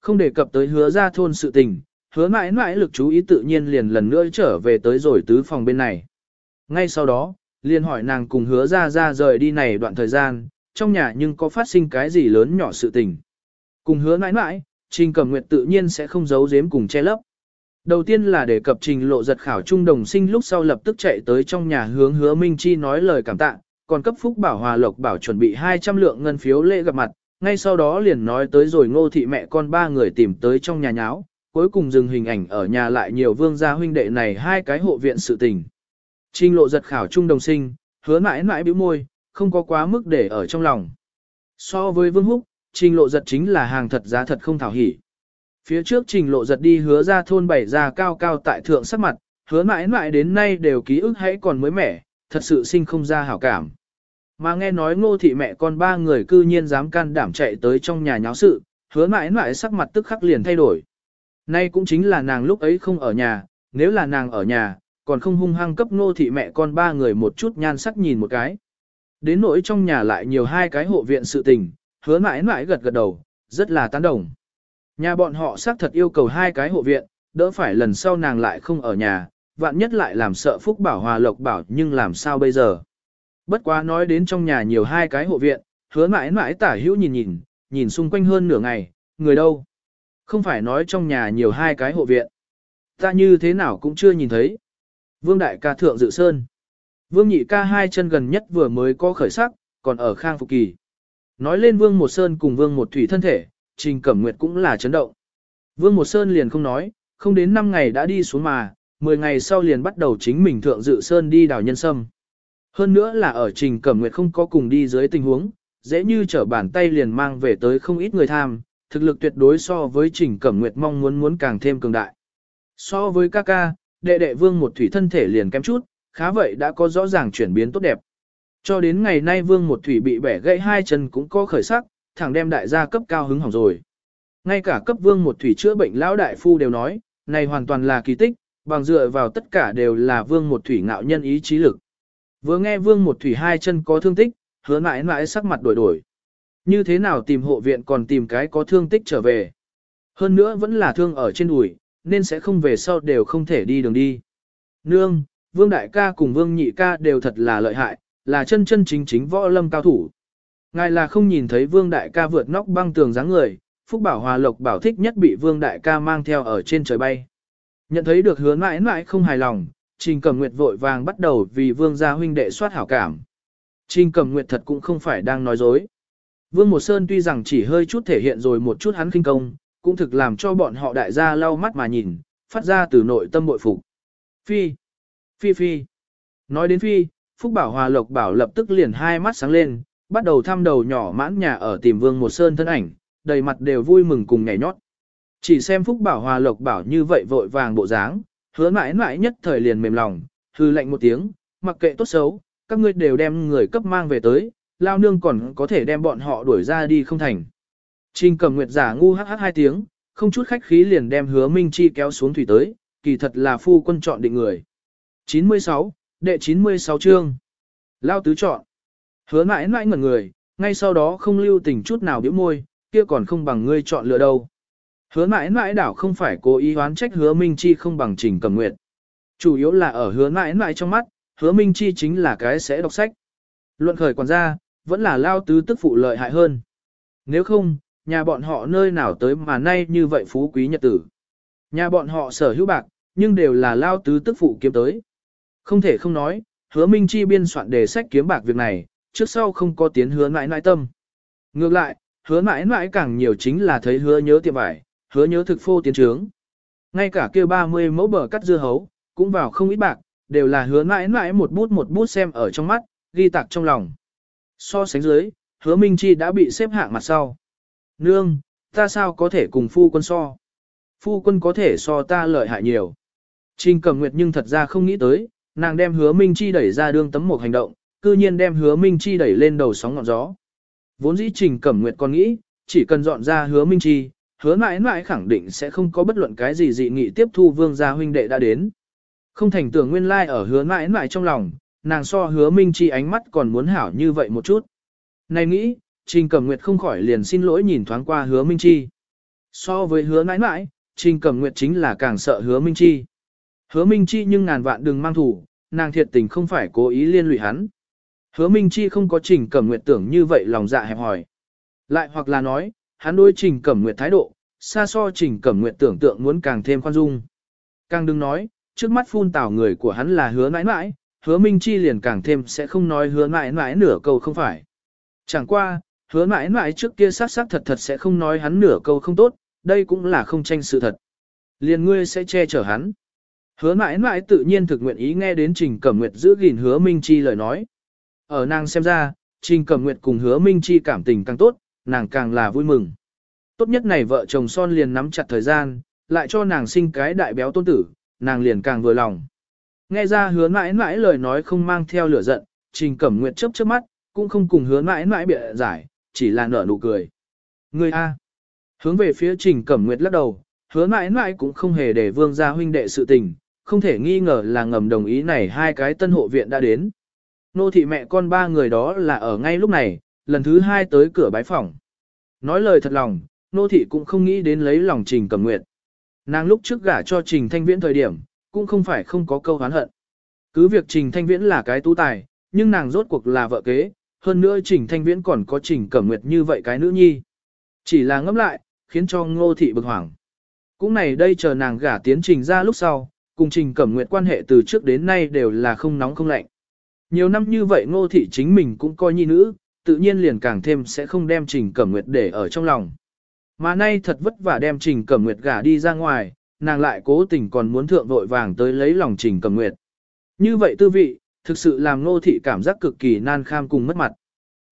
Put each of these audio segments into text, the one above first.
Không đề cập tới hứa ra thôn sự tình, hứa mãi mãi lực chú ý tự nhiên liền lần nữa trở về tới rồi tứ phòng bên này. Ngay sau đó, liền hỏi nàng cùng hứa ra ra rời đi này đoạn thời gian, trong nhà nhưng có phát sinh cái gì lớn nhỏ sự tình. Cùng hứa mãi mãi, Trình Cẩm Nguyệt tự nhiên sẽ không giấu giếm cùng che lấp. Đầu tiên là đề cập trình lộ giật khảo trung đồng sinh lúc sau lập tức chạy tới trong nhà hướng hứa Minh Chi nói lời cảm tạ, còn cấp phúc bảo hòa lộc bảo chuẩn bị 200 lượng ngân phiếu lễ gặp mặt, ngay sau đó liền nói tới rồi ngô thị mẹ con ba người tìm tới trong nhà nháo, cuối cùng dừng hình ảnh ở nhà lại nhiều vương gia huynh đệ này hai cái hộ viện sự tình. Trình lộ giật khảo trung đồng sinh, hứa mãi mãi bĩu môi, không có quá mức để ở trong lòng. So với vương húc, trình lộ giật chính là hàng thật giá thật không thảo hỉ. Phía trước trình lộ giật đi hứa ra thôn bảy ra cao cao tại thượng sắc mặt, hứa mãi mãi đến nay đều ký ức hãy còn mới mẻ, thật sự sinh không ra hảo cảm. Mà nghe nói ngô thị mẹ con ba người cư nhiên dám can đảm chạy tới trong nhà nháo sự, hứa mãi mãi sắc mặt tức khắc liền thay đổi. Nay cũng chính là nàng lúc ấy không ở nhà, nếu là nàng ở nhà, còn không hung hăng cấp ngô thị mẹ con ba người một chút nhan sắc nhìn một cái. Đến nỗi trong nhà lại nhiều hai cái hộ viện sự tình, hứa mãi mãi gật gật đầu, rất là tán đồng. Nhà bọn họ xác thật yêu cầu hai cái hộ viện, đỡ phải lần sau nàng lại không ở nhà, vạn nhất lại làm sợ Phúc Bảo Hòa Lộc Bảo nhưng làm sao bây giờ. Bất quá nói đến trong nhà nhiều hai cái hộ viện, hứa mãi mãi tả hữu nhìn nhìn, nhìn xung quanh hơn nửa ngày, người đâu. Không phải nói trong nhà nhiều hai cái hộ viện. Ta như thế nào cũng chưa nhìn thấy. Vương Đại ca thượng dự sơn. Vương nhị ca hai chân gần nhất vừa mới có khởi sắc, còn ở khang phục kỳ. Nói lên Vương một sơn cùng Vương một thủy thân thể, Trình Cẩm Nguyệt cũng là chấn động. Vương Một Sơn liền không nói, không đến 5 ngày đã đi xuống mà, 10 ngày sau liền bắt đầu chính mình thượng dự Sơn đi đào nhân sâm. Hơn nữa là ở Trình Cẩm Nguyệt không có cùng đi dưới tình huống, dễ như trở bàn tay liền mang về tới không ít người tham, thực lực tuyệt đối so với Trình Cẩm Nguyệt mong muốn muốn càng thêm cường đại. So với ca ca, đệ đệ Vương Một Thủy thân thể liền kém chút, khá vậy đã có rõ ràng chuyển biến tốt đẹp. Cho đến ngày nay Vương Một Thủy bị bẻ gãy hai chân cũng có khởi sắc, thẳng đem đại gia cấp cao hứng hỏng rồi. Ngay cả cấp vương một thủy chữa bệnh lão đại phu đều nói, này hoàn toàn là kỳ tích, bằng dựa vào tất cả đều là vương một thủy ngạo nhân ý chí lực. Vừa nghe vương một thủy hai chân có thương tích, hứa mãi mãi sắc mặt đổi đổi. Như thế nào tìm hộ viện còn tìm cái có thương tích trở về. Hơn nữa vẫn là thương ở trên đùi, nên sẽ không về sau đều không thể đi đường đi. Nương, vương đại ca cùng vương nhị ca đều thật là lợi hại, là chân chân chính chính võ lâm cao thủ. Ngài là không nhìn thấy vương đại ca vượt nóc băng tường dáng người, Phúc Bảo Hòa Lộc bảo thích nhất bị vương đại ca mang theo ở trên trời bay. Nhận thấy được hứa mãi mãi không hài lòng, Trình Cẩm Nguyệt vội vàng bắt đầu vì vương gia huynh đệ soát hảo cảm. Trình Cẩm Nguyệt thật cũng không phải đang nói dối. Vương Một Sơn tuy rằng chỉ hơi chút thể hiện rồi một chút hắn kinh công, cũng thực làm cho bọn họ đại gia lau mắt mà nhìn, phát ra từ nội tâm bội phục. Phi, phi phi. Nói đến phi, Phúc Bảo Hòa Lộc bảo lập tức liền hai mắt sáng lên, bắt đầu thăm đầu nhỏ mãn nhà ở tìm Vương Một Sơn thân ảnh, đầy mặt đều vui mừng cùng nhảy nhót. Chỉ xem Phúc Bảo Hòa Lộc bảo như vậy vội vàng bộ dáng, hứa mãi mãi nhất thời liền mềm lòng, hư lạnh một tiếng, mặc kệ tốt xấu, các ngươi đều đem người cấp mang về tới, lao nương còn có thể đem bọn họ đuổi ra đi không thành. Trình cầm nguyệt giả ngu hắc hắc hai tiếng, không chút khách khí liền đem hứa Minh Chi kéo xuống thủy tới, kỳ thật là phu quân chọn định người. 96, đệ 96 chương. Lao tứ chọn. Hứa mãi mãi ngẩn người, ngay sau đó không lưu tình chút nào biểu môi, kia còn không bằng ngươi chọn lựa đâu. Hứa mãi mãi đảo không phải cố ý hoán trách hứa Minh Chi không bằng trình cầm nguyệt. Chủ yếu là ở hứa mãi mãi trong mắt, hứa Minh Chi chính là cái sẽ đọc sách. Luận khởi quản gia, vẫn là lao tứ tức phụ lợi hại hơn. Nếu không, nhà bọn họ nơi nào tới mà nay như vậy phú quý nhật tử. Nhà bọn họ sở hữu bạc, nhưng đều là lao tứ tức phụ kiếm tới. Không thể không nói, hứa Minh Chi biên soạn đề sách kiếm bạc việc này, trước sau không có tiến hứa mãi mãi tâm. Ngược lại, hứa mãi mãi càng nhiều chính là thấy hứa nhớ tiệm vải, hứa nhớ thực phô tiến trướng. Ngay cả kia 30 mẫu bờ cắt dưa hấu, cũng vào không ít bạc, đều là hứa mãi mãi một bút một bút xem ở trong mắt, ghi tạc trong lòng. So sánh dưới, hứa Minh Chi đã bị xếp hạng mặt sau. Nương, ta sao có thể cùng phu quân so? Phu quân có thể so ta lợi hại nhiều. Trình cầm nguyệt nhưng thật ra không nghĩ tới, nàng đem hứa Minh Chi đẩy ra đương tấm một hành động, cư nhiên đem hứa Minh Chi đẩy lên đầu sóng ngọn gió. Vốn dĩ trình cẩm nguyệt còn nghĩ, chỉ cần dọn ra hứa Minh Chi, hứa mãi mãi khẳng định sẽ không có bất luận cái gì dị nghị tiếp thu vương gia huynh đệ đã đến. Không thành tưởng nguyên lai like ở hứa mãi mãi trong lòng, nàng so hứa Minh Chi ánh mắt còn muốn hảo như vậy một chút. Này nghĩ, trình cẩm nguyệt không khỏi liền xin lỗi nhìn thoáng qua hứa Minh Chi. So với hứa mãi mãi, Trình Cẩm Nguyệt chính là càng sợ hứa Minh Chi. Hứa Minh Chi nhưng ngàn vạn đừng mang thủ, nàng thiệt tình không phải cố ý liên lụy hắn. Hứa Minh Chi không có Trình Cẩm Nguyệt tưởng như vậy lòng dạ hẹp hỏi. Lại hoặc là nói, hắn đối Trình Cẩm Nguyệt thái độ, xa so Trình Cẩm Nguyệt tưởng tượng muốn càng thêm khoan dung. Càng đừng nói, trước mắt phun tảo người của hắn là hứa mãi mãi, hứa Minh Chi liền càng thêm sẽ không nói hứa mãi mãi nửa câu không phải. Chẳng qua, hứa mãi mãi trước kia sát sát thật thật sẽ không nói hắn nửa câu không tốt, đây cũng là không tranh sự thật. Liền ngươi sẽ che chở hắn. Hứa mãi mãi tự nhiên thực nguyện ý nghe đến Trình Cẩm Nguyệt giữ gìn hứa Minh Chi lời nói. Ở nàng xem ra, Trình Cẩm Nguyệt cùng hứa Minh Chi cảm tình càng tốt, nàng càng là vui mừng. Tốt nhất này vợ chồng son liền nắm chặt thời gian, lại cho nàng sinh cái đại béo tôn tử, nàng liền càng vừa lòng. Nghe ra hứa mãi mãi lời nói không mang theo lửa giận, Trình Cẩm Nguyệt chớp chớp mắt, cũng không cùng hứa mãi mãi bịa giải, chỉ là nở nụ cười. Người A. Hướng về phía Trình Cẩm Nguyệt lắc đầu, hứa mãi mãi cũng không hề để vương gia huynh đệ sự tình, không thể nghi ngờ là ngầm đồng ý này hai cái tân hộ viện đã đến. Nô thị mẹ con ba người đó là ở ngay lúc này, lần thứ hai tới cửa bái phòng. Nói lời thật lòng, nô thị cũng không nghĩ đến lấy lòng Trình Cẩm Nguyệt. Nàng lúc trước gả cho Trình Thanh Viễn thời điểm, cũng không phải không có câu hán hận. Cứ việc Trình Thanh Viễn là cái tú tài, nhưng nàng rốt cuộc là vợ kế, hơn nữa Trình Thanh Viễn còn có Trình Cẩm Nguyệt như vậy cái nữ nhi. Chỉ là ngẫm lại, khiến cho ngô thị bực hoảng. Cũng này đây chờ nàng gả tiến trình ra lúc sau, cùng Trình Cẩm Nguyệt quan hệ từ trước đến nay đều là không nóng không lạnh. Nhiều năm như vậy ngô thị chính mình cũng coi nhi nữ, tự nhiên liền càng thêm sẽ không đem Trình Cẩm Nguyệt để ở trong lòng. Mà nay thật vất vả đem Trình Cẩm Nguyệt gả đi ra ngoài, nàng lại cố tình còn muốn thượng vội vàng tới lấy lòng Trình Cẩm Nguyệt. Như vậy tư vị, thực sự làm ngô thị cảm giác cực kỳ nan kham cùng mất mặt.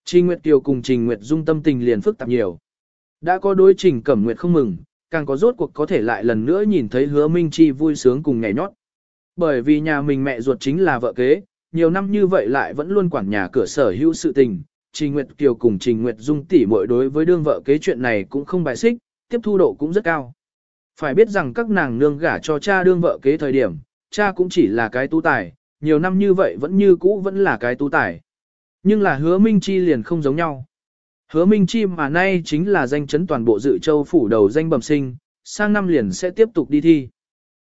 Trình Nguyệt Kiều cùng Trình Nguyệt Dung tâm tình liền phức tạp nhiều. Đã có đối Trình Cẩm Nguyệt không mừng, càng có rốt cuộc có thể lại lần nữa nhìn thấy hứa Minh Chi vui sướng cùng nhảy nhót. Bởi vì nhà mình mẹ ruột chính là vợ kế, nhiều năm như vậy lại vẫn luôn quản nhà cửa sở hữu sự tình, Trình Nguyệt Kiều cùng Trình Nguyệt Dung tỷ muội đối với đương vợ kế chuyện này cũng không bài xích, tiếp thu độ cũng rất cao. Phải biết rằng các nàng nương gả cho cha đương vợ kế thời điểm, cha cũng chỉ là cái tú tài, nhiều năm như vậy vẫn như cũ vẫn là cái tú tài. Nhưng là hứa Minh Chi liền không giống nhau. Hứa Minh Chi mà nay chính là danh chấn toàn bộ dự châu phủ đầu danh bẩm sinh, sang năm liền sẽ tiếp tục đi thi.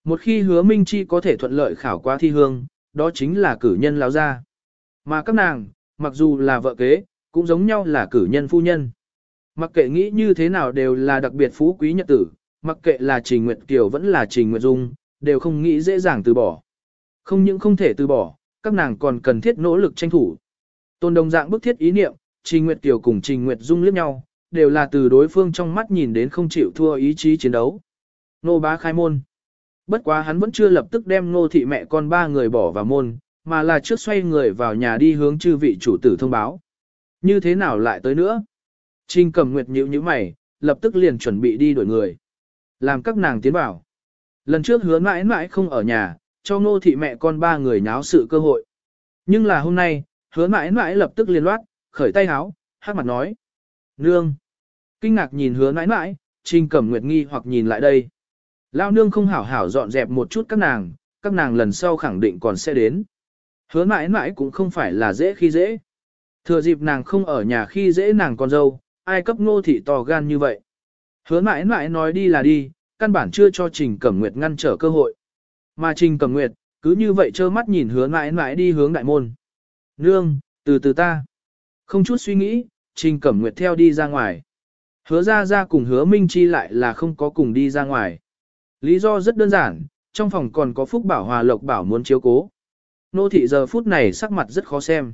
Một khi hứa Minh Chi có thể thuận lợi khảo qua thi hương, đó chính là cử nhân lão gia. Mà các nàng, mặc dù là vợ kế, cũng giống nhau là cử nhân phu nhân. Mặc kệ nghĩ như thế nào đều là đặc biệt phú quý nhật tử, mặc kệ là Trình Nguyệt Kiều vẫn là Trình Nguyệt Dung, đều không nghĩ dễ dàng từ bỏ. Không những không thể từ bỏ, các nàng còn cần thiết nỗ lực tranh thủ. Tôn đồng dạng bức thiết ý niệm, Trình Nguyệt Kiều cùng Trình Nguyệt Dung liếc nhau, đều là từ đối phương trong mắt nhìn đến không chịu thua ý chí chiến đấu. Nô bá khai môn. Bất quá hắn vẫn chưa lập tức đem nô thị mẹ con ba người bỏ vào môn, mà là trước xoay người vào nhà đi hướng chư vị chủ tử thông báo. Như thế nào lại tới nữa? Trình cầm nguyệt nhíu như mày, lập tức liền chuẩn bị đi đuổi người. Làm các nàng tiến vào. Lần trước hứa mãi mãi không ở nhà, cho ngô thị mẹ con ba người nháo sự cơ hội. Nhưng là hôm nay, hứa mãi mãi lập tức liên loát, khởi tay háo, hát mặt nói. Nương! Kinh ngạc nhìn hứa mãi mãi, trình cẩm nguyệt nghi hoặc nhìn lại đây. Lao nương không hảo hảo dọn dẹp một chút các nàng, các nàng lần sau khẳng định còn sẽ đến. Hứa mãi mãi cũng không phải là dễ khi dễ. Thừa dịp nàng không ở nhà khi dễ nàng con dâu, ai cấp ngô thị to gan như vậy. Hứa mãi mãi nói đi là đi, căn bản chưa cho Trình Cẩm Nguyệt ngăn trở cơ hội. Mà Trình Cẩm Nguyệt, cứ như vậy trơ mắt nhìn hứa mãi mãi đi hướng đại môn. Nương, từ từ ta. Không chút suy nghĩ, Trình Cẩm Nguyệt theo đi ra ngoài. Hứa ra ra cùng hứa Minh Chi lại là không có cùng đi ra ngoài. Lý do rất đơn giản, trong phòng còn có Phúc Bảo Hòa Lộc Bảo muốn chiếu cố. Nô thị giờ phút này sắc mặt rất khó xem.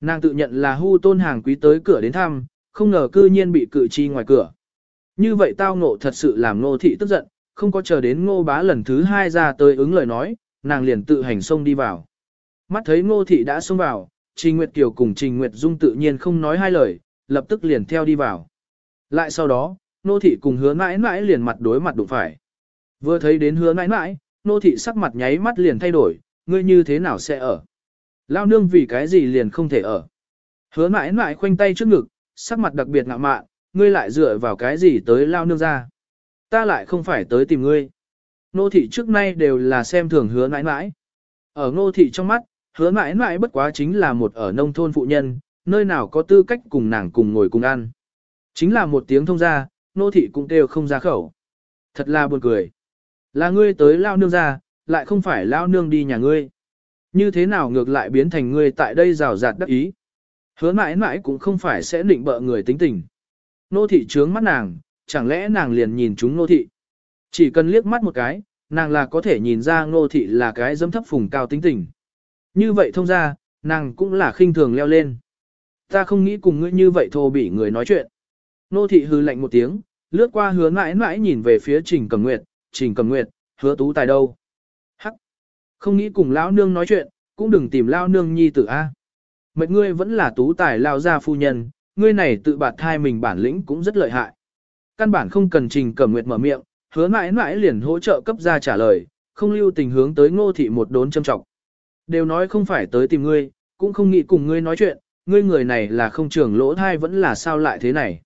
Nàng tự nhận là hưu tôn hàng quý tới cửa đến thăm, không ngờ cư nhiên bị cự chi ngoài cửa. Như vậy tao ngộ thật sự làm Ngô thị tức giận, không có chờ đến ngô bá lần thứ hai ra tới ứng lời nói, nàng liền tự hành xông đi vào. Mắt thấy ngô thị đã xông vào, Trình Nguyệt Kiều cùng Trình Nguyệt Dung tự nhiên không nói hai lời, lập tức liền theo đi vào. Lại sau đó, nô thị cùng hứa mãi mãi liền mặt đối mặt đụng phải. Vừa thấy đến hứa mãi mãi, nô thị sắc mặt nháy mắt liền thay đổi, ngươi như thế nào sẽ ở? Lao nương vì cái gì liền không thể ở? Hứa mãi mãi khoanh tay trước ngực, sắc mặt đặc biệt ngạ mạn, ngươi lại dựa vào cái gì tới lao nương ra? Ta lại không phải tới tìm ngươi. Nô thị trước nay đều là xem thường hứa mãi mãi. Ở nô thị trong mắt, hứa mãi mãi bất quá chính là một ở nông thôn phụ nhân, nơi nào có tư cách cùng nàng cùng ngồi cùng ăn. Chính là một tiếng thông ra, nô thị cũng đều không ra khẩu. Thật là buồn cười. Là ngươi tới lao nương ra, lại không phải lao nương đi nhà ngươi. Như thế nào ngược lại biến thành ngươi tại đây rào rạt đắc ý. Hứa mãi mãi cũng không phải sẽ định bợ người tính tình. Nô thị trướng mắt nàng, chẳng lẽ nàng liền nhìn chúng nô thị. Chỉ cần liếc mắt một cái, nàng là có thể nhìn ra nô thị là cái dâm thấp phùng cao tính tình. Như vậy thông ra, nàng cũng là khinh thường leo lên. Ta không nghĩ cùng ngươi như vậy thô bỉ người nói chuyện. Nô thị hư lạnh một tiếng, lướt qua hứa mãi mãi nhìn về phía Trình Cầm Nguyệt, Trình Cầm Nguyệt, hứa tú tài đâu. Không nghĩ cùng lão nương nói chuyện, cũng đừng tìm lão nương nhi tử A. Mệnh ngươi vẫn là tú tài lao gia phu nhân, ngươi này tự bạt thai mình bản lĩnh cũng rất lợi hại. Căn bản không cần Trình Cẩm Nguyệt mở miệng, hứa mãi mãi liền hỗ trợ cấp ra trả lời, không lưu tình hướng tới ngô thị một đốn châm trọng. Đều nói không phải tới tìm ngươi, cũng không nghĩ cùng ngươi nói chuyện, ngươi người này là không trưởng lỗ thai vẫn là sao lại thế này.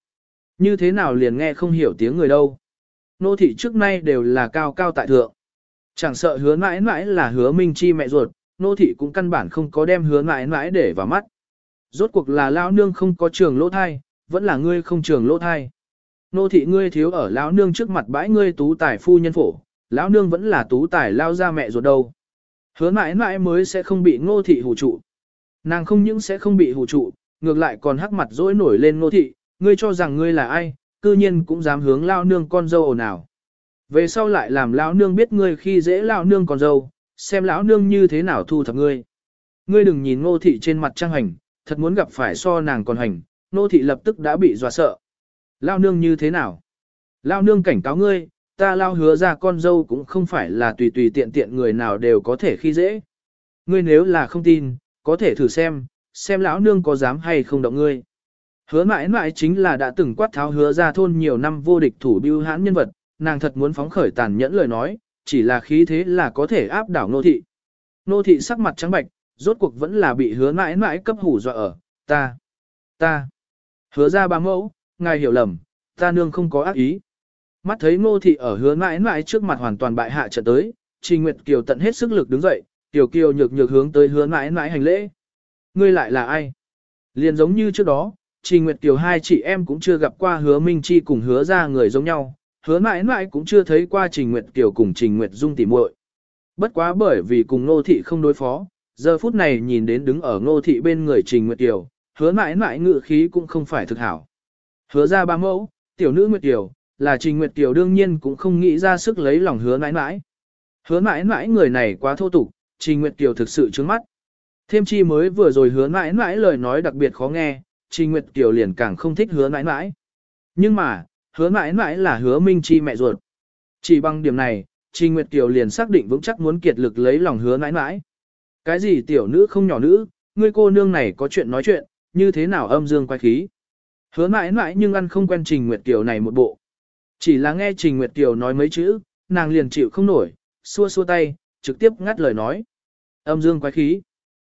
Như thế nào liền nghe không hiểu tiếng người đâu. Nô thị trước nay đều là cao cao tại thượng. Chẳng sợ hứa mãi mãi là hứa minh chi mẹ ruột, nô thị cũng căn bản không có đem hứa mãi mãi để vào mắt. Rốt cuộc là lão nương không có trường lỗ thai, vẫn là ngươi không trường lỗ thai. Nô thị ngươi thiếu ở lão nương trước mặt bãi ngươi tú tài phu nhân phổ, lão nương vẫn là tú tài lao ra mẹ ruột đâu. Hứa mãi mãi mới sẽ không bị ngô thị hù trụ. Nàng không những sẽ không bị hù trụ, ngược lại còn hắc mặt dỗi nổi lên ngô thị, ngươi cho rằng ngươi là ai, cư nhiên cũng dám hướng lao nương con dâu ồn ào. Về sau lại làm lão nương biết ngươi khi dễ lão nương con dâu, xem lão nương như thế nào thu thập ngươi. Ngươi đừng nhìn ngô thị trên mặt trang hành, thật muốn gặp phải so nàng còn hành, ngô thị lập tức đã bị dọa sợ. Lão nương như thế nào? Lão nương cảnh cáo ngươi, ta lao hứa ra con dâu cũng không phải là tùy tùy tiện tiện người nào đều có thể khi dễ. Ngươi nếu là không tin, có thể thử xem, xem lão nương có dám hay không động ngươi. Hứa mãi mãi chính là đã từng quát tháo hứa ra thôn nhiều năm vô địch thủ biêu hãn nhân vật, nàng thật muốn phóng khởi tàn nhẫn lời nói, chỉ là khí thế là có thể áp đảo nô thị. Nô thị sắc mặt trắng bạch, rốt cuộc vẫn là bị hứa mãi mãi cấp hủ dọa ở, ta, ta, hứa ra ba mẫu, ngài hiểu lầm, ta nương không có ác ý. Mắt thấy nô thị ở hứa mãi mãi trước mặt hoàn toàn bại hạ trận tới, Trình Nguyệt Kiều tận hết sức lực đứng dậy, Tiểu Kiều nhược nhược hướng tới hứa mãi mãi hành lễ. Ngươi lại là ai? Liền giống như trước đó, Trình Nguyệt Kiều hai chị em cũng chưa gặp qua hứa Minh Chi cùng hứa ra người giống nhau, hứa mãi mãi cũng chưa thấy qua Trình Nguyệt Kiều cùng Trình Nguyệt Dung tỉ muội. Bất quá bởi vì cùng Ngô Thị không đối phó, giờ phút này nhìn đến đứng ở Ngô Thị bên người Trình Nguyệt Kiều, hứa mãi mãi ngự khí cũng không phải thực hảo. Hứa ra ba mẫu, tiểu nữ Nguyệt Kiều, là Trình Nguyệt Kiều đương nhiên cũng không nghĩ ra sức lấy lòng hứa mãi mãi. Hứa mãi mãi người này quá thô tục, Trình Nguyệt Kiều thực sự trướng mắt. Thêm chi mới vừa rồi hứa mãi mãi lời nói đặc biệt khó nghe, Trình Nguyệt Kiều liền càng không thích hứa mãi mãi. Nhưng mà, hứa mãi mãi là hứa minh chi mẹ ruột. Chỉ bằng điểm này, Trình Nguyệt Kiều liền xác định vững chắc muốn kiệt lực lấy lòng hứa mãi mãi. Cái gì tiểu nữ không nhỏ nữ, ngươi cô nương này có chuyện nói chuyện, như thế nào âm dương quay khí. Hứa mãi mãi nhưng ăn không quen Trình Nguyệt Kiều này một bộ. Chỉ là nghe Trình Nguyệt Kiều nói mấy chữ, nàng liền chịu không nổi, xua xua tay, trực tiếp ngắt lời nói. Âm dương quái khí.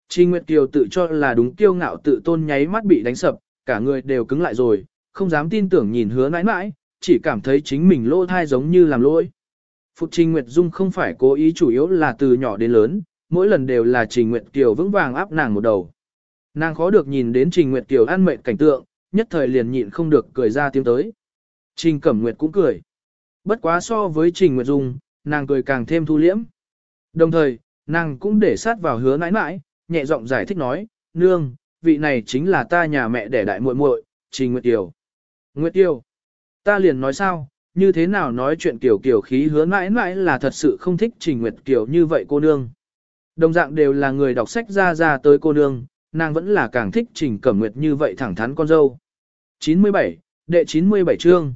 Trình Nguyệt Kiều tự cho là đúng kiêu ngạo tự tôn nháy mắt bị đánh sập, cả người đều cứng lại rồi, không dám tin tưởng nhìn hứa nãi nãi chỉ cảm thấy chính mình lỗ thai giống như làm lỗi. Phục Trình Nguyệt Dung không phải cố ý chủ yếu là từ nhỏ đến lớn, mỗi lần đều là Trình Nguyệt Kiều vững vàng áp nàng một đầu. Nàng khó được nhìn đến Trình Nguyệt Kiều ăn mệt cảnh tượng, nhất thời liền nhịn không được cười ra tiếng tới. Trình Cẩm Nguyệt cũng cười. Bất quá so với Trình Nguyệt Dung, nàng cười càng thêm thu liễm. Đồng thời, nàng cũng để sát vào hứa nãi nãi, nhẹ giọng giải thích nói, nương, vị này chính là ta nhà mẹ đẻ đại muội muội, Trình Nguyệt Kiều. Nguyệt Tiêu, ta liền nói sao, như thế nào nói chuyện kiểu kiểu khí hứa mãi mãi là thật sự không thích Trình Nguyệt Kiều như vậy cô nương. Đồng dạng đều là người đọc sách ra ra tới cô nương, nàng vẫn là càng thích Trình Cẩm Nguyệt như vậy thẳng thắn con dâu. 97, đệ 97 chương.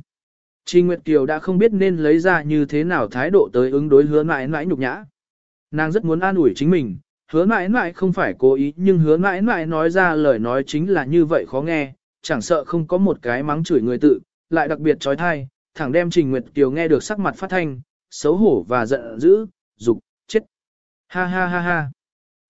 Trình Nguyệt Kiều đã không biết nên lấy ra như thế nào thái độ tới ứng đối hứa mãi mãi nhục nhã. Nàng rất muốn an ủi chính mình, hứa mãi mãi không phải cố ý nhưng hứa mãi mãi nói ra lời nói chính là như vậy khó nghe, chẳng sợ không có một cái mắng chửi người tự, lại đặc biệt trói thai, thẳng đem Trình Nguyệt Kiều nghe được sắc mặt phát thanh, xấu hổ và giận dữ, dục, chết. Ha ha ha ha.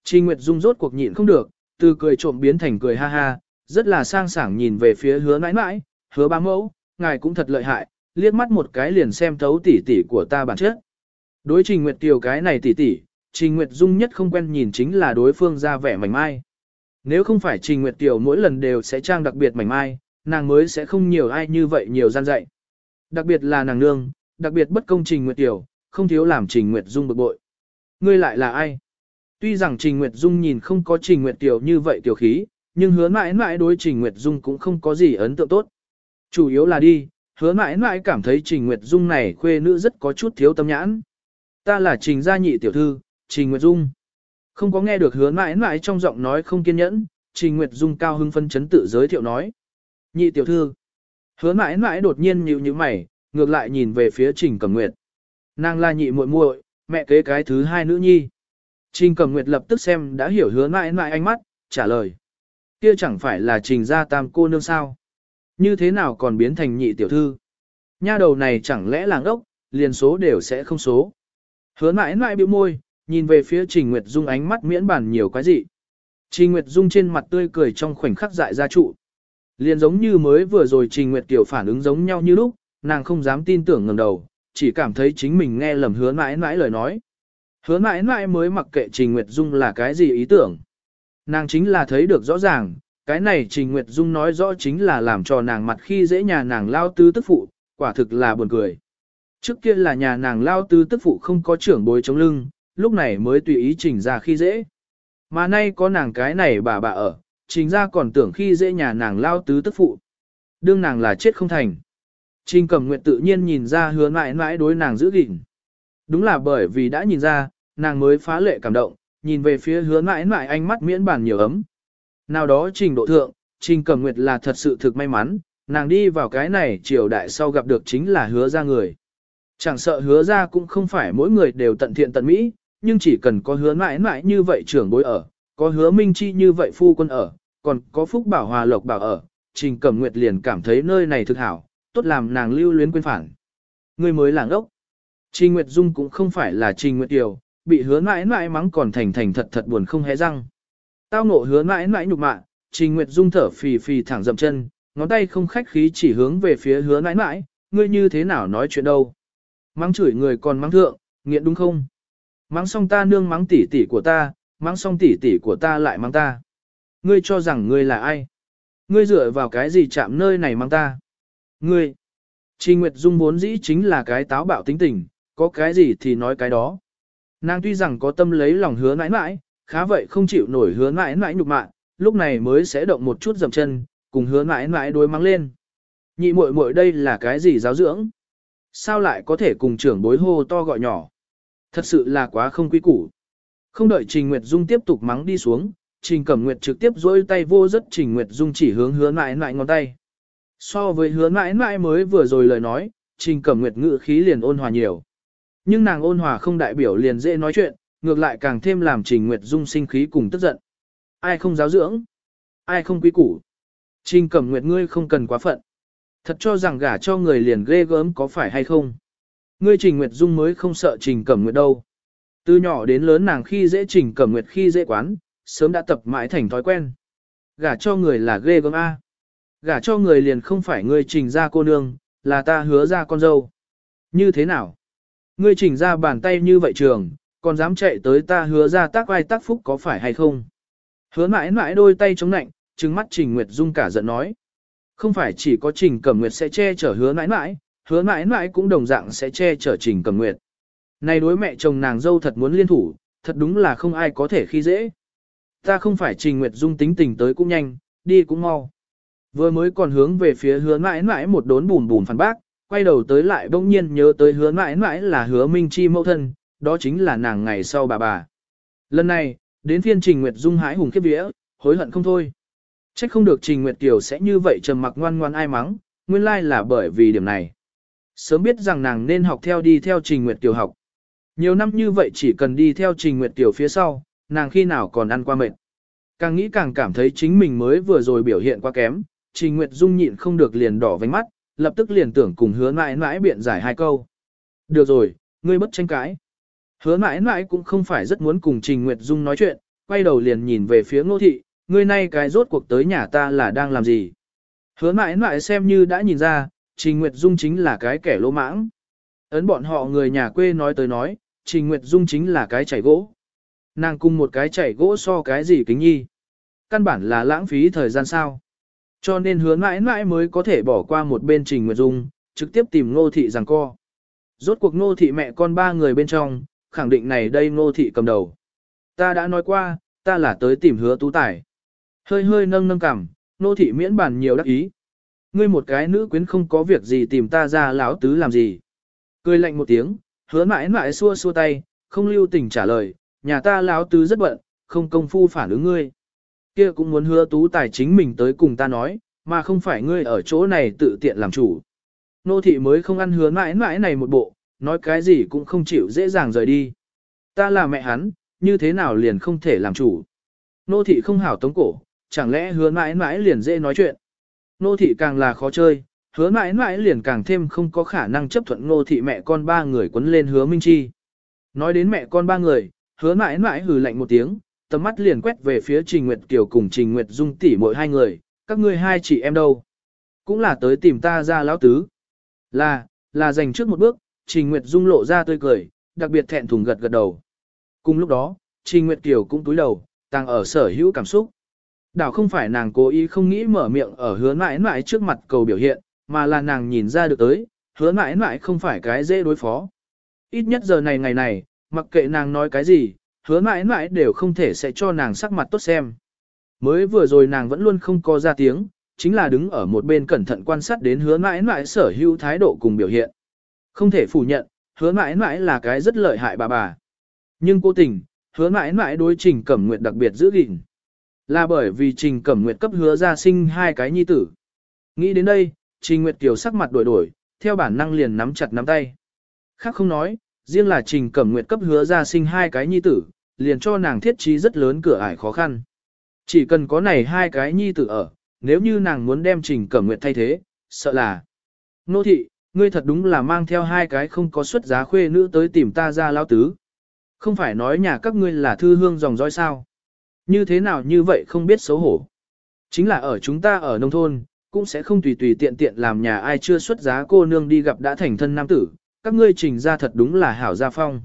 Trình Nguyệt Dung rốt cuộc nhịn không được, từ cười trộm biến thành cười ha ha, rất là sang sảng nhìn về phía hứa mãi mãi, hứa ba mẫu, ngài cũng thật lợi hại, liếc mắt một cái liền xem thấu tỉ tỉ của ta bản chất. Đối Trình Nguyệt Kiều cái này tỉ tỉ, Trình Nguyệt Dung nhất không quen nhìn chính là đối phương ra vẻ mảnh mai. Nếu không phải Trình Nguyệt tiểu mỗi lần đều sẽ trang đặc biệt mảnh mai, nàng mới sẽ không nhiều ai như vậy nhiều gian dạy. Đặc biệt là nàng nương, đặc biệt bất công Trình Nguyệt Tiểu, không thiếu làm Trình Nguyệt Dung bực bội. Ngươi lại là ai? Tuy rằng Trình Nguyệt Dung nhìn không có Trình Nguyệt Tiểu như vậy tiểu khí, nhưng hứa mãi mãi đối Trình Nguyệt Dung cũng không có gì ấn tượng tốt. Chủ yếu là đi, hứa mãi mãi cảm thấy Trình Nguyệt Dung này khuê nữ rất có chút thiếu tâm nhãn. Ta là Trình gia nhị tiểu thư, Trình Nguyệt Dung. Không có nghe được hứa mãi mãi trong giọng nói không kiên nhẫn, Trình Nguyệt Dung cao hưng phân chấn tự giới thiệu nói. Nhị tiểu thư. Hứa mãi mãi đột nhiên nhíu như mày, ngược lại nhìn về phía Trình Cẩm Nguyệt. Nàng là nhị muội muội, mẹ kế cái thứ hai nữ nhi. Trình Cẩm Nguyệt lập tức xem đã hiểu hứa mãi mãi ánh mắt, trả lời. Kia chẳng phải là Trình gia tam cô nương sao? Như thế nào còn biến thành nhị tiểu thư? Nha đầu này chẳng lẽ làng ốc, liền số đều sẽ không số. Hứa mãi mãi biểu môi, nhìn về phía Trình Nguyệt Dung ánh mắt miễn bản nhiều cái gì. Trình Nguyệt Dung trên mặt tươi cười trong khoảnh khắc dại ra trụ. Liền giống như mới vừa rồi Trình Nguyệt Kiều phản ứng giống nhau như lúc, nàng không dám tin tưởng ngẩng đầu, chỉ cảm thấy chính mình nghe lầm hứa mãi mãi lời nói. Hứa mãi mãi mới mặc kệ Trình Nguyệt Dung là cái gì ý tưởng. Nàng chính là thấy được rõ ràng, cái này Trình Nguyệt Dung nói rõ chính là làm cho nàng mặt khi dễ nhà nàng lao tứ tức phụ, quả thực là buồn cười. Trước kia là nhà nàng lao tứ tức phụ không có trưởng bối chống lưng, lúc này mới tùy ý trình ra khi dễ. Mà nay có nàng cái này bà bà ở, trình ra còn tưởng khi dễ nhà nàng lao tứ tức phụ. Đương nàng là chết không thành. Trình cầm nguyện tự nhiên nhìn ra hứa mãi mãi đối nàng giữ gìn. Đúng là bởi vì đã nhìn ra, nàng mới phá lệ cảm động, nhìn về phía hứa mãi mãi ánh mắt miễn bản nhiều ấm. Nào đó trình độ thượng, trình cầm nguyệt là thật sự thực may mắn, nàng đi vào cái này triều đại sau gặp được chính là hứa ra người. Chẳng sợ hứa ra cũng không phải mỗi người đều tận thiện tận mỹ, nhưng chỉ cần có hứa mãi mãi như vậy trưởng bối ở, có hứa minh chi như vậy phu quân ở, còn có phúc bảo hòa lộc bảo ở, trình cẩm nguyệt liền cảm thấy nơi này thực hảo, tốt làm nàng lưu luyến quên phản. Người mới làng ốc. Trình Nguyệt Dung cũng không phải là Trình Nguyệt Kiều, bị hứa mãi mãi mắng còn thành thành thật thật buồn không hé răng. Tao ngộ hứa mãi mãi nhục mạ, Trình Nguyệt Dung thở phì phì thẳng dậm chân, ngón tay không khách khí chỉ hướng về phía hứa mãi mãi, ngươi như thế nào nói chuyện đâu. Mắng chửi người còn mắng thượng, nghiện đúng không? Mắng xong ta nương mắng tỷ tỷ của ta, mắng xong tỷ tỷ của ta lại mắng ta. Ngươi cho rằng ngươi là ai? Ngươi dựa vào cái gì chạm nơi này mắng ta? Ngươi! Trình Nguyệt Dung vốn dĩ chính là cái táo bạo tính tình, có cái gì thì nói cái đó. Nàng tuy rằng có tâm lấy lòng hứa mãi mãi, khá vậy không chịu nổi hứa mãi mãi nhục mạ, lúc này mới sẽ động một chút dầm chân, cùng hứa mãi mãi đối mắng lên. Nhị muội muội đây là cái gì giáo dưỡng? Sao lại có thể cùng trưởng bối hô to gọi nhỏ? Thật sự là quá không quý củ. Không đợi Trình Nguyệt Dung tiếp tục mắng đi xuống, Trình Cẩm Nguyệt trực tiếp dối tay vô rất Trình Nguyệt Dung chỉ hướng hứa mãi mãi ngón tay. So với hứa mãi mãi mới vừa rồi lời nói, Trình Cẩm Nguyệt ngữ khí liền ôn hòa nhiều. Nhưng nàng ôn hòa không đại biểu liền dễ nói chuyện, ngược lại càng thêm làm Trình Nguyệt Dung sinh khí cùng tức giận. Ai không giáo dưỡng? Ai không quý củ? Trình Cẩm Nguyệt ngươi không cần quá phận. Thật cho rằng gả cho người liền ghê gớm có phải hay không? Ngươi Trình Nguyệt Dung mới không sợ Trình Cẩm Nguyệt đâu. Từ nhỏ đến lớn nàng khi dễ Trình Cẩm Nguyệt khi dễ quán, sớm đã tập mãi thành thói quen. Gả cho người là ghê gớm A. Gả cho người liền không phải ngươi Trình ra cô nương, là ta hứa ra con dâu. Như thế nào? Ngươi Trình ra bàn tay như vậy trường, còn dám chạy tới ta hứa ra tác vai tác phúc có phải hay không? Hứa mãi mãi đôi tay chống nạnh, trừng mắt Trình Nguyệt Dung cả giận nói. Không phải chỉ có Trình Cẩm Nguyệt sẽ che chở hứa mãi mãi, hứa mãi mãi cũng đồng dạng sẽ che chở Trình cầm Nguyệt. Này đối mẹ chồng nàng dâu thật muốn liên thủ, thật đúng là không ai có thể khi dễ. Ta không phải Trình Nguyệt Dung tính tình tới cũng nhanh, đi cũng mau. Vừa mới còn hướng về phía hứa mãi mãi một đốn bùn bùn phản bác, quay đầu tới lại bỗng nhiên nhớ tới hứa mãi mãi là hứa Minh Chi mẫu thân, đó chính là nàng ngày sau bà bà. Lần này, đến phiên Trình Nguyệt Dung hãi hùng khiếp vía, hối hận không thôi. Trách không được Trình Nguyệt tiểu sẽ như vậy trầm mặc ngoan ngoan ai mắng, nguyên lai là bởi vì điểm này. Sớm biết rằng nàng nên học theo đi theo Trình Nguyệt Kiều học. Nhiều năm như vậy chỉ cần đi theo Trình Nguyệt Kiều phía sau, nàng khi nào còn ăn qua mệt. Càng nghĩ càng cảm thấy chính mình mới vừa rồi biểu hiện quá kém, Trình Nguyệt Dung nhịn không được liền đỏ vánh mắt, lập tức liền tưởng cùng hứa mãi mãi biện giải hai câu. Được rồi, ngươi bất tranh cãi. Hứa mãi mãi cũng không phải rất muốn cùng Trình Nguyệt Dung nói chuyện, quay đầu liền nhìn về phía ngô thị, ngươi nay cái rốt cuộc tới nhà ta là đang làm gì. Hứa mãi mãi xem như đã nhìn ra, Trình Nguyệt Dung chính là cái kẻ lỗ mãng. Ấn bọn họ người nhà quê nói tới nói, Trình Nguyệt Dung chính là cái chảy gỗ. Nàng cùng một cái chảy gỗ so cái gì kính nhi. Căn bản là lãng phí thời gian sao. Cho nên hứa mãi mãi mới có thể bỏ qua một bên Trình Nguyệt Dung, trực tiếp tìm ngô thị rằng co. Rốt cuộc ngô thị mẹ con ba người bên trong, khẳng định này đây ngô thị cầm đầu. Ta đã nói qua, ta là tới tìm hứa tú tài. Hơi hơi nâng nâng cằm, ngô thị miễn bản nhiều đắc ý. Ngươi một cái nữ quyến không có việc gì tìm ta ra lão tứ làm gì. Cười lạnh một tiếng, hứa mãi mãi xua xua tay, không lưu tình trả lời, nhà ta lão tứ rất bận, không công phu phản ứng ngươi. Kia cũng muốn hứa tú tài chính mình tới cùng ta nói, mà không phải ngươi ở chỗ này tự tiện làm chủ. Nô thị mới không ăn hứa mãi mãi này một bộ, nói cái gì cũng không chịu dễ dàng rời đi. Ta là mẹ hắn, như thế nào liền không thể làm chủ. Nô thị không hảo tống cổ, chẳng lẽ hứa mãi mãi liền dễ nói chuyện. Nô thị càng là khó chơi, hứa mãi mãi liền càng thêm không có khả năng chấp thuận nô thị mẹ con ba người quấn lên hứa minh chi. Nói đến mẹ con ba người, hứa mãi mãi hừ lạnh một tiếng, tầm mắt liền quét về phía Trình Nguyệt Kiều cùng Trình Nguyệt Dung tỷ mỗi hai người, các ngươi hai chị em đâu? Cũng là tới tìm ta ra lão tứ. Là, là dành trước một bước, Trình Nguyệt Dung lộ ra tươi cười, đặc biệt thẹn thùng gật gật đầu. Cùng lúc đó, Trình Nguyệt Kiều cũng túi đầu, đang ở sở hữu cảm xúc. Đảo không phải nàng cố ý không nghĩ mở miệng ở hứa mãi mãi trước mặt cầu biểu hiện, mà là nàng nhìn ra được tới, hứa mãi mãi không phải cái dễ đối phó. Ít nhất giờ này ngày này, mặc kệ nàng nói cái gì, hứa mãi mãi đều không thể sẽ cho nàng sắc mặt tốt xem. Mới vừa rồi nàng vẫn luôn không có ra tiếng, chính là đứng ở một bên cẩn thận quan sát đến hứa mãi mãi sở hữu thái độ cùng biểu hiện. Không thể phủ nhận, hứa mãi mãi là cái rất lợi hại bà bà. Nhưng cố tình, hứa mãi mãi đối trình cẩm nguyệt đặc biệt giữ gìn. Là bởi vì trình cẩm nguyệt cấp hứa ra sinh hai cái nhi tử. Nghĩ đến đây, trình nguyệt kiều sắc mặt đổi đổi, theo bản năng liền nắm chặt nắm tay. Khác không nói, riêng là trình cẩm nguyệt cấp hứa ra sinh hai cái nhi tử, liền cho nàng thiết trí rất lớn cửa ải khó khăn. Chỉ cần có này hai cái nhi tử ở, nếu như nàng muốn đem trình cẩm nguyệt thay thế, sợ là. Nô thị, ngươi thật đúng là mang theo hai cái không có xuất giá khuê nữ tới tìm ta ra lao tứ. Không phải nói nhà các ngươi là thư hương dòng dõi sao. Như thế nào như vậy không biết xấu hổ. Chính là ở chúng ta ở nông thôn, cũng sẽ không tùy tùy tiện tiện làm nhà ai chưa xuất giá cô nương đi gặp đã thành thân nam tử, các ngươi trình ra thật đúng là hảo gia phong.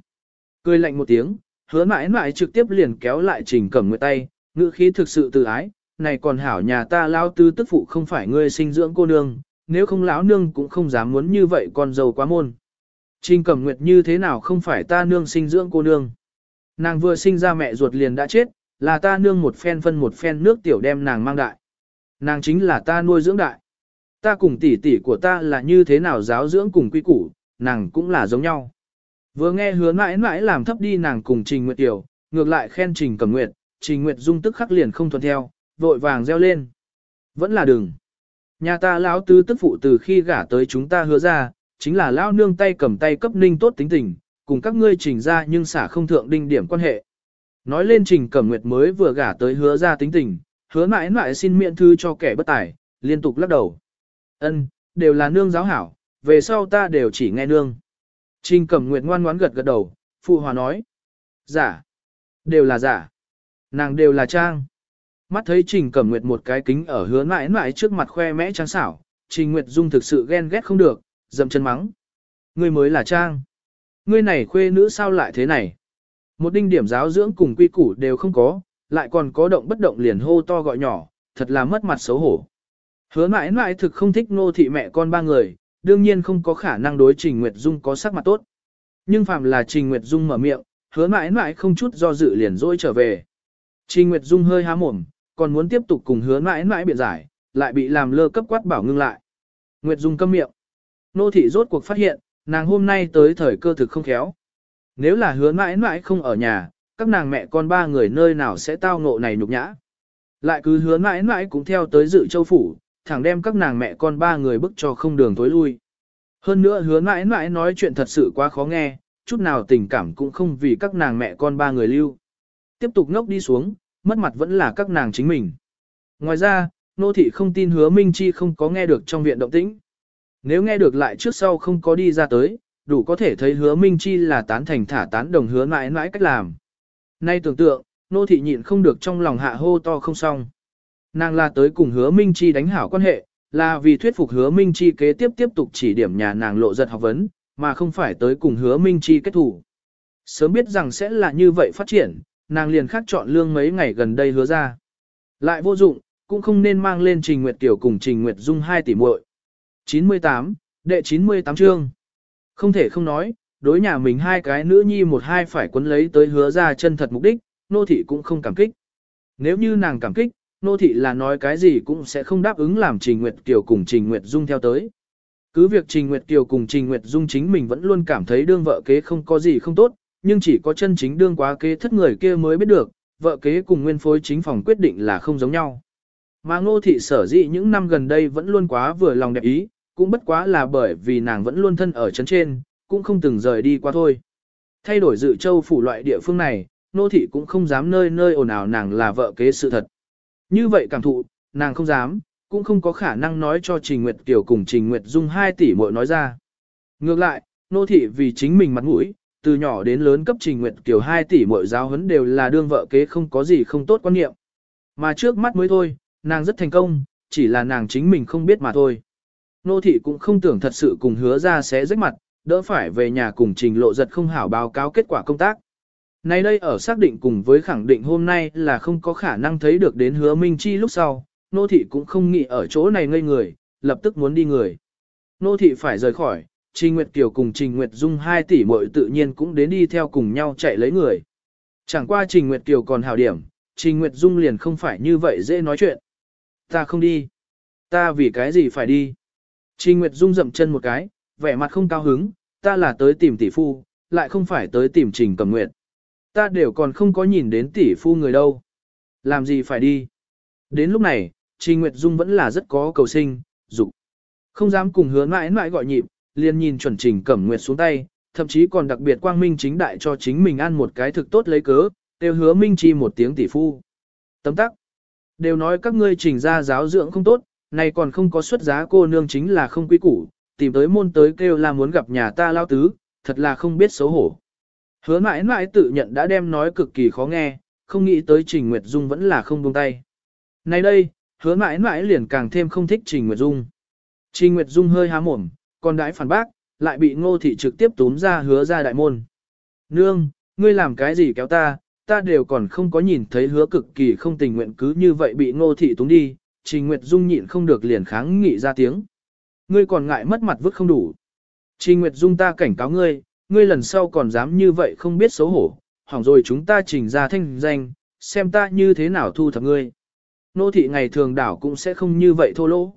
Cười lạnh một tiếng, hứa mãi mãi trực tiếp liền kéo lại trình cẩm nguyệt tay, ngữ khí thực sự tự ái, này còn hảo nhà ta lao tư tức phụ không phải ngươi sinh dưỡng cô nương, nếu không lão nương cũng không dám muốn như vậy con dâu quá môn. Trình cẩm nguyệt như thế nào không phải ta nương sinh dưỡng cô nương. Nàng vừa sinh ra mẹ ruột liền đã chết, là ta nương một phen phân một phen nước tiểu đem nàng mang đại. Nàng chính là ta nuôi dưỡng đại. Ta cùng tỷ tỷ của ta là như thế nào giáo dưỡng cùng quy củ, nàng cũng là giống nhau. Vừa nghe hứa mãi mãi làm thấp đi nàng cùng Trình Nguyệt Tiểu, ngược lại khen Trình Cẩm Nguyệt, Trình Nguyệt Dung tức khắc liền không thuận theo, vội vàng reo lên. Vẫn là đừng. Nhà ta lão tứ tức phụ từ khi gả tới chúng ta hứa ra, chính là lão nương tay cầm tay cấp ninh tốt tính tình, cùng các ngươi trình ra nhưng xả không thượng đinh điểm quan hệ. Nói lên Trình Cẩm Nguyệt mới vừa gả tới hứa ra tính tình, hứa mãi mãi xin miễn thư cho kẻ bất tài, liên tục lắc đầu. Ân, đều là nương giáo hảo, về sau ta đều chỉ nghe nương. Trình Cẩm Nguyệt ngoan ngoãn gật gật đầu, phụ hòa nói. Giả. Đều là giả. Nàng đều là trang. Mắt thấy Trình Cẩm Nguyệt một cái kính ở hứa mãi mãi trước mặt khoe mẽ trang xảo, Trình Nguyệt Dung thực sự ghen ghét không được, dậm chân mắng. Ngươi mới là trang. Ngươi này khuê nữ sao lại thế này? Một đinh điểm giáo dưỡng cùng quy củ đều không có, lại còn có động bất động liền hô to gọi nhỏ, thật là mất mặt xấu hổ. Hứa mãi mãi thực không thích nô thị mẹ con ba người, đương nhiên không có khả năng đối Trình Nguyệt Dung có sắc mặt tốt. Nhưng phạm là Trình Nguyệt Dung mở miệng, hứa mãi mãi không chút do dự liền dỗi trở về. Trình Nguyệt Dung hơi há mồm, còn muốn tiếp tục cùng hứa mãi mãi biện giải, lại bị làm lơ cấp quát bảo ngưng lại. Nguyệt Dung câm miệng. Nô thị rốt cuộc phát hiện, nàng hôm nay tới thời cơ thực không khéo. Nếu là hứa mãi mãi không ở nhà, các nàng mẹ con ba người nơi nào sẽ tao ngộ này nhục nhã. Lại cứ hứa mãi mãi cũng theo tới dự châu phủ, thẳng đem các nàng mẹ con ba người bức cho không đường tối lui. Hơn nữa hứa mãi mãi nói chuyện thật sự quá khó nghe, chút nào tình cảm cũng không vì các nàng mẹ con ba người lưu. Tiếp tục ngốc đi xuống, mất mặt vẫn là các nàng chính mình. Ngoài ra, nô thị không tin hứa Minh Chi không có nghe được trong viện động tĩnh. Nếu nghe được lại trước sau không có đi ra tới, đủ có thể thấy hứa Minh Chi là tán thành thả tán đồng hứa mãi mãi cách làm. Nay tưởng tượng, nô thị nhịn không được trong lòng hạ hô to không xong. Nàng là tới cùng hứa Minh Chi đánh hảo quan hệ, là vì thuyết phục hứa Minh Chi kế tiếp tiếp tục chỉ điểm nhà nàng lộ giật học vấn, mà không phải tới cùng hứa Minh Chi kết thủ. Sớm biết rằng sẽ là như vậy phát triển, nàng liền khắc chọn lương mấy ngày gần đây hứa ra. Lại vô dụng, cũng không nên mang lên Trình Nguyệt Tiểu cùng Trình Nguyệt Dung hai tỷ muội. 98, Đệ 98 chương. Không thể không nói, đối nhà mình hai cái nữ nhi một hai phải quấn lấy tới hứa ra chân thật mục đích, nô thị cũng không cảm kích. Nếu như nàng cảm kích, nô thị là nói cái gì cũng sẽ không đáp ứng làm Trình Nguyệt Kiều cùng Trình Nguyệt Dung theo tới. Cứ việc Trình Nguyệt Kiều cùng Trình Nguyệt Dung chính mình vẫn luôn cảm thấy đương vợ kế không có gì không tốt, nhưng chỉ có chân chính đương quá kế thất người kia mới biết được, vợ kế cùng nguyên phối chính phòng quyết định là không giống nhau. Mà ngô thị sở dĩ những năm gần đây vẫn luôn quá vừa lòng đẹp ý, cũng bất quá là bởi vì nàng vẫn luôn thân ở chấn trên, cũng không từng rời đi qua thôi. Thay đổi dự châu phủ loại địa phương này, nô thị cũng không dám nơi nơi ồn ào nàng là vợ kế sự thật. Như vậy cảm thụ, nàng không dám, cũng không có khả năng nói cho Trình Nguyệt Kiều cùng Trình Nguyệt Dung 2 tỷ muội nói ra. Ngược lại, nô thị vì chính mình mặt mũi, từ nhỏ đến lớn cấp Trình Nguyệt Kiều 2 tỷ muội giáo huấn đều là đương vợ kế không có gì không tốt quan niệm. Mà trước mắt mới thôi, nàng rất thành công, chỉ là nàng chính mình không biết mà thôi. Nô thị cũng không tưởng thật sự cùng hứa ra sẽ rách mặt, đỡ phải về nhà cùng trình lộ giật không hảo báo cáo kết quả công tác. Nay đây ở xác định cùng với khẳng định hôm nay là không có khả năng thấy được đến hứa Minh Chi lúc sau, nô thị cũng không nghĩ ở chỗ này ngây người, lập tức muốn đi người. Nô thị phải rời khỏi, Trình Nguyệt Kiều cùng Trình Nguyệt Dung 2 tỷ muội tự nhiên cũng đến đi theo cùng nhau chạy lấy người. Chẳng qua Trình Nguyệt Kiều còn hào điểm, Trình Nguyệt Dung liền không phải như vậy dễ nói chuyện. Ta không đi. Ta vì cái gì phải đi? Trình Nguyệt Dung dậm chân một cái, vẻ mặt không cao hứng, ta là tới tìm tỷ phu, lại không phải tới tìm Trình Cẩm Nguyệt. Ta đều còn không có nhìn đến tỷ phu người đâu. Làm gì phải đi? Đến lúc này, Trình Nguyệt Dung vẫn là rất có cầu sinh, dục Không dám cùng hứa mãi mãi gọi nhịp, liền nhìn chuẩn Trình Cẩm Nguyệt xuống tay, thậm chí còn đặc biệt quang minh chính đại cho chính mình ăn một cái thực tốt lấy cớ, đều hứa minh chi một tiếng tỷ phu. Tấm tắc. Đều nói các ngươi trình ra giáo dưỡng không tốt, này còn không có xuất giá cô nương chính là không quý củ, tìm tới môn tới kêu là muốn gặp nhà ta lao tứ, thật là không biết xấu hổ. Hứa mãi mãi tự nhận đã đem nói cực kỳ khó nghe, không nghĩ tới Trình Nguyệt Dung vẫn là không buông tay. Này đây, hứa mãi mãi liền càng thêm không thích Trình Nguyệt Dung. Trình Nguyệt Dung hơi há mồm, còn đãi phản bác, lại bị ngô thị trực tiếp túm ra hứa ra đại môn. Nương, ngươi làm cái gì kéo ta, ta đều còn không có nhìn thấy hứa cực kỳ không tình nguyện cứ như vậy bị ngô thị túm đi, Trình Nguyệt Dung nhịn không được liền kháng nghị ra tiếng. Ngươi còn ngại mất mặt vứt không đủ. Trình Nguyệt Dung ta cảnh cáo ngươi, ngươi lần sau còn dám như vậy không biết xấu hổ, hỏng rồi chúng ta trình ra thanh danh, xem ta như thế nào thu thập ngươi. Nô thị ngày thường đảo cũng sẽ không như vậy thô lỗ.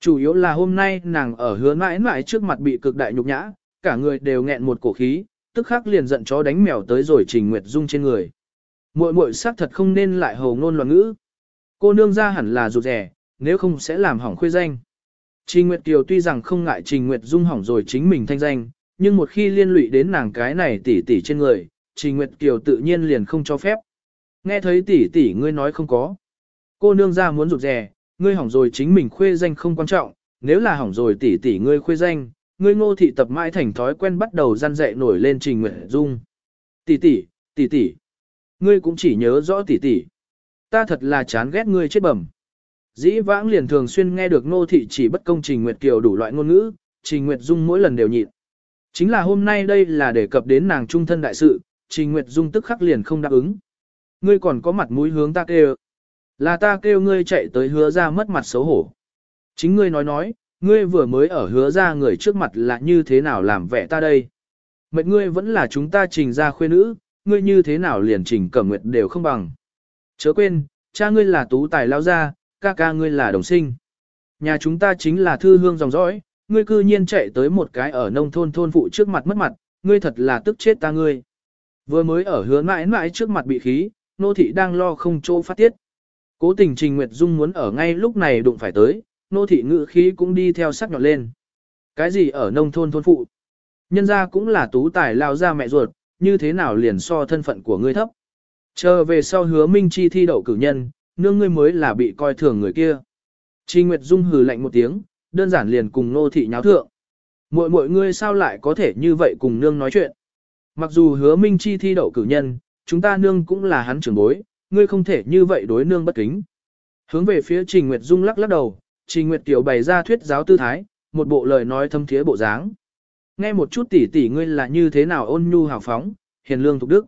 Chủ yếu là hôm nay nàng ở hứa mãi mãi trước mặt bị cực đại nhục nhã, cả người đều nghẹn một cổ khí, tức khắc liền giận chó đánh mèo tới rồi Trình Nguyệt Dung trên người. Muội muội xác thật không nên lại hồ ngôn loạn ngữ. Cô nương ra hẳn là rụt rẻ, nếu không sẽ làm hỏng khuê danh. Trình Nguyệt Kiều tuy rằng không ngại Trình Nguyệt Dung hỏng rồi chính mình thanh danh, nhưng một khi liên lụy đến nàng cái này tỷ tỷ trên người, Trình Nguyệt Kiều tự nhiên liền không cho phép. Nghe thấy tỷ tỷ ngươi nói không có. Cô nương ra muốn rụt rè, ngươi hỏng rồi chính mình khuê danh không quan trọng, nếu là hỏng rồi tỷ tỷ ngươi khuê danh, ngươi ngô thị tập mãi thành thói quen bắt đầu gian dạy nổi lên Trình Nguyệt Dung. Tỷ tỷ, tỷ tỷ, ngươi cũng chỉ nhớ rõ tỷ tỷ. Ta thật là chán ghét ngươi chết bẩm. Dĩ vãng liền thường xuyên nghe được nô thị chỉ bất công Trình Nguyệt Kiều đủ loại ngôn ngữ, Trình Nguyệt Dung mỗi lần đều nhịn. Chính là hôm nay đây là đề cập đến nàng trung thân đại sự, Trình Nguyệt Dung tức khắc liền không đáp ứng. Ngươi còn có mặt mũi hướng ta kêu. Là ta kêu ngươi chạy tới hứa ra mất mặt xấu hổ. Chính ngươi nói nói, ngươi vừa mới ở hứa ra người trước mặt là như thế nào làm vẻ ta đây. Mệnh ngươi vẫn là chúng ta trình ra khuê nữ, ngươi như thế nào liền trình cẩm nguyệt đều không bằng. Chớ quên, cha ngươi là tú tài lao gia, ca ca ngươi là đồng sinh. Nhà chúng ta chính là thư hương dòng dõi, ngươi cư nhiên chạy tới một cái ở nông thôn thôn phụ trước mặt mất mặt, ngươi thật là tức chết ta ngươi. Vừa mới ở hứa mãi mãi trước mặt bị khí, nô thị đang lo không chỗ phát tiết. Cố tình Trình Nguyệt Dung muốn ở ngay lúc này đụng phải tới, nô thị ngự khí cũng đi theo sắc nhọn lên. Cái gì ở nông thôn thôn phụ? Nhân ra cũng là tú tài lao ra mẹ ruột, như thế nào liền so thân phận của ngươi thấp? Chờ về sau hứa minh chi thi đậu cử nhân, nương ngươi mới là bị coi thường người kia. Trình Nguyệt Dung hừ lạnh một tiếng, đơn giản liền cùng nô thị nháo thượng. Muội muội ngươi sao lại có thể như vậy cùng nương nói chuyện? Mặc dù hứa minh chi thi đậu cử nhân, chúng ta nương cũng là hắn trưởng bối, ngươi không thể như vậy đối nương bất kính. Hướng về phía Trình Nguyệt Dung lắc lắc đầu, Trình Nguyệt Tiểu bày ra thuyết giáo tư thái, một bộ lời nói thâm thiế bộ dáng. Nghe một chút tỉ tỉ ngươi là như thế nào ôn nhu hào phóng, hiền lương thục đức.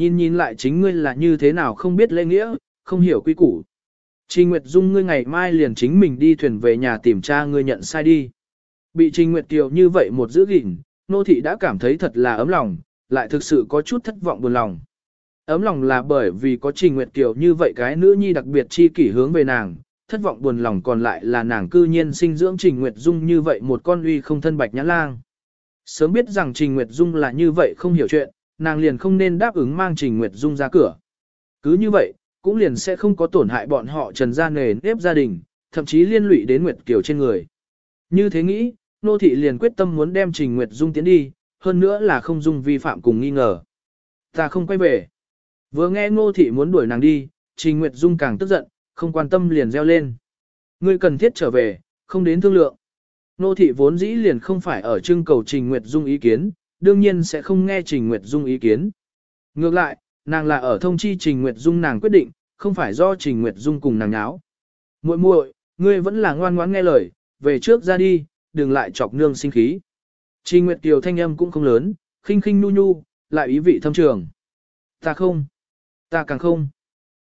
Nhìn nhìn lại chính ngươi là như thế nào không biết lễ nghĩa, không hiểu quy củ. Trình Nguyệt Dung ngươi ngày mai liền chính mình đi thuyền về nhà tìm cha ngươi nhận sai đi. Bị Trình Nguyệt Kiều như vậy một giữ gìn, nô thị đã cảm thấy thật là ấm lòng, lại thực sự có chút thất vọng buồn lòng. Ấm lòng là bởi vì có Trình Nguyệt Kiều như vậy cái nữ nhi đặc biệt chi kỷ hướng về nàng, thất vọng buồn lòng còn lại là nàng cư nhiên sinh dưỡng Trình Nguyệt Dung như vậy một con uy không thân bạch nhã lang. Sớm biết rằng Trình Nguyệt Dung là như vậy không hiểu chuyện, nàng liền không nên đáp ứng mang Trình Nguyệt Dung ra cửa. Cứ như vậy, cũng liền sẽ không có tổn hại bọn họ trần gia nghề nếp gia đình, thậm chí liên lụy đến Nguyệt Kiều trên người. Như thế nghĩ, nô thị liền quyết tâm muốn đem Trình Nguyệt Dung tiến đi, hơn nữa là không dung vi phạm cùng nghi ngờ. Ta không quay về. Vừa nghe nô thị muốn đuổi nàng đi, Trình Nguyệt Dung càng tức giận, không quan tâm liền reo lên. Ngươi cần thiết trở về, không đến thương lượng. Nô thị vốn dĩ liền không phải ở trưng cầu Trình Nguyệt Dung ý kiến, đương nhiên sẽ không nghe Trình Nguyệt Dung ý kiến. Ngược lại, nàng là ở thông chi Trình Nguyệt Dung nàng quyết định, không phải do Trình Nguyệt Dung cùng nàng nháo. Muội muội, ngươi vẫn là ngoan ngoãn nghe lời, về trước ra đi, đừng lại chọc nương sinh khí. Trình Nguyệt Kiều thanh âm cũng không lớn, khinh khinh nu nu, lại ý vị thâm trường. Ta không, ta càng không.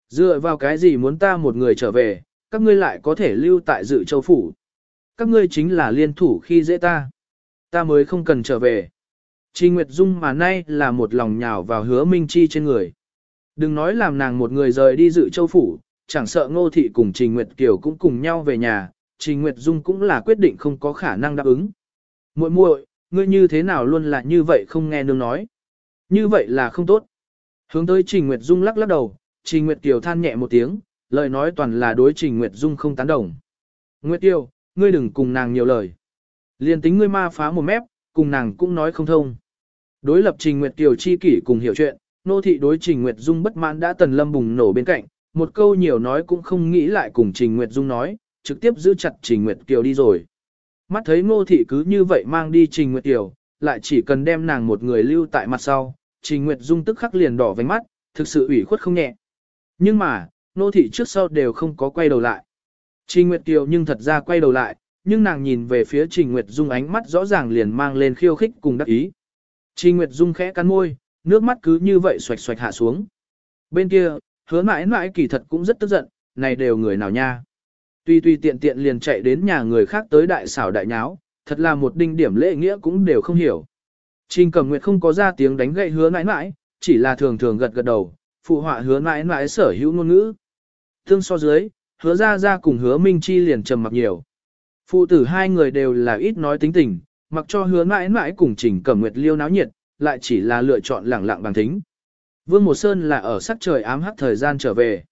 Dựa vào cái gì muốn ta một người trở về, các ngươi lại có thể lưu tại dự châu phủ. Các ngươi chính là liên thủ khi dễ ta. Ta mới không cần trở về. Trình Nguyệt Dung mà nay là một lòng nhào vào hứa Minh Chi trên người. Đừng nói làm nàng một người rời đi dự châu phủ, chẳng sợ ngô thị cùng Trình Nguyệt Kiều cũng cùng nhau về nhà, Trình Nguyệt Dung cũng là quyết định không có khả năng đáp ứng. muội muội, ngươi như thế nào luôn là như vậy không nghe nương nói. Như vậy là không tốt. Hướng tới Trình Nguyệt Dung lắc lắc đầu, Trình Nguyệt Kiều than nhẹ một tiếng, lời nói toàn là đối Trình Nguyệt Dung không tán đồng. Nguyệt Kiều, ngươi đừng cùng nàng nhiều lời. Liên tính ngươi ma phá một mép, cùng nàng cũng nói không thông. Đối lập Trình Nguyệt Kiều chi kỷ cùng hiểu chuyện, nô thị đối Trình Nguyệt Dung bất mãn đã tần lâm bùng nổ bên cạnh, một câu nhiều nói cũng không nghĩ lại cùng Trình Nguyệt Dung nói, trực tiếp giữ chặt Trình Nguyệt Kiều đi rồi. Mắt thấy nô thị cứ như vậy mang đi Trình Nguyệt Kiều, lại chỉ cần đem nàng một người lưu tại mặt sau, Trình Nguyệt Dung tức khắc liền đỏ vành mắt, thực sự ủy khuất không nhẹ. Nhưng mà, nô thị trước sau đều không có quay đầu lại. Trình Nguyệt Kiều nhưng thật ra quay đầu lại, nhưng nàng nhìn về phía Trình Nguyệt Dung ánh mắt rõ ràng liền mang lên khiêu khích cùng đắc ý. Trình Nguyệt Dung khẽ cắn môi, nước mắt cứ như vậy xoạch xoạch hạ xuống. Bên kia, hứa mãi mãi kỳ thật cũng rất tức giận, này đều người nào nha. Tuy tuy tiện tiện liền chạy đến nhà người khác tới đại xảo đại nháo, thật là một đinh điểm lễ nghĩa cũng đều không hiểu. Trình Cẩm Nguyệt không có ra tiếng đánh gậy hứa mãi mãi, chỉ là thường thường gật gật đầu, phụ họa hứa mãi mãi sở hữu ngôn ngữ. Thương so dưới, hứa ra ra cùng hứa Minh Chi liền trầm mặc nhiều. Phụ tử hai người đều là ít nói tính tình, mặc cho hứa mãi mãi cùng Trình Cẩm Nguyệt liêu náo nhiệt, lại chỉ là lựa chọn lẳng lặng bằng thính. Vương Một Sơn là ở sắc trời ám hắc thời gian trở về.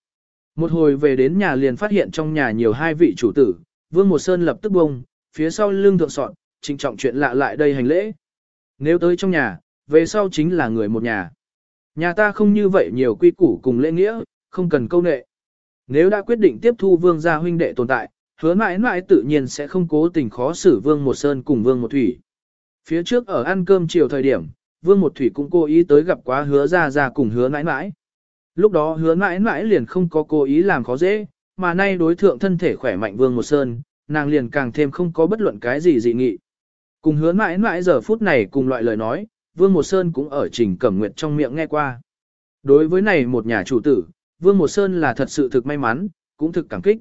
Một hồi về đến nhà liền phát hiện trong nhà nhiều hai vị chủ tử, Vương Một Sơn lập tức bông, phía sau lưng thượng soạn, trình trọng chuyện lạ lại đây hành lễ. Nếu tới trong nhà, về sau chính là người một nhà. Nhà ta không như vậy nhiều quy củ cùng lễ nghĩa, không cần câu nệ. Nếu đã quyết định tiếp thu vương gia huynh đệ tồn tại, hứa mãi mãi tự nhiên sẽ không cố tình khó xử vương một sơn cùng vương một thủy. Phía trước ở ăn cơm chiều thời điểm, vương một thủy cũng cố ý tới gặp quá hứa ra ra cùng hứa mãi mãi. Lúc đó hứa mãi mãi liền không có cố ý làm khó dễ, mà nay đối thượng thân thể khỏe mạnh vương một sơn, nàng liền càng thêm không có bất luận cái gì dị nghị. Cùng hứa mãi mãi giờ phút này cùng loại lời nói, Vương Một Sơn cũng ở Trình Cẩm Nguyệt trong miệng nghe qua. Đối với này một nhà chủ tử, Vương Một Sơn là thật sự thực may mắn, cũng thực cảm kích.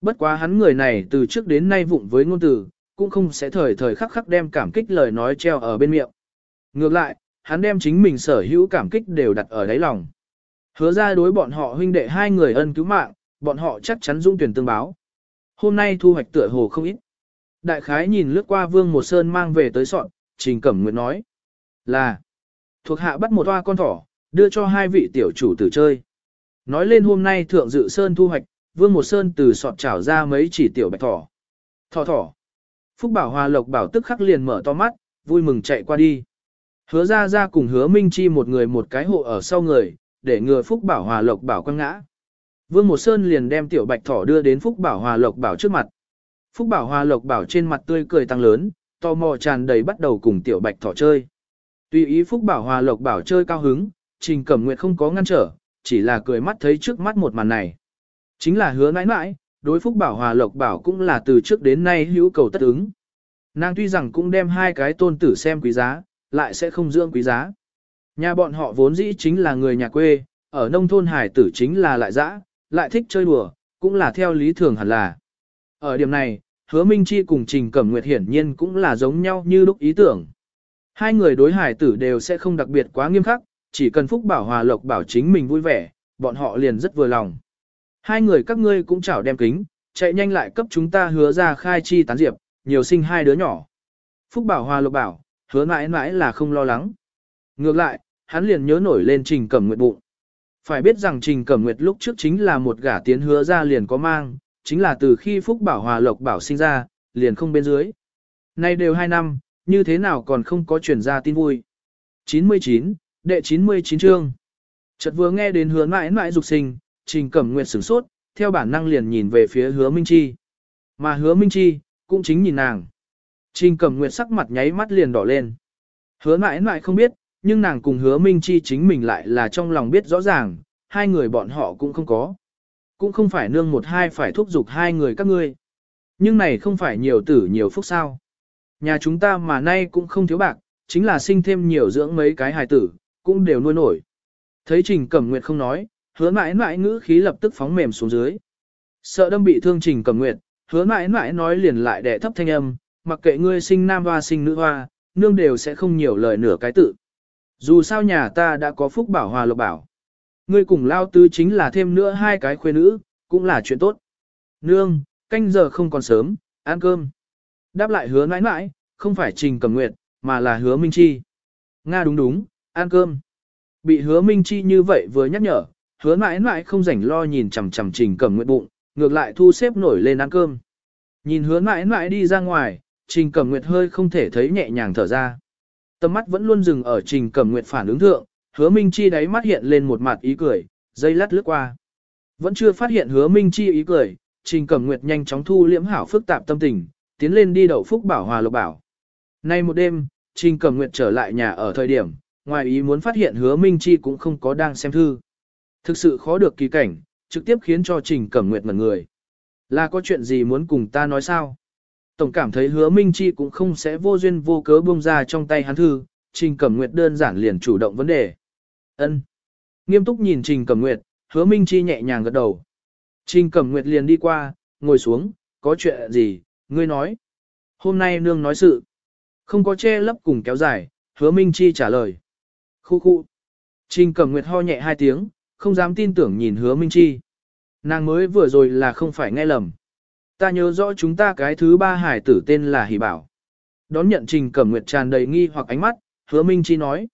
Bất quá hắn người này từ trước đến nay vụng với ngôn từ, cũng không sẽ thời thời khắc khắc đem cảm kích lời nói treo ở bên miệng. Ngược lại, hắn đem chính mình sở hữu cảm kích đều đặt ở đáy lòng. Hứa ra đối bọn họ huynh đệ hai người ân cứu mạng, bọn họ chắc chắn dung tuyển tương báo. Hôm nay thu hoạch tựa hồ không ít. Đại khái nhìn lướt qua Vương Một Sơn mang về tới sọn, Trình Cẩm Nguyệt nói. Là, thuộc hạ bắt một toa con thỏ, đưa cho hai vị tiểu chủ tử chơi. Nói lên hôm nay thượng dự sơn thu hoạch, vương một sơn từ sọt trảo ra mấy chỉ tiểu bạch thỏ. Thỏ thỏ. Phúc bảo hòa lộc bảo tức khắc liền mở to mắt, vui mừng chạy qua đi. Hứa ra ra cùng hứa minh chi một người một cái hộ ở sau người, để ngừa Phúc bảo hòa lộc bảo quăng ngã. Vương một sơn liền đem tiểu bạch thỏ đưa đến Phúc bảo hòa lộc bảo trước mặt. Phúc bảo hòa lộc bảo trên mặt tươi cười tăng lớn, to mò tràn đầy bắt đầu cùng tiểu bạch thỏ chơi. Tùy ý Phúc Bảo Hòa Lộc Bảo chơi cao hứng, Trình Cẩm Nguyệt không có ngăn trở, chỉ là cười mắt thấy trước mắt một màn này. Chính là hứa mãi mãi, đối Phúc Bảo Hòa Lộc Bảo cũng là từ trước đến nay hữu cầu tất ứng. Nàng tuy rằng cũng đem hai cái tôn tử xem quý giá, lại sẽ không dưỡng quý giá. Nhà bọn họ vốn dĩ chính là người nhà quê, ở nông thôn hải tử chính là lại dã, lại thích chơi đùa, cũng là theo lý thường hẳn là. Ở điểm này, hứa Minh Chi cùng Trình Cẩm Nguyệt hiển nhiên cũng là giống nhau như lúc ý tưởng. Hai người đối hải tử đều sẽ không đặc biệt quá nghiêm khắc, chỉ cần Phúc Bảo Hòa Lộc bảo chính mình vui vẻ, bọn họ liền rất vừa lòng. Hai người các ngươi cũng chảo đem kính, chạy nhanh lại cấp chúng ta hứa ra khai chi tán diệp, nhiều sinh hai đứa nhỏ. Phúc Bảo Hòa Lộc bảo, hứa mãi mãi là không lo lắng. Ngược lại, hắn liền nhớ nổi lên Trình Cẩm Nguyệt bụng. Phải biết rằng Trình Cẩm Nguyệt lúc trước chính là một gả tiến hứa ra liền có mang, chính là từ khi Phúc Bảo Hòa Lộc Bảo sinh ra, liền không bên dưới. Nay đều hai năm, như thế nào còn không có truyền ra tin vui. 99, đệ 99 chương. Chợt vừa nghe đến hứa mãi mãi dục sinh, Trình Cẩm Nguyệt sửng sốt, theo bản năng liền nhìn về phía hứa Minh Chi. Mà hứa Minh Chi, cũng chính nhìn nàng. Trình Cẩm Nguyệt sắc mặt nháy mắt liền đỏ lên. Hứa mãi mãi không biết, nhưng nàng cùng hứa Minh Chi chính mình lại là trong lòng biết rõ ràng, hai người bọn họ cũng không có. Cũng không phải nương một hai phải thúc giục hai người các ngươi. Nhưng này không phải nhiều tử nhiều phúc sao. Nhà chúng ta mà nay cũng không thiếu bạc, chính là sinh thêm nhiều dưỡng mấy cái hài tử, cũng đều nuôi nổi. Thấy Trình Cẩm Nguyệt không nói, hứa mãi mãi ngữ khí lập tức phóng mềm xuống dưới. Sợ đâm bị thương Trình cầm Nguyệt, hứa mãi mãi nói liền lại đẻ thấp thanh âm, mặc kệ ngươi sinh nam hoa sinh nữ hoa, nương đều sẽ không nhiều lời nửa cái tự. Dù sao nhà ta đã có phúc bảo hòa lộc bảo. Ngươi cùng lao tứ chính là thêm nữa hai cái khuê nữ, cũng là chuyện tốt. Nương, canh giờ không còn sớm, ăn cơm. Đáp lại hứa mãi mãi, không phải Trình cầm Nguyệt, mà là hứa Minh Chi. Nga đúng đúng, ăn cơm. Bị hứa Minh Chi như vậy vừa nhắc nhở, hứa mãi mãi không rảnh lo nhìn chằm chằm Trình Cẩm Nguyệt bụng, ngược lại thu xếp nổi lên ăn cơm. Nhìn hứa mãi mãi đi ra ngoài, Trình Cẩm Nguyệt hơi không thể thấy nhẹ nhàng thở ra. Tầm mắt vẫn luôn dừng ở Trình Cẩm Nguyệt phản ứng thượng, hứa Minh Chi đáy mắt hiện lên một mặt ý cười, dây lát lướt qua. Vẫn chưa phát hiện hứa Minh Chi ý cười, Trình Cẩm Nguyệt nhanh chóng thu liễm hảo phức tạp tâm tình, tiến lên đi đậu phúc bảo hòa lộc bảo. Nay một đêm, Trình Cẩm Nguyệt trở lại nhà ở thời điểm, ngoài ý muốn phát hiện hứa Minh Chi cũng không có đang xem thư. Thực sự khó được kỳ cảnh, trực tiếp khiến cho Trình Cẩm Nguyệt ngẩn người. Là có chuyện gì muốn cùng ta nói sao? Tổng cảm thấy hứa Minh Chi cũng không sẽ vô duyên vô cớ buông ra trong tay hắn thư, Trình Cẩm Nguyệt đơn giản liền chủ động vấn đề. ân Nghiêm túc nhìn Trình Cẩm Nguyệt, hứa Minh Chi nhẹ nhàng gật đầu. Trình Cẩm Nguyệt liền đi qua, ngồi xuống, có chuyện gì, ngươi nói. Hôm nay nương nói sự. Không có che lấp cùng kéo dài, hứa Minh Chi trả lời. Khu khu. Trình Cẩm Nguyệt ho nhẹ hai tiếng, không dám tin tưởng nhìn hứa Minh Chi. Nàng mới vừa rồi là không phải nghe lầm. Ta nhớ rõ chúng ta cái thứ ba hải tử tên là Hỷ Bảo. Đón nhận Trình Cẩm Nguyệt tràn đầy nghi hoặc ánh mắt, hứa Minh Chi nói.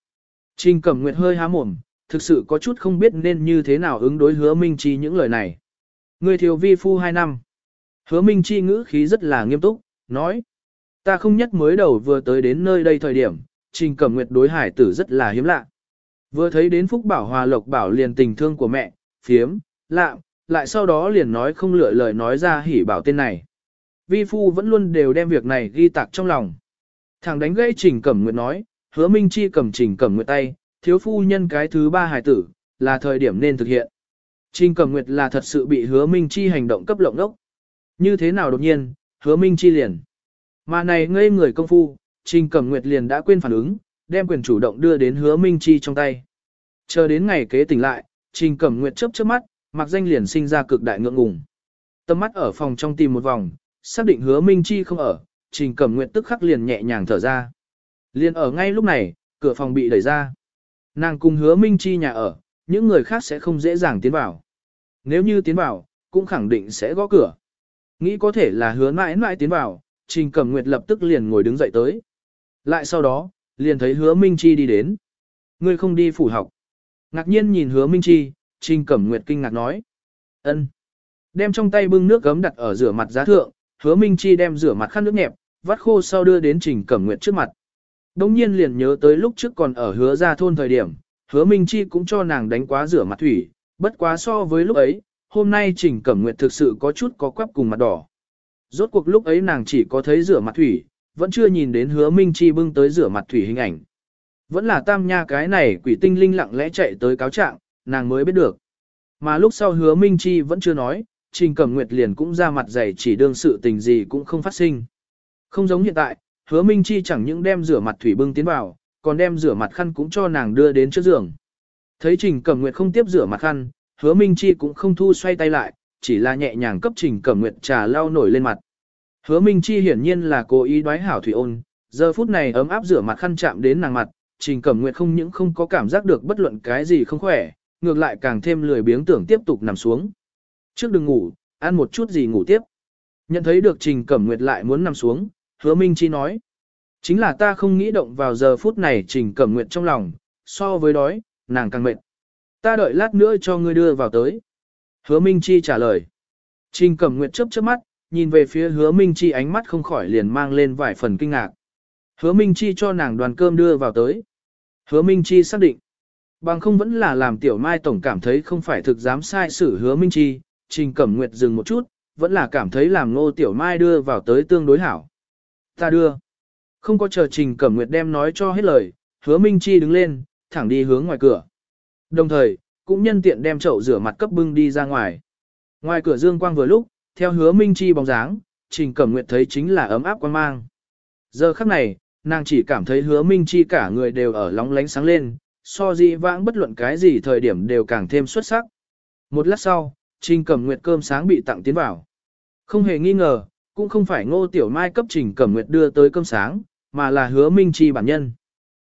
Trình Cẩm Nguyệt hơi há mồm, thực sự có chút không biết nên như thế nào ứng đối hứa Minh Chi những lời này. Người thiếu vi phu hai năm. Hứa Minh Chi ngữ khí rất là nghiêm túc, nói. Ta không nhất mới đầu vừa tới đến nơi đây thời điểm, Trình Cẩm Nguyệt đối hải tử rất là hiếm lạ. Vừa thấy đến Phúc Bảo Hòa Lộc Bảo liền tình thương của mẹ, phiếm, lạm lại sau đó liền nói không lựa lời nói ra hỉ bảo tên này. Vi Phu vẫn luôn đều đem việc này ghi tạc trong lòng. Thằng đánh gãy Trình Cẩm Nguyệt nói, hứa Minh Chi cầm Trình Cẩm Nguyệt tay, thiếu phu nhân cái thứ ba hài tử, là thời điểm nên thực hiện. Trình Cẩm Nguyệt là thật sự bị hứa Minh Chi hành động cấp lộng đốc. Như thế nào đột nhiên, hứa Minh Chi liền. Mà này ngây người công phu, Trình Cẩm Nguyệt liền đã quên phản ứng, đem quyền chủ động đưa đến hứa Minh Chi trong tay. Chờ đến ngày kế tỉnh lại, Trình Cẩm Nguyệt chớp chớp mắt, mặc danh liền sinh ra cực đại ngượng ngùng. Tâm mắt ở phòng trong tìm một vòng, xác định hứa Minh Chi không ở, Trình Cẩm Nguyệt tức khắc liền nhẹ nhàng thở ra. Liền ở ngay lúc này, cửa phòng bị đẩy ra. Nàng cùng hứa Minh Chi nhà ở, những người khác sẽ không dễ dàng tiến vào. Nếu như tiến vào, cũng khẳng định sẽ gõ cửa. Nghĩ có thể là hứa mãi mãi tiến vào, Trình Cẩm Nguyệt lập tức liền ngồi đứng dậy tới. Lại sau đó, liền thấy hứa Minh Chi đi đến. Ngươi không đi phủ học. Ngạc nhiên nhìn hứa Minh Chi, Trình Cẩm Nguyệt kinh ngạc nói. ân. Đem trong tay bưng nước gấm đặt ở rửa mặt giá thượng, hứa Minh Chi đem rửa mặt khăn nước nhẹp, vắt khô sau đưa đến Trình Cẩm Nguyệt trước mặt. Đông nhiên liền nhớ tới lúc trước còn ở hứa ra thôn thời điểm, hứa Minh Chi cũng cho nàng đánh quá rửa mặt thủy, bất quá so với lúc ấy, hôm nay Trình Cẩm Nguyệt thực sự có chút có quắp cùng mặt đỏ. Rốt cuộc lúc ấy nàng chỉ có thấy rửa mặt thủy, vẫn chưa nhìn đến hứa Minh Chi bưng tới rửa mặt thủy hình ảnh. Vẫn là tam nha cái này quỷ tinh linh lặng lẽ chạy tới cáo trạng, nàng mới biết được. Mà lúc sau hứa Minh Chi vẫn chưa nói, Trình Cẩm Nguyệt liền cũng ra mặt dày chỉ đương sự tình gì cũng không phát sinh. Không giống hiện tại, hứa Minh Chi chẳng những đem rửa mặt thủy bưng tiến vào, còn đem rửa mặt khăn cũng cho nàng đưa đến trước giường. Thấy Trình Cẩm Nguyệt không tiếp rửa mặt khăn, hứa Minh Chi cũng không thu xoay tay lại, chỉ là nhẹ nhàng cấp Trình Cẩm Nguyệt trà lau nổi lên mặt. Hứa Minh Chi hiển nhiên là cố ý đoái hảo thủy ôn, giờ phút này ấm áp rửa mặt khăn chạm đến nàng mặt, Trình Cẩm Nguyệt không những không có cảm giác được bất luận cái gì không khỏe, ngược lại càng thêm lười biếng tưởng tiếp tục nằm xuống. Trước đừng ngủ, ăn một chút gì ngủ tiếp. Nhận thấy được Trình Cẩm Nguyệt lại muốn nằm xuống, Hứa Minh Chi nói. Chính là ta không nghĩ động vào giờ phút này Trình Cẩm Nguyệt trong lòng, so với đói, nàng càng mệt. Ta đợi lát nữa cho ngươi đưa vào tới. Hứa Minh Chi trả lời. Trình Cẩm Nguyệt chớp chớp mắt, nhìn về phía Hứa Minh Chi ánh mắt không khỏi liền mang lên vài phần kinh ngạc. Hứa Minh Chi cho nàng đoàn cơm đưa vào tới. Hứa Minh Chi xác định. Bằng không vẫn là làm Tiểu Mai Tổng cảm thấy không phải thực dám sai xử Hứa Minh Chi, Trình Cẩm Nguyệt dừng một chút, vẫn là cảm thấy làm Ngô Tiểu Mai đưa vào tới tương đối hảo. Ta đưa. Không có chờ Trình Cẩm Nguyệt đem nói cho hết lời, Hứa Minh Chi đứng lên, thẳng đi hướng ngoài cửa. Đồng thời, cũng nhân tiện đem chậu rửa mặt cấp bưng đi ra ngoài. Ngoài cửa dương quang vừa lúc, theo Hứa Minh Chi bóng dáng, Trình Cẩm Nguyệt thấy chính là ấm áp quan mang. Giờ khắc này, nàng chỉ cảm thấy Hứa Minh Chi cả người đều ở lóng lánh sáng lên, so di vãng bất luận cái gì thời điểm đều càng thêm xuất sắc. Một lát sau, Trình Cẩm Nguyệt cơm sáng bị tặng tiến vào. Không hề nghi ngờ, cũng không phải Ngô Tiểu Mai cấp Trình Cẩm Nguyệt đưa tới cơm sáng, mà là Hứa Minh Chi bản nhân.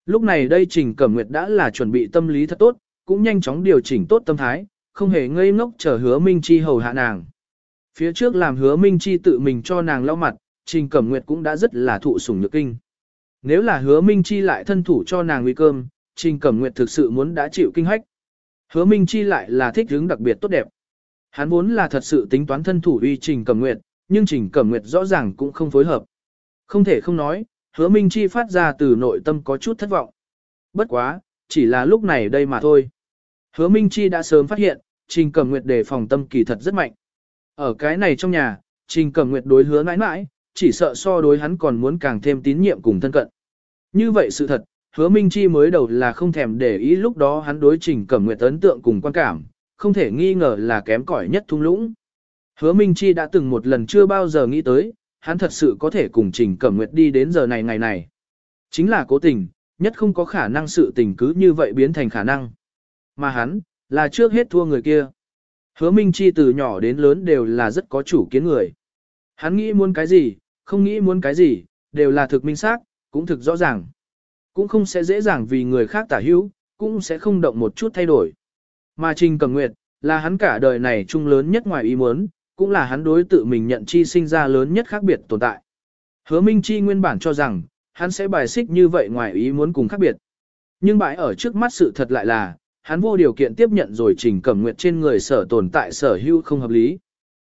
Lúc này đây Trình Cẩm Nguyệt đã là chuẩn bị tâm lý thật tốt, cũng nhanh chóng điều chỉnh tốt tâm thái, không hề ngây ngốc chờ Hứa Minh Chi hầu hạ nàng. Phía trước làm Hứa Minh Chi tự mình cho nàng lau mặt, Trình Cẩm Nguyệt cũng đã rất là thụ sủng nhược kinh. Nếu là Hứa Minh Chi lại thân thủ cho nàng nguy cơm, Trình Cẩm Nguyệt thực sự muốn đã chịu kinh hách. Hứa Minh Chi lại là thích hứng đặc biệt tốt đẹp. Hắn vốn là thật sự tính toán thân thủ uy Trình Cẩm Nguyệt, nhưng Trình Cẩm Nguyệt rõ ràng cũng không phối hợp. Không thể không nói, Hứa Minh Chi phát ra từ nội tâm có chút thất vọng. Bất quá, chỉ là lúc này đây mà thôi. Hứa Minh Chi đã sớm phát hiện, Trình Cẩm Nguyệt đề phòng tâm kỳ thật rất mạnh. Ở cái này trong nhà, Trình Cẩm Nguyệt đối hứa mãi mãi, chỉ sợ so đối hắn còn muốn càng thêm tín nhiệm cùng thân cận. Như vậy sự thật, hứa Minh Chi mới đầu là không thèm để ý lúc đó hắn đối Trình Cẩm Nguyệt ấn tượng cùng quan cảm, không thể nghi ngờ là kém cỏi nhất thung lũng. Hứa Minh Chi đã từng một lần chưa bao giờ nghĩ tới, hắn thật sự có thể cùng Trình Cẩm Nguyệt đi đến giờ này ngày này. Chính là cố tình, nhất không có khả năng sự tình cứ như vậy biến thành khả năng. Mà hắn, là trước hết thua người kia. Hứa Minh Chi từ nhỏ đến lớn đều là rất có chủ kiến người. Hắn nghĩ muốn cái gì, không nghĩ muốn cái gì, đều là thực minh xác, cũng thực rõ ràng. Cũng không sẽ dễ dàng vì người khác tả hữu, cũng sẽ không động một chút thay đổi. Mà Trình Cẩm Nguyệt, là hắn cả đời này chung lớn nhất ngoài ý muốn, cũng là hắn đối tự mình nhận chi sinh ra lớn nhất khác biệt tồn tại. Hứa Minh Chi nguyên bản cho rằng, hắn sẽ bài xích như vậy ngoài ý muốn cùng khác biệt. Nhưng bãi ở trước mắt sự thật lại là, hắn vô điều kiện tiếp nhận rồi Trình Cẩm Nguyệt trên người sở tồn tại sở hữu không hợp lý.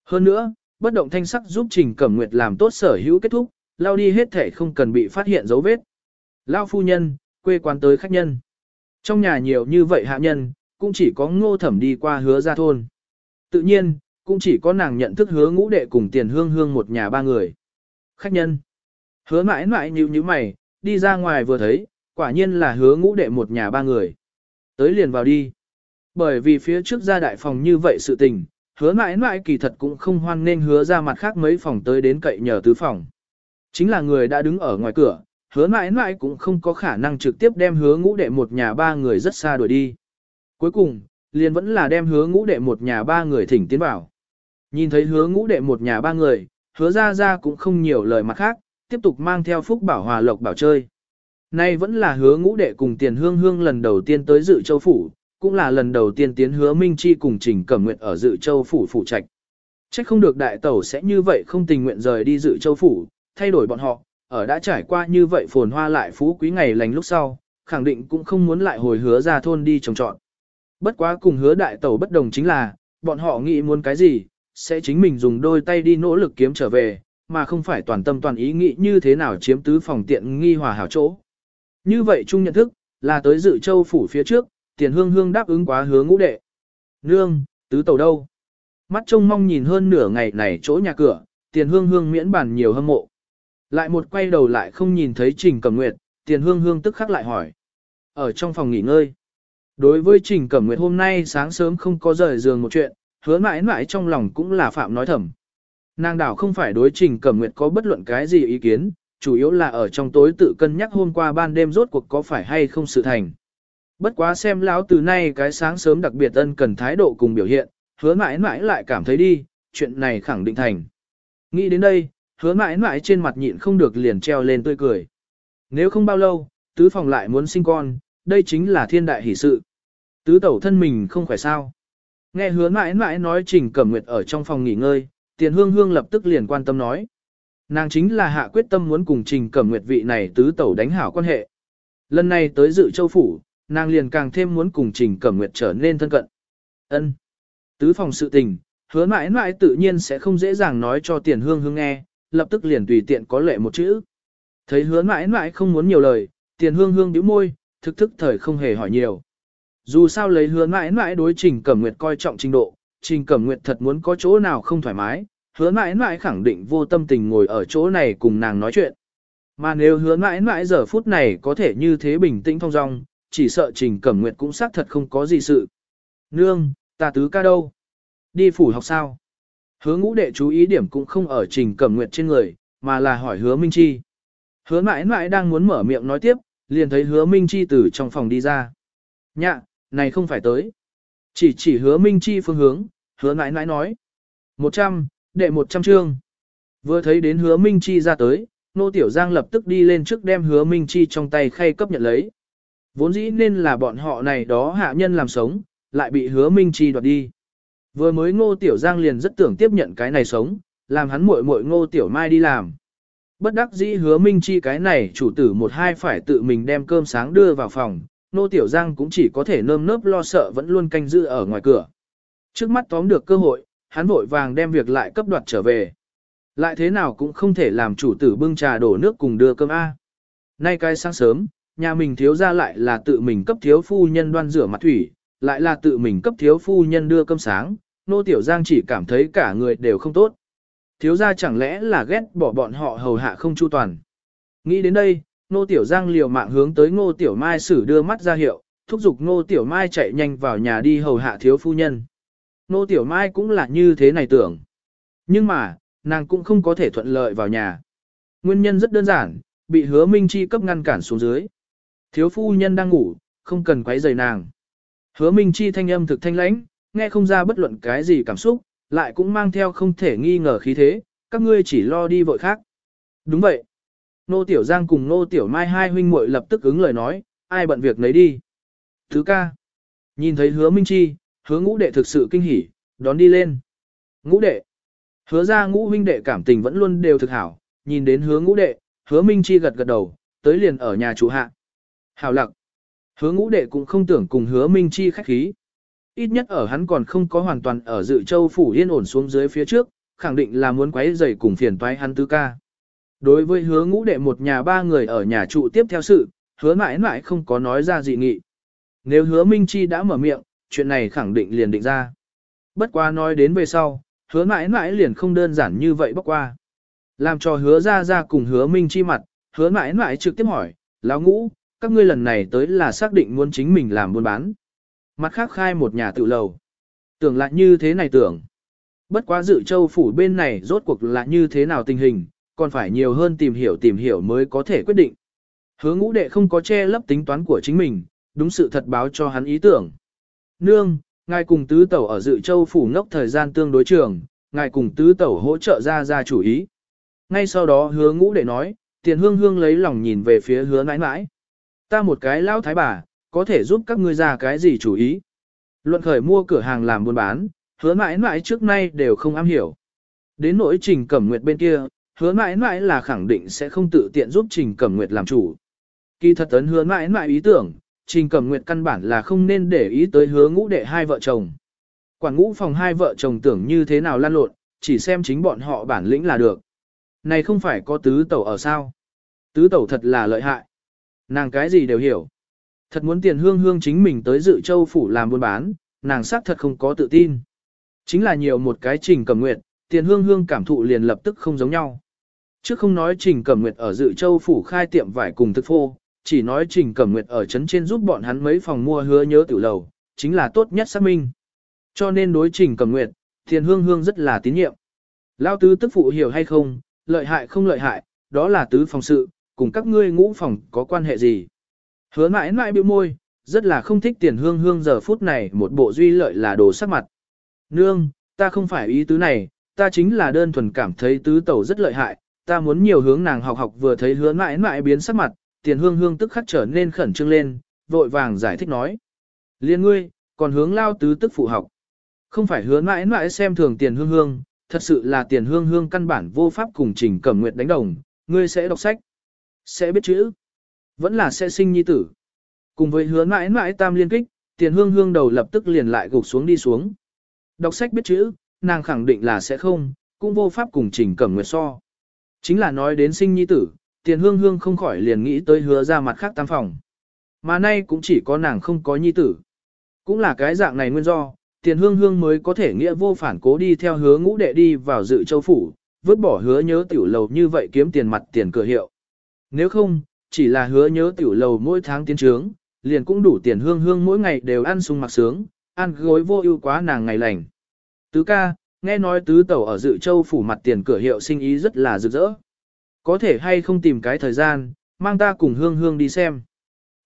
Hơn nữa, bất động thanh sắc giúp Trình Cẩm Nguyệt làm tốt sở hữu kết thúc, lao đi hết thể không cần bị phát hiện dấu vết. Lao phu nhân, quê quán tới khách nhân. Trong nhà nhiều như vậy hạ nhân, cũng chỉ có ngô thẩm đi qua hứa ra thôn. Tự nhiên, cũng chỉ có nàng nhận thức hứa ngũ đệ cùng tiền hương hương một nhà ba người. Khách nhân. Hứa mãi mãi như như mày, đi ra ngoài vừa thấy, quả nhiên là hứa ngũ đệ một nhà ba người. Tới liền vào đi. Bởi vì phía trước ra đại phòng như vậy sự tình, hứa mãi mãi kỳ thật cũng không hoan nên hứa ra mặt khác mấy phòng tới đến cậy nhờ tứ phòng. Chính là người đã đứng ở ngoài cửa, hứa mãi mãi cũng không có khả năng trực tiếp đem hứa ngũ đệ một nhà ba người rất xa đuổi đi. Cuối cùng, liền vẫn là đem hứa ngũ đệ một nhà ba người thỉnh tiến vào. Nhìn thấy hứa ngũ đệ một nhà ba người, hứa ra ra cũng không nhiều lời mặt khác, tiếp tục mang theo phúc bảo hòa lộc bảo chơi. Nay vẫn là hứa ngũ đệ cùng tiền hương hương lần đầu tiên tới dự châu phủ, cũng là lần đầu tiên tiến hứa Minh Chi cùng Trình Cẩm Nguyện ở dự châu phủ phủ trạch. Trách không được đại tẩu sẽ như vậy không tình nguyện rời đi dự châu phủ, thay đổi bọn họ, ở đã trải qua như vậy phồn hoa lại phú quý ngày lành lúc sau, khẳng định cũng không muốn lại hồi hứa ra thôn đi trồng trọn. Bất quá cùng hứa đại tẩu bất đồng chính là, bọn họ nghĩ muốn cái gì, sẽ chính mình dùng đôi tay đi nỗ lực kiếm trở về, mà không phải toàn tâm toàn ý nghĩ như thế nào chiếm tứ phòng tiện nghi hòa hảo chỗ. Như vậy chung nhận thức, là tới dự châu phủ phía trước, tiền hương hương đáp ứng quá hứa ngũ đệ. Nương, tứ tàu đâu? Mắt trông mong nhìn hơn nửa ngày này chỗ nhà cửa, tiền hương hương miễn bản nhiều hâm mộ. Lại một quay đầu lại không nhìn thấy Trình Cẩm Nguyệt, tiền hương hương tức khắc lại hỏi. Ở trong phòng nghỉ ngơi. Đối với Trình Cẩm Nguyệt hôm nay sáng sớm không có rời giường một chuyện, hứa mãi mãi trong lòng cũng là phạm nói thầm. Nàng đảo không phải đối Trình Cẩm Nguyệt có bất luận cái gì ý kiến, chủ yếu là ở trong tối tự cân nhắc hôm qua ban đêm rốt cuộc có phải hay không sự thành. Bất quá xem lão từ nay cái sáng sớm đặc biệt ân cần thái độ cùng biểu hiện, hứa mãi mãi lại cảm thấy đi, chuyện này khẳng định thành. Nghĩ đến đây, hứa mãi mãi trên mặt nhịn không được liền treo lên tươi cười. Nếu không bao lâu, tứ phòng lại muốn sinh con, đây chính là thiên đại hỷ sự. Tứ tẩu thân mình không khỏe sao. Nghe hứa mãi mãi nói Trình Cẩm Nguyệt ở trong phòng nghỉ ngơi, tiền hương hương lập tức liền quan tâm nói. Nàng chính là hạ quyết tâm muốn cùng Trình Cẩm Nguyệt vị này tứ tẩu đánh hảo quan hệ. Lần này tới dự châu phủ, nàng liền càng thêm muốn cùng Trình Cẩm Nguyệt trở nên thân cận. Ân. Tứ phòng sự tình, hứa mãi mãi tự nhiên sẽ không dễ dàng nói cho tiền hương hương nghe, lập tức liền tùy tiện có lệ một chữ. Thấy hứa mãi mãi không muốn nhiều lời, tiền hương hương bĩu môi, thực thức thời không hề hỏi nhiều. Dù sao lấy hứa mãi mãi đối trình cẩm nguyệt coi trọng trình độ, trình cẩm nguyệt thật muốn có chỗ nào không thoải mái, hứa mãi mãi khẳng định vô tâm tình ngồi ở chỗ này cùng nàng nói chuyện. Mà nếu hứa mãi mãi giờ phút này có thể như thế bình tĩnh thong dong, chỉ sợ trình cẩm nguyệt cũng xác thật không có gì sự. Nương, ta tứ ca đâu? Đi phủ học sao? Hứa ngũ đệ chú ý điểm cũng không ở trình cẩm nguyệt trên người, mà là hỏi hứa Minh Chi. Hứa mãi mãi đang muốn mở miệng nói tiếp, liền thấy hứa Minh Chi từ trong phòng đi ra. Nhạ, này không phải tới. Chỉ chỉ hứa Minh Chi phương hướng, hứa mãi mãi nói. 100, đệ 100 chương. Vừa thấy đến hứa Minh Chi ra tới, nô tiểu giang lập tức đi lên trước đem hứa Minh Chi trong tay khay cấp nhận lấy. Vốn dĩ nên là bọn họ này đó hạ nhân làm sống, lại bị hứa Minh Chi đoạt đi. Vừa mới ngô tiểu giang liền rất tưởng tiếp nhận cái này sống, làm hắn muội muội ngô tiểu mai đi làm. Bất đắc dĩ hứa Minh Chi cái này chủ tử một hai phải tự mình đem cơm sáng đưa vào phòng, nô tiểu giang cũng chỉ có thể nơm nớp lo sợ vẫn luôn canh giữ ở ngoài cửa. Trước mắt tóm được cơ hội, hắn vội vàng đem việc lại cấp đoạt trở về. Lại thế nào cũng không thể làm chủ tử bưng trà đổ nước cùng đưa cơm A. Nay cái sáng sớm, nhà mình thiếu ra lại là tự mình cấp thiếu phu nhân đoan rửa mặt thủy, lại là tự mình cấp thiếu phu nhân đưa cơm sáng, nô tiểu giang chỉ cảm thấy cả người đều không tốt. Thiếu ra chẳng lẽ là ghét bỏ bọn họ hầu hạ không chu toàn. Nghĩ đến đây, nô tiểu giang liều mạng hướng tới ngô tiểu mai xử đưa mắt ra hiệu, thúc giục ngô tiểu mai chạy nhanh vào nhà đi hầu hạ thiếu phu nhân. Nô tiểu mai cũng là như thế này tưởng. Nhưng mà, nàng cũng không có thể thuận lợi vào nhà. Nguyên nhân rất đơn giản, bị hứa minh chi cấp ngăn cản xuống dưới. Thiếu phu nhân đang ngủ, không cần quấy rầy nàng. Hứa minh chi thanh âm thực thanh lãnh, nghe không ra bất luận cái gì cảm xúc, lại cũng mang theo không thể nghi ngờ khí thế, các ngươi chỉ lo đi vội khác. Đúng vậy. Nô Tiểu Giang cùng Nô Tiểu Mai hai huynh muội lập tức ứng lời nói, ai bận việc nấy đi. Thứ ca. Nhìn thấy hứa Minh Chi, hứa ngũ đệ thực sự kinh hỉ, đón đi lên. Ngũ đệ. Hứa ra ngũ huynh đệ cảm tình vẫn luôn đều thực hảo, nhìn đến hứa ngũ đệ, hứa Minh Chi gật gật đầu, tới liền ở nhà chủ hạ. Hảo lặc. Hứa ngũ đệ cũng không tưởng cùng hứa Minh Chi khách khí. Ít nhất ở hắn còn không có hoàn toàn ở dự châu phủ yên ổn xuống dưới phía trước, khẳng định là muốn quấy rầy cùng phiền toái hắn tứ ca. Đối với hứa ngũ đệ một nhà ba người ở nhà trụ tiếp theo sự, hứa mãi mãi không có nói ra dị nghị. Nếu hứa Minh Chi đã mở miệng, chuyện này khẳng định liền định ra. Bất quá nói đến về sau, hứa mãi mãi liền không đơn giản như vậy bóc qua. Làm cho hứa ra ra cùng hứa Minh Chi mặt, hứa mãi mãi trực tiếp hỏi, lão ngũ, các ngươi lần này tới là xác định muốn chính mình làm buôn bán. Mặt khác khai một nhà tự lầu. Tưởng lại như thế này tưởng. Bất quá dự châu phủ bên này rốt cuộc là như thế nào tình hình, còn phải nhiều hơn tìm hiểu tìm hiểu mới có thể quyết định. Hứa ngũ đệ không có che lấp tính toán của chính mình, đúng sự thật báo cho hắn ý tưởng. Nương, ngài cùng tứ tẩu ở dự châu phủ ngốc thời gian tương đối trường, ngài cùng tứ tẩu hỗ trợ ra ra chủ ý. Ngay sau đó hứa ngũ để nói, tiền hương hương lấy lòng nhìn về phía hứa nãi nãi. Ta một cái lao thái bà, có thể giúp các ngươi ra cái gì chủ ý. Luận khởi mua cửa hàng làm buôn bán, hứa mãi mãi trước nay đều không am hiểu. Đến nỗi trình cẩm nguyệt bên kia, hứa mãi mãi là khẳng định sẽ không tự tiện giúp trình cẩm nguyệt làm chủ. Kỳ thật tấn hứa mãi mãi ý tưởng, trình cẩm nguyệt căn bản là không nên để ý tới hứa ngũ đệ hai vợ chồng. Quản ngũ phòng hai vợ chồng tưởng như thế nào lan lộn, chỉ xem chính bọn họ bản lĩnh là được. Này không phải có tứ tẩu ở sao? Tứ tẩu thật là lợi hại. Nàng cái gì đều hiểu. Thật muốn tiền hương hương chính mình tới dự châu phủ làm buôn bán, nàng xác thật không có tự tin. Chính là nhiều một cái trình cầm nguyệt, tiền hương hương cảm thụ liền lập tức không giống nhau. Trước không nói trình cầm nguyệt ở dự châu phủ khai tiệm vải cùng thực phô, chỉ nói trình cẩm nguyệt ở trấn trên giúp bọn hắn mấy phòng mua hứa nhớ tiểu lầu, chính là tốt nhất xác minh. Cho nên đối trình cẩm nguyệt, tiền hương hương rất là tín nhiệm. Lao tứ tức phụ hiểu hay không, lợi hại không lợi hại, đó là tứ phòng sự, cùng các ngươi ngũ phòng có quan hệ gì. Hứa mãi mãi biểu môi, rất là không thích tiền hương hương giờ phút này một bộ duy lợi là đồ sắc mặt. Nương, ta không phải ý tứ này, ta chính là đơn thuần cảm thấy tứ tẩu rất lợi hại, ta muốn nhiều hướng nàng học học vừa thấy hứa mãi mãi biến sắc mặt, tiền hương hương tức khắc trở nên khẩn trương lên, vội vàng giải thích nói. Liên ngươi, còn hướng lao tứ tức phụ học. Không phải hứa mãi mãi xem thường tiền hương hương, thật sự là tiền hương hương căn bản vô pháp cùng trình cẩm nguyệt đánh đồng, ngươi sẽ đọc sách, sẽ biết chữ, vẫn là sẽ sinh nhi tử. Cùng với hứa mãi mãi tam liên kích, tiền hương hương đầu lập tức liền lại gục xuống đi xuống. Đọc sách biết chữ, nàng khẳng định là sẽ không, cũng vô pháp cùng trình cẩm nguyệt so. Chính là nói đến sinh nhi tử, tiền hương hương không khỏi liền nghĩ tới hứa ra mặt khác tam phòng. Mà nay cũng chỉ có nàng không có nhi tử. Cũng là cái dạng này nguyên do, tiền hương hương mới có thể nghĩa vô phản cố đi theo hứa ngũ đệ đi vào dự châu phủ, vứt bỏ hứa nhớ tiểu lầu như vậy kiếm tiền mặt tiền cửa hiệu. Nếu không, chỉ là hứa nhớ tiểu lầu mỗi tháng tiến trướng, liền cũng đủ tiền hương hương mỗi ngày đều ăn sung mặc sướng, ăn gối vô ưu quá nàng ngày lành. Tứ ca, nghe nói tứ tẩu ở dự châu phủ mặt tiền cửa hiệu sinh ý rất là rực rỡ. Có thể hay không tìm cái thời gian, mang ta cùng hương hương đi xem.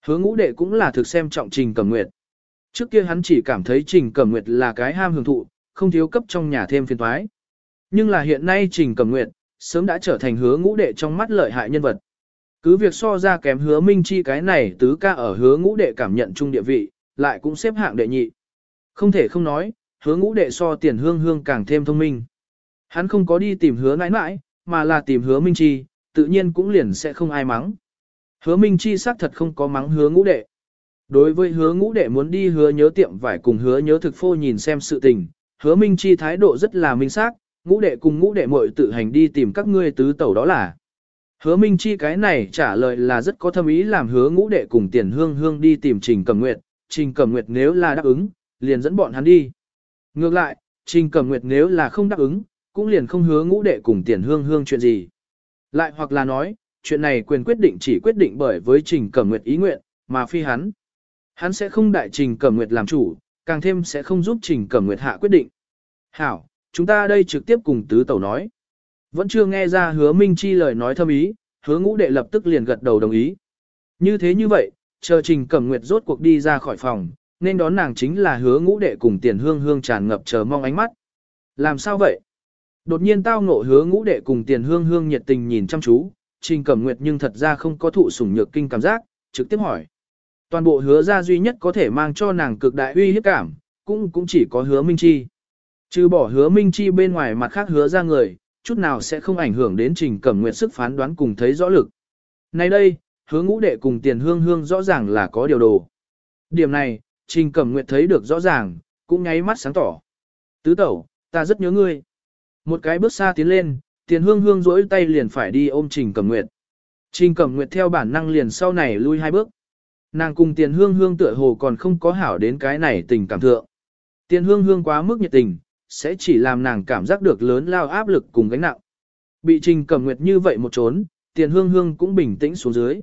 Hứa ngũ đệ cũng là thực xem trọng trình cẩm nguyệt. Trước kia hắn chỉ cảm thấy trình cẩm nguyệt là cái ham hưởng thụ, không thiếu cấp trong nhà thêm phiền thoái. Nhưng là hiện nay trình cẩm nguyệt, sớm đã trở thành hứa ngũ đệ trong mắt lợi hại nhân vật. Cứ việc so ra kém hứa minh chi cái này tứ ca ở hứa ngũ đệ cảm nhận chung địa vị, lại cũng xếp hạng đệ nhị. Không thể không nói, hứa ngũ đệ so tiền hương hương càng thêm thông minh. Hắn không có đi tìm hứa nãi nãi, mà là tìm hứa minh chi, tự nhiên cũng liền sẽ không ai mắng. Hứa minh chi xác thật không có mắng hứa ngũ đệ. Đối với hứa ngũ đệ muốn đi hứa nhớ tiệm vải cùng hứa nhớ thực phô nhìn xem sự tình, hứa minh chi thái độ rất là minh xác, ngũ đệ cùng ngũ đệ muội tự hành đi tìm các ngươi tứ tẩu đó là. Hứa minh chi cái này trả lời là rất có thâm ý làm hứa ngũ đệ cùng tiền hương hương đi tìm trình Cẩm nguyệt, trình Cẩm nguyệt nếu là đáp ứng, liền dẫn bọn hắn đi. Ngược lại, trình Cẩm nguyệt nếu là không đáp ứng, cũng liền không hứa ngũ đệ cùng tiền hương hương chuyện gì. Lại hoặc là nói, chuyện này quyền quyết định chỉ quyết định bởi với trình cẩm nguyệt ý nguyện, mà phi hắn. Hắn sẽ không đại Trình Cẩm Nguyệt làm chủ, càng thêm sẽ không giúp Trình Cẩm Nguyệt hạ quyết định. Hảo, chúng ta đây trực tiếp cùng tứ tẩu nói. Vẫn chưa nghe ra hứa Minh Chi lời nói thâm ý, hứa ngũ đệ lập tức liền gật đầu đồng ý. Như thế như vậy, chờ Trình Cẩm Nguyệt rốt cuộc đi ra khỏi phòng, nên đón nàng chính là hứa ngũ đệ cùng tiền hương hương tràn ngập chờ mong ánh mắt. Làm sao vậy? Đột nhiên tao ngộ hứa ngũ đệ cùng tiền hương hương nhiệt tình nhìn chăm chú, Trình Cẩm Nguyệt nhưng thật ra không có thụ sủng nhược kinh cảm giác, trực tiếp hỏi. Toàn bộ hứa ra duy nhất có thể mang cho nàng cực đại uy hiếp cảm, cũng cũng chỉ có hứa Minh Chi. Trừ bỏ hứa Minh Chi bên ngoài mặt khác hứa ra người, chút nào sẽ không ảnh hưởng đến trình cẩm nguyệt sức phán đoán cùng thấy rõ lực. Nay đây, hứa ngũ đệ cùng tiền hương hương rõ ràng là có điều đồ. Điểm này, trình cẩm nguyệt thấy được rõ ràng, cũng nháy mắt sáng tỏ. Tứ tẩu, ta rất nhớ ngươi. Một cái bước xa tiến lên, tiền hương hương rỗi tay liền phải đi ôm trình cẩm nguyệt. Trình cẩm nguyệt theo bản năng liền sau này lui hai bước. Nàng cùng tiền hương hương tựa hồ còn không có hảo đến cái này tình cảm thượng. Tiền hương hương quá mức nhiệt tình, sẽ chỉ làm nàng cảm giác được lớn lao áp lực cùng gánh nặng. Bị trình cẩm nguyệt như vậy một trốn, tiền hương hương cũng bình tĩnh xuống dưới.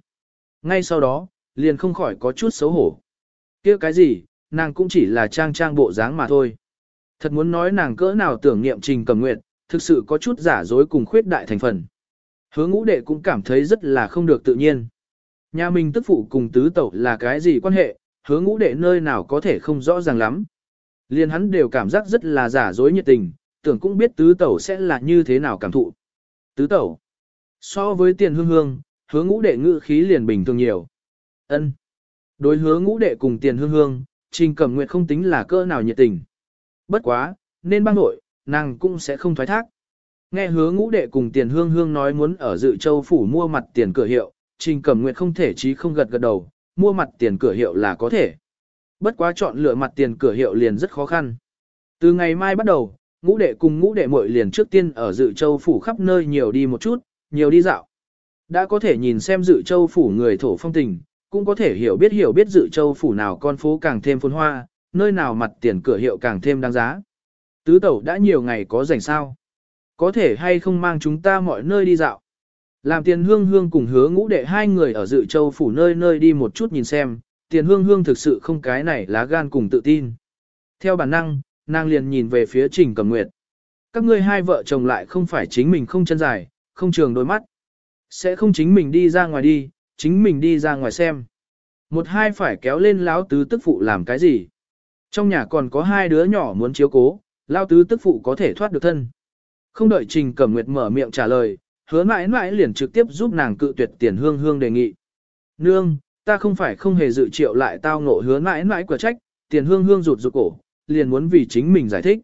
Ngay sau đó, liền không khỏi có chút xấu hổ. kia cái gì, nàng cũng chỉ là trang trang bộ dáng mà thôi. Thật muốn nói nàng cỡ nào tưởng niệm trình cẩm nguyệt, thực sự có chút giả dối cùng khuyết đại thành phần. Hứa ngũ đệ cũng cảm thấy rất là không được tự nhiên. Nhà mình tức phụ cùng tứ tẩu là cái gì quan hệ, hứa ngũ đệ nơi nào có thể không rõ ràng lắm. Liên hắn đều cảm giác rất là giả dối nhiệt tình, tưởng cũng biết tứ tẩu sẽ là như thế nào cảm thụ. Tứ tẩu. So với tiền hương hương, hứa ngũ đệ ngự khí liền bình thường nhiều. ân Đối hứa ngũ đệ cùng tiền hương hương, trình cẩm nguyện không tính là cỡ nào nhiệt tình. Bất quá, nên băng nội, nàng cũng sẽ không thoái thác. Nghe hứa ngũ đệ cùng tiền hương hương nói muốn ở dự châu phủ mua mặt tiền cửa hiệu, Trình Cẩm nguyện không thể chí không gật gật đầu, mua mặt tiền cửa hiệu là có thể. Bất quá chọn lựa mặt tiền cửa hiệu liền rất khó khăn. Từ ngày mai bắt đầu, ngũ đệ cùng ngũ đệ muội liền trước tiên ở dự châu phủ khắp nơi nhiều đi một chút, nhiều đi dạo. Đã có thể nhìn xem dự châu phủ người thổ phong tình, cũng có thể hiểu biết hiểu biết dự châu phủ nào con phố càng thêm phồn hoa, nơi nào mặt tiền cửa hiệu càng thêm đáng giá. Tứ tẩu đã nhiều ngày có rảnh sao. Có thể hay không mang chúng ta mọi nơi đi dạo. Làm tiền hương hương cùng hứa ngũ đệ hai người ở dự châu phủ nơi nơi đi một chút nhìn xem, tiền hương hương thực sự không cái này lá gan cùng tự tin. Theo bản năng, nàng liền nhìn về phía trình cầm nguyệt. Các ngươi hai vợ chồng lại không phải chính mình không chân dài, không trường đôi mắt. Sẽ không chính mình đi ra ngoài đi, chính mình đi ra ngoài xem. Một hai phải kéo lên láo tứ tức phụ làm cái gì. Trong nhà còn có hai đứa nhỏ muốn chiếu cố, lão tứ tức phụ có thể thoát được thân. Không đợi trình cẩm nguyệt mở miệng trả lời, hứa mãi mãi liền trực tiếp giúp nàng cự tuyệt tiền hương hương đề nghị. Nương, ta không phải không hề dự triệu lại tao ngộ hứa mãi mãi quả trách, tiền hương hương rụt rụt cổ, liền muốn vì chính mình giải thích.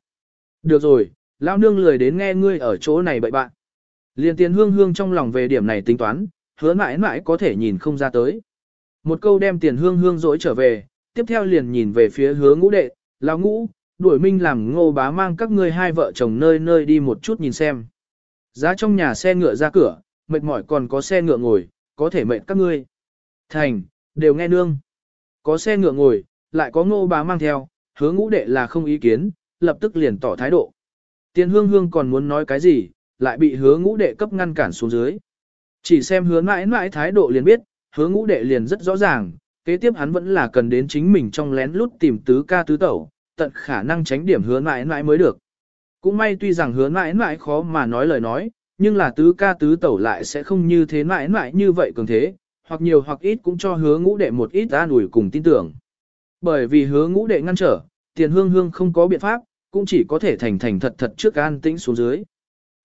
Được rồi, lão nương lười đến nghe ngươi ở chỗ này bậy bạn. Liền tiền hương hương trong lòng về điểm này tính toán, hứa mãi mãi có thể nhìn không ra tới. Một câu đem tiền hương hương dỗi trở về, tiếp theo liền nhìn về phía hứa ngũ đệ, lão ngũ, đuổi minh làm ngô bá mang các ngươi hai vợ chồng nơi nơi đi một chút nhìn xem. Giá trong nhà xe ngựa ra cửa, mệt mỏi còn có xe ngựa ngồi, có thể mệt các ngươi. Thành, đều nghe nương. Có xe ngựa ngồi, lại có ngô bá mang theo, hứa ngũ đệ là không ý kiến, lập tức liền tỏ thái độ. Tiền hương hương còn muốn nói cái gì, lại bị hứa ngũ đệ cấp ngăn cản xuống dưới. Chỉ xem hứa mãi mãi thái độ liền biết, hứa ngũ đệ liền rất rõ ràng, kế tiếp hắn vẫn là cần đến chính mình trong lén lút tìm tứ ca tứ tẩu, tận khả năng tránh điểm hứa mãi mãi mới được. Cũng may tuy rằng hứa mãi mãi khó mà nói lời nói, nhưng là tứ ca tứ tẩu lại sẽ không như thế mãi mãi như vậy cường thế, hoặc nhiều hoặc ít cũng cho hứa ngũ đệ một ít an ủi cùng tin tưởng. Bởi vì hứa ngũ đệ ngăn trở, tiền hương hương không có biện pháp, cũng chỉ có thể thành thành thật thật trước an tĩnh xuống dưới.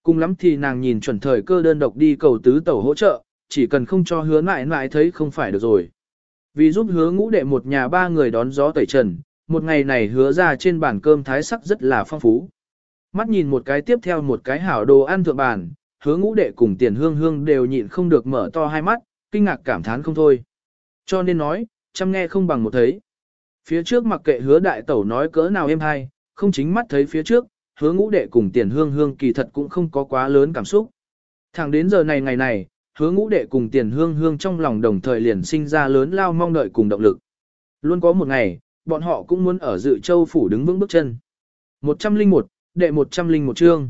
Cùng lắm thì nàng nhìn chuẩn thời cơ đơn độc đi cầu tứ tẩu hỗ trợ, chỉ cần không cho hứa mãi mãi thấy không phải được rồi. Vì giúp hứa ngũ đệ một nhà ba người đón gió tẩy trần, một ngày này hứa ra trên bàn cơm thái sắc rất là phong phú. Mắt nhìn một cái tiếp theo một cái hảo đồ ăn thượng bàn, hứa ngũ đệ cùng tiền hương hương đều nhịn không được mở to hai mắt, kinh ngạc cảm thán không thôi. Cho nên nói, chăm nghe không bằng một thấy. Phía trước mặc kệ hứa đại tẩu nói cỡ nào êm hay, không chính mắt thấy phía trước, hứa ngũ đệ cùng tiền hương hương kỳ thật cũng không có quá lớn cảm xúc. Thẳng đến giờ này ngày này, hứa ngũ đệ cùng tiền hương hương trong lòng đồng thời liền sinh ra lớn lao mong đợi cùng động lực. Luôn có một ngày, bọn họ cũng muốn ở dự châu phủ đứng vững bước chân. 101, đệ 101 chương.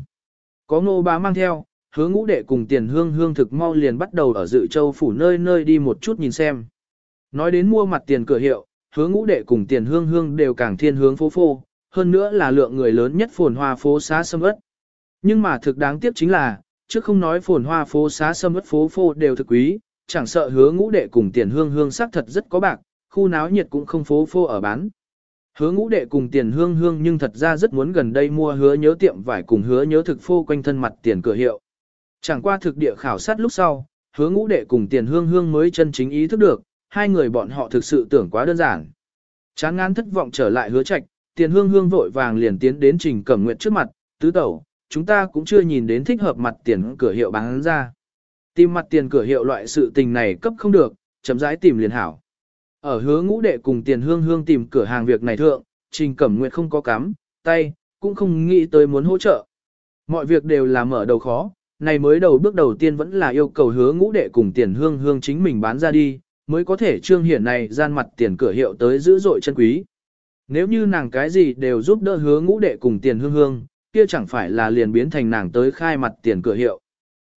Có ngô bá mang theo, hứa ngũ đệ cùng tiền hương hương thực mau liền bắt đầu ở dự châu phủ nơi nơi đi một chút nhìn xem. Nói đến mua mặt tiền cửa hiệu, hứa ngũ đệ cùng tiền hương hương đều càng thiên hướng phố phô, hơn nữa là lượng người lớn nhất phồn hoa phố xá sâm ớt. Nhưng mà thực đáng tiếc chính là, trước không nói phồn hoa phố xá sâm ớt phố phô đều thực quý, chẳng sợ hứa ngũ đệ cùng tiền hương hương xác thật rất có bạc, khu náo nhiệt cũng không phố phô ở bán. Hứa ngũ đệ cùng tiền hương hương nhưng thật ra rất muốn gần đây mua hứa nhớ tiệm vải cùng hứa nhớ thực phô quanh thân mặt tiền cửa hiệu. Chẳng qua thực địa khảo sát lúc sau, hứa ngũ đệ cùng tiền hương hương mới chân chính ý thức được, hai người bọn họ thực sự tưởng quá đơn giản. Chán ngán thất vọng trở lại hứa trạch, tiền hương hương vội vàng liền tiến đến trình cẩm nguyện trước mặt, tứ tẩu, chúng ta cũng chưa nhìn đến thích hợp mặt tiền cửa hiệu bán ra. Tìm mặt tiền cửa hiệu loại sự tình này cấp không được, chấm rãi tìm liền hảo. Ở hứa ngũ đệ cùng tiền hương hương tìm cửa hàng việc này thượng, trình cẩm nguyệt không có cắm, tay, cũng không nghĩ tới muốn hỗ trợ. Mọi việc đều là mở đầu khó, này mới đầu bước đầu tiên vẫn là yêu cầu hứa ngũ đệ cùng tiền hương hương chính mình bán ra đi, mới có thể trương hiển này gian mặt tiền cửa hiệu tới giữ dội chân quý. Nếu như nàng cái gì đều giúp đỡ hứa ngũ đệ cùng tiền hương hương, kia chẳng phải là liền biến thành nàng tới khai mặt tiền cửa hiệu.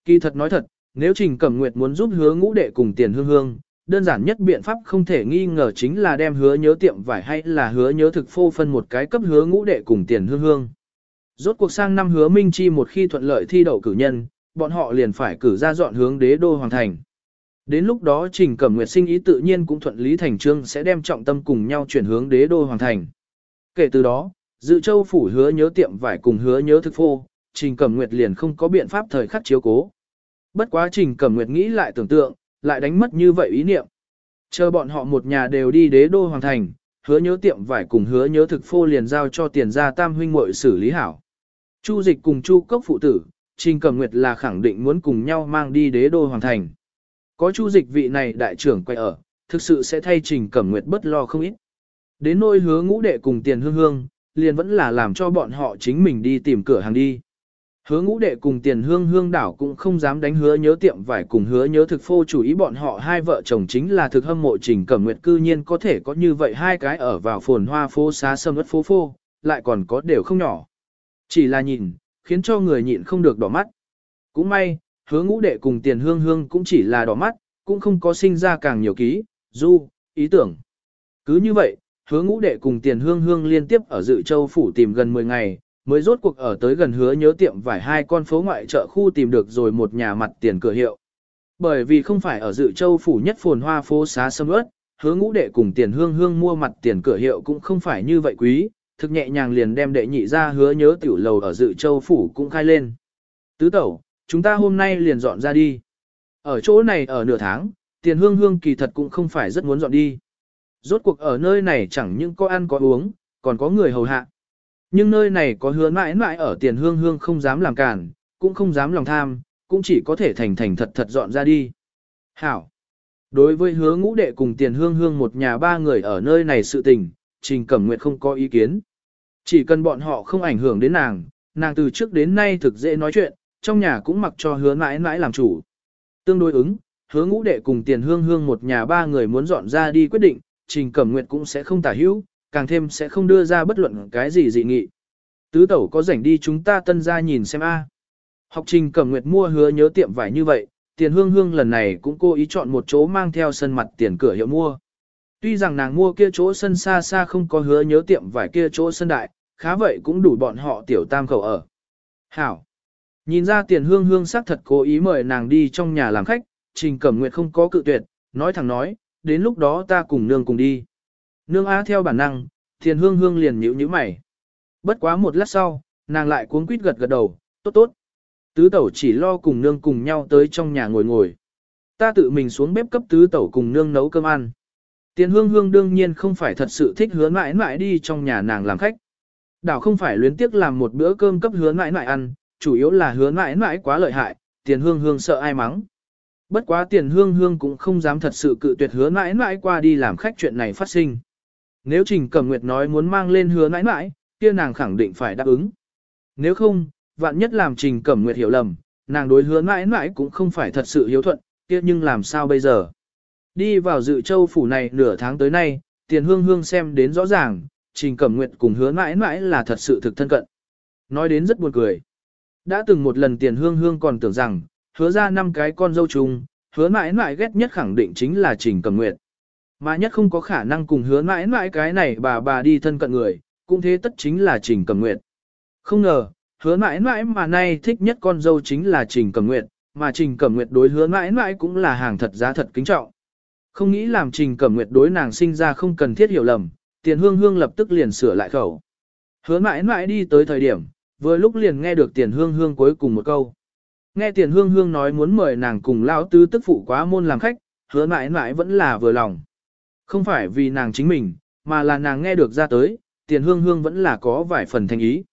Kỳ thật nói thật, nếu Trình Cẩm Nguyệt muốn giúp hứa ngũ đệ cùng tiền hương hương, đơn giản nhất biện pháp không thể nghi ngờ chính là đem hứa nhớ tiệm vải hay là hứa nhớ thực phô phân một cái cấp hứa ngũ đệ cùng tiền hương hương. Rốt cuộc sang năm hứa Minh Chi một khi thuận lợi thi đậu cử nhân, bọn họ liền phải cử ra dọn hướng đế đô hoàng thành. Đến lúc đó Trình Cẩm Nguyệt sinh ý tự nhiên cũng thuận lý thành trương sẽ đem trọng tâm cùng nhau chuyển hướng đế đô hoàng thành. Kể từ đó, dự châu phủ hứa nhớ tiệm vải cùng hứa nhớ thực phô, Trình Cẩm Nguyệt liền không có biện pháp thời khắc chiếu cố. Bất quá Trình Cẩm Nguyệt nghĩ lại tưởng tượng, lại đánh mất như vậy ý niệm. Chờ bọn họ một nhà đều đi đế đô hoàng thành, hứa nhớ tiệm vải cùng hứa nhớ thực phô liền giao cho tiền gia tam huynh muội xử lý hảo. Chu dịch cùng chu cốc phụ tử, Trình Cẩm Nguyệt là khẳng định muốn cùng nhau mang đi đế đô hoàng thành. Có chu dịch vị này đại trưởng quay ở, thực sự sẽ thay Trình Cẩm Nguyệt bất lo không ít. Đến nôi hứa ngũ đệ cùng tiền hương hương, liền vẫn là làm cho bọn họ chính mình đi tìm cửa hàng đi. Hứa ngũ đệ cùng tiền hương hương đảo cũng không dám đánh hứa nhớ tiệm vải cùng hứa nhớ thực phô chủ ý bọn họ hai vợ chồng chính là thực hâm mộ trình cẩm nguyệt cư nhiên có thể có như vậy hai cái ở vào phồn hoa phố xá sâm ất phố phô, lại còn có đều không nhỏ. Chỉ là nhìn, khiến cho người nhịn không được đỏ mắt. Cũng may, hứa ngũ đệ cùng tiền hương hương cũng chỉ là đỏ mắt, cũng không có sinh ra càng nhiều ký, du, ý tưởng. Cứ như vậy, hứa ngũ đệ cùng tiền hương hương liên tiếp ở dự châu phủ tìm gần 10 ngày, mới rốt cuộc ở tới gần hứa nhớ tiệm vải hai con phố ngoại chợ khu tìm được rồi một nhà mặt tiền cửa hiệu. Bởi vì không phải ở dự châu phủ nhất phồn hoa phố xá sâm ớt, hứa ngũ đệ cùng tiền hương hương mua mặt tiền cửa hiệu cũng không phải như vậy quý, thực nhẹ nhàng liền đem đệ nhị ra hứa nhớ tiểu lầu ở dự châu phủ cũng khai lên. Tứ tẩu, chúng ta hôm nay liền dọn ra đi. Ở chỗ này ở nửa tháng, tiền hương hương kỳ thật cũng không phải rất muốn dọn đi. Rốt cuộc ở nơi này chẳng những có ăn có uống, còn có người hầu hạ. Nhưng nơi này có hứa mãi mãi ở tiền hương hương không dám làm cản, cũng không dám lòng tham, cũng chỉ có thể thành thành thật thật dọn ra đi. Hảo! Đối với hứa ngũ đệ cùng tiền hương hương một nhà ba người ở nơi này sự tình, Trình Cẩm Nguyệt không có ý kiến. Chỉ cần bọn họ không ảnh hưởng đến nàng, nàng từ trước đến nay thực dễ nói chuyện, trong nhà cũng mặc cho hứa mãi mãi làm chủ. Tương đối ứng, hứa ngũ đệ cùng tiền hương hương một nhà ba người muốn dọn ra đi quyết định, Trình Cẩm Nguyệt cũng sẽ không tả hữu, càng thêm sẽ không đưa ra bất luận cái gì dị nghị. Tứ tẩu có rảnh đi chúng ta tân ra nhìn xem a. Học Trình Cẩm Nguyệt mua hứa nhớ tiệm vải như vậy, tiền hương hương lần này cũng cố ý chọn một chỗ mang theo sân mặt tiền cửa hiệu mua. Tuy rằng nàng mua kia chỗ sân xa xa không có hứa nhớ tiệm vải kia chỗ sân đại, khá vậy cũng đủ bọn họ tiểu tam khẩu ở. Hảo! Nhìn ra tiền hương hương xác thật cố ý mời nàng đi trong nhà làm khách, Trình Cẩm Nguyệt không có cự tuyệt, nói thẳng nói, đến lúc đó ta cùng nương cùng đi. Nương á theo bản năng, thiền hương hương liền nhíu nhíu mày. Bất quá một lát sau, nàng lại cuống quýt gật gật đầu, tốt tốt. Tứ tẩu chỉ lo cùng nương cùng nhau tới trong nhà ngồi ngồi. Ta tự mình xuống bếp cấp tứ tẩu cùng nương nấu cơm ăn. Tiền hương hương đương nhiên không phải thật sự thích hứa mãi mãi đi trong nhà nàng làm khách. Đảo không phải luyến tiếc làm một bữa cơm cấp hứa mãi mãi ăn, chủ yếu là hứa mãi mãi quá lợi hại, tiền hương hương sợ ai mắng. Bất quá tiền hương hương cũng không dám thật sự cự tuyệt hứa mãi mãi qua đi làm khách chuyện này phát sinh. Nếu Trình Cẩm Nguyệt nói muốn mang lên hứa mãi mãi, kia nàng khẳng định phải đáp ứng. Nếu không, vạn nhất làm Trình Cẩm Nguyệt hiểu lầm, nàng đối hứa mãi mãi cũng không phải thật sự hiếu thuận, kia nhưng làm sao bây giờ. Đi vào dự châu phủ này nửa tháng tới nay, tiền hương hương xem đến rõ ràng, Trình Cẩm Nguyệt cùng hứa mãi mãi là thật sự thực thân cận. Nói đến rất buồn cười. Đã từng một lần tiền hương hương còn tưởng rằng, hứa ra năm cái con dâu chung, hứa mãi mãi ghét nhất khẳng định chính là Trình Cẩm Nguyệt. Mà nhất không có khả năng cùng hứa mãi mãi cái này bà bà đi thân cận người, cũng thế tất chính là Trình Cẩm Nguyệt. Không ngờ, hứa mãi mãi mà nay thích nhất con dâu chính là Trình Cẩm Nguyệt, mà Trình Cẩm Nguyệt đối hứa mãi mãi cũng là hàng thật giá thật kính trọng. Không nghĩ làm Trình Cẩm Nguyệt đối nàng sinh ra không cần thiết hiểu lầm, tiền hương hương lập tức liền sửa lại khẩu. Hứa mãi mãi đi tới thời điểm, vừa lúc liền nghe được tiền hương hương cuối cùng một câu. Nghe tiền hương hương nói muốn mời nàng cùng lao tứ tức phụ quá môn làm khách, hứa mãi mãi vẫn là vừa lòng. Không phải vì nàng chính mình, mà là nàng nghe được ra tới, tiền hương hương vẫn là có vài phần thành ý.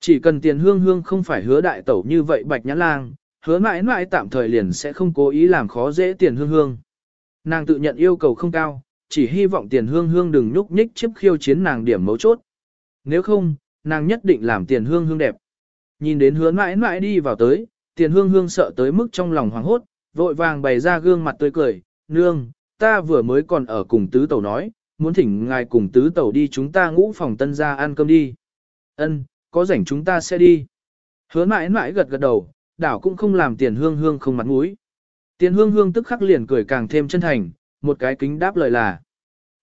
Chỉ cần tiền hương hương không phải hứa đại tẩu như vậy bạch nhã lang, hứa mãi mãi tạm thời liền sẽ không cố ý làm khó dễ tiền hương hương. Nàng tự nhận yêu cầu không cao, chỉ hy vọng tiền hương hương đừng nhúc nhích chiếp khiêu chiến nàng điểm mấu chốt. Nếu không, nàng nhất định làm tiền hương hương đẹp. Nhìn đến hứa mãi mãi đi vào tới, tiền hương hương sợ tới mức trong lòng hoảng hốt, vội vàng bày ra gương mặt tươi cười, nương, ta vừa mới còn ở cùng tứ tẩu nói, muốn thỉnh ngài cùng tứ tẩu đi chúng ta ngũ phòng tân ra ăn cơm đi. Ân, có rảnh chúng ta sẽ đi. Hứa mãi mãi gật gật đầu, đảo cũng không làm tiền hương hương không mặt mũi. Tiền hương hương tức khắc liền cười càng thêm chân thành, một cái kính đáp lời là.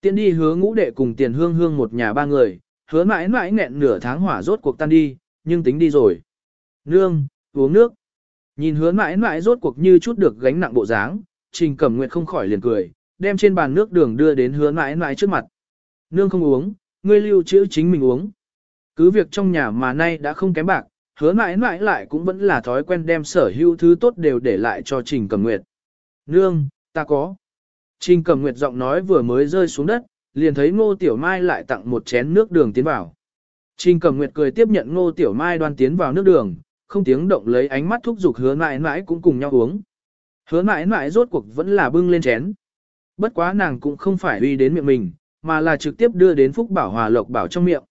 Tiền đi hứa ngũ đệ cùng tiền hương hương một nhà ba người, hứa mãi mãi nghẹn nửa tháng hỏa rốt cuộc tan đi, nhưng tính đi rồi. Nương, uống nước. Nhìn hứa mãi mãi rốt cuộc như chút được gánh nặng bộ dáng, trình cẩm nguyệt không khỏi liền cười, đem trên bàn nước đường đưa đến hứa mãi mãi trước mặt. Nương không uống, ngươi lưu trữ chính mình uống. Cứ việc trong nhà mà nay đã không kém bạc, hứa mãi mãi lại cũng vẫn là thói quen đem sở hữu thứ tốt đều để lại cho Trình Cẩm Nguyệt. Nương, ta có. Trình Cẩm Nguyệt giọng nói vừa mới rơi xuống đất, liền thấy Ngô Tiểu Mai lại tặng một chén nước đường tiến vào. Trình Cẩm Nguyệt cười tiếp nhận Ngô Tiểu Mai đoan tiến vào nước đường, không tiếng động lấy ánh mắt thúc giục hứa mãi mãi cũng cùng nhau uống. Hứa mãi mãi rốt cuộc vẫn là bưng lên chén. Bất quá nàng cũng không phải uy đến miệng mình, mà là trực tiếp đưa đến Phúc Bảo Hòa Lộc Bảo trong miệng.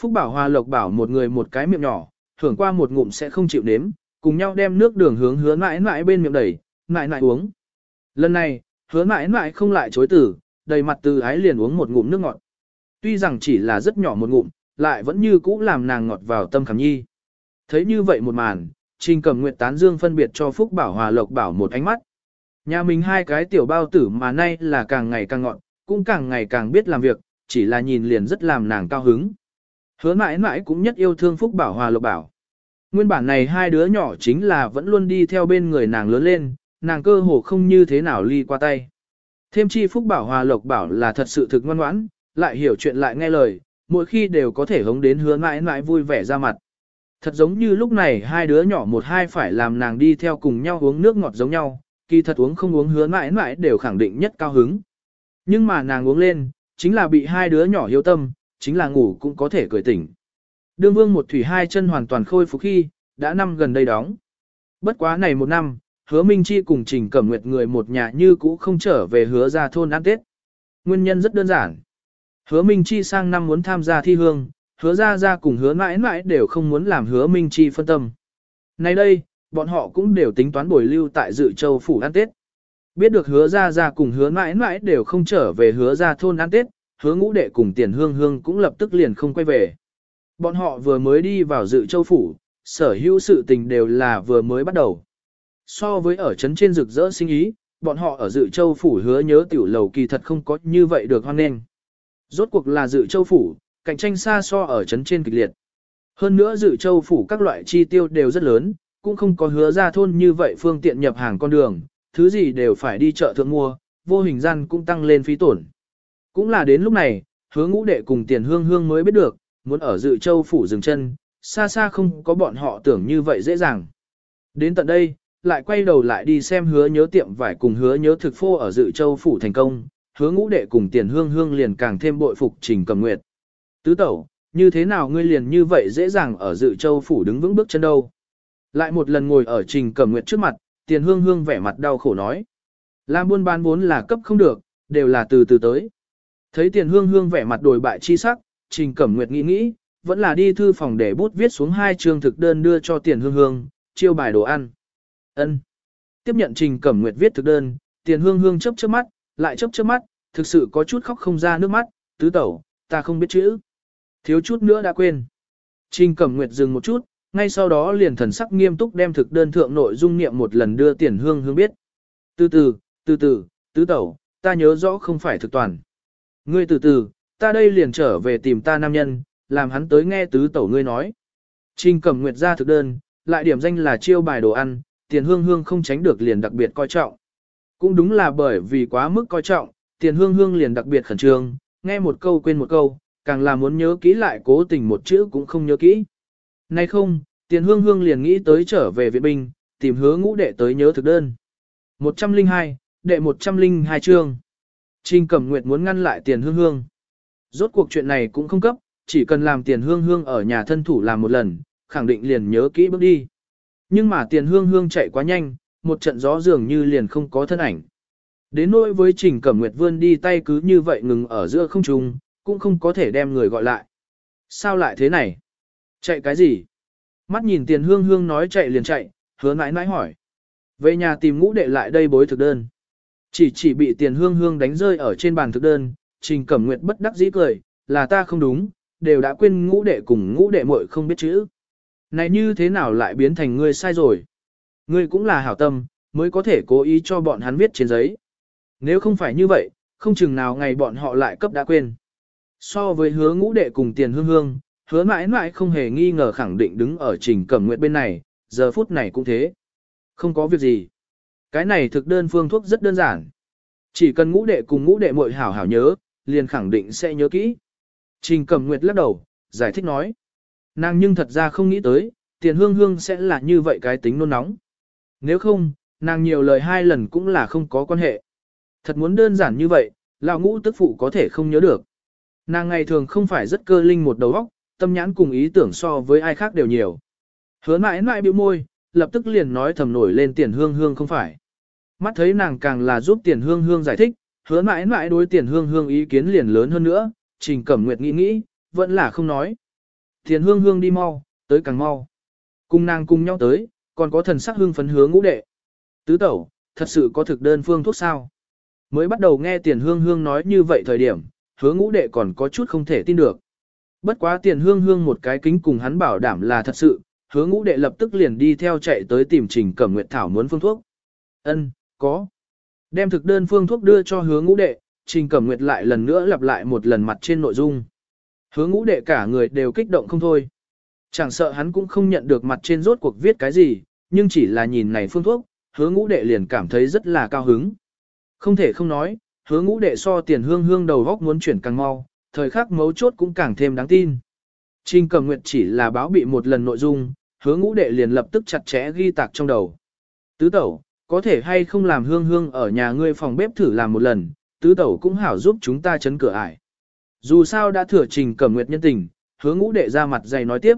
Phúc Bảo Hòa Lộc Bảo một người một cái miệng nhỏ, thưởng qua một ngụm sẽ không chịu nếm, cùng nhau đem nước đường hướng hứa mãi mãi bên miệng đẩy, mãi mãi uống. Lần này, hứa mãi mãi không lại chối từ, đầy mặt từ ái liền uống một ngụm nước ngọt. Tuy rằng chỉ là rất nhỏ một ngụm, lại vẫn như cũ làm nàng ngọt vào tâm khảm nhi. Thấy như vậy một màn, Trình Cẩm Nguyệt tán dương phân biệt cho Phúc Bảo Hòa Lộc Bảo một ánh mắt. Nhà mình hai cái tiểu bao tử mà nay là càng ngày càng ngọn, cũng càng ngày càng biết làm việc, chỉ là nhìn liền rất làm nàng cao hứng. Hứa mãi mãi cũng nhất yêu thương Phúc Bảo Hòa Lộc Bảo. Nguyên bản này hai đứa nhỏ chính là vẫn luôn đi theo bên người nàng lớn lên, nàng cơ hồ không như thế nào ly qua tay. Thêm chi Phúc Bảo Hòa Lộc Bảo là thật sự thực ngoan ngoãn, lại hiểu chuyện lại nghe lời, mỗi khi đều có thể hống đến hứa mãi mãi vui vẻ ra mặt. Thật giống như lúc này hai đứa nhỏ một hai phải làm nàng đi theo cùng nhau uống nước ngọt giống nhau, kỳ thật uống không uống hứa mãi mãi đều khẳng định nhất cao hứng. Nhưng mà nàng uống lên, chính là bị hai đứa nhỏ hiếu tâm, chính là ngủ cũng có thể cười tỉnh. Đương vương một thủy hai chân hoàn toàn khôi phục khi, đã năm gần đây đóng. Bất quá này một năm, hứa Minh Chi cùng Trình Cẩm Nguyệt người một nhà như cũ không trở về hứa ra thôn ăn Tết. Nguyên nhân rất đơn giản. Hứa Minh Chi sang năm muốn tham gia thi hương, hứa ra ra cùng hứa mãi mãi đều không muốn làm hứa Minh Chi phân tâm. Nay đây, bọn họ cũng đều tính toán bồi lưu tại dự châu phủ ăn Tết. Biết được hứa ra ra cùng hứa mãi mãi đều không trở về hứa ra thôn ăn Tết, hứa ngũ đệ cùng tiền hương hương cũng lập tức liền không quay về. Bọn họ vừa mới đi vào dự châu phủ, sở hữu sự tình đều là vừa mới bắt đầu. So với ở trấn trên rực rỡ sinh ý, bọn họ ở dự châu phủ hứa nhớ tiểu lầu kỳ thật không có như vậy được hoan nghênh. Rốt cuộc là dự châu phủ, cạnh tranh xa so ở trấn trên kịch liệt. Hơn nữa dự châu phủ các loại chi tiêu đều rất lớn, cũng không có hứa ra thôn như vậy phương tiện nhập hàng con đường, thứ gì đều phải đi chợ thượng mua, vô hình gian cũng tăng lên phí tổn. Cũng là đến lúc này, hứa ngũ đệ cùng tiền hương hương mới biết được, muốn ở dự châu phủ dừng chân, xa xa không có bọn họ tưởng như vậy dễ dàng. Đến tận đây, lại quay đầu lại đi xem hứa nhớ tiệm vải cùng hứa nhớ thực phô ở dự châu phủ thành công, hứa ngũ đệ cùng tiền hương hương liền càng thêm bội phục trình cầm nguyệt. Tứ tẩu, như thế nào ngươi liền như vậy dễ dàng ở dự châu phủ đứng vững bước chân đâu. Lại một lần ngồi ở trình cẩm nguyệt trước mặt, tiền hương hương vẻ mặt đau khổ nói. Làm buôn bán vốn là cấp không được, đều là từ từ tới. Thấy tiền hương hương vẻ mặt đổi bại chi sắc, trình cẩm nguyệt nghĩ nghĩ, vẫn là đi thư phòng để bút viết xuống hai chương thực đơn đưa cho tiền hương hương, chiêu bài đồ ăn. Ân. Tiếp nhận Trình Cẩm Nguyệt viết thực đơn, Tiền Hương Hương chớp chớp mắt, lại chớp chớp mắt, thực sự có chút khóc không ra nước mắt, tứ tẩu, ta không biết chữ. Thiếu chút nữa đã quên. Trình Cẩm Nguyệt dừng một chút, ngay sau đó liền thần sắc nghiêm túc đem thực đơn thượng nội dung niệm một lần đưa Tiền Hương Hương biết. Từ từ, từ từ, tứ tẩu, ta nhớ rõ không phải thực toàn. Ngươi từ từ, ta đây liền trở về tìm ta nam nhân, làm hắn tới nghe tứ tẩu ngươi nói. Trình Cẩm Nguyệt ra thực đơn, lại điểm danh là chiêu bài đồ ăn, tiền hương hương không tránh được liền đặc biệt coi trọng. Cũng đúng là bởi vì quá mức coi trọng, tiền hương hương liền đặc biệt khẩn trương, nghe một câu quên một câu, càng là muốn nhớ kỹ lại cố tình một chữ cũng không nhớ kỹ. Nay không, tiền hương hương liền nghĩ tới trở về viện binh, tìm hứa ngũ đệ tới nhớ thực đơn. 102, đệ 102 chương. Trình Cẩm Nguyệt muốn ngăn lại tiền hương hương. Rốt cuộc chuyện này cũng không cấp, chỉ cần làm tiền hương hương ở nhà thân thủ làm một lần, khẳng định liền nhớ kỹ bước đi. Nhưng mà tiền hương hương chạy quá nhanh, một trận gió dường như liền không có thân ảnh. Đến nỗi với Trình Cẩm Nguyệt vươn đi tay cứ như vậy ngừng ở giữa không trung, cũng không có thể đem người gọi lại. Sao lại thế này? Chạy cái gì? Mắt nhìn tiền hương hương nói chạy liền chạy, hứa nãi nãi hỏi. Về nhà tìm ngũ đệ lại đây bối thực đơn. Chỉ chỉ bị tiền hương hương đánh rơi ở trên bàn thực đơn, Trình Cẩm Nguyệt bất đắc dĩ cười, là ta không đúng, đều đã quên ngũ đệ cùng ngũ đệ muội không biết chữ. Này như thế nào lại biến thành ngươi sai rồi? Ngươi cũng là hảo tâm, mới có thể cố ý cho bọn hắn viết trên giấy. Nếu không phải như vậy, không chừng nào ngày bọn họ lại cấp đã quên. So với hứa ngũ đệ cùng tiền hương hương, hứa mãi mãi không hề nghi ngờ khẳng định đứng ở trình cẩm nguyện bên này, giờ phút này cũng thế. Không có việc gì. Cái này thực đơn phương thuốc rất đơn giản. Chỉ cần ngũ đệ cùng ngũ đệ muội hảo hảo nhớ, liền khẳng định sẽ nhớ kỹ. Trình cẩm nguyệt lắc đầu, giải thích nói. Nàng nhưng thật ra không nghĩ tới, tiền hương hương sẽ là như vậy cái tính nôn nóng. Nếu không, nàng nhiều lời hai lần cũng là không có quan hệ. Thật muốn đơn giản như vậy, lão ngũ tức phụ có thể không nhớ được. Nàng ngày thường không phải rất cơ linh một đầu óc, tâm nhãn cùng ý tưởng so với ai khác đều nhiều. Hứa mãi mãi bĩu môi, lập tức liền nói thầm nổi lên tiền hương hương không phải. Mắt thấy nàng càng là giúp tiền hương hương giải thích, hứa mãi mãi đối tiền hương hương ý kiến liền lớn hơn nữa, trình cẩm nguyệt nghĩ nghĩ, vẫn là không nói. Tiền hương hương đi mau, tới càng mau. Cùng nàng cùng nhau tới, còn có thần sắc hương phấn hướng ngũ đệ. Tứ tẩu, thật sự có thực đơn phương thuốc sao? Mới bắt đầu nghe tiền hương hương nói như vậy thời điểm, hứa ngũ đệ còn có chút không thể tin được. Bất quá tiền hương hương một cái kính cùng hắn bảo đảm là thật sự, hứa ngũ đệ lập tức liền đi theo chạy tới tìm trình cẩm nguyệt thảo muốn phương thuốc. Ân, có. Đem thực đơn phương thuốc đưa cho hứa ngũ đệ, trình cẩm nguyệt lại lần nữa lặp lại một lần mặt trên nội dung. Hứa ngũ đệ cả người đều kích động không thôi. Chẳng sợ hắn cũng không nhận được mặt trên rốt cuộc viết cái gì, nhưng chỉ là nhìn này phương thuốc, hứa ngũ đệ liền cảm thấy rất là cao hứng. Không thể không nói, hứa ngũ đệ so tiền hương hương đầu góc muốn chuyển càng mau, thời khắc mấu chốt cũng càng thêm đáng tin. Trình cầm nguyệt chỉ là báo bị một lần nội dung, hứa ngũ đệ liền lập tức chặt chẽ ghi tạc trong đầu. Tứ tẩu, có thể hay không làm hương hương ở nhà ngươi phòng bếp thử làm một lần, tứ tẩu cũng hảo giúp chúng ta chấn cửa ải. Dù sao đã thừa trình cẩm nguyệt nhân tình, hứa ngũ đệ ra mặt dày nói tiếp.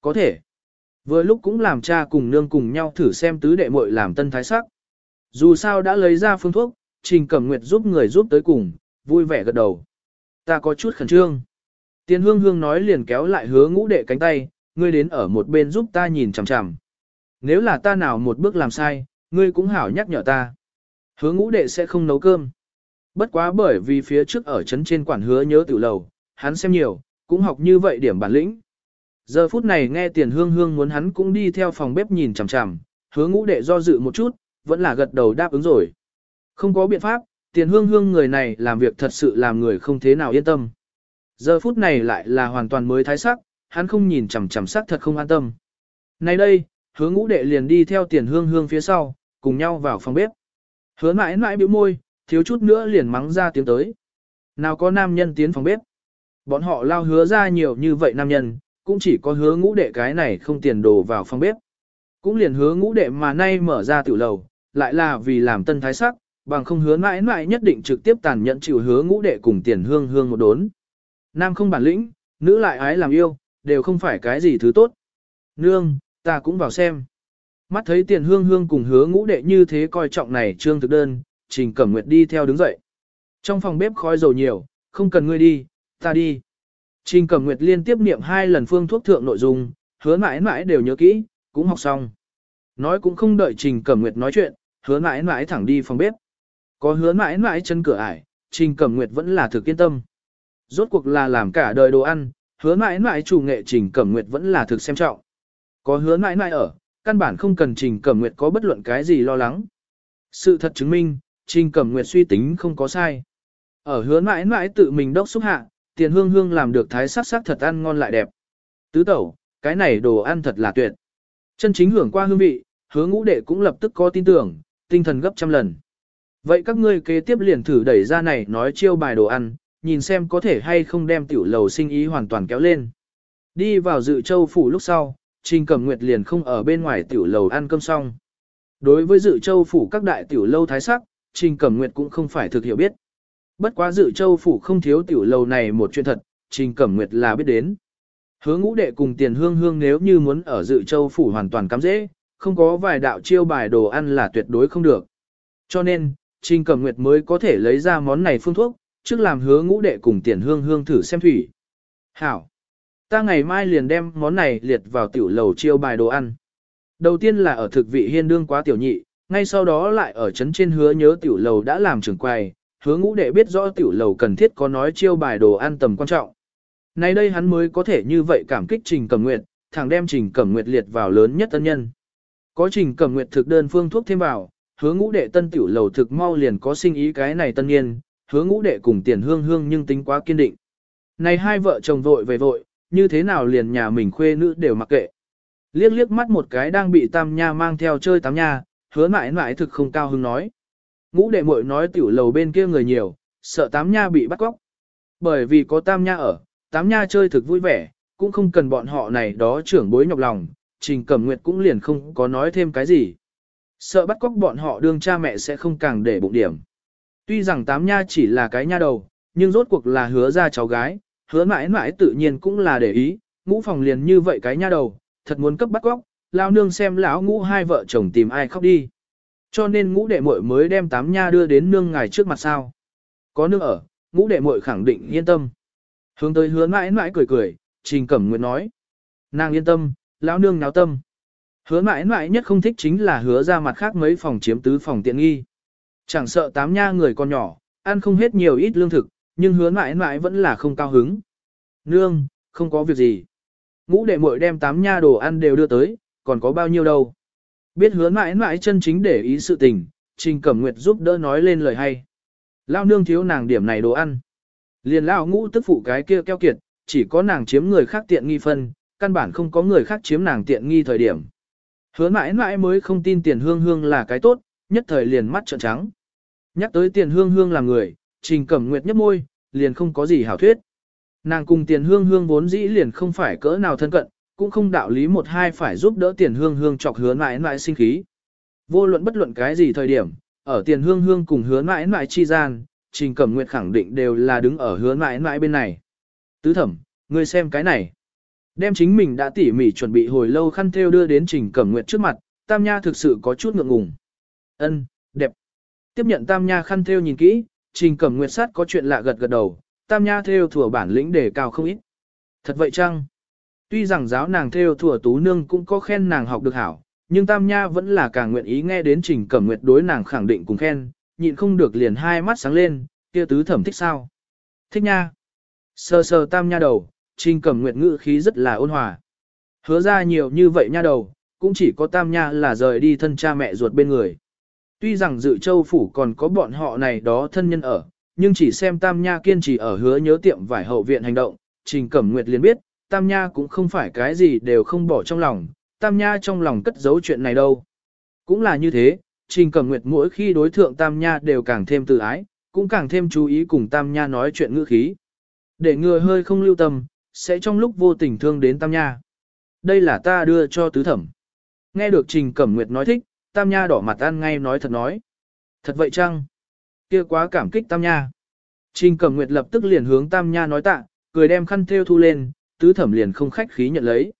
Có thể. Vừa lúc cũng làm cha cùng nương cùng nhau thử xem tứ đệ muội làm tân thái sắc. Dù sao đã lấy ra phương thuốc, trình cẩm nguyệt giúp người giúp tới cùng, vui vẻ gật đầu. Ta có chút khẩn trương. Tiền hương hương nói liền kéo lại hứa ngũ đệ cánh tay, ngươi đến ở một bên giúp ta nhìn chằm chằm. Nếu là ta nào một bước làm sai, ngươi cũng hảo nhắc nhở ta. Hứa ngũ đệ sẽ không nấu cơm. Bất quá bởi vì phía trước ở trấn trên quản hứa nhớ tiểu lầu, hắn xem nhiều, cũng học như vậy điểm bản lĩnh. Giờ phút này nghe tiền hương hương muốn hắn cũng đi theo phòng bếp nhìn chằm chằm, hứa ngũ đệ do dự một chút, vẫn là gật đầu đáp ứng rồi. Không có biện pháp, tiền hương hương người này làm việc thật sự làm người không thế nào yên tâm. Giờ phút này lại là hoàn toàn mới thái sắc, hắn không nhìn chằm chằm sắc thật không an tâm. Nay đây, hứa ngũ đệ liền đi theo tiền hương hương phía sau, cùng nhau vào phòng bếp. Hứa mãi mãi biểu môi, thiếu chút nữa liền mắng ra tiếng tới. Nào có nam nhân tiến phòng bếp. Bọn họ lao hứa ra nhiều như vậy nam nhân, cũng chỉ có hứa ngũ đệ cái này không tiền đồ vào phòng bếp. Cũng liền hứa ngũ đệ mà nay mở ra tiểu lầu, lại là vì làm tân thái sắc, bằng không hứa mãi mãi nhất định trực tiếp tàn nhẫn chịu hứa ngũ đệ cùng tiền hương hương một đốn. Nam không bản lĩnh, nữ lại ái làm yêu, đều không phải cái gì thứ tốt. Nương, ta cũng vào xem. Mắt thấy tiền hương hương cùng hứa ngũ đệ như thế coi trọng này trương thực đơn, trình cẩm nguyệt đi theo đứng dậy. Trong phòng bếp khói dầu nhiều, không cần ngươi đi, ta đi. Trình cẩm nguyệt liên tiếp niệm hai lần phương thuốc thượng nội dung, hứa mãi mãi đều nhớ kỹ, cũng học xong. Nói cũng không đợi trình cẩm nguyệt nói chuyện, hứa mãi mãi thẳng đi phòng bếp. Có hứa mãi mãi chân cửa ải, trình cẩm nguyệt vẫn là thực kiên tâm. Rốt cuộc là làm cả đời đồ ăn, hứa mãi mãi chủ nghệ trình cẩm nguyệt vẫn là thực xem trọng. Có hứa mãi mãi ở, căn bản không cần trình cẩm nguyệt có bất luận cái gì lo lắng. Sự thật chứng minh, trình cẩm nguyệt suy tính không có sai. Ở hứa mãi mãi tự mình đốc xúc hạ, tiền hương hương làm được thái sắc sắc thật ăn ngon lại đẹp. Tứ tẩu, cái này đồ ăn thật là tuyệt. Chân chính hưởng qua hương vị, hứa ngũ đệ cũng lập tức có tin tưởng, tinh thần gấp trăm lần. Vậy các ngươi kế tiếp liền thử đẩy ra này nói chiêu bài đồ ăn, nhìn xem có thể hay không đem tiểu lầu sinh ý hoàn toàn kéo lên. Đi vào dự châu phủ lúc sau, Trình Cẩm Nguyệt liền không ở bên ngoài tiểu lầu ăn cơm xong. Đối với dự châu phủ các đại tiểu lâu thái sắc, Trình Cẩm Nguyệt cũng không phải thực hiểu biết. Bất quá dự châu phủ không thiếu tiểu lầu này một chuyện thật, Trình Cẩm Nguyệt là biết đến. Hứa ngũ đệ cùng tiền hương hương nếu như muốn ở dự châu phủ hoàn toàn cắm dễ, không có vài đạo chiêu bài đồ ăn là tuyệt đối không được. Cho nên, Trình Cẩm Nguyệt mới có thể lấy ra món này phương thuốc, trước làm hứa ngũ đệ cùng tiền hương hương thử xem thủy. Hảo! Ta ngày mai liền đem món này liệt vào tiểu lầu chiêu bài đồ ăn. Đầu tiên là ở thực vị hiên đương quá tiểu nhị, ngay sau đó lại ở trấn trên hứa nhớ tiểu lầu đã làm trưởng quầy, hứa ngũ đệ biết rõ tiểu lầu cần thiết có nói chiêu bài đồ ăn tầm quan trọng. Nay đây hắn mới có thể như vậy cảm kích Trình Cẩm Nguyệt, thẳng đem Trình Cẩm Nguyệt liệt vào lớn nhất tân nhân. Có Trình Cẩm Nguyệt thực đơn phương thuốc thêm vào, hứa ngũ đệ tân tiểu lầu thực mau liền có sinh ý cái này tân niên, hứa ngũ đệ cùng tiền hương hương nhưng tính quá kiên định. Này hai vợ chồng vội về vội, như thế nào liền nhà mình khuê nữ đều mặc kệ. Liếc liếc mắt một cái đang bị tam nha mang theo chơi tám nha, hứa mãi mãi thực không cao hứng nói. Ngũ đệ muội nói tiểu lầu bên kia người nhiều, sợ tám nha bị bắt cóc. Bởi vì có tam nha ở, tám nha chơi thực vui vẻ, cũng không cần bọn họ này đó trưởng bối nhọc lòng, trình cẩm nguyệt cũng liền không có nói thêm cái gì. Sợ bắt cóc bọn họ đương cha mẹ sẽ không càng để bụng điểm. Tuy rằng tám nha chỉ là cái nha đầu, nhưng rốt cuộc là hứa ra cháu gái, hứa mãi mãi tự nhiên cũng là để ý, ngũ phòng liền như vậy cái nha đầu, thật muốn cấp bắt cóc, lao nương xem lão ngũ hai vợ chồng tìm ai khóc đi. Cho nên ngũ đệ muội mới đem tám nha đưa đến nương ngài trước mặt sao. Có nương ở, ngũ đệ muội khẳng định yên tâm. Hướng tới hứa mãi mãi cười cười, trình cẩm nguyện nói. Nàng yên tâm, lão nương náo tâm. Hứa mãi mãi nhất không thích chính là hứa ra mặt khác mấy phòng chiếm tứ phòng tiện nghi. Chẳng sợ tám nha người con nhỏ, ăn không hết nhiều ít lương thực, nhưng hứa mãi mãi vẫn là không cao hứng. Nương, không có việc gì. Ngũ đệ muội đem tám nha đồ ăn đều đưa tới, còn có bao nhiêu đâu. Biết hứa mãi mãi chân chính để ý sự tình, Trình Cẩm Nguyệt giúp đỡ nói lên lời hay. Lao nương thiếu nàng điểm này đồ ăn. Liền lao ngũ tức phụ cái kia keo kiệt, chỉ có nàng chiếm người khác tiện nghi phân, căn bản không có người khác chiếm nàng tiện nghi thời điểm. Hứa mãi mãi mới không tin tiền hương hương là cái tốt, nhất thời liền mắt trợn trắng. Nhắc tới tiền hương hương là người, trình cẩm nguyệt nhấp môi, liền không có gì hảo thuyết. Nàng cùng tiền hương hương vốn dĩ liền không phải cỡ nào thân cận, cũng không đạo lý một hai phải giúp đỡ tiền hương hương chọc hứa mãi mãi sinh khí. Vô luận bất luận cái gì thời điểm, ở tiền hương hương cùng hứa mãi mãi chi gian, Trình Cẩm Nguyệt khẳng định đều là đứng ở hứa mãi mãi bên này. Tứ thẩm, ngươi xem cái này. Đem chính mình đã tỉ mỉ chuẩn bị hồi lâu khăn thêu đưa đến Trình Cẩm Nguyệt trước mặt, Tam Nha thực sự có chút ngượng ngùng. Ân, đẹp. Tiếp nhận Tam Nha khăn thêu nhìn kỹ, Trình Cẩm Nguyệt sát có chuyện lạ gật gật đầu, Tam Nha thêu thừa bản lĩnh đề cao không ít. Thật vậy chăng? Tuy rằng giáo nàng thêu thừa tú nương cũng có khen nàng học được hảo, nhưng Tam Nha vẫn là càng nguyện ý nghe đến Trình Cẩm Nguyệt đối nàng khẳng định cùng khen, nhịn không được liền hai mắt sáng lên, kia tứ thẩm thích sao? Thích nha. Sờ sờ Tam Nha đầu, Trình Cẩm Nguyệt ngữ khí rất là ôn hòa. Hứa ra nhiều như vậy nha đầu, cũng chỉ có Tam Nha là rời đi thân cha mẹ ruột bên người. Tuy rằng dự châu phủ còn có bọn họ này đó thân nhân ở, nhưng chỉ xem Tam Nha kiên trì ở hứa nhớ tiệm vải hậu viện hành động, Trình Cẩm Nguyệt liền biết, Tam Nha cũng không phải cái gì đều không bỏ trong lòng, Tam Nha trong lòng cất giấu chuyện này đâu. Cũng là như thế, Trình Cẩm Nguyệt mỗi khi đối thượng Tam Nha đều càng thêm tự ái, cũng càng thêm chú ý cùng Tam Nha nói chuyện ngữ khí. Để người hơi không lưu tâm, sẽ trong lúc vô tình thương đến Tam Nha. Đây là ta đưa cho tứ thẩm. Nghe được Trình Cẩm Nguyệt nói thích, Tam Nha đỏ mặt ăn ngay nói thật nói. Thật vậy chăng? Kia quá cảm kích Tam Nha. Trình Cẩm Nguyệt lập tức liền hướng Tam Nha nói tạ, cười đem khăn thêu thu lên, tứ thẩm liền không khách khí nhận lấy.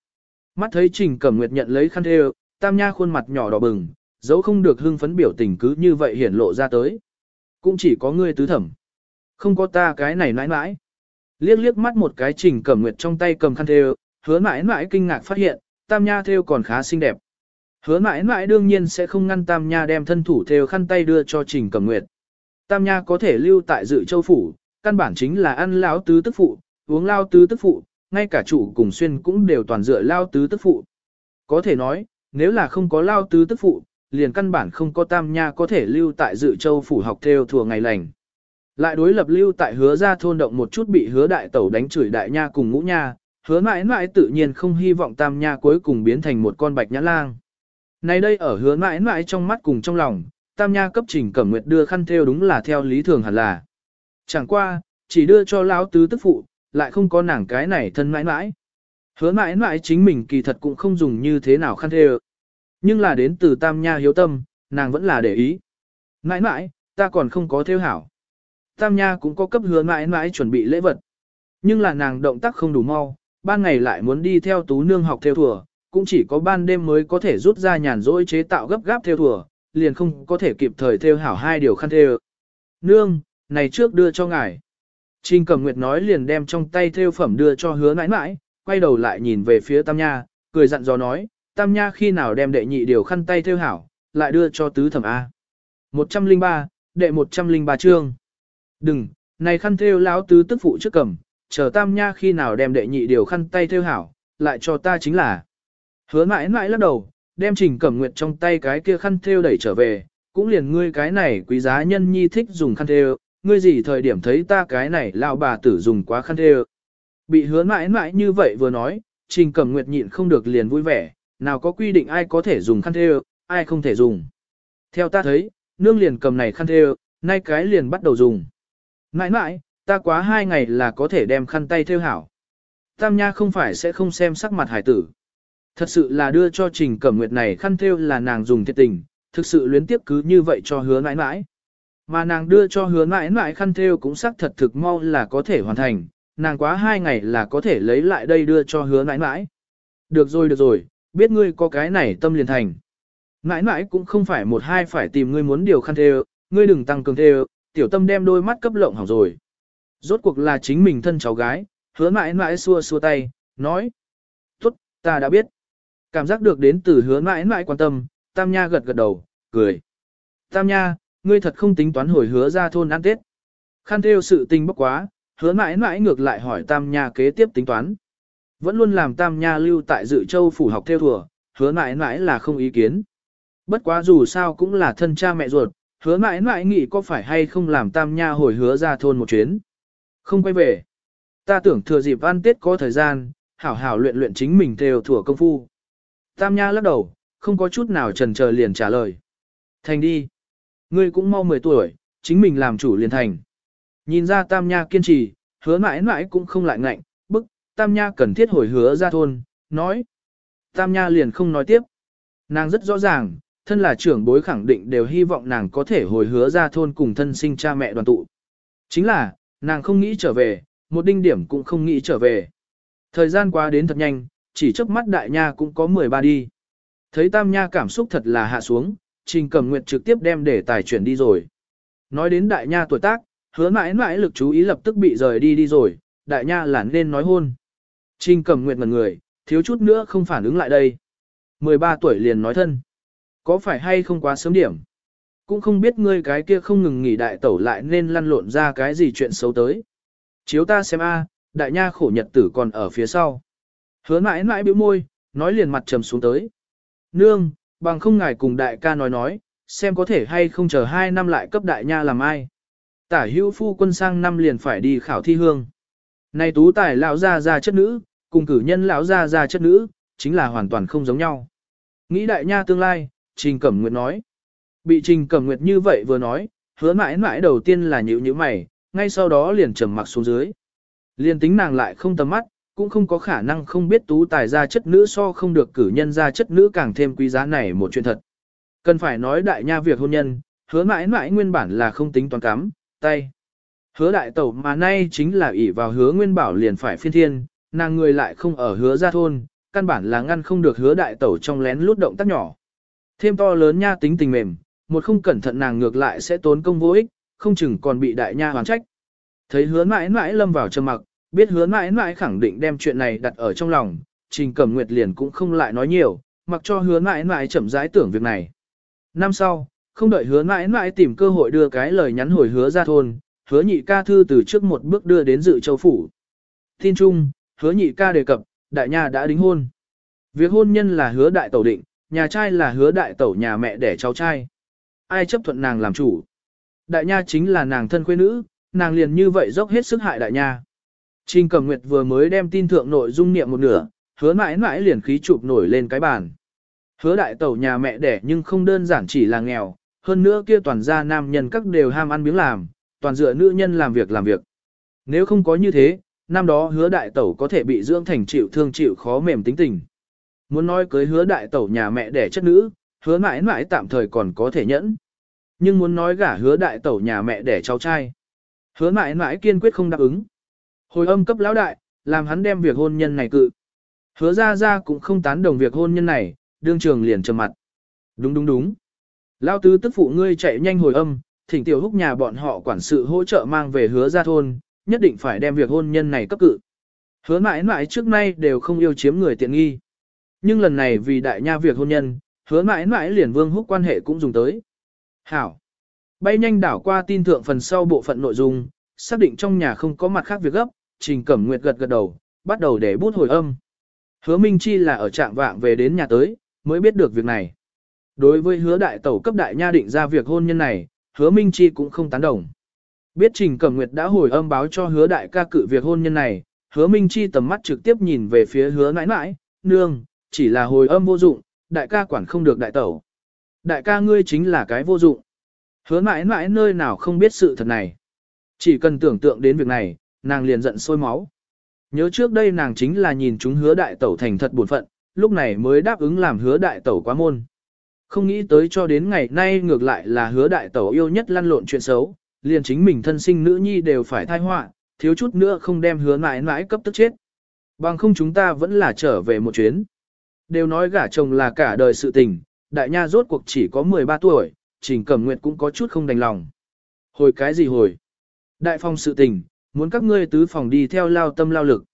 Mắt thấy Trình Cẩm Nguyệt nhận lấy khăn thêu, Tam Nha khuôn mặt nhỏ đỏ bừng, dấu không được hưng phấn biểu tình cứ như vậy hiển lộ ra tới. Cũng chỉ có ngươi tứ thẩm. Không có ta cái này nãi nãi. Liếc liếc mắt một cái Trình Cẩm Nguyệt trong tay cầm khăn thêu, hứa mãi mãi kinh ngạc phát hiện, Tam Nha thêu còn khá xinh đẹp. Hứa mãi mãi đương nhiên sẽ không ngăn Tam Nha đem thân thủ thêu khăn tay đưa cho Trình Cẩm Nguyệt. Tam Nha có thể lưu tại dự châu phủ, căn bản chính là ăn lão tứ tức phụ, uống lao tứ tức phụ, ngay cả chủ cùng xuyên cũng đều toàn dựa lao tứ tức phụ. Có thể nói, nếu là không có lao tứ tức phụ, liền căn bản không có tam nha có thể lưu tại dự châu phủ học theo thừa ngày lành. Lại đối lập lưu tại hứa ra thôn động một chút bị hứa đại tẩu đánh chửi đại nha cùng ngũ nha, hứa mãi mãi tự nhiên không hy vọng tam nha cuối cùng biến thành một con bạch nhã lang. Nay đây ở hứa mãi mãi trong mắt cùng trong lòng, tam nha cấp trình cẩm nguyệt đưa khăn theo đúng là theo lý thường hẳn là. Chẳng qua, chỉ đưa cho lão tứ tức phụ, lại không có nàng cái này thân mãi mãi. Hứa mãi mãi chính mình kỳ thật cũng không dùng như thế nào khăn theo Nhưng là đến từ tam nha hiếu tâm, nàng vẫn là để ý. Mãi mãi, ta còn không có theo hảo. Tam nha cũng có cấp hứa mãi mãi chuẩn bị lễ vật. Nhưng là nàng động tác không đủ mau, ban ngày lại muốn đi theo tú nương học theo thùa, cũng chỉ có ban đêm mới có thể rút ra nhàn rỗi chế tạo gấp gáp theo thùa, liền không có thể kịp thời theo hảo hai điều khăn theo. Nương, này trước đưa cho ngài. Trình Cẩm Nguyệt nói liền đem trong tay theo phẩm đưa cho hứa mãi mãi, quay đầu lại nhìn về phía Tam Nha, cười dặn dò nói, Tam Nha khi nào đem đệ nhị điều khăn tay theo hảo, lại đưa cho tứ thẩm A. 103, đệ 103 chương. Đừng, này khăn theo lão tứ tức phụ trước cầm, chờ Tam Nha khi nào đem đệ nhị điều khăn tay theo hảo, lại cho ta chính là. Hứa mãi mãi lắc đầu, đem Trình Cẩm Nguyệt trong tay cái kia khăn theo đẩy trở về, cũng liền ngươi cái này quý giá nhân nhi thích dùng khăn theo, ngươi gì thời điểm thấy ta cái này lão bà tử dùng quá khăn thêu, Bị hứa mãi mãi như vậy vừa nói, Trình Cẩm Nguyệt nhịn không được liền vui vẻ, nào có quy định ai có thể dùng khăn thêu, ai không thể dùng. Theo ta thấy, nương liền cầm này khăn thêu, nay cái liền bắt đầu dùng. Nãi nãi, ta quá hai ngày là có thể đem khăn tay theo hảo. Tam Nha không phải sẽ không xem sắc mặt hải tử. Thật sự là đưa cho Trình Cẩm Nguyệt này khăn thêu là nàng dùng thiệt tình, thực sự luyến tiếp cứ như vậy cho hứa nãi nãi. Mà nàng đưa cho hứa nãi nãi khăn thêu cũng xác thật thực mau là có thể hoàn thành, nàng quá hai ngày là có thể lấy lại đây đưa cho hứa nãi nãi. Được rồi được rồi, biết ngươi có cái này tâm liền thành. Nãi nãi cũng không phải một hai phải tìm ngươi muốn điều khăn thêu, ngươi đừng tăng cường thêu, tiểu tâm đem đôi mắt cấp lộng hỏng rồi. Rốt cuộc là chính mình thân cháu gái, hứa mãi mãi xua xua tay, nói. Tốt, ta đã biết. Cảm giác được đến từ hứa mãi mãi quan tâm, Tam Nha gật gật đầu, cười. Tam Nha, ngươi thật không tính toán hồi hứa ra thôn ăn Tết. Khăn theo sự tình bốc quá, hứa mãi mãi ngược lại hỏi Tam Nha kế tiếp tính toán. Vẫn luôn làm Tam Nha lưu tại dự châu phủ học theo thừa, hứa mãi mãi là không ý kiến. Bất quá dù sao cũng là thân cha mẹ ruột, hứa mãi mãi nghĩ có phải hay không làm Tam Nha hồi hứa ra thôn một chuyến. Không quay về. Ta tưởng thừa dịp ăn Tết có thời gian, hảo hảo luyện luyện chính mình theo thừa công phu. Tam Nha lắc đầu, không có chút nào trần chờ liền trả lời. Thành đi. Ngươi cũng mau 10 tuổi, chính mình làm chủ liền thành. Nhìn ra Tam Nha kiên trì, hứa mãi mãi cũng không lại ngạnh, bức, Tam Nha cần thiết hồi hứa ra thôn, nói. Tam Nha liền không nói tiếp. Nàng rất rõ ràng, thân là trưởng bối khẳng định đều hy vọng nàng có thể hồi hứa ra thôn cùng thân sinh cha mẹ đoàn tụ. Chính là, nàng không nghĩ trở về, một đinh điểm cũng không nghĩ trở về. Thời gian qua đến thật nhanh, chỉ trước mắt đại nha cũng có 13 đi. Thấy tam nha cảm xúc thật là hạ xuống, trình cầm nguyệt trực tiếp đem để tài chuyển đi rồi. Nói đến đại nha tuổi tác, hứa mãi mãi lực chú ý lập tức bị rời đi đi rồi, đại nha là nên nói hôn. Trình cầm nguyệt ngần người, thiếu chút nữa không phản ứng lại đây. 13 tuổi liền nói thân. Có phải hay không quá sớm điểm? Cũng không biết ngươi cái kia không ngừng nghỉ đại tẩu lại nên lăn lộn ra cái gì chuyện xấu tới. Chiếu ta xem a, đại nha khổ nhật tử còn ở phía sau. Hứa mãi mãi bĩu môi, nói liền mặt trầm xuống tới. Nương, bằng không ngài cùng đại ca nói nói, xem có thể hay không chờ hai năm lại cấp đại nha làm ai. Tả hữu phu quân sang năm liền phải đi khảo thi hương. Này tú tài lão gia gia chất nữ, cùng cử nhân lão gia gia chất nữ, chính là hoàn toàn không giống nhau. Nghĩ đại nha tương lai, Trình Cẩm Nguyệt nói. Bị Trình Cẩm Nguyệt như vậy vừa nói, hứa mãi mãi đầu tiên là nhữ như mày, ngay sau đó liền trầm mặc xuống dưới. Liên tính nàng lại không tầm mắt, cũng không có khả năng không biết tú tài gia chất nữ so không được cử nhân gia chất nữ càng thêm quý giá này một chuyện thật. Cần phải nói đại nha việc hôn nhân, hứa mãi mãi nguyên bản là không tính toán cắm, tay. Hứa đại tẩu mà nay chính là ỷ vào hứa nguyên bảo liền phải phiên thiên, nàng người lại không ở hứa gia thôn, căn bản là ngăn không được hứa đại tẩu trong lén lút động tác nhỏ. Thêm to lớn nha tính tình mềm, một không cẩn thận nàng ngược lại sẽ tốn công vô ích, không chừng còn bị đại nha hoàn trách. Thấy hứa mãi mãi lâm vào trầm mặc, biết hứa mãi mãi khẳng định đem chuyện này đặt ở trong lòng, trình cẩm nguyệt liền cũng không lại nói nhiều, mặc cho hứa mãi mãi chậm rãi tưởng việc này. Năm sau, không đợi hứa mãi mãi tìm cơ hội đưa cái lời nhắn hồi hứa ra thôn, hứa nhị ca thư từ trước một bước đưa đến dự châu phủ. Tin chung, hứa nhị ca đề cập, đại nha đã đính hôn. Việc hôn nhân là hứa đại tẩu định, nhà trai là hứa đại tẩu nhà mẹ đẻ cháu trai. Ai chấp thuận nàng làm chủ. Đại nha chính là nàng thân quê nữ, nàng liền như vậy dốc hết sức hại đại nha. Trình Cẩm Nguyệt vừa mới đem tin thượng nội dung niệm một nửa, hứa mãi mãi liền khí chụp nổi lên cái bàn. Hứa đại tẩu nhà mẹ đẻ nhưng không đơn giản chỉ là nghèo, hơn nữa kia toàn gia nam nhân các đều ham ăn miếng làm, toàn dựa nữ nhân làm việc làm việc. Nếu không có như thế, năm đó hứa đại tẩu có thể bị dưỡng thành chịu thương chịu khó mềm tính tình. Muốn nói cưới hứa đại tẩu nhà mẹ đẻ chất nữ, hứa mãi mãi tạm thời còn có thể nhẫn. Nhưng muốn nói gả hứa đại tẩu nhà mẹ đẻ cháu trai. Hứa mãi mãi kiên quyết không đáp ứng. Hồi âm cấp lão đại, làm hắn đem việc hôn nhân này cự. Hứa ra ra cũng không tán đồng việc hôn nhân này, đương trường liền trầm mặt. Đúng đúng đúng. Lão tứ tức phụ ngươi chạy nhanh hồi âm, thỉnh tiểu húc nhà bọn họ quản sự hỗ trợ mang về hứa ra thôn, nhất định phải đem việc hôn nhân này cấp cự. Hứa mãi mãi trước nay đều không yêu chiếm người tiện nghi. Nhưng lần này vì đại nha việc hôn nhân, hứa mãi mãi liền vương húc quan hệ cũng dùng tới. Hảo. Bay nhanh đảo qua tin thượng phần sau bộ phận nội dung, xác định trong nhà không có mặt khác việc gấp, Trình Cẩm Nguyệt gật gật đầu, bắt đầu để bút hồi âm. Hứa Minh Chi là ở trạng vạng về đến nhà tới, mới biết được việc này. Đối với hứa đại tẩu cấp đại nha định ra việc hôn nhân này, hứa Minh Chi cũng không tán đồng. Biết Trình Cẩm Nguyệt đã hồi âm báo cho hứa đại ca cự việc hôn nhân này, hứa Minh Chi tầm mắt trực tiếp nhìn về phía hứa nãi nãi, nương, chỉ là hồi âm vô dụng, đại ca quản không được đại tẩu. Đại ca ngươi chính là cái vô dụng. Hứa mãi mãi nơi nào không biết sự thật này. Chỉ cần tưởng tượng đến việc này, nàng liền giận sôi máu. Nhớ trước đây nàng chính là nhìn chúng hứa đại tẩu thành thật buồn phận, lúc này mới đáp ứng làm hứa đại tẩu quá môn. Không nghĩ tới cho đến ngày nay ngược lại là hứa đại tẩu yêu nhất lăn lộn chuyện xấu, liền chính mình thân sinh nữ nhi đều phải thai họa, thiếu chút nữa không đem hứa mãi mãi cấp tức chết. Bằng không chúng ta vẫn là trở về một chuyến. Đều nói gả chồng là cả đời sự tình, đại nha rốt cuộc chỉ có 13 tuổi, trình cẩm nguyệt cũng có chút không đành lòng. Hồi cái gì hồi? Đại phong sự tình, muốn các ngươi tứ phòng đi theo lao tâm lao lực.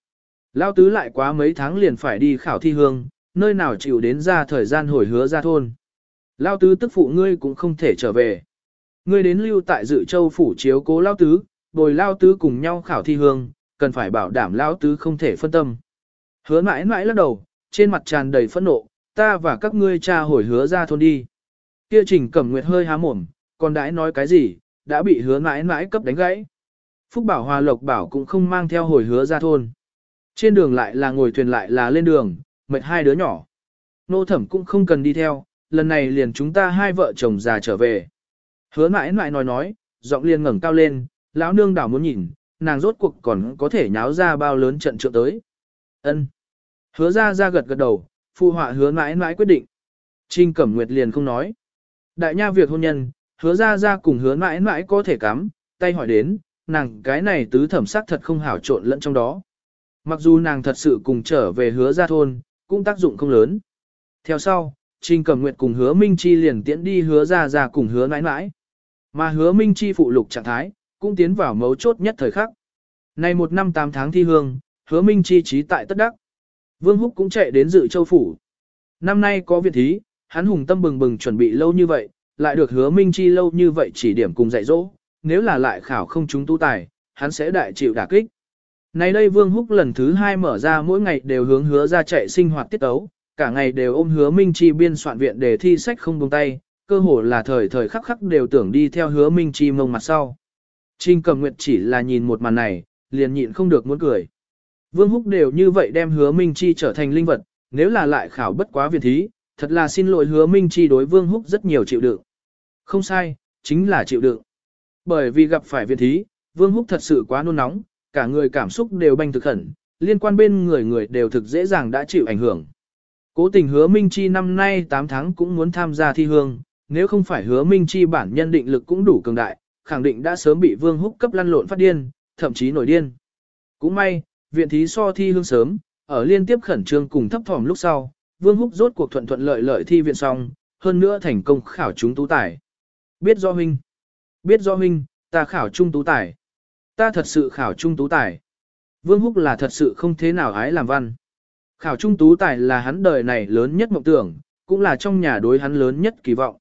Lao tứ lại quá mấy tháng liền phải đi khảo thi hương, nơi nào chịu đến ra thời gian hồi hứa ra thôn. Lao tứ tức phụ ngươi cũng không thể trở về. Ngươi đến lưu tại dự châu phủ chiếu cố lao tứ, bồi lao tứ cùng nhau khảo thi hương, cần phải bảo đảm lao tứ không thể phân tâm. Hứa mãi mãi lắc đầu, trên mặt tràn đầy phẫn nộ, ta và các ngươi cha hồi hứa ra thôn đi. Kia trình cẩm nguyệt hơi há mồm, còn đãi nói cái gì, đã bị hứa mãi mãi cấp đánh gãy. Phúc Bảo Hòa Lộc Bảo cũng không mang theo hồi hứa ra thôn. Trên đường lại là ngồi thuyền lại là lên đường, mệt hai đứa nhỏ. Nô thẩm cũng không cần đi theo, lần này liền chúng ta hai vợ chồng già trở về. Hứa mãi mãi nói nói, giọng liền ngẩng cao lên, lão nương đảo muốn nhìn, nàng rốt cuộc còn có thể nháo ra bao lớn trận trượng tới. Ân. Hứa ra ra gật gật đầu, phụ họa hứa mãi mãi quyết định. Trinh Cẩm Nguyệt liền không nói. Đại nha việc hôn nhân, hứa ra ra cùng hứa mãi mãi có thể cắm, tay hỏi đến, nàng cái này tứ thẩm sắc thật không hảo trộn lẫn trong đó. Mặc dù nàng thật sự cùng trở về hứa ra thôn, cũng tác dụng không lớn. Theo sau, Trình Cẩm Nguyệt cùng hứa Minh Chi liền tiễn đi hứa ra ra cùng hứa mãi mãi. Mà hứa Minh Chi phụ lục trạng thái, cũng tiến vào mấu chốt nhất thời khắc. Này một năm tám tháng thi hương, hứa Minh Chi trí tại tất đắc. Vương Húc cũng chạy đến dự châu phủ. Năm nay có viện thí, hắn hùng tâm bừng bừng chuẩn bị lâu như vậy, lại được hứa Minh Chi lâu như vậy chỉ điểm cùng dạy dỗ, nếu là lại khảo không chúng tu tài, hắn sẽ đại chịu đả kích. Này đây Vương Húc lần thứ hai mở ra mỗi ngày đều hướng hứa ra chạy sinh hoạt tiết tấu, cả ngày đều ôm hứa Minh Chi biên soạn viện để thi sách không buông tay, cơ hồ là thời thời khắc khắc đều tưởng đi theo hứa Minh Chi mông mặt sau. Trình cầm nguyệt chỉ là nhìn một màn này, liền nhịn không được muốn cười. Vương Húc đều như vậy đem hứa Minh Chi trở thành linh vật, nếu là lại khảo bất quá viện thí, thật là xin lỗi hứa Minh Chi đối Vương Húc rất nhiều chịu đựng. Không sai, chính là chịu đựng. Bởi vì gặp phải viện thí, Vương Húc thật sự quá nôn nóng, cả người cảm xúc đều banh thực khẩn, liên quan bên người người đều thực dễ dàng đã chịu ảnh hưởng. Cố tình hứa Minh Chi năm nay 8 tháng cũng muốn tham gia thi hương, nếu không phải hứa Minh Chi bản nhân định lực cũng đủ cường đại, khẳng định đã sớm bị Vương Húc cấp lăn lộn phát điên, thậm chí nổi điên. Cũng may, viện thí so thi hương sớm, ở liên tiếp khẩn trương cùng thấp thỏm lúc sau, Vương Húc rốt cuộc thuận thuận lợi lợi thi viện xong, hơn nữa thành công khảo chúng tú tài. Biết do huynh, biết do huynh, ta khảo trung tú tài. Ta thật sự khảo trung tú tài. Vương Húc là thật sự không thế nào ái làm văn. Khảo trung tú tài là hắn đời này lớn nhất mộng tưởng, cũng là trong nhà đối hắn lớn nhất kỳ vọng.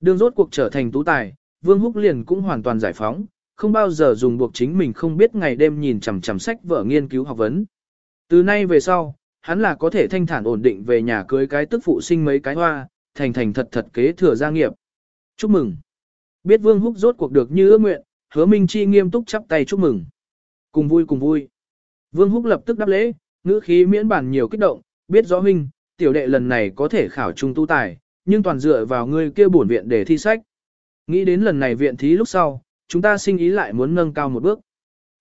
Đương rốt cuộc trở thành tú tài, Vương Húc liền cũng hoàn toàn giải phóng, không bao giờ dùng buộc chính mình không biết ngày đêm nhìn chằm chằm sách vở nghiên cứu học vấn. Từ nay về sau, hắn là có thể thanh thản ổn định về nhà cưới cái tức phụ sinh mấy cái hoa, thành thành thật thật kế thừa gia nghiệp. Chúc mừng! Biết Vương Húc rốt cuộc được như ước nguyện, hứa Minh Chi nghiêm túc chắp tay chúc mừng. Cùng vui cùng vui. Vương Húc lập tức đáp lễ, ngữ khí miễn bản nhiều kích động, biết rõ huynh, tiểu đệ lần này có thể khảo trung tu tài, nhưng toàn dựa vào ngươi kia bổn viện để thi sách. Nghĩ đến lần này viện thí lúc sau, chúng ta sinh ý lại muốn nâng cao một bước.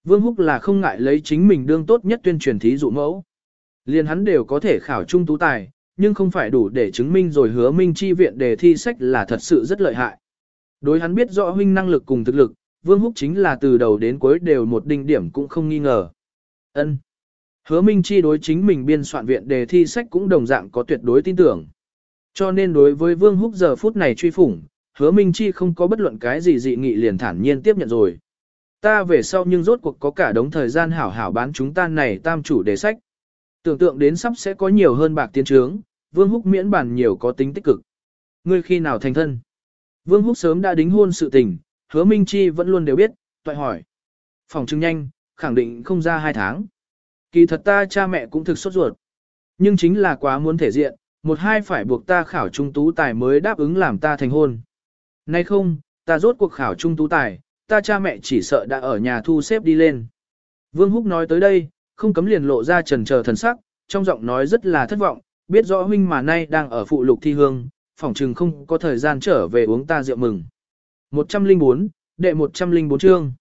Vương Húc là không ngại lấy chính mình đương tốt nhất tuyên truyền thí dụ mẫu. Liên hắn đều có thể khảo trung tú tài, nhưng không phải đủ để chứng minh rồi hứa minh chi viện đề thi sách là thật sự rất lợi hại. Đối hắn biết rõ huynh năng lực cùng thực lực, Vương Húc chính là từ đầu đến cuối đều một đinh điểm cũng không nghi ngờ. Ân. Hứa Minh Chi đối chính mình biên soạn viện đề thi sách cũng đồng dạng có tuyệt đối tin tưởng. Cho nên đối với Vương Húc giờ phút này truy phủng, Hứa Minh Chi không có bất luận cái gì dị nghị liền thản nhiên tiếp nhận rồi. Ta về sau nhưng rốt cuộc có cả đống thời gian hảo hảo bán chúng ta này tam chủ đề sách. Tưởng tượng đến sắp sẽ có nhiều hơn bạc tiên trướng, Vương Húc miễn bản nhiều có tính tích cực. Ngươi khi nào thành thân? Vương Húc sớm đã đính hôn sự tình, hứa Minh Chi vẫn luôn đều biết, toại hỏi. Phòng chứng nhanh, khẳng định không ra hai tháng. Kỳ thật ta cha mẹ cũng thực sốt ruột. Nhưng chính là quá muốn thể diện, một hai phải buộc ta khảo trung tú tài mới đáp ứng làm ta thành hôn. Nay không, ta rốt cuộc khảo trung tú tài, ta cha mẹ chỉ sợ đã ở nhà thu xếp đi lên. Vương Húc nói tới đây, không cấm liền lộ ra trần chờ thần sắc, trong giọng nói rất là thất vọng, biết rõ huynh mà nay đang ở phụ lục thi hương, phỏng chừng không có thời gian trở về uống ta rượu mừng. 104, đệ 104 chương.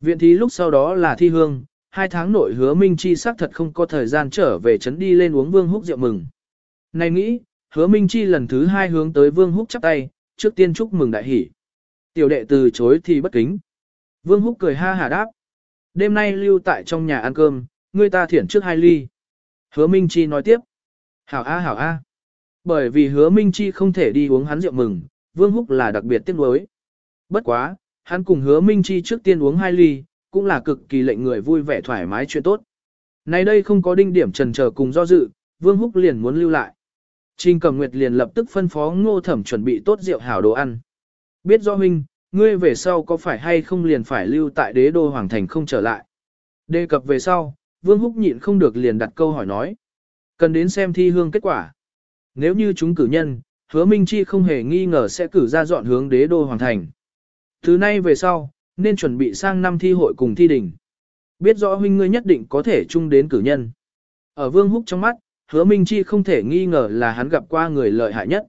Viện thí lúc sau đó là thi hương, hai tháng nội hứa Minh Chi xác thật không có thời gian trở về trấn đi lên uống Vương Húc rượu mừng. Này nghĩ, hứa Minh Chi lần thứ hai hướng tới Vương Húc chắp tay, trước tiên chúc mừng đại hỷ. Tiểu đệ từ chối thì bất kính. Vương Húc cười ha hà đáp. Đêm nay lưu tại trong nhà ăn cơm, người ta thiển trước hai ly. Hứa Minh Chi nói tiếp. Hảo A hảo A. Bởi vì hứa Minh Chi không thể đi uống hắn rượu mừng, Vương Húc là đặc biệt tiếc nuối. Bất quá, hắn cùng hứa Minh Chi trước tiên uống hai ly, cũng là cực kỳ lệnh người vui vẻ thoải mái chuyện tốt. Này đây không có đinh điểm trần chờ cùng do dự, Vương Húc liền muốn lưu lại. Trình Cẩm Nguyệt liền lập tức phân phó Ngô Thẩm chuẩn bị tốt rượu hảo đồ ăn. Biết do huynh, ngươi về sau có phải hay không liền phải lưu tại đế đô hoàng thành không trở lại. Đề cập về sau, Vương Húc nhịn không được liền đặt câu hỏi nói. Cần đến xem thi hương kết quả. Nếu như chúng cử nhân, hứa Minh Chi không hề nghi ngờ sẽ cử ra dọn hướng đế đô hoàng thành. Từ nay về sau, nên chuẩn bị sang năm thi hội cùng thi đình. Biết rõ huynh ngươi nhất định có thể chung đến cử nhân. Ở Vương Húc trong mắt, hứa Minh Chi không thể nghi ngờ là hắn gặp qua người lợi hại nhất.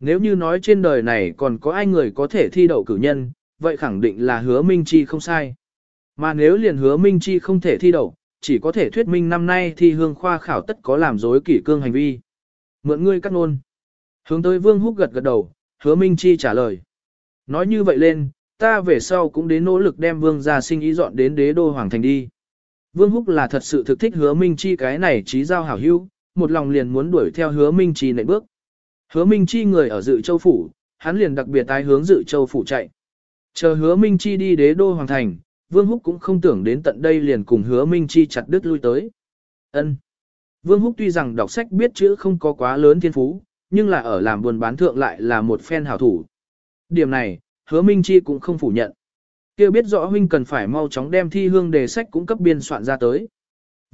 Nếu như nói trên đời này còn có ai người có thể thi đậu cử nhân, vậy khẳng định là hứa Minh Chi không sai. Mà nếu liền hứa Minh Chi không thể thi đậu, chỉ có thể thuyết minh năm nay thi hương khoa khảo tất có làm dối kỷ cương hành vi. Mượn ngươi cắt ngôn. Hướng tới Vương Húc gật gật đầu, hứa Minh Chi trả lời. Nói như vậy lên, ta về sau cũng đến nỗ lực đem Vương gia sinh ý dọn đến đế đô Hoàng Thành đi. Vương Húc là thật sự thực thích hứa Minh Chi cái này trí giao hảo hữu, một lòng liền muốn đuổi theo hứa Minh Chi nệ bước. Hứa Minh Chi người ở dự châu phủ, hắn liền đặc biệt tái hướng dự châu phủ chạy. Chờ hứa Minh Chi đi đế đô Hoàng Thành, Vương Húc cũng không tưởng đến tận đây liền cùng hứa Minh Chi chặt đứt lui tới. Ân. Vương Húc tuy rằng đọc sách biết chữ không có quá lớn thiên phú, nhưng là ở làm buôn bán thượng lại là một phen hảo thủ. Điểm này, hứa Minh Chi cũng không phủ nhận. Kia biết rõ huynh cần phải mau chóng đem thi hương đề sách cũng cấp biên soạn ra tới.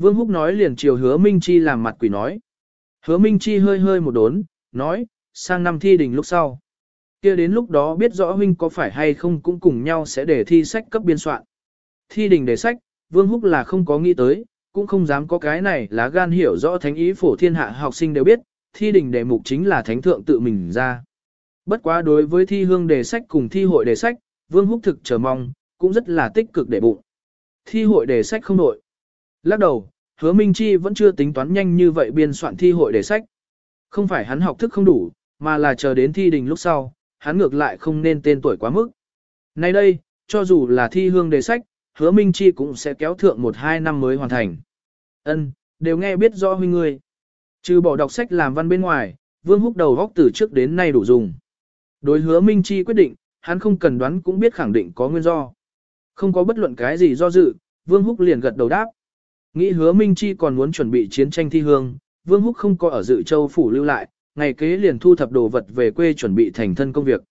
Vương Húc nói liền chiều hứa Minh Chi làm mặt quỷ nói. Hứa Minh Chi hơi hơi một đốn, nói, sang năm thi đình lúc sau. kia đến lúc đó biết rõ huynh có phải hay không cũng cùng nhau sẽ để thi sách cấp biên soạn. Thi đình đề sách, Vương Húc là không có nghĩ tới, cũng không dám có cái này là gan hiểu rõ thánh ý phổ thiên hạ học sinh đều biết, thi đình đề mục chính là thánh thượng tự mình ra. Bất quá đối với thi hương đề sách cùng thi hội đề sách, Vương Húc thực chờ mong, cũng rất là tích cực để bụng. Thi hội đề sách không nội. Lắc đầu, hứa Minh Chi vẫn chưa tính toán nhanh như vậy biên soạn thi hội đề sách. Không phải hắn học thức không đủ, mà là chờ đến thi đình lúc sau, hắn ngược lại không nên tên tuổi quá mức. Nay đây, cho dù là thi hương đề sách, hứa Minh Chi cũng sẽ kéo thượng một hai năm mới hoàn thành. Ân, đều nghe biết rõ huynh ngươi. Trừ bỏ đọc sách làm văn bên ngoài, Vương Húc đầu góc từ trước đến nay đủ dùng. Đối hứa Minh Chi quyết định, hắn không cần đoán cũng biết khẳng định có nguyên do. Không có bất luận cái gì do dự, Vương Húc liền gật đầu đáp. Nghĩ hứa Minh Chi còn muốn chuẩn bị chiến tranh thi hương, Vương Húc không có ở dự châu phủ lưu lại, ngày kế liền thu thập đồ vật về quê chuẩn bị thành thân công việc.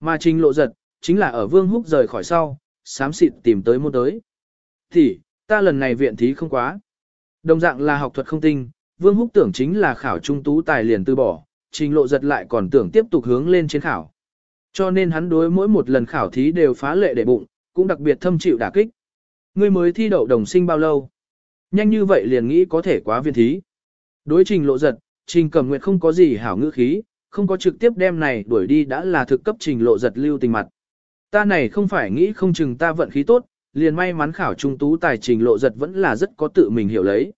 Mà trình lộ giật, chính là ở Vương Húc rời khỏi sau, sám xịt tìm tới mua tới. Thì, ta lần này viện thí không quá. Đồng dạng là học thuật không tinh, Vương Húc tưởng chính là khảo trung tú tài liền từ bỏ, trình lộ giật lại còn tưởng tiếp tục hướng lên trên khảo. Cho nên hắn đối mỗi một lần khảo thí đều phá lệ để bụng, cũng đặc biệt thâm chịu đả kích. Ngươi mới thi đậu đồng sinh bao lâu? Nhanh như vậy liền nghĩ có thể quá viên thí. Đối trình lộ giật, trình cầm nguyệt không có gì hảo ngữ khí, không có trực tiếp đem này đuổi đi đã là thực cấp trình lộ giật lưu tình mặt. Ta này không phải nghĩ không chừng ta vận khí tốt, liền may mắn khảo trung tú tài trình lộ giật vẫn là rất có tự mình hiểu lấy.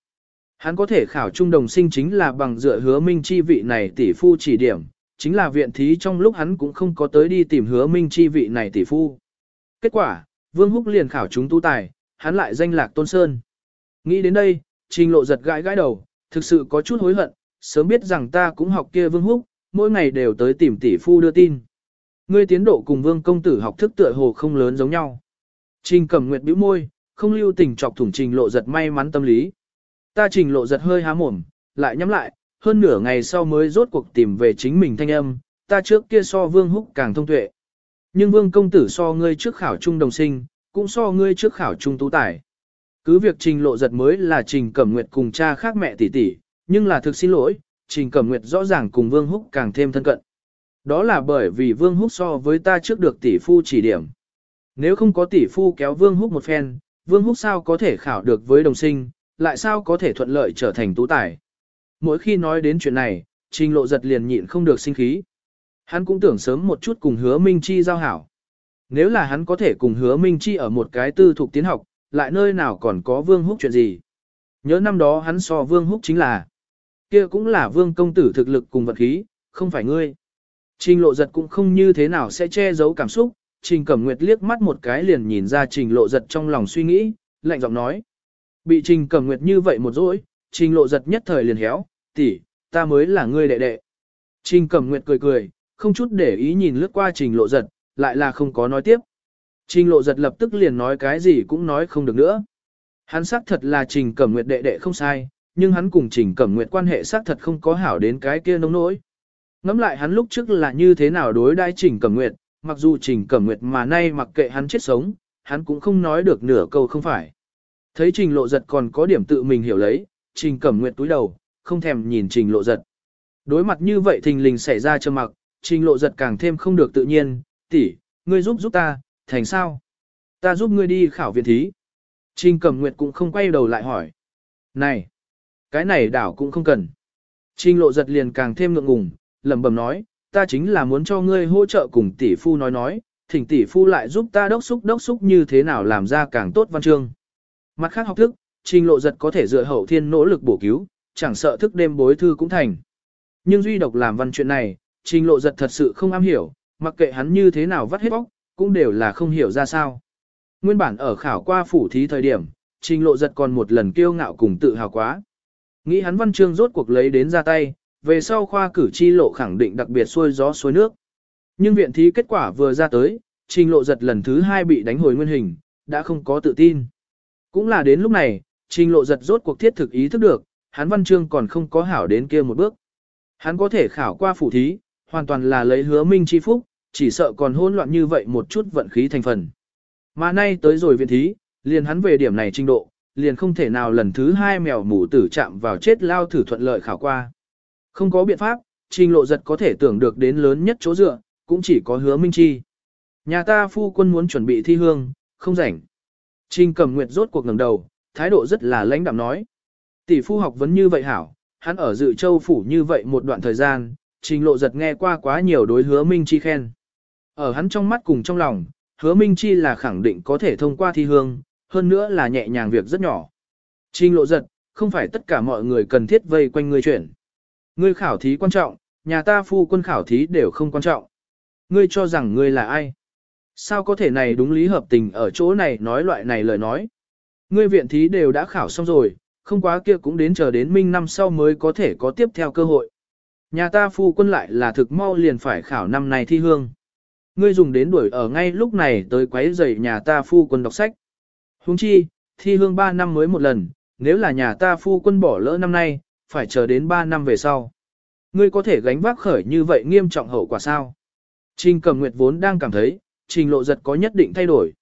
Hắn có thể khảo trung đồng sinh chính là bằng dựa hứa minh chi vị này tỷ phu chỉ điểm, chính là viện thí trong lúc hắn cũng không có tới đi tìm hứa minh chi vị này tỷ phu. Kết quả, Vương Húc liền khảo chúng tú tài, hắn lại danh lạc tôn sơn. Nghĩ đến đây, trình lộ giật gãi gãi đầu, thực sự có chút hối hận, sớm biết rằng ta cũng học kia Vương Húc, mỗi ngày đều tới tìm tỷ phu đưa tin. Ngươi tiến độ cùng Vương công tử học thức tựa hồ không lớn giống nhau. Trình Cẩm Nguyệt bĩu môi, không lưu tình chọc thủng Trình Lộ Giật may mắn tâm lý. Ta Trình Lộ Giật hơi há mồm, lại nhắm lại, hơn nửa ngày sau mới rốt cuộc tìm về chính mình thanh âm, ta trước kia so Vương Húc càng thông tuệ. Nhưng Vương công tử so ngươi trước khảo trung đồng sinh, cũng so ngươi trước khảo trung tú tài. Cứ việc Trình Lộ Giật mới là Trình Cẩm Nguyệt cùng cha khác mẹ tỷ tỷ, nhưng là thực xin lỗi, Trình Cẩm Nguyệt rõ ràng cùng Vương Húc càng thêm thân cận. Đó là bởi vì Vương Húc so với ta trước được tỷ phu chỉ điểm. Nếu không có tỷ phu kéo Vương Húc một phen, Vương Húc sao có thể khảo được với đồng sinh, lại sao có thể thuận lợi trở thành tú tài. Mỗi khi nói đến chuyện này, Trình Lộ giật liền nhịn không được sinh khí. Hắn cũng tưởng sớm một chút cùng hứa Minh Chi giao hảo. Nếu là hắn có thể cùng hứa Minh Chi ở một cái tư thục tiến học, lại nơi nào còn có Vương Húc chuyện gì. Nhớ năm đó hắn so Vương Húc chính là, kia cũng là Vương công tử thực lực cùng vật khí, không phải ngươi. Trình lộ giật cũng không như thế nào sẽ che giấu cảm xúc, Trình Cẩm Nguyệt liếc mắt một cái liền nhìn ra Trình lộ giật trong lòng suy nghĩ, lạnh giọng nói. Bị Trình Cẩm Nguyệt như vậy một dỗi, Trình lộ giật nhất thời liền héo, tỷ, ta mới là ngươi đệ đệ. Trình Cẩm Nguyệt cười cười, không chút để ý nhìn lướt qua Trình lộ giật, lại là không có nói tiếp. Trình lộ giật lập tức liền nói cái gì cũng nói không được nữa. Hắn xác thật là Trình Cẩm Nguyệt đệ đệ không sai, nhưng hắn cùng Trình Cẩm Nguyệt quan hệ xác thật không có hảo đến cái kia nông nỗi. Ngắm lại hắn lúc trước là như thế nào đối đãi Trình Cẩm Nguyệt, mặc dù Trình Cẩm Nguyệt mà nay mặc kệ hắn chết sống, hắn cũng không nói được nửa câu không phải. Thấy Trình Lộ Giật còn có điểm tự mình hiểu lấy, Trình Cẩm Nguyệt túi đầu, không thèm nhìn Trình Lộ Giật. Đối mặt như vậy thình lình xảy ra cho mặc, Trình Lộ Giật càng thêm không được tự nhiên, tỷ, ngươi giúp giúp ta, thành sao? Ta giúp ngươi đi khảo viện thí. Trình Cẩm Nguyệt cũng không quay đầu lại hỏi. Này, cái này đảo cũng không cần. Trình Lộ Giật liền càng thêm ngượng ngùng, lẩm bẩm nói, ta chính là muốn cho ngươi hỗ trợ cùng tỷ phu nói nói, thỉnh tỷ phu lại giúp ta đốc xúc đốc xúc như thế nào làm ra càng tốt văn chương. Mặt khác học thức, trình lộ giật có thể dựa hậu thiên nỗ lực bổ cứu, chẳng sợ thức đêm bối thư cũng thành. Nhưng duy độc làm văn chuyện này, trình lộ giật thật sự không am hiểu, mặc kệ hắn như thế nào vắt hết bóc, cũng đều là không hiểu ra sao. Nguyên bản ở khảo qua phủ thí thời điểm, trình lộ giật còn một lần kiêu ngạo cùng tự hào quá. Nghĩ hắn văn chương rốt cuộc lấy đến ra tay, về sau khoa cử chi lộ khẳng định đặc biệt xuôi gió xuôi nước. Nhưng viện thí kết quả vừa ra tới, trình lộ giật lần thứ hai bị đánh hồi nguyên hình, đã không có tự tin. Cũng là đến lúc này, trình lộ giật rốt cuộc thiết thực ý thức được, hắn văn chương còn không có hảo đến kia một bước. Hắn có thể khảo qua phủ thí, hoàn toàn là lấy hứa minh chi phúc, chỉ sợ còn hỗn loạn như vậy một chút vận khí thành phần. Mà nay tới rồi viện thí, liền hắn về điểm này trình độ, liền không thể nào lần thứ hai mèo mù tử chạm vào chết lao thử thuận lợi khảo qua. Không có biện pháp, trình lộ giật có thể tưởng được đến lớn nhất chỗ dựa, cũng chỉ có hứa minh chi. Nhà ta phu quân muốn chuẩn bị thi hương, không rảnh. Trình cầm nguyệt rốt cuộc ngẩng đầu, thái độ rất là lãnh đạm nói. Tỷ phu học vấn như vậy hảo, hắn ở dự châu phủ như vậy một đoạn thời gian, trình lộ giật nghe qua quá nhiều đối hứa minh chi khen. Ở hắn trong mắt cùng trong lòng, hứa minh chi là khẳng định có thể thông qua thi hương, hơn nữa là nhẹ nhàng việc rất nhỏ. Trình lộ giật, không phải tất cả mọi người cần thiết vây quanh ngươi chuyển. Ngươi khảo thí quan trọng, nhà ta phu quân khảo thí đều không quan trọng. Ngươi cho rằng ngươi là ai? Sao có thể này đúng lý hợp tình ở chỗ này nói loại này lời nói? Ngươi viện thí đều đã khảo xong rồi, không quá kia cũng đến chờ đến minh năm sau mới có thể có tiếp theo cơ hội. Nhà ta phu quân lại là thực mau liền phải khảo năm này thi hương. Ngươi dùng đến đuổi ở ngay lúc này tới quấy rầy nhà ta phu quân đọc sách. Huống chi, thi hương 3 năm mới một lần, nếu là nhà ta phu quân bỏ lỡ năm nay, phải chờ đến 3 năm về sau. Ngươi có thể gánh vác khởi như vậy nghiêm trọng hậu quả sao? Trình Cẩm Nguyệt vốn đang cảm thấy, Trình Lộ Giật có nhất định thay đổi.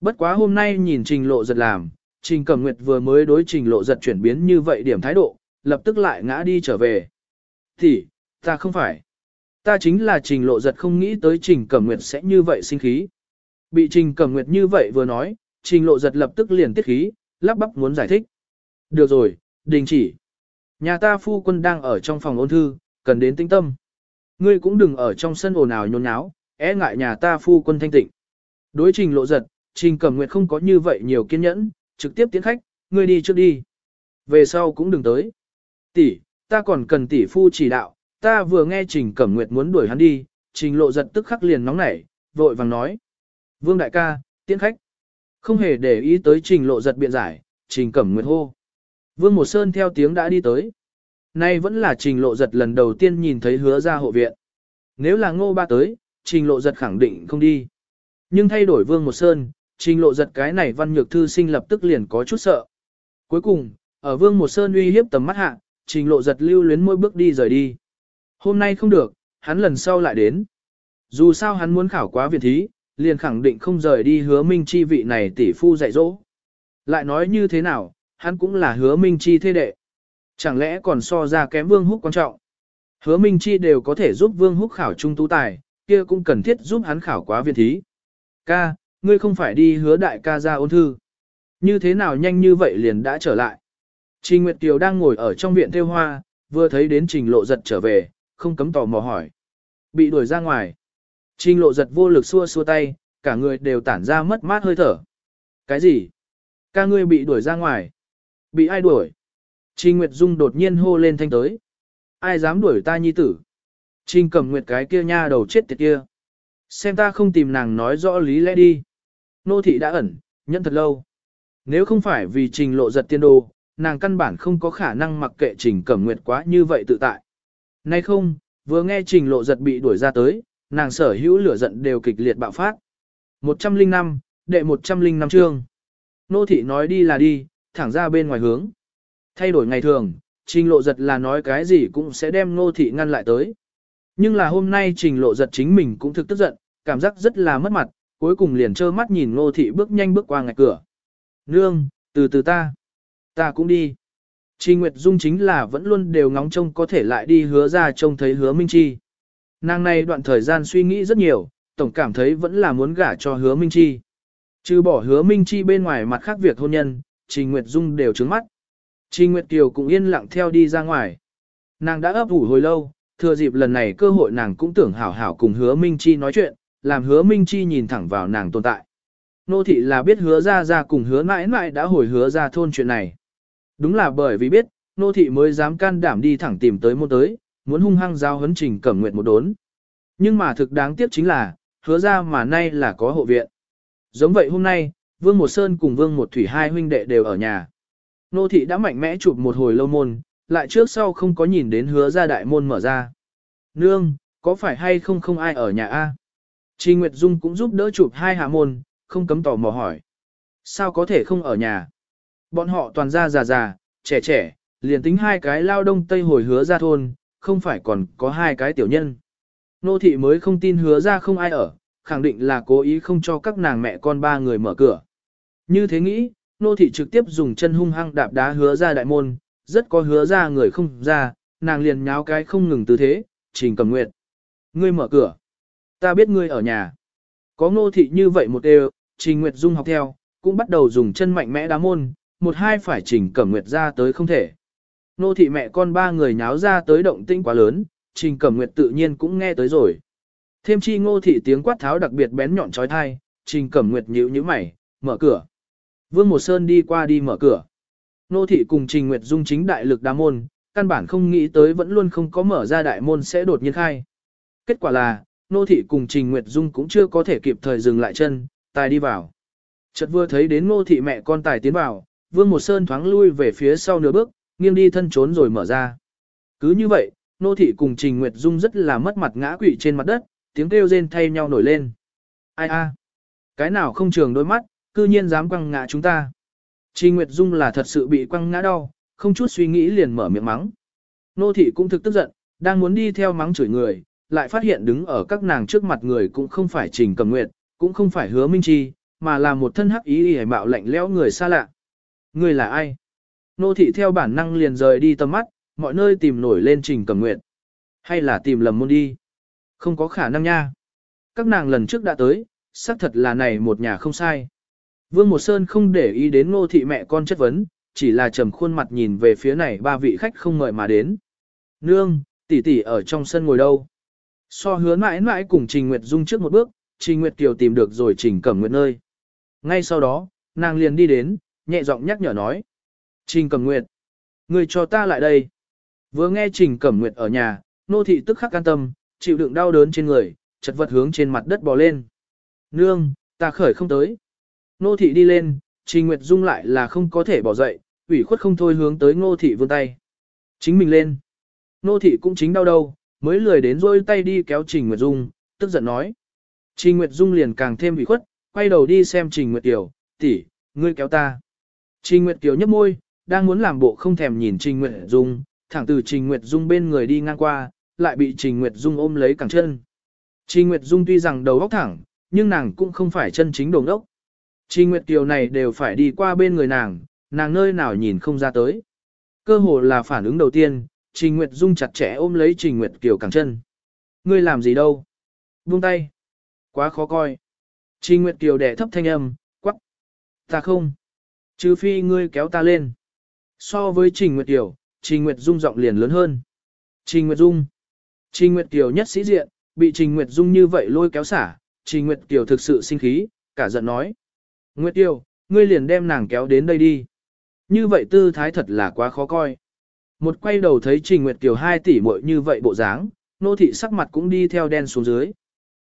Bất quá hôm nay nhìn Trình Lộ Giật làm, Trình Cẩm Nguyệt vừa mới đối Trình Lộ Giật chuyển biến như vậy điểm thái độ, lập tức lại ngã đi trở về. Thì, ta không phải. Ta chính là Trình Lộ Giật không nghĩ tới Trình Cẩm Nguyệt sẽ như vậy sinh khí. Bị Trình Cẩm Nguyệt như vậy vừa nói, Trình Lộ Giật lập tức liền tiết khí, lắp bắp muốn giải thích. Được rồi, đình chỉ. Nhà ta phu quân đang ở trong phòng ôn thư, cần đến tinh tâm. Ngươi cũng đừng ở trong sân ồn ào nhốn nháo, e ngại nhà ta phu quân thanh tịnh. Đối trình lộ giật, trình cẩm nguyệt không có như vậy nhiều kiên nhẫn, trực tiếp tiến khách, ngươi đi trước đi. Về sau cũng đừng tới. Tỷ, ta còn cần tỷ phu chỉ đạo, ta vừa nghe trình cẩm nguyệt muốn đuổi hắn đi, trình lộ giật tức khắc liền nóng nảy, vội vàng nói. Vương đại ca, tiễn khách. Không hề để ý tới trình lộ giật biện giải, trình cẩm nguyệt hô. Vương Một Sơn theo tiếng đã đi tới. Nay vẫn là trình lộ giật lần đầu tiên nhìn thấy hứa ra hộ viện. Nếu là ngô ba tới, trình lộ giật khẳng định không đi. Nhưng thay đổi Vương Một Sơn, trình lộ giật cái này văn nhược thư sinh lập tức liền có chút sợ. Cuối cùng, ở Vương Một Sơn uy hiếp tầm mắt hạ, trình lộ giật lưu luyến môi bước đi rời đi. Hôm nay không được, hắn lần sau lại đến. Dù sao hắn muốn khảo quá viện thí, liền khẳng định không rời đi hứa minh chi vị này tỷ phu dạy dỗ. Lại nói như thế nào, hắn cũng là hứa minh chi thế đệ. Chẳng lẽ còn so ra kém vương húc quan trọng. Hứa minh chi đều có thể giúp vương húc khảo trung tú tài, kia cũng cần thiết giúp hắn khảo quá viên thí. Ca, ngươi không phải đi hứa đại ca ra ôn thư. Như thế nào nhanh như vậy liền đã trở lại. Trình Nguyệt Kiều đang ngồi ở trong viện theo hoa, vừa thấy đến trình lộ giật trở về, không cấm tò mò hỏi. Bị đuổi ra ngoài. Trình lộ giật vô lực xua xua tay, cả người đều tản ra mất mát hơi thở. Cái gì? Ca ngươi bị đuổi ra ngoài. Bị ai đuổi? Trình Nguyệt Dung đột nhiên hô lên thanh tới. Ai dám đuổi ta nhi tử? Trình cầm nguyệt cái kia nha đầu chết tiệt kia. Xem ta không tìm nàng nói rõ lý lẽ đi. Nô thị đã ẩn, nhẫn thật lâu. Nếu không phải vì trình lộ giật tiên đồ, nàng căn bản không có khả năng mặc kệ trình cẩm nguyệt quá như vậy tự tại. Nay không, vừa nghe trình lộ giật bị đuổi ra tới, nàng sở hữu lửa giận đều kịch liệt bạo phát. 105, đệ 105 chương. Nô thị nói đi là đi, thẳng ra bên ngoài hướng. Thay đổi ngày thường, trình lộ giật là nói cái gì cũng sẽ đem nô thị ngăn lại tới. Nhưng là hôm nay trình lộ giật chính mình cũng thực tức giận, cảm giác rất là mất mặt, cuối cùng liền trơ mắt nhìn nô thị bước nhanh bước qua ngạch cửa. Nương, từ từ ta, ta cũng đi. Trình Nguyệt Dung chính là vẫn luôn đều ngóng trông có thể lại đi hứa ra trông thấy hứa Minh Chi. Nàng này đoạn thời gian suy nghĩ rất nhiều, tổng cảm thấy vẫn là muốn gả cho hứa Minh Chi. Trừ bỏ hứa Minh Chi bên ngoài mặt khác việc hôn nhân, Trình Nguyệt Dung đều trướng mắt. Trình Nguyệt Kiều cũng yên lặng theo đi ra ngoài. Nàng đã ấp ủ hồi lâu, thừa dịp lần này cơ hội nàng cũng tưởng hảo hảo cùng hứa Minh Chi nói chuyện, làm hứa Minh Chi nhìn thẳng vào nàng tồn tại. Nô thị là biết hứa ra ra cùng hứa mãi mãi đã hồi hứa ra thôn chuyện này. Đúng là bởi vì biết, nô thị mới dám can đảm đi thẳng tìm tới môn tới, muốn hung hăng giao huấn trình cẩm nguyện một đốn. Nhưng mà thực đáng tiếc chính là, hứa ra mà nay là có hộ viện. Giống vậy hôm nay, Vương Một Sơn cùng Vương Một Thủy hai huynh đệ đều ở nhà. Nô thị đã mạnh mẽ chụp một hồi lâu môn, lại trước sau không có nhìn đến hứa ra đại môn mở ra. Nương, có phải hay không không ai ở nhà A? Trình Nguyệt Dung cũng giúp đỡ chụp hai hạ môn, không cấm tỏ mò hỏi. Sao có thể không ở nhà? Bọn họ toàn ra già già, trẻ trẻ, liền tính hai cái lao đông tây hồi hứa ra thôn, không phải còn có hai cái tiểu nhân. Nô thị mới không tin hứa ra không ai ở, khẳng định là cố ý không cho các nàng mẹ con ba người mở cửa. Như thế nghĩ, nô thị trực tiếp dùng chân hung hăng đạp đá hứa ra đại môn, rất có hứa ra người không ra, nàng liền nháo cái không ngừng tư thế, trình cầm nguyệt. Ngươi mở cửa. Ta biết ngươi ở nhà. Có nô thị như vậy một đều, trình nguyệt dung học theo, cũng bắt đầu dùng chân mạnh mẽ đá môn, một hai phải trình cẩm nguyệt ra tới không thể. Nô thị mẹ con ba người nháo ra tới động tĩnh quá lớn, trình cẩm nguyệt tự nhiên cũng nghe tới rồi. Thêm chi ngô thị tiếng quát tháo đặc biệt bén nhọn trói thai, trình cẩm nguyệt nhíu nhíu mày, mở cửa. Vương Một Sơn đi qua đi mở cửa. Nô thị cùng trình nguyệt dung chính đại lực đa môn, căn bản không nghĩ tới vẫn luôn không có mở ra đại môn sẽ đột nhiên khai. Kết quả là, nô thị cùng trình nguyệt dung cũng chưa có thể kịp thời dừng lại chân, tài đi vào. Chợt vừa thấy đến nô thị mẹ con tài tiến vào, Vương Một Sơn thoáng lui về phía sau nửa bước, nghiêng đi thân trốn rồi mở ra. Cứ như vậy, nô thị cùng Trình Nguyệt Dung rất là mất mặt ngã quỵ trên mặt đất, tiếng kêu rên thay nhau nổi lên. Ai a? Cái nào không trường đôi mắt, cư nhiên dám quăng ngã chúng ta. Trình Nguyệt Dung là thật sự bị quăng ngã đau, không chút suy nghĩ liền mở miệng mắng. Nô thị cũng thực tức giận, đang muốn đi theo mắng chửi người, lại phát hiện đứng ở các nàng trước mặt người cũng không phải Trình Cầm Nguyệt, cũng không phải Hứa Minh Chi, mà là một thân hắc ý hề mạo lạnh lẽo người xa lạ. Người là ai? Nô thị theo bản năng liền rời đi tầm mắt, mọi nơi tìm nổi lên Trình Cầm Nguyệt. Hay là tìm lầm môn đi? Không có khả năng nha. Các nàng lần trước đã tới, xác thật là này một nhà không sai. Vương Một Sơn không để ý đến ngô thị mẹ con chất vấn, chỉ là trầm khuôn mặt nhìn về phía này ba vị khách không mời mà đến. Nương, tỷ tỷ ở trong sân ngồi đâu? So hứa mãi mãi cùng Trình Nguyệt Dung trước một bước, Trình Nguyệt Kiều tìm được rồi Trình Cẩm Nguyệt nơi. Ngay sau đó, nàng liền đi đến, nhẹ giọng nhắc nhở nói. Trình Cẩm Nguyệt, người cho ta lại đây. Vừa nghe Trình Cẩm Nguyệt ở nhà, nô thị tức khắc can tâm, chịu đựng đau đớn trên người, chật vật hướng trên mặt đất bò lên. Nương, ta khởi không tới. Nô thị đi lên, Trình Nguyệt Dung lại là không có thể bỏ dậy, ủy khuất không thôi hướng tới Nô thị vươn tay. Chính mình lên. Nô thị cũng chính đau đầu, mới lười đến rôi tay đi kéo Trình Nguyệt Dung, tức giận nói. Trình Nguyệt Dung liền càng thêm ủy khuất, quay đầu đi xem Trình Nguyệt tiểu, tỷ, ngươi kéo ta. Trình Nguyệt Kiều nhấp môi, đang muốn làm bộ không thèm nhìn Trình Nguyệt Dung, thẳng từ Trình Nguyệt Dung bên người đi ngang qua, lại bị Trình Nguyệt Dung ôm lấy cẳng chân. Trình Nguyệt Dung tuy rằng đầu óc thẳng, nhưng nàng cũng không phải chân chính đồng đốc. Trình Nguyệt Kiều này đều phải đi qua bên người nàng, nàng nơi nào nhìn không ra tới. Cơ hồ là phản ứng đầu tiên, Trình Nguyệt Dung chặt chẽ ôm lấy Trình Nguyệt Kiều cẳng chân. Ngươi làm gì đâu? Buông tay. Quá khó coi. Trình Nguyệt Kiều đẻ thấp thanh âm, quắc. Ta không. Trừ phi ngươi kéo ta lên. So với Trình Nguyệt tiểu Trình Nguyệt Dung giọng liền lớn hơn. Trình Nguyệt Dung. Trình Nguyệt tiểu nhất sĩ diện, bị Trình Nguyệt Dung như vậy lôi kéo xả, Trình Nguyệt tiểu thực sự sinh khí, cả giận nói. Nguyệt tiểu ngươi liền đem nàng kéo đến đây đi. Như vậy tư thái thật là quá khó coi. Một quay đầu thấy Trình Nguyệt Kiều hai tỷ muội như vậy bộ dáng, nô thị sắc mặt cũng đi theo đen xuống dưới.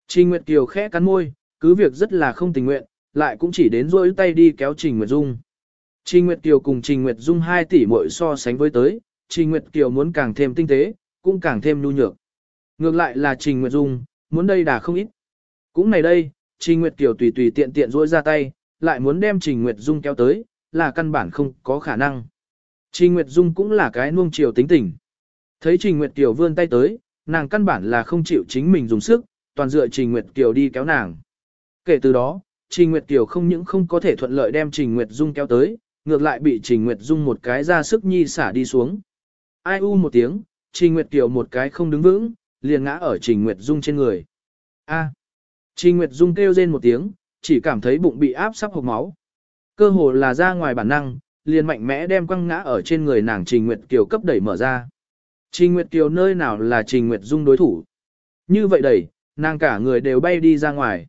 Trình Nguyệt Kiều khẽ cắn môi, cứ việc rất là không tình nguyện, lại cũng chỉ đến rỗi tay đi kéo Trình Nguyệt Dung. Trình Nguyệt Kiều cùng Trình Nguyệt Dung hai tỷ muội so sánh với tới, Trình Nguyệt Kiều muốn càng thêm tinh tế, cũng càng thêm nhu nhược. Ngược lại là Trình Nguyệt Dung, muốn đây đà không ít. Cũng này đây, Trình Nguyệt Kiều tùy tùy tiện tiện rỗi ra tay, lại muốn đem Trình Nguyệt Dung kéo tới, là căn bản không có khả năng. Trình Nguyệt Dung cũng là cái nuông chiều tính tình. Thấy Trình Nguyệt Kiều vươn tay tới, nàng căn bản là không chịu chính mình dùng sức, toàn dựa Trình Nguyệt Kiều đi kéo nàng. Kể từ đó, Trình Nguyệt Kiều không những không có thể thuận lợi đem Trình Nguyệt Dung kéo tới, ngược lại bị Trình Nguyệt Dung một cái ra sức nhi xả đi xuống. Ai u một tiếng, Trình Nguyệt Kiều một cái không đứng vững, liền ngã ở Trình Nguyệt Dung trên người. A. Trình Nguyệt Dung kêu rên một tiếng, chỉ cảm thấy bụng bị áp sắp hộc máu. Cơ hồ là ra ngoài bản năng, liền mạnh mẽ đem quăng ngã ở trên người nàng Trình Nguyệt Kiều cấp đẩy mở ra. Trình Nguyệt Kiều nơi nào là Trình Nguyệt Dung đối thủ. Như vậy đẩy, nàng cả người đều bay đi ra ngoài.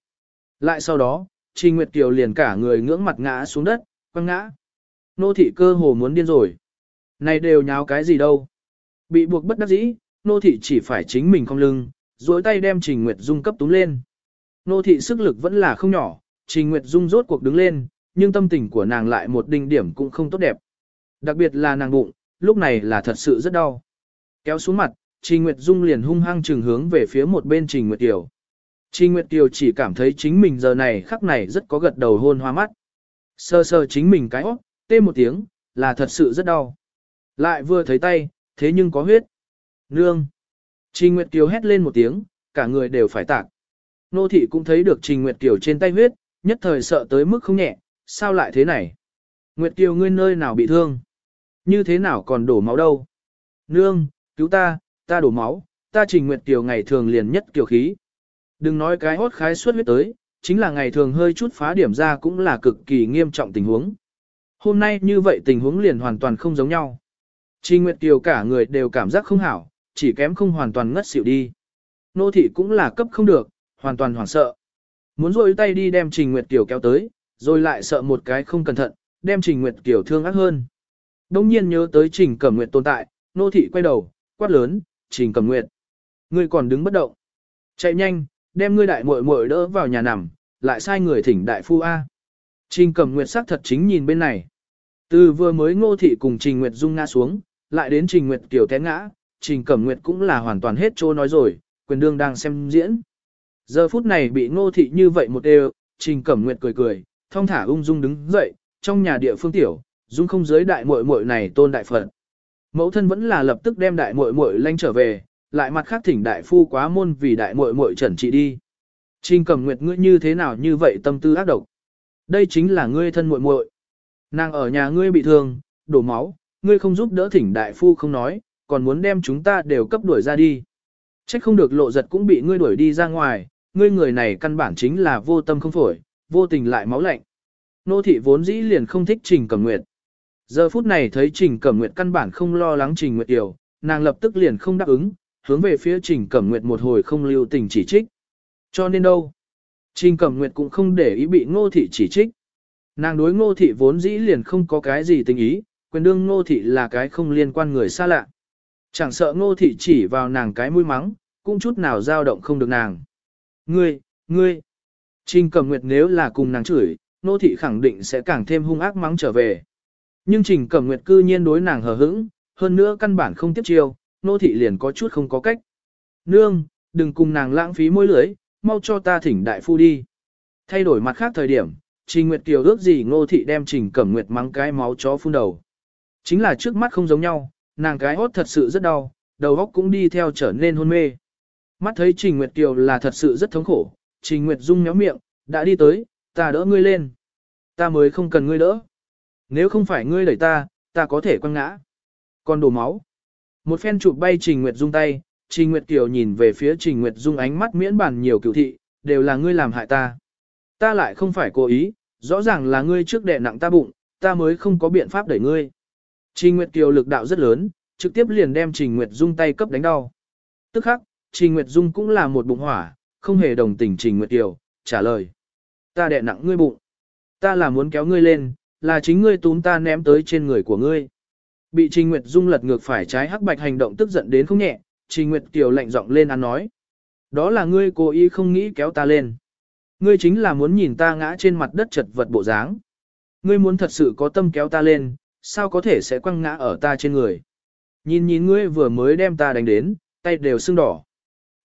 Lại sau đó, Trình Nguyệt Kiều liền cả người ngưỡng mặt ngã xuống đất, quăng ngã. Nô thị cơ hồ muốn điên rồi. Này đều nháo cái gì đâu. Bị buộc bất đắc dĩ, nô thị chỉ phải chính mình không lưng, duỗi tay đem Trình Nguyệt Dung cấp túm lên. Nô thị sức lực vẫn là không nhỏ, Trình Nguyệt Dung rốt cuộc đứng lên, nhưng tâm tình của nàng lại một đỉnh điểm cũng không tốt đẹp. Đặc biệt là nàng bụng, lúc này là thật sự rất đau. Kéo xuống mặt, Trình Nguyệt Dung liền hung hăng trừng hướng về phía một bên Trình Nguyệt Tiểu. Trình Nguyệt Tiểu chỉ cảm thấy chính mình giờ này khắc này rất có gật đầu hôn hoa mắt. Sơ sơ chính mình cái óc, tê một tiếng, là thật sự rất đau. Lại vừa thấy tay, thế nhưng có huyết. Nương! Trình Nguyệt Kiều hét lên một tiếng, cả người đều phải tạc. Nô thị cũng thấy được Trình Nguyệt Kiều trên tay huyết, nhất thời sợ tới mức không nhẹ, sao lại thế này? Nguyệt Kiều ngươi nơi nào bị thương? Như thế nào còn đổ máu đâu? Nương, cứu ta, ta đổ máu, ta Trình Nguyệt Kiều ngày thường liền nhất kiều khí. Đừng nói cái hốt khái suốt huyết tới, chính là ngày thường hơi chút phá điểm ra cũng là cực kỳ nghiêm trọng tình huống. Hôm nay như vậy tình huống liền hoàn toàn không giống nhau. Trình Nguyệt Kiều cả người đều cảm giác không hảo, chỉ kém không hoàn toàn ngất xỉu đi. Nô thị cũng là cấp không được, hoàn toàn hoảng sợ. Muốn rôi tay đi đem Trình Nguyệt Kiều kéo tới, rồi lại sợ một cái không cẩn thận, đem Trình Nguyệt Kiều thương ác hơn. Đông nhiên nhớ tới Trình Cẩm Nguyệt tồn tại, nô thị quay đầu, quát lớn, Trình Cẩm Nguyệt. Ngươi còn đứng bất động. Chạy nhanh, đem ngươi đại muội muội đỡ vào nhà nằm, lại sai người thỉnh đại phu A. Trình Cẩm Nguyệt sắc thật chính nhìn bên này. Từ vừa mới ngô thị cùng Trình Nguyệt Dung ngã xuống, lại đến Trình Nguyệt Kiều té ngã, Trình Cẩm Nguyệt cũng là hoàn toàn hết trô nói rồi, quyền đương đang xem diễn. Giờ phút này bị ngô thị như vậy một đều, Trình Cẩm Nguyệt cười cười, thong thả ung dung đứng dậy, trong nhà địa phương tiểu, dung không giới đại muội muội này tôn đại phật. Mẫu thân vẫn là lập tức đem đại muội muội lanh trở về, lại mặt khác thỉnh đại phu quá môn vì đại muội muội trần trị đi. Trình Cẩm Nguyệt ngươi như thế nào như vậy tâm tư ác độc. Đây chính là ngươi thân muội muội. Nàng ở nhà ngươi bị thương, đổ máu, ngươi không giúp đỡ thỉnh đại phu không nói, còn muốn đem chúng ta đều cấp đuổi ra đi. Trách không được lộ giật cũng bị ngươi đuổi đi ra ngoài, ngươi người này căn bản chính là vô tâm không phổi, vô tình lại máu lạnh. Nô thị vốn dĩ liền không thích Trình Cẩm Nguyệt. Giờ phút này thấy Trình Cẩm Nguyệt căn bản không lo lắng Trình Nguyệt Điều, nàng lập tức liền không đáp ứng, hướng về phía Trình Cẩm Nguyệt một hồi không lưu tình chỉ trích. Cho nên đâu? Trình Cẩm Nguyệt cũng không để ý bị ngô thị chỉ trích. Nàng đối ngô thị vốn dĩ liền không có cái gì tình ý, quyền đương ngô thị là cái không liên quan người xa lạ. Chẳng sợ ngô thị chỉ vào nàng cái mũi mắng, cũng chút nào dao động không được nàng. Ngươi, ngươi, Trình Cẩm Nguyệt nếu là cùng nàng chửi, ngô thị khẳng định sẽ càng thêm hung ác mắng trở về. Nhưng Trình Cẩm Nguyệt cư nhiên đối nàng hờ hững, hơn nữa căn bản không tiếp chiêu, Ngô thị liền có chút không có cách. Nương, đừng cùng nàng lãng phí môi lưới, mau cho ta thỉnh đại phu đi. Thay đổi mặt khác thời điểm, Trình Nguyệt Kiều ước gì ngô thị đem Trình Cẩm Nguyệt mắng cái máu chó phun đầu. Chính là trước mắt không giống nhau, nàng cái hốt thật sự rất đau, đầu óc cũng đi theo trở nên hôn mê. Mắt thấy Trình Nguyệt Kiều là thật sự rất thống khổ, Trình Nguyệt Dung méo miệng, đã đi tới, ta đỡ ngươi lên. Ta mới không cần ngươi đỡ. Nếu không phải ngươi đẩy ta, ta có thể quăng ngã. Còn đổ máu. Một phen chụp bay Trình Nguyệt Dung tay, Trình Nguyệt Kiều nhìn về phía Trình Nguyệt Dung ánh mắt miễn bản nhiều cựu thị, đều là ngươi làm hại ta. Ta lại không phải cố ý, rõ ràng là ngươi trước đè nặng ta bụng, ta mới không có biện pháp đẩy ngươi. Trình Nguyệt Kiều lực đạo rất lớn, trực tiếp liền đem Trình Nguyệt Dung tay cấp đánh đau. Tức khắc, Trình Nguyệt Dung cũng là một bụng hỏa, không hề đồng tình Trình Nguyệt Kiều, trả lời. Ta đè nặng ngươi bụng. Ta là muốn kéo ngươi lên, là chính ngươi túm ta ném tới trên người của ngươi. Bị Trình Nguyệt Dung lật ngược phải trái hắc bạch hành động tức giận đến không nhẹ, Trình Nguyệt Kiều lạnh giọng lên ăn nói. Đó là ngươi cố ý không nghĩ kéo ta lên. Ngươi chính là muốn nhìn ta ngã trên mặt đất chật vật bộ dáng. Ngươi muốn thật sự có tâm kéo ta lên, sao có thể sẽ quăng ngã ở ta trên người. Nhìn nhìn ngươi vừa mới đem ta đánh đến, tay đều sưng đỏ.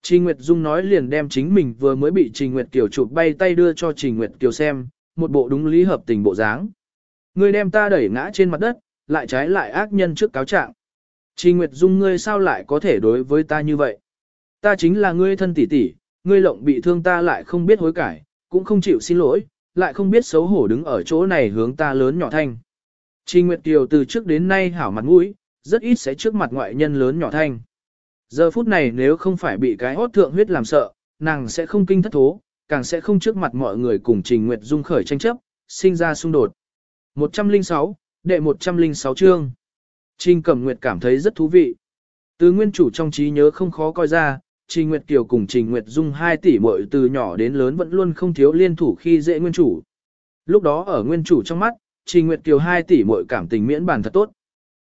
Trình Nguyệt Dung nói liền đem chính mình vừa mới bị Trình Nguyệt Kiều chụp bay tay đưa cho Trình Nguyệt Kiều xem, một bộ đúng lý hợp tình bộ dáng. Ngươi đem ta đẩy ngã trên mặt đất, lại trái lại ác nhân trước cáo trạng. Trình Nguyệt Dung ngươi sao lại có thể đối với ta như vậy? Ta chính là ngươi thân tỷ tỷ, ngươi lộng bị thương ta lại không biết hối cải, cũng không chịu xin lỗi, lại không biết xấu hổ đứng ở chỗ này hướng ta lớn nhỏ thanh. Trình Nguyệt Kiều từ trước đến nay hảo mặt mũi, rất ít sẽ trước mặt ngoại nhân lớn nhỏ thanh. Giờ phút này nếu không phải bị cái hốt thượng huyết làm sợ, nàng sẽ không kinh thất thố, càng sẽ không trước mặt mọi người cùng Trình Nguyệt Dung khởi tranh chấp, sinh ra xung đột. 106, đệ 106 chương. Trình Cẩm Nguyệt cảm thấy rất thú vị. Từ nguyên chủ trong trí nhớ không khó coi ra, Trình Nguyệt Kiều cùng Trình Nguyệt Dung hai tỷ muội từ nhỏ đến lớn vẫn luôn không thiếu liên thủ khi dễ nguyên chủ. Lúc đó ở nguyên chủ trong mắt, Trình Nguyệt Kiều hai tỷ muội cảm tình miễn bàn thật tốt.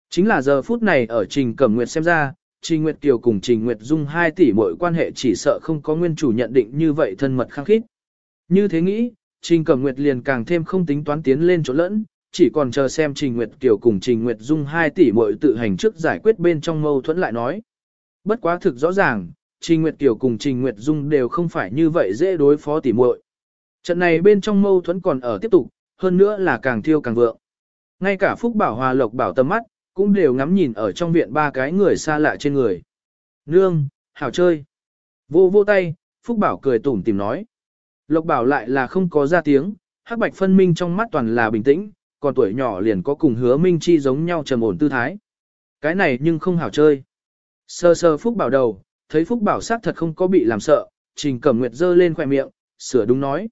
Chính là giờ phút này ở Trình Cẩm Nguyệt xem ra, Trình Nguyệt Kiều cùng Trình Nguyệt Dung hai tỷ muội quan hệ chỉ sợ không có nguyên chủ nhận định như vậy thân mật khăng khít. Như thế nghĩ, Trình Cẩm Nguyệt liền càng thêm không tính toán tiến lên chỗ lẫn, chỉ còn chờ xem Trình Nguyệt Kiều cùng Trình Nguyệt Dung hai tỷ muội tự hành trước giải quyết bên trong mâu thuẫn lại nói. Bất quá thực rõ ràng, Trình Nguyệt Kiều cùng Trình Nguyệt Dung đều không phải như vậy dễ đối phó tỉ muội. Trận này bên trong mâu thuẫn còn ở tiếp tục, hơn nữa là càng thiêu càng vượng. Ngay cả Phúc Bảo Hòa Lộc Bảo tầm mắt, cũng đều ngắm nhìn ở trong viện ba cái người xa lạ trên người. Nương, hảo chơi. Vô vô tay, Phúc Bảo cười tủm tìm nói. Lộc Bảo lại là không có ra tiếng, hắc bạch phân minh trong mắt toàn là bình tĩnh, còn tuổi nhỏ liền có cùng hứa minh chi giống nhau trầm ổn tư thái. Cái này nhưng không hảo chơi. Sơ sơ Phúc Bảo đầu, thấy Phúc Bảo sát thật không có bị làm sợ, Trình Cẩm Nguyệt giơ lên khỏe miệng, sửa đúng nói.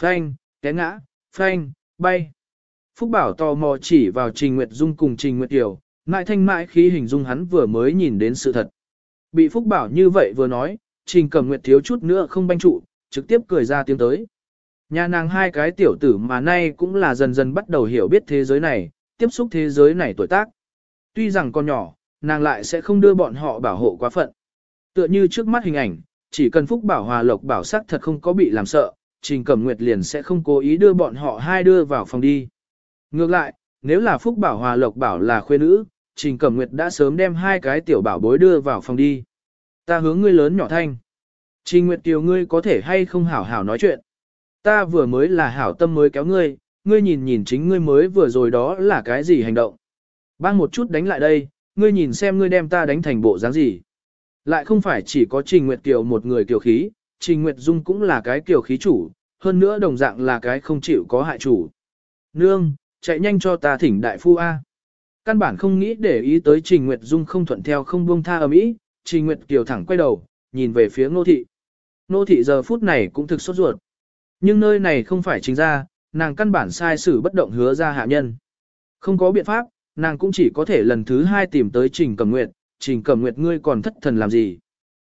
Phanh, té ngã, phanh, bay. Phúc Bảo tò mò chỉ vào Trình Nguyệt Dung cùng Trình Nguyệt Tiểu, mãi thanh mãi khi hình dung hắn vừa mới nhìn đến sự thật. Bị Phúc Bảo như vậy vừa nói, Trình Cẩm Nguyệt thiếu chút nữa không banh trụ, trực tiếp cười ra tiếng tới. Nhà nàng hai cái tiểu tử mà nay cũng là dần dần bắt đầu hiểu biết thế giới này, tiếp xúc thế giới này tuổi tác. Tuy rằng con nhỏ, nàng lại sẽ không đưa bọn họ bảo hộ quá phận. Tựa như trước mắt hình ảnh, chỉ cần Phúc Bảo Hòa Lộc bảo sắc thật không có bị làm sợ, Trình Cẩm Nguyệt liền sẽ không cố ý đưa bọn họ hai đưa vào phòng đi. Ngược lại, nếu là Phúc Bảo Hòa Lộc Bảo là khuê nữ, Trình Cẩm Nguyệt đã sớm đem hai cái tiểu bảo bối đưa vào phòng đi. Ta hướng ngươi lớn nhỏ thanh. Trình Nguyệt tiểu ngươi có thể hay không hảo hảo nói chuyện. Ta vừa mới là hảo tâm mới kéo ngươi, ngươi nhìn nhìn chính ngươi mới vừa rồi đó là cái gì hành động. Bang một chút đánh lại đây, ngươi nhìn xem ngươi đem ta đánh thành bộ dáng gì. Lại không phải chỉ có Trình Nguyệt Kiều một người kiều khí, Trình Nguyệt Dung cũng là cái kiều khí chủ, hơn nữa đồng dạng là cái không chịu có hại chủ. Nương, chạy nhanh cho ta thỉnh đại phu A. Căn bản không nghĩ để ý tới Trình Nguyệt Dung không thuận theo không buông tha ở mỹ, Trình Nguyệt Kiều thẳng quay đầu, nhìn về phía Ngô Thị. Ngô Thị giờ phút này cũng thực sốt ruột. Nhưng nơi này không phải chính ra, nàng căn bản sai xử bất động hứa ra hạ nhân. Không có biện pháp, nàng cũng chỉ có thể lần thứ hai tìm tới Trình Cẩm Nguyệt, Trình Cẩm Nguyệt ngươi còn thất thần làm gì?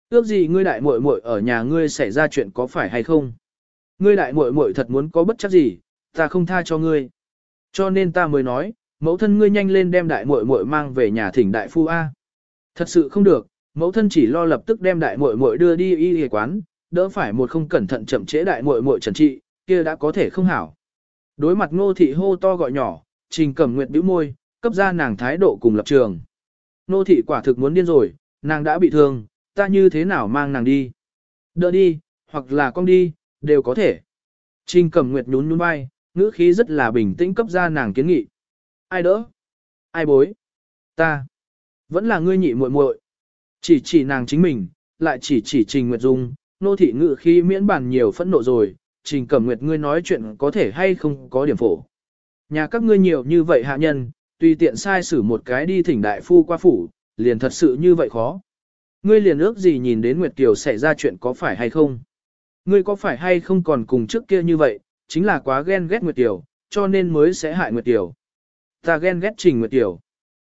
Ước gì ngươi đại muội muội ở nhà ngươi xảy ra chuyện có phải hay không? Ngươi đại muội muội thật muốn có bất chấp gì, ta không tha cho ngươi. Cho nên ta mới nói, mẫu thân ngươi nhanh lên đem đại muội muội mang về nhà thỉnh đại phu A. Thật sự không được, mẫu thân chỉ lo lập tức đem đại muội muội đưa đi y y quán, đỡ phải một không cẩn thận chậm trễ đại muội muội trần trị, kia đã có thể không hảo. Đối mặt ngô thị hô to gọi nhỏ, trình cẩm nguyệt bĩu môi, cấp ra nàng thái độ cùng lập trường. Nô thị quả thực muốn điên rồi, nàng đã bị thương, ta như thế nào mang nàng đi. Đỡ đi, hoặc là con đi, đều có thể. Trình cẩm nguyệt nhún nhún vai, ngữ khí rất là bình tĩnh cấp ra nàng kiến nghị. Ai đỡ? Ai bối? Ta. Vẫn là ngươi nhị muội muội. Chỉ chỉ nàng chính mình, lại chỉ chỉ Trình Nguyệt Dung, nô thị ngữ khí miễn bản nhiều phẫn nộ rồi, Trình Cẩm Nguyệt ngươi nói chuyện có thể hay không có điểm phổ. Nhà các ngươi nhiều như vậy hạ nhân, tùy tiện sai xử một cái đi thỉnh đại phu qua phủ, liền thật sự như vậy khó. Ngươi liền ước gì nhìn đến Nguyệt Kiều xảy ra chuyện có phải hay không? Ngươi có phải hay không còn cùng trước kia như vậy, chính là quá ghen ghét Nguyệt Kiều, cho nên mới sẽ hại Nguyệt Kiều. Ta ghen ghét Trình Nguyệt Kiều.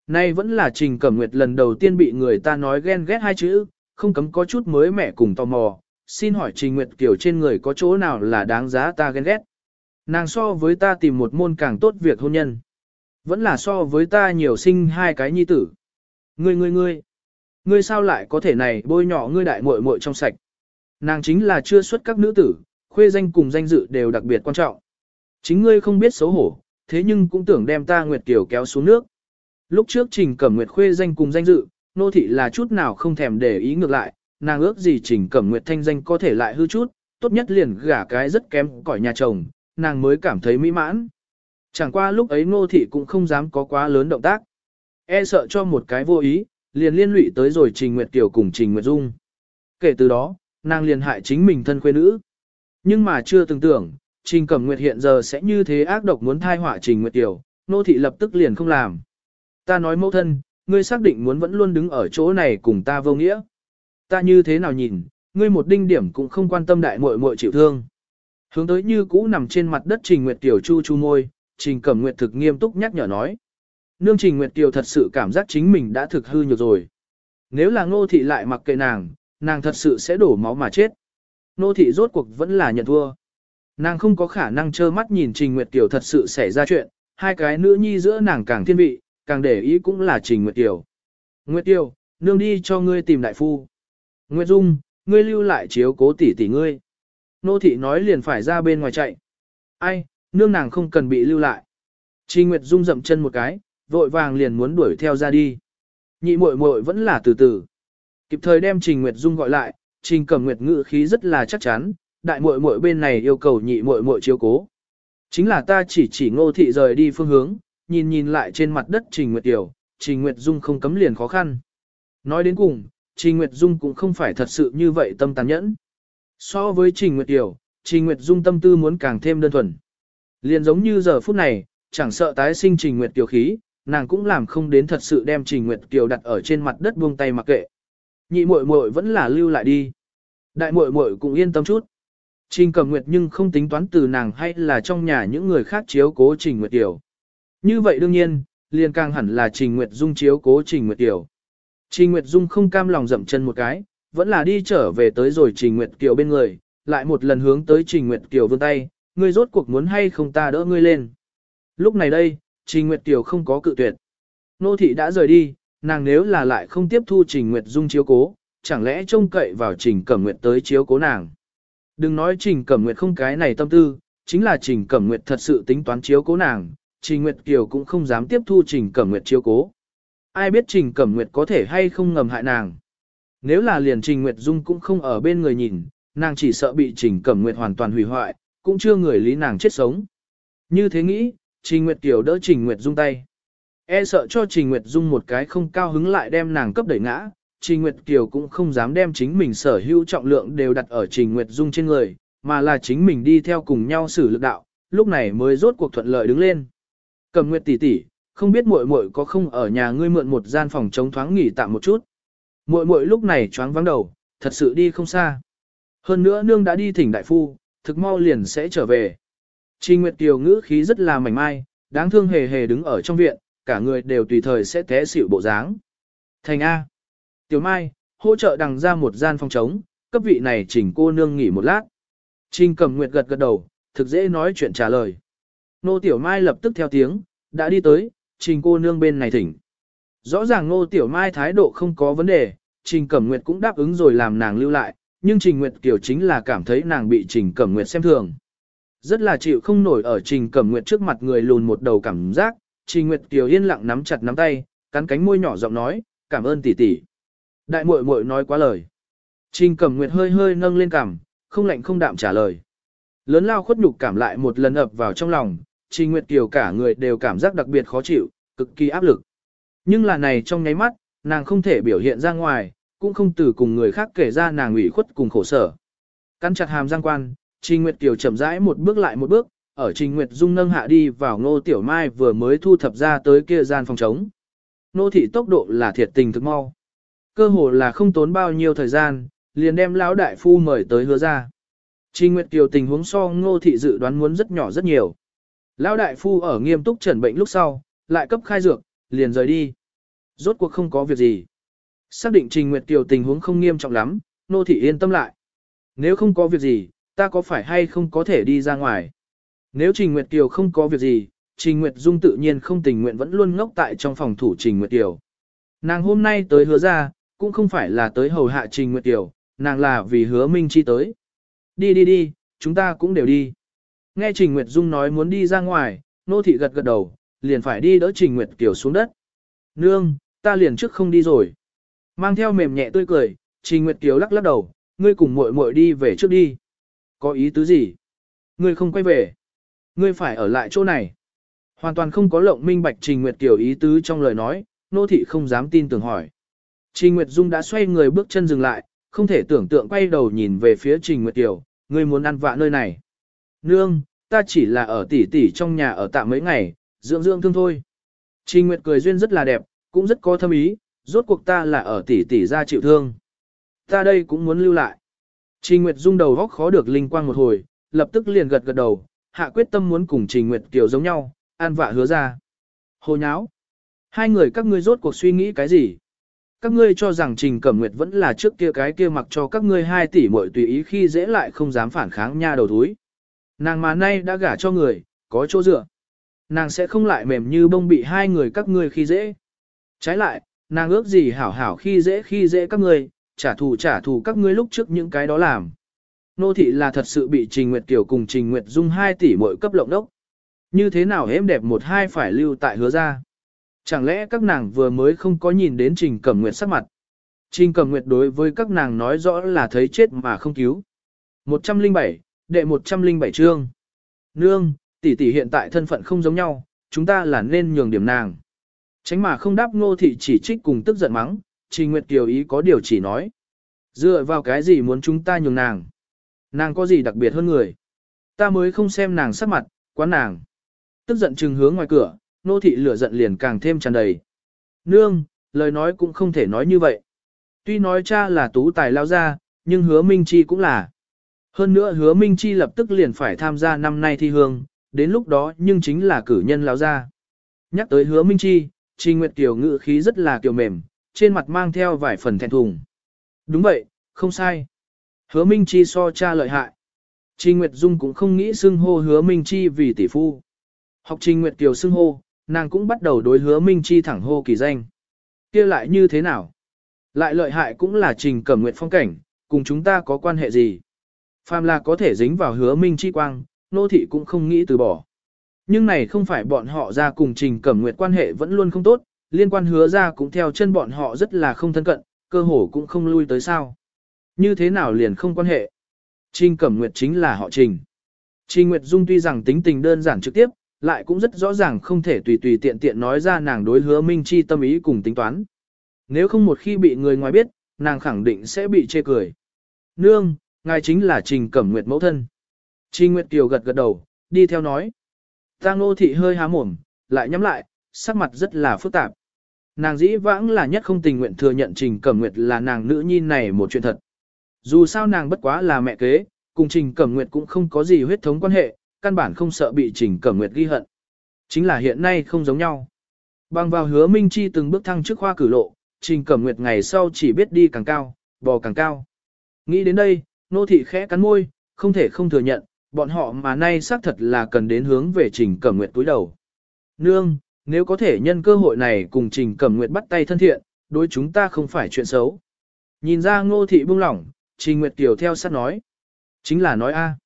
Nay vẫn là Trình Cẩm Nguyệt lần đầu tiên bị người ta nói ghen ghét hai chữ, không cấm có chút mới mẻ cùng tò mò. Xin hỏi Trình Nguyệt Kiều trên người có chỗ nào là đáng giá ta ghen ghét? Nàng so với ta tìm một môn càng tốt việc hôn nhân. Vẫn là so với ta nhiều sinh hai cái nhi tử. Ngươi ngươi ngươi. Ngươi sao lại có thể này bôi nhỏ ngươi đại muội muội trong sạch. Nàng chính là chưa xuất các nữ tử, khuê danh cùng danh dự đều đặc biệt quan trọng. Chính ngươi không biết xấu hổ, thế nhưng cũng tưởng đem ta Nguyệt Kiều kéo xuống nước. Lúc trước Trình Cẩm Nguyệt khuê danh cùng danh dự, nô thị là chút nào không thèm để ý ngược lại, nàng ước gì Trình Cẩm Nguyệt thanh danh có thể lại hư chút, tốt nhất liền gả cái rất kém cỏi nhà chồng, nàng mới cảm thấy mỹ mãn. Chẳng qua lúc ấy Ngô thị cũng không dám có quá lớn động tác. E sợ cho một cái vô ý, liền liên lụy tới rồi Trình Nguyệt Kiều cùng Trình Nguyệt Dung. Kể từ đó, nàng liền hại chính mình thân khuê nữ. Nhưng mà chưa từng tưởng, Trình Cẩm Nguyệt hiện giờ sẽ như thế ác độc muốn thai họa Trình Nguyệt Kiều, nô thị lập tức liền không làm. Ta nói mẫu thân, ngươi xác định muốn vẫn luôn đứng ở chỗ này cùng ta vô nghĩa. Ta như thế nào nhìn, ngươi một đinh điểm cũng không quan tâm đại muội muội chịu thương. Hướng tới như cũ nằm trên mặt đất Trình Nguyệt Tiểu chu chu môi, Trình Cẩm Nguyệt thực nghiêm túc nhắc nhở nói. Nương Trình Nguyệt Kiều thật sự cảm giác chính mình đã thực hư nhược rồi. Nếu là ngô thị lại mặc kệ nàng, nàng thật sự sẽ đổ máu mà chết. Ngô thị rốt cuộc vẫn là nhận thua. Nàng không có khả năng trơ mắt nhìn Trình Nguyệt Kiều thật sự xảy ra chuyện, hai cái nữ nhi giữa nàng càng thiên vị, càng để ý cũng là Trình Nguyệt Kiều. Nguyệt Kiều, nương đi cho ngươi tìm đại phu. Nguyệt Dung, ngươi lưu lại chiếu cố tỷ tỷ ngươi. Nô thị nói liền phải ra bên ngoài chạy. Ai, nương nàng không cần bị lưu lại. Trình Nguyệt Dung dậm chân một cái, vội vàng liền muốn đuổi theo ra đi. Nhị muội muội vẫn là từ từ. Kịp thời đem Trình Nguyệt Dung gọi lại, Trình Cẩm Nguyệt ngữ khí rất là chắc chắn, đại muội muội bên này yêu cầu nhị muội muội chiếu cố. Chính là ta chỉ chỉ Ngô thị rời đi phương hướng, nhìn nhìn lại trên mặt đất Trình Nguyệt Tiểu, Trình Nguyệt Dung không cấm liền khó khăn. Nói đến cùng, Trình Nguyệt Dung cũng không phải thật sự như vậy tâm tàn nhẫn. So với Trình Nguyệt Tiểu, Trình Nguyệt Dung tâm tư muốn càng thêm đơn thuần. Liền giống như giờ phút này, chẳng sợ tái sinh Trình Nguyệt Tiểu khí, nàng cũng làm không đến thật sự đem Trình Nguyệt Kiều đặt ở trên mặt đất buông tay mặc kệ. Nhị muội muội vẫn là lưu lại đi. Đại muội muội cũng yên tâm chút. Trình Cẩm Nguyệt nhưng không tính toán từ nàng hay là trong nhà những người khác chiếu cố Trình Nguyệt Kiều. Như vậy đương nhiên, liền càng hẳn là Trình Nguyệt Dung chiếu cố Trình Nguyệt Kiều. Trình Nguyệt Dung không cam lòng dậm chân một cái, vẫn là đi trở về tới rồi Trình Nguyệt Kiều bên người, lại một lần hướng tới Trình Nguyệt Kiều vươn tay, ngươi rốt cuộc muốn hay không ta đỡ ngươi lên. Lúc này đây, Trình Nguyệt Tiểu không có cự tuyệt. Nô thị đã rời đi, nàng nếu là lại không tiếp thu Trình Nguyệt Dung chiếu cố, chẳng lẽ trông cậy vào Trình Cẩm Nguyệt tới chiếu cố nàng. Đừng nói Trình Cẩm Nguyệt không cái này tâm tư, chính là Trình Cẩm Nguyệt thật sự tính toán chiếu cố nàng, Trình Nguyệt Kiều cũng không dám tiếp thu Trình Cẩm Nguyệt chiếu cố. Ai biết Trình Cẩm Nguyệt có thể hay không ngầm hại nàng. Nếu là liền Trình Nguyệt Dung cũng không ở bên người nhìn, nàng chỉ sợ bị Trình Cẩm Nguyệt hoàn toàn hủy hoại, cũng chưa người lý nàng chết sống. Như thế nghĩ, Trình Nguyệt Kiều đỡ Trình Nguyệt Dung tay. E sợ cho Trình Nguyệt Dung một cái không cao hứng lại đem nàng cấp đẩy ngã, Trình Nguyệt Kiều cũng không dám đem chính mình sở hữu trọng lượng đều đặt ở Trình Nguyệt Dung trên người, mà là chính mình đi theo cùng nhau xử lực đạo, lúc này mới rốt cuộc thuận lợi đứng lên. Cầm Nguyệt tỷ tỷ, không biết muội muội có không ở nhà ngươi mượn một gian phòng chống thoáng nghỉ tạm một chút. Muội muội lúc này choáng vắng đầu, thật sự đi không xa. Hơn nữa nương đã đi thỉnh đại phu, thực mau liền sẽ trở về. Trình Nguyệt Kiều ngữ khí rất là mảnh mai, đáng thương hề hề đứng ở trong viện, cả người đều tùy thời sẽ té xỉu bộ dáng. Thành A. Tiểu Mai, hỗ trợ đằng ra một gian phòng trống, cấp vị này chỉnh cô nương nghỉ một lát. Trình Cẩm Nguyệt gật gật đầu, thực dễ nói chuyện trả lời. Nô Tiểu Mai lập tức theo tiếng, đã đi tới, trình cô nương bên này thỉnh. Rõ ràng Nô Tiểu Mai thái độ không có vấn đề, Trình Cẩm Nguyệt cũng đáp ứng rồi làm nàng lưu lại, nhưng Trình Nguyệt Kiều chính là cảm thấy nàng bị Trình Cẩm Nguyệt xem thường. Rất là chịu không nổi ở Trình Cẩm Nguyệt trước mặt người lùn một đầu cảm giác, Trình Nguyệt Kiều yên lặng nắm chặt nắm tay, cắn cánh môi nhỏ giọng nói, cảm ơn tỷ tỷ. Đại muội muội nói quá lời. Trình Cẩm Nguyệt hơi hơi nâng lên cằm, không lạnh không đạm trả lời. Lớn lao khuất nhục cảm lại một lần ập vào trong lòng, Trình Nguyệt Kiều cả người đều cảm giác đặc biệt khó chịu, cực kỳ áp lực. Nhưng là này trong nháy mắt, nàng không thể biểu hiện ra ngoài, cũng không từ cùng người khác kể ra nàng ủy khuất cùng khổ sở. Cắn chặt hàm giang quan, Trình Nguyệt Kiều chậm rãi một bước lại một bước, ở Trình Nguyệt Dung nâng hạ đi vào Ngô Tiểu Mai vừa mới thu thập ra tới kia gian phòng trống. Nô thị tốc độ là thiệt tình thực mau. Cơ hồ là không tốn bao nhiêu thời gian, liền đem lão đại phu mời tới hứa ra. Trình Nguyệt Kiều tình huống so Ngô thị dự đoán muốn rất nhỏ rất nhiều. Lão đại phu ở nghiêm túc chẩn bệnh lúc sau, lại cấp khai dược, liền rời đi. Rốt cuộc không có việc gì. Xác định Trình Nguyệt Kiều tình huống không nghiêm trọng lắm, nô thị yên tâm lại. Nếu không có việc gì, ta có phải hay không có thể đi ra ngoài? Nếu Trình Nguyệt Kiều không có việc gì, Trình Nguyệt Dung tự nhiên không tình nguyện vẫn luôn ngốc tại trong phòng thủ Trình Nguyệt Kiều. Nàng hôm nay tới hứa ra, cũng không phải là tới hầu hạ Trình Nguyệt Kiều, nàng là vì hứa Minh Chi tới. Đi đi đi, chúng ta cũng đều đi. Nghe Trình Nguyệt Dung nói muốn đi ra ngoài, nô thị gật gật đầu, liền phải đi đỡ Trình Nguyệt Kiều xuống đất. Nương, ta liền trước không đi rồi. Mang theo mềm nhẹ tươi cười, Trình Nguyệt Kiều lắc lắc đầu, ngươi cùng muội muội đi về trước đi. Có ý tứ gì? Ngươi không quay về. Ngươi phải ở lại chỗ này. Hoàn toàn không có lộng minh bạch Trình Nguyệt Kiều ý tứ trong lời nói, nô thị không dám tin tưởng hỏi. Trình Nguyệt Dung đã xoay người bước chân dừng lại, không thể tưởng tượng quay đầu nhìn về phía Trình Nguyệt Kiều, ngươi muốn ăn vạ nơi này. Nương, ta chỉ là ở tỉ tỉ trong nhà ở tạm mấy ngày, dưỡng dưỡng thương thôi. Trình Nguyệt cười duyên rất là đẹp, cũng rất có thâm ý, rốt cuộc ta là ở tỷ tỷ ra chịu thương. Ta đây cũng muốn lưu lại. Trình Nguyệt Dung đầu góc khó được linh quang một hồi, lập tức liền gật gật đầu, hạ quyết tâm muốn cùng Trình Nguyệt Kiều giống nhau, an vạ hứa ra. Hồ nháo. Hai người các ngươi rốt cuộc suy nghĩ cái gì? Các ngươi cho rằng Trình Cẩm Nguyệt vẫn là trước kia cái kia mặc cho các ngươi hai tỷ muội tùy ý khi dễ lại không dám phản kháng nha đầu thúi. Nàng mà nay đã gả cho người, có chỗ dựa. nàng sẽ không lại mềm như bông bị hai người các ngươi khi dễ. Trái lại, nàng ước gì hảo hảo khi dễ khi dễ các ngươi, trả thù trả thù các ngươi lúc trước những cái đó làm. Nô thị là thật sự bị Trình Nguyệt Kiều cùng Trình Nguyệt Dung 2 tỷ mỗi cấp lộng đốc. Như thế nào em đẹp một hai phải lưu tại hứa ra. Chẳng lẽ các nàng vừa mới không có nhìn đến Trình Cẩm Nguyệt sắc mặt. Trình Cẩm Nguyệt đối với các nàng nói rõ là thấy chết mà không cứu. 107, đệ 107 chương. Nương, tỷ tỷ hiện tại thân phận không giống nhau, chúng ta là nên nhường điểm nàng. Tránh mà không đáp ngô thị chỉ trích cùng tức giận mắng, Trình Nguyệt Kiều ý có điều chỉ nói. Dựa vào cái gì muốn chúng ta nhường nàng? Nàng có gì đặc biệt hơn người? Ta mới không xem nàng sắc mặt, quán nàng. Tức giận trừng hướng ngoài cửa, nô thị lửa giận liền càng thêm tràn đầy. Nương, lời nói cũng không thể nói như vậy. Tuy nói cha là tú tài lao ra, nhưng hứa Minh Chi cũng là. Hơn nữa hứa Minh Chi lập tức liền phải tham gia năm nay thi hương, đến lúc đó nhưng chính là cử nhân lao ra. Nhắc tới hứa Minh Chi, Trình Nguyệt Kiều ngự khí rất là kiều mềm, trên mặt mang theo vài phần thẹn thùng. Đúng vậy, không sai. Hứa Minh Chi so cha lợi hại. Trình Nguyệt Dung cũng không nghĩ xưng hô hứa Minh Chi vì tỷ phu. Học Trình Nguyệt Kiều xưng hô, nàng cũng bắt đầu đối hứa Minh Chi thẳng hô kỳ danh. kia lại như thế nào? Lại lợi hại cũng là Trình Cẩm Nguyệt phong cảnh, cùng chúng ta có quan hệ gì? Phàm là có thể dính vào hứa Minh Chi quang, nô thị cũng không nghĩ từ bỏ. Nhưng này không phải bọn họ ra cùng Trình Cẩm Nguyệt quan hệ vẫn luôn không tốt, liên quan hứa ra cũng theo chân bọn họ rất là không thân cận, cơ hồ cũng không lui tới sao. Như thế nào liền không quan hệ? Trình Cẩm Nguyệt chính là họ Trình. Trình Nguyệt Dung tuy rằng tính tình đơn giản trực tiếp, lại cũng rất rõ ràng không thể tùy tùy tiện tiện nói ra nàng đối hứa Minh Chi tâm ý cùng tính toán. Nếu không một khi bị người ngoài biết, nàng khẳng định sẽ bị chê cười. Nương, ngài chính là Trình Cẩm Nguyệt mẫu thân. Trình Nguyệt Kiều gật gật đầu, đi theo nói. Tang Ngô Thị hơi há mồm, lại nhắm lại, sắc mặt rất là phức tạp. Nàng dĩ vãng là nhất không tình nguyện thừa nhận Trình Cẩm Nguyệt là nàng nữ nhi này một chuyện thật. Dù sao nàng bất quá là mẹ kế, cùng Trình Cẩm Nguyệt cũng không có gì huyết thống quan hệ, căn bản không sợ bị Trình Cẩm Nguyệt ghi hận. Chính là hiện nay không giống nhau. Bằng vào hứa Minh Chi từng bước thăng trước khoa cử lộ, Trình Cẩm Nguyệt ngày sau chỉ biết đi càng cao, bò càng cao. Nghĩ đến đây, nô thị khẽ cắn môi, không thể không thừa nhận, bọn họ mà nay xác thật là cần đến hướng về Trình Cẩm Nguyệt túi đầu. Nương, nếu có thể nhân cơ hội này cùng Trình Cẩm Nguyệt bắt tay thân thiện, đối chúng ta không phải chuyện xấu. Nhìn ra ngô thị buông lỏng, Trình Nguyệt Kiều theo sát nói. Chính là nói a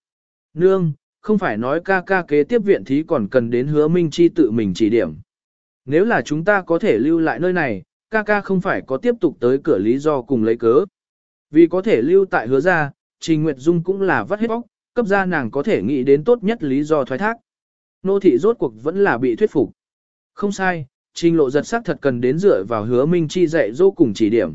Nương, không phải nói ca ca kế tiếp viện thí còn cần đến hứa Minh Chi tự mình chỉ điểm. Nếu là chúng ta có thể lưu lại nơi này, ca ca không phải có tiếp tục tới cửa lý do cùng lấy cớ. Vì có thể lưu tại hứa ra, Trình Nguyệt Dung cũng là vắt hết bóc, cấp ra nàng có thể nghĩ đến tốt nhất lý do thoái thác. Nô thị rốt cuộc vẫn là bị thuyết phục. Không sai, Trình lộ giật sắc thật cần đến dựa vào hứa Minh Chi dạy dỗ cùng chỉ điểm.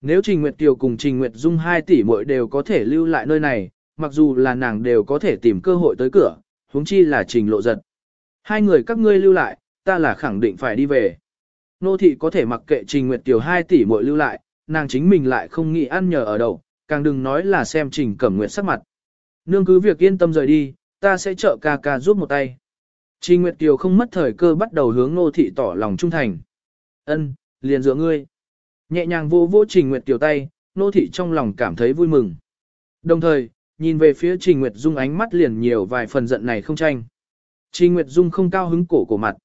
Nếu Trình Nguyệt Kiều cùng Trình Nguyệt Dung 2 tỷ mỗi đều có thể lưu lại nơi này, mặc dù là nàng đều có thể tìm cơ hội tới cửa, huống chi là Trình lộ giật. Hai người các ngươi lưu lại, ta là khẳng định phải đi về. Nô thị có thể mặc kệ Trình Nguyệt Kiều 2 tỷ mỗi lưu lại, nàng chính mình lại không nghĩ ăn nhờ ở đâu, càng đừng nói là xem Trình Cẩm Nguyệt sắc mặt. Nương cứ việc yên tâm rời đi, ta sẽ trợ ca ca giúp một tay. Trình Nguyệt Kiều không mất thời cơ bắt đầu hướng nô thị tỏ lòng trung thành. Ân, liền dựa ngươi. Nhẹ nhàng vô vô Trình Nguyệt Kiều tay, nô thị trong lòng cảm thấy vui mừng. Đồng thời, nhìn về phía Trình Nguyệt Dung ánh mắt liền nhiều vài phần giận này không tranh. Trình Nguyệt Dung không cao hứng cổ cổ mặt.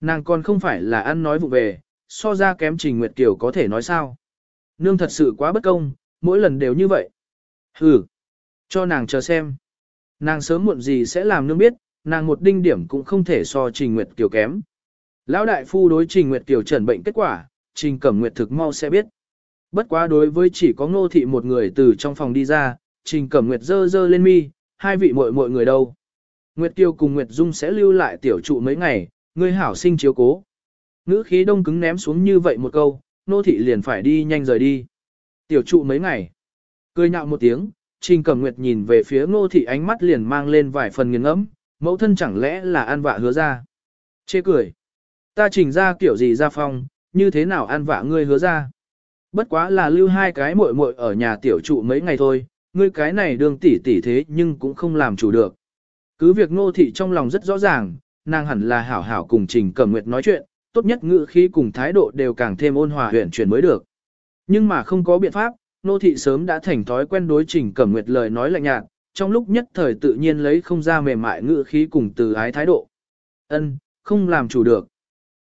Nàng còn không phải là ăn nói vụ về, so ra kém Trình Nguyệt Kiều có thể nói sao. Nương thật sự quá bất công, mỗi lần đều như vậy. Hừ, cho nàng chờ xem. Nàng sớm muộn gì sẽ làm nương biết, nàng một đinh điểm cũng không thể so Trình Nguyệt Kiều kém. Lão đại phu đối Trình Nguyệt Kiều trần bệnh kết quả, Trình Cẩm Nguyệt thực mau sẽ biết. Bất quá đối với chỉ có ngô thị một người từ trong phòng đi ra, Trình Cẩm Nguyệt dơ dơ lên mi, hai vị muội muội người đâu. Nguyệt Kiều cùng Nguyệt Dung sẽ lưu lại tiểu trụ mấy ngày, ngươi hảo sinh chiếu cố. Ngữ khí đông cứng ném xuống như vậy một câu, nô thị liền phải đi nhanh rời đi. Tiểu trụ mấy ngày. Cười nhạo một tiếng, Trình Cẩm Nguyệt nhìn về phía ngô thị ánh mắt liền mang lên vài phần nghiêng ngẫm, mẫu thân chẳng lẽ là an vạ hứa ra. Chê cười. Ta trình ra kiểu gì ra phong, như thế nào an vạ ngươi hứa ra. Bất quá là lưu hai cái muội muội ở nhà tiểu trụ mấy ngày thôi, ngươi cái này đường tỉ tỉ thế nhưng cũng không làm chủ được. Cứ việc ngô thị trong lòng rất rõ ràng, nàng hẳn là hảo hảo cùng Trình Cẩm Nguyệt nói chuyện, tốt nhất ngữ khí cùng thái độ đều càng thêm ôn hòa huyền chuyển mới được. Nhưng mà không có biện pháp, nô thị sớm đã thành thói quen đối Trình Cẩm Nguyệt lời nói lạnh nhạt, trong lúc nhất thời tự nhiên lấy không ra mềm mại ngữ khí cùng từ ái thái độ. Ân, không làm chủ được.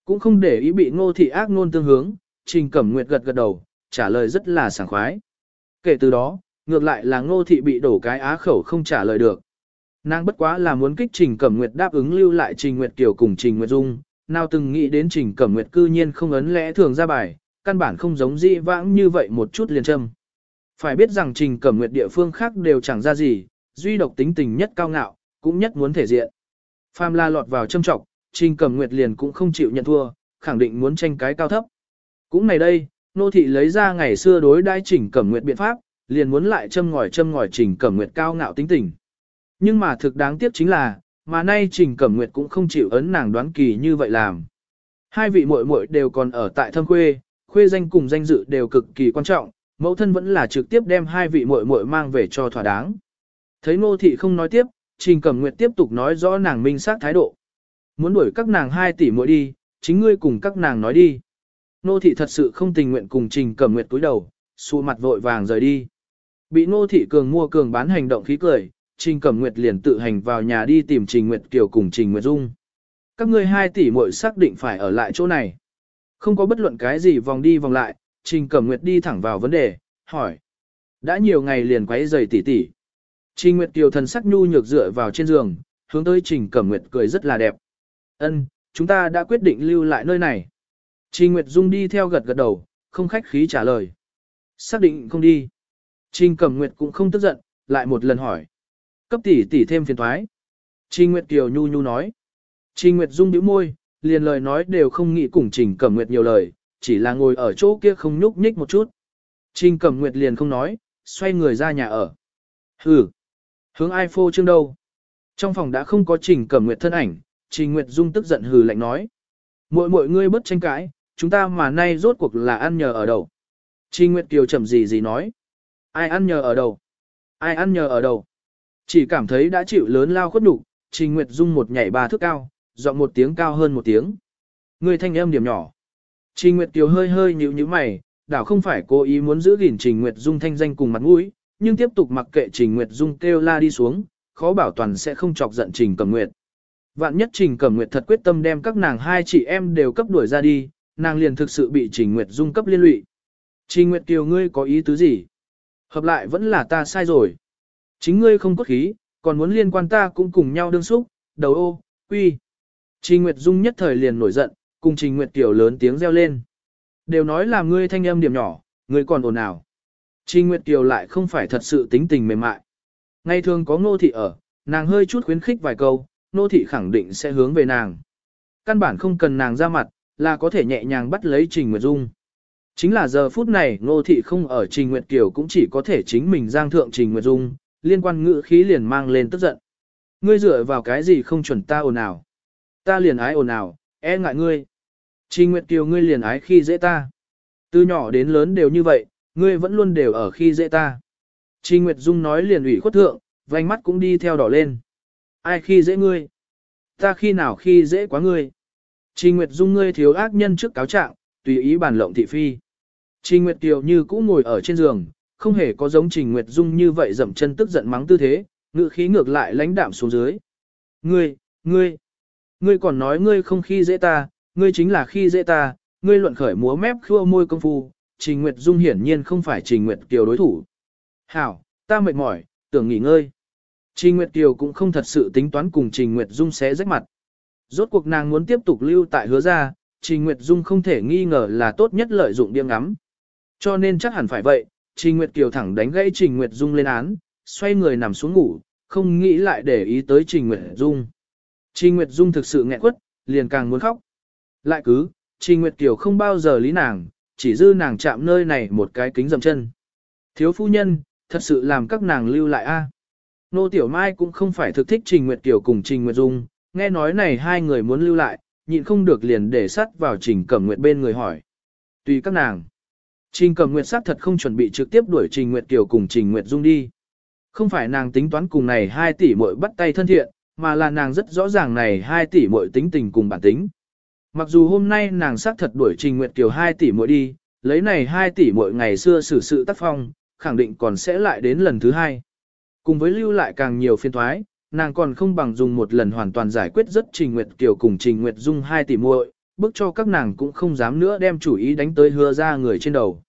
Cũng không để ý bị ngô thị ác ngôn tương hướng, Trình Cẩm Nguyệt gật gật đầu, trả lời rất là sảng khoái. Kể từ đó, ngược lại là ngô thị bị đổ cái á khẩu không trả lời được. Nàng bất quá là muốn kích Trình Cẩm Nguyệt đáp ứng lưu lại Trình Nguyệt Kiều cùng Trình Nguyệt Dung, nào từng nghĩ đến Trình Cẩm Nguyệt cư nhiên không ấn lẽ thường ra bài, căn bản không giống dị vãng như vậy một chút liền châm. Phải biết rằng Trình Cẩm Nguyệt địa phương khác đều chẳng ra gì, duy độc tính tình nhất cao ngạo, cũng nhất muốn thể diện. Phàm la lọt vào châm trọng, Trình Cẩm Nguyệt liền cũng không chịu nhận thua, khẳng định muốn tranh cái cao thấp. Cũng này đây, nô thị lấy ra ngày xưa đối đai Trình Cẩm Nguyệt biện pháp, liền muốn lại châm ngòi châm ngòi Trình Cẩm Nguyệt cao ngạo tính tình. Nhưng mà thực đáng tiếc chính là, mà nay Trình Cẩm Nguyệt cũng không chịu ấn nàng đoán kỳ như vậy làm. Hai vị muội muội đều còn ở tại thâm quê, khuê danh cùng danh dự đều cực kỳ quan trọng, mẫu thân vẫn là trực tiếp đem hai vị muội muội mang về cho thỏa đáng. Thấy Ngô thị không nói tiếp, Trình Cẩm Nguyệt tiếp tục nói rõ nàng minh xác thái độ. Muốn đuổi các nàng hai tỷ muội đi, chính ngươi cùng các nàng nói đi. Nô thị thật sự không tình nguyện cùng Trình Cẩm Nguyệt túi đầu, xua mặt vội vàng rời đi. Bị nô thị cường mua cường bán hành động khí cười, Trình Cẩm Nguyệt liền tự hành vào nhà đi tìm Trình Nguyệt Kiều cùng Trình Nguyệt Dung. Các ngươi hai tỷ muội xác định phải ở lại chỗ này. Không có bất luận cái gì vòng đi vòng lại, Trình Cẩm Nguyệt đi thẳng vào vấn đề, hỏi. Đã nhiều ngày liền quấy giày tỷ tỷ. Trình Nguyệt Kiều thần sắc nhu nhược dựa vào trên giường, hướng tới Trình Cẩm Nguyệt cười rất là đẹp. Ân, chúng ta đã quyết định lưu lại nơi này. Trình Nguyệt Dung đi theo gật gật đầu, không khách khí trả lời. Xác định không đi. Trình Cẩm Nguyệt cũng không tức giận, lại một lần hỏi. Cấp tỷ tỷ thêm phiền thoái. Trình Nguyệt Kiều nhu nhu nói. Trình Nguyệt Dung bĩu môi, liền lời nói đều không nghĩ cùng Trình Cẩm Nguyệt nhiều lời, chỉ là ngồi ở chỗ kia không nhúc nhích một chút. Trình Cẩm Nguyệt liền không nói, xoay người ra nhà ở. Hừ, hướng ai phô trương đâu. Trong phòng đã không có Trình Cẩm Nguyệt thân ảnh, Trình Nguyệt Dung tức giận hừ lạnh nói. Mội mội ngươi bất tranh cãi, chúng ta mà nay rốt cuộc là ăn nhờ ở đâu. Trình Nguyệt Kiều chậm gì gì nói. Ai ăn nhờ ở đâu? Ai ăn nhờ ở đâu? Chỉ cảm thấy đã chịu lớn lao khuất đủ, Trình Nguyệt Dung một nhảy ba thước cao, giọng một tiếng cao hơn một tiếng. Người thanh âm điểm nhỏ. Trình Nguyệt Kiều hơi hơi nhíu nhíu mày, đảo không phải cố ý muốn giữ gìn Trình Nguyệt Dung thanh danh cùng mặt mũi, nhưng tiếp tục mặc kệ Trình Nguyệt Dung kêu la đi xuống, khó bảo toàn sẽ không chọc giận Trình Cẩm Nguyệt. Vạn nhất Trình Cẩm Nguyệt thật quyết tâm đem các nàng hai chị em đều cấp đuổi ra đi, nàng liền thực sự bị Trình Nguyệt Dung cấp liên lụy. Trình Nguyệt Kiều ngươi có ý tứ gì? Hợp lại vẫn là ta sai rồi. Chính ngươi không cốt khí, còn muốn liên quan ta cũng cùng nhau đương xúc, đầu ô, quy. Trình Nguyệt Dung nhất thời liền nổi giận, cùng Trình Nguyệt Kiều lớn tiếng reo lên. Đều nói là ngươi thanh âm điểm nhỏ, ngươi còn ồn ào. Trình Nguyệt Kiều lại không phải thật sự tính tình mềm mại. Ngày thường có ngô thị ở, nàng hơi chút khuyến khích vài câu, ngô thị khẳng định sẽ hướng về nàng. Căn bản không cần nàng ra mặt, là có thể nhẹ nhàng bắt lấy Trình Nguyệt Dung. Chính là giờ phút này ngô thị không ở Trình Nguyệt Kiều cũng chỉ có thể chính mình giang thượng Trình Nguyệt Dung, liên quan ngữ khí liền mang lên tức giận. Ngươi dựa vào cái gì không chuẩn ta ồn ào? Ta liền ái ồn ào, e ngại ngươi. Trình Nguyệt Kiều ngươi liền ái khi dễ ta. Từ nhỏ đến lớn đều như vậy, ngươi vẫn luôn đều ở khi dễ ta. Trình Nguyệt Dung nói liền ủy khuất thượng, vành mắt cũng đi theo đỏ lên. Ai khi dễ ngươi? Ta khi nào khi dễ quá ngươi? Trình Nguyệt Dung ngươi thiếu ác nhân trước cáo trạng, tùy ý bàn lộng thị phi. Trình Nguyệt Kiều như cũ ngồi ở trên giường, không hề có giống Trình Nguyệt Dung như vậy dậm chân tức giận mắng tư thế, ngự khí ngược lại lãnh đạm xuống dưới. Ngươi, ngươi, ngươi còn nói ngươi không khi dễ ta, ngươi chính là khi dễ ta, ngươi luận khởi múa mép khua môi công phu, Trình Nguyệt Dung hiển nhiên không phải Trình Nguyệt Kiều đối thủ. Hảo, ta mệt mỏi, tưởng nghỉ ngơi. Trình Nguyệt Kiều cũng không thật sự tính toán cùng Trình Nguyệt Dung xé rách mặt. Rốt cuộc nàng muốn tiếp tục lưu tại hứa ra, Trình Nguyệt Dung không thể nghi ngờ là tốt nhất lợi dụng điên ngắm. Cho nên chắc hẳn phải vậy, Trình Nguyệt Kiều thẳng đánh gãy Trình Nguyệt Dung lên án, xoay người nằm xuống ngủ, không nghĩ lại để ý tới Trình Nguyệt Dung. Trình Nguyệt Dung thực sự nghẹn quất, liền càng muốn khóc. Lại cứ, Trình Nguyệt Kiều không bao giờ lý nàng, chỉ dư nàng chạm nơi này một cái kính dầm chân. Thiếu phu nhân, thật sự làm các nàng lưu lại a. Nô Tiểu Mai cũng không phải thực thích Trình Nguyệt Kiều cùng Trình Nguyệt Dung, nghe nói này hai người muốn lưu lại, nhịn không được liền để sắt vào Trình Cẩm Nguyệt bên người hỏi. Tùy các nàng. Trình Cẩm Nguyệt sát thật không chuẩn bị trực tiếp đuổi Trình Nguyệt Kiều cùng Trình Nguyệt Dung đi. Không phải nàng tính toán cùng này hai tỷ muội bắt tay thân thiện, mà là nàng rất rõ ràng này hai tỷ muội tính tình cùng bản tính. Mặc dù hôm nay nàng xác thật đuổi Trình Nguyệt Kiều hai tỷ muội đi, lấy này hai tỷ muội ngày xưa xử sự tác phong, khẳng định còn sẽ lại đến lần thứ hai. Cùng với lưu lại càng nhiều phiên thoái, nàng còn không bằng dùng một lần hoàn toàn giải quyết rất Trình Nguyệt Kiều cùng Trình Nguyệt Dung hai tỷ muội, bức cho các nàng cũng không dám nữa đem chủ ý đánh tới hứa ra người trên đầu.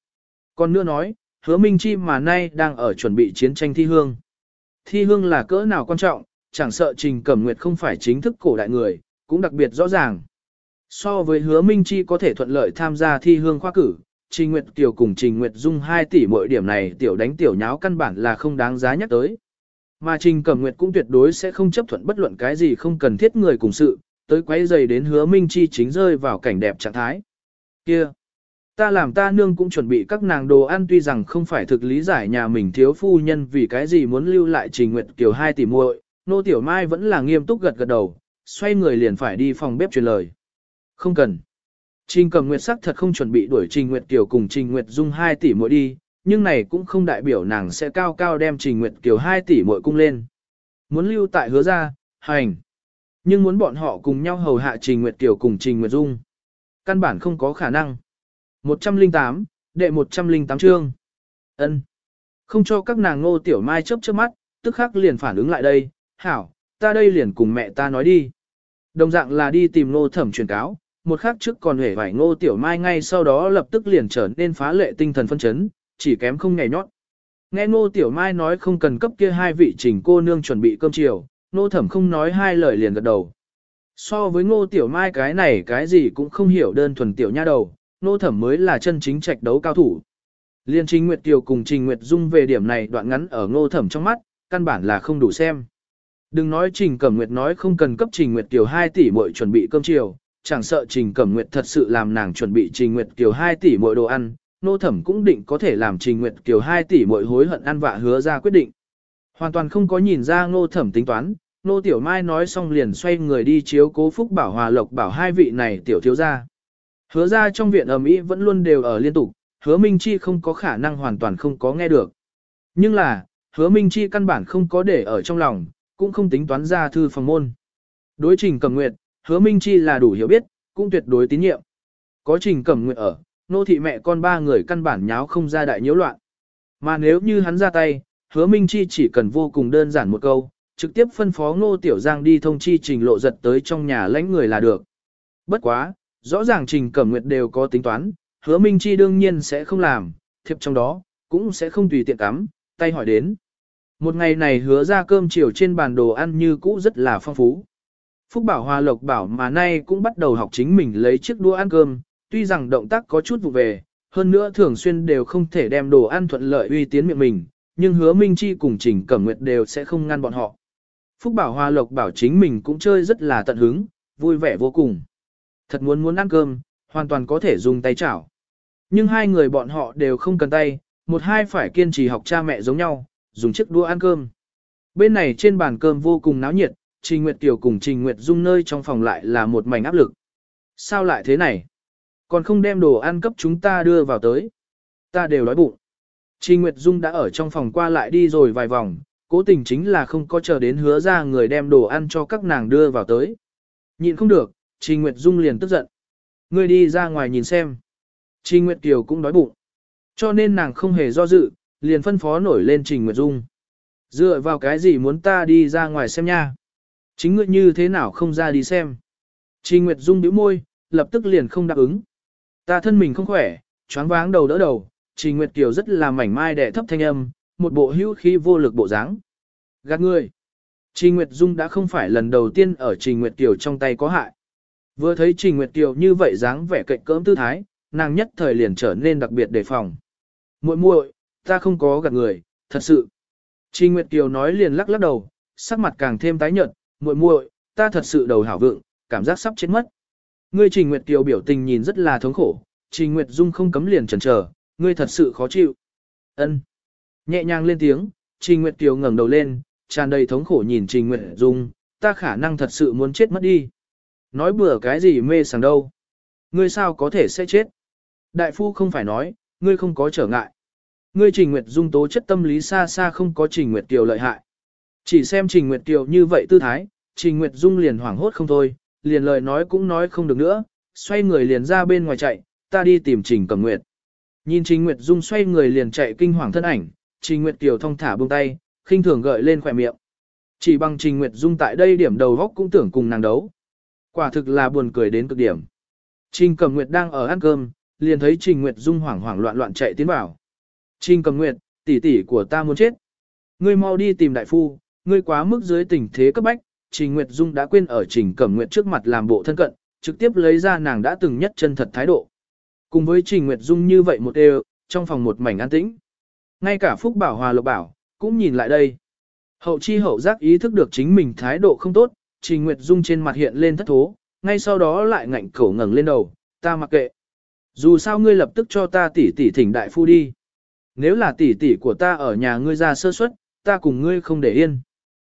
Còn nữa nói, hứa Minh Chi mà nay đang ở chuẩn bị chiến tranh thi hương. Thi hương là cỡ nào quan trọng, chẳng sợ Trình Cẩm Nguyệt không phải chính thức cổ đại người, cũng đặc biệt rõ ràng. So với hứa Minh Chi có thể thuận lợi tham gia thi hương khoa cử, Trình Nguyệt Kiều cùng Trình Nguyệt Dung 2 tỷ mỗi điểm này tiểu đánh tiểu nháo căn bản là không đáng giá nhắc tới. Mà Trình Cẩm Nguyệt cũng tuyệt đối sẽ không chấp thuận bất luận cái gì không cần thiết người cùng sự, tới quấy giày đến hứa Minh Chi chính rơi vào cảnh đẹp trạng thái. Kia! Ta làm ta nương cũng chuẩn bị các nàng đồ ăn tuy rằng không phải thực lý giải nhà mình thiếu phu nhân vì cái gì muốn lưu lại Trình Nguyệt Kiều 2 tỷ muội, nô tiểu mai vẫn là nghiêm túc gật gật đầu, xoay người liền phải đi phòng bếp truyền lời. Không cần. Trình cầm nguyệt sắc thật không chuẩn bị đuổi Trình Nguyệt Kiều cùng Trình Nguyệt Dung 2 tỷ mỗi đi, nhưng này cũng không đại biểu nàng sẽ cao cao đem Trình Nguyệt Kiều 2 tỷ mỗi cung lên. Muốn lưu tại hứa ra, hành. Nhưng muốn bọn họ cùng nhau hầu hạ Trình Nguyệt Kiều cùng Trình Nguyệt Dung. Căn bản không có khả năng. 108, đệ 108 chương. ân Không cho các nàng ngô tiểu mai chớp chớp mắt, tức khắc liền phản ứng lại đây, hảo, ta đây liền cùng mẹ ta nói đi. Đồng dạng là đi tìm ngô thẩm truyền cáo, một khắc trước còn hề vải ngô tiểu mai ngay sau đó lập tức liền trở nên phá lệ tinh thần phân chấn, chỉ kém không nhảy nhót. Nghe ngô tiểu mai nói không cần cấp kia hai vị trình cô nương chuẩn bị cơm chiều, ngô thẩm không nói hai lời liền gật đầu. So với ngô tiểu mai cái này cái gì cũng không hiểu đơn thuần tiểu nha đầu, ngô thẩm mới là chân chính trạch đấu cao thủ. Liên Trình Nguyệt Kiều cùng Trình Nguyệt Dung về điểm này đoạn ngắn ở ngô thẩm trong mắt, căn bản là không đủ xem. Đừng nói Trình Cẩm Nguyệt nói không cần cấp Trình Nguyệt Kiều 2 tỷ mỗi chuẩn bị cơm chiều, chẳng sợ Trình Cẩm Nguyệt thật sự làm nàng chuẩn bị Trình Nguyệt Kiều 2 tỷ mỗi đồ ăn, nô thẩm cũng định có thể làm Trình Nguyệt Kiều 2 tỷ mỗi hối hận ăn vạ hứa ra quyết định. Hoàn toàn không có nhìn ra nô thẩm tính toán, nô tiểu mai nói xong liền xoay người đi chiếu cố phúc bảo hòa lộc bảo hai vị này tiểu thiếu gia. Hứa ra trong viện ẩm ý vẫn luôn đều ở liên tục, hứa Minh Chi không có khả năng hoàn toàn không có nghe được. Nhưng là, hứa Minh Chi căn bản không có để ở trong lòng, cũng không tính toán ra thư phòng môn. Đối trình cầm nguyệt, hứa Minh Chi là đủ hiểu biết, cũng tuyệt đối tín nhiệm. Có trình Cẩm nguyệt ở, nô thị mẹ con ba người căn bản nháo không ra đại nhiễu loạn. Mà nếu như hắn ra tay, hứa Minh Chi chỉ cần vô cùng đơn giản một câu, trực tiếp phân phó ngô tiểu giang đi thông chi trình lộ giật tới trong nhà lãnh người là được. Bất quá, rõ ràng trình cẩm nguyệt đều có tính toán, hứa Minh Chi đương nhiên sẽ không làm, thiệp trong đó, cũng sẽ không tùy tiện cắm, tay hỏi đến. Một ngày này hứa ra cơm chiều trên bàn đồ ăn như cũ rất là phong phú. Phúc Bảo Hòa Lộc Bảo mà nay cũng bắt đầu học chính mình lấy chiếc đũa ăn cơm, tuy rằng động tác có chút vụ về, hơn nữa thường xuyên đều không thể đem đồ ăn thuận lợi uy tiến miệng mình, nhưng hứa Minh Chi cùng Trình Cẩm Nguyệt đều sẽ không ngăn bọn họ. Phúc Bảo Hòa Lộc Bảo chính mình cũng chơi rất là tận hứng, vui vẻ vô cùng. Thật muốn muốn ăn cơm, hoàn toàn có thể dùng tay chảo. Nhưng hai người bọn họ đều không cần tay, một hai phải kiên trì học cha mẹ giống nhau, dùng chiếc đũa ăn cơm. Bên này trên bàn cơm vô cùng náo nhiệt, Trình Nguyệt Kiều cùng Trình Nguyệt Dung nơi trong phòng lại là một mảnh áp lực. Sao lại thế này? Còn không đem đồ ăn cấp chúng ta đưa vào tới. Ta đều đói bụng. Trình Nguyệt Dung đã ở trong phòng qua lại đi rồi vài vòng, cố tình chính là không có chờ đến hứa ra người đem đồ ăn cho các nàng đưa vào tới. Nhịn không được, Trình Nguyệt Dung liền tức giận. Ngươi đi ra ngoài nhìn xem. Trình Nguyệt Kiều cũng đói bụng. Cho nên nàng không hề do dự, liền phân phó nổi lên Trình Nguyệt Dung. Dựa vào cái gì muốn ta đi ra ngoài xem nha? Chính ngươi như thế nào không ra đi xem? Trình Nguyệt Dung bĩu môi, lập tức liền không đáp ứng. Ta thân mình không khỏe, choáng váng đầu đỡ đầu, Trình Nguyệt Kiều rất là mảnh mai đẻ thấp thanh âm, một bộ hữu khí vô lực bộ dáng. Gạt ngươi. Trình Nguyệt Dung đã không phải lần đầu tiên ở Trình Nguyệt Kiều trong tay có hại. Vừa thấy Trình Nguyệt Kiều như vậy dáng vẻ cạnh cỡm tư thái, nàng nhất thời liền trở nên đặc biệt đề phòng. Muội muội, ta không có gạt người, thật sự. Trình Nguyệt Kiều nói liền lắc lắc đầu, sắc mặt càng thêm tái nhợt, muội muội, ta thật sự đầu hảo vượng, cảm giác sắp chết mất. Ngươi Trình Nguyệt Kiều biểu tình nhìn rất là thống khổ, Trình Nguyệt Dung không cấm liền chần chờ, ngươi thật sự khó chịu. Ân. Nhẹ nhàng lên tiếng, Trình Nguyệt Kiều ngẩng đầu lên, tràn đầy thống khổ nhìn Trình Nguyệt Dung, ta khả năng thật sự muốn chết mất đi. Nói bừa cái gì mê sảng đâu. Ngươi sao có thể sẽ chết? Đại phu không phải nói, ngươi không có trở ngại. Ngươi Trình Nguyệt Dung tố chất tâm lý xa xa không có Trình Nguyệt Kiều lợi hại. Chỉ xem Trình Nguyệt Kiều như vậy tư thái, Trình Nguyệt Dung liền hoảng hốt không thôi, liền lời nói cũng nói không được nữa, xoay người liền ra bên ngoài chạy, ta đi tìm Trình Cẩm Nguyệt. Nhìn Trình Nguyệt Dung xoay người liền chạy kinh hoàng thân ảnh, Trình Nguyệt Kiều thong thả buông tay, khinh thường gợi lên khỏe miệng. Chỉ bằng Trình Nguyệt Dung tại đây điểm đầu góc cũng tưởng cùng nàng đấu. Quả thực là buồn cười đến cực điểm. Trình Cẩm Nguyệt đang ở ăn cơm, liền thấy Trình Nguyệt Dung hoảng hoảng loạn loạn chạy tiến vào. Trình Cẩm Nguyệt, tỷ tỷ của ta muốn chết. Ngươi mau đi tìm đại phu, ngươi quá mức dưới tình thế cấp bách, Trình Nguyệt Dung đã quên ở Trình Cẩm Nguyệt trước mặt làm bộ thân cận, trực tiếp lấy ra nàng đã từng nhất chân thật thái độ. Cùng với Trình Nguyệt Dung như vậy một đều, trong phòng một mảnh an tĩnh. Ngay cả Phúc Bảo Hòa Lộc Bảo, cũng nhìn lại đây. Hậu chi hậu giác ý thức được chính mình thái độ không tốt, Trình Nguyệt Dung trên mặt hiện lên thất thố, ngay sau đó lại ngạnh cổ ngẩng lên đầu, ta mặc kệ. Dù sao ngươi lập tức cho ta tỷ tỷ thỉnh đại phu đi. Nếu là tỷ tỷ của ta ở nhà ngươi ra sơ suất, ta cùng ngươi không để yên.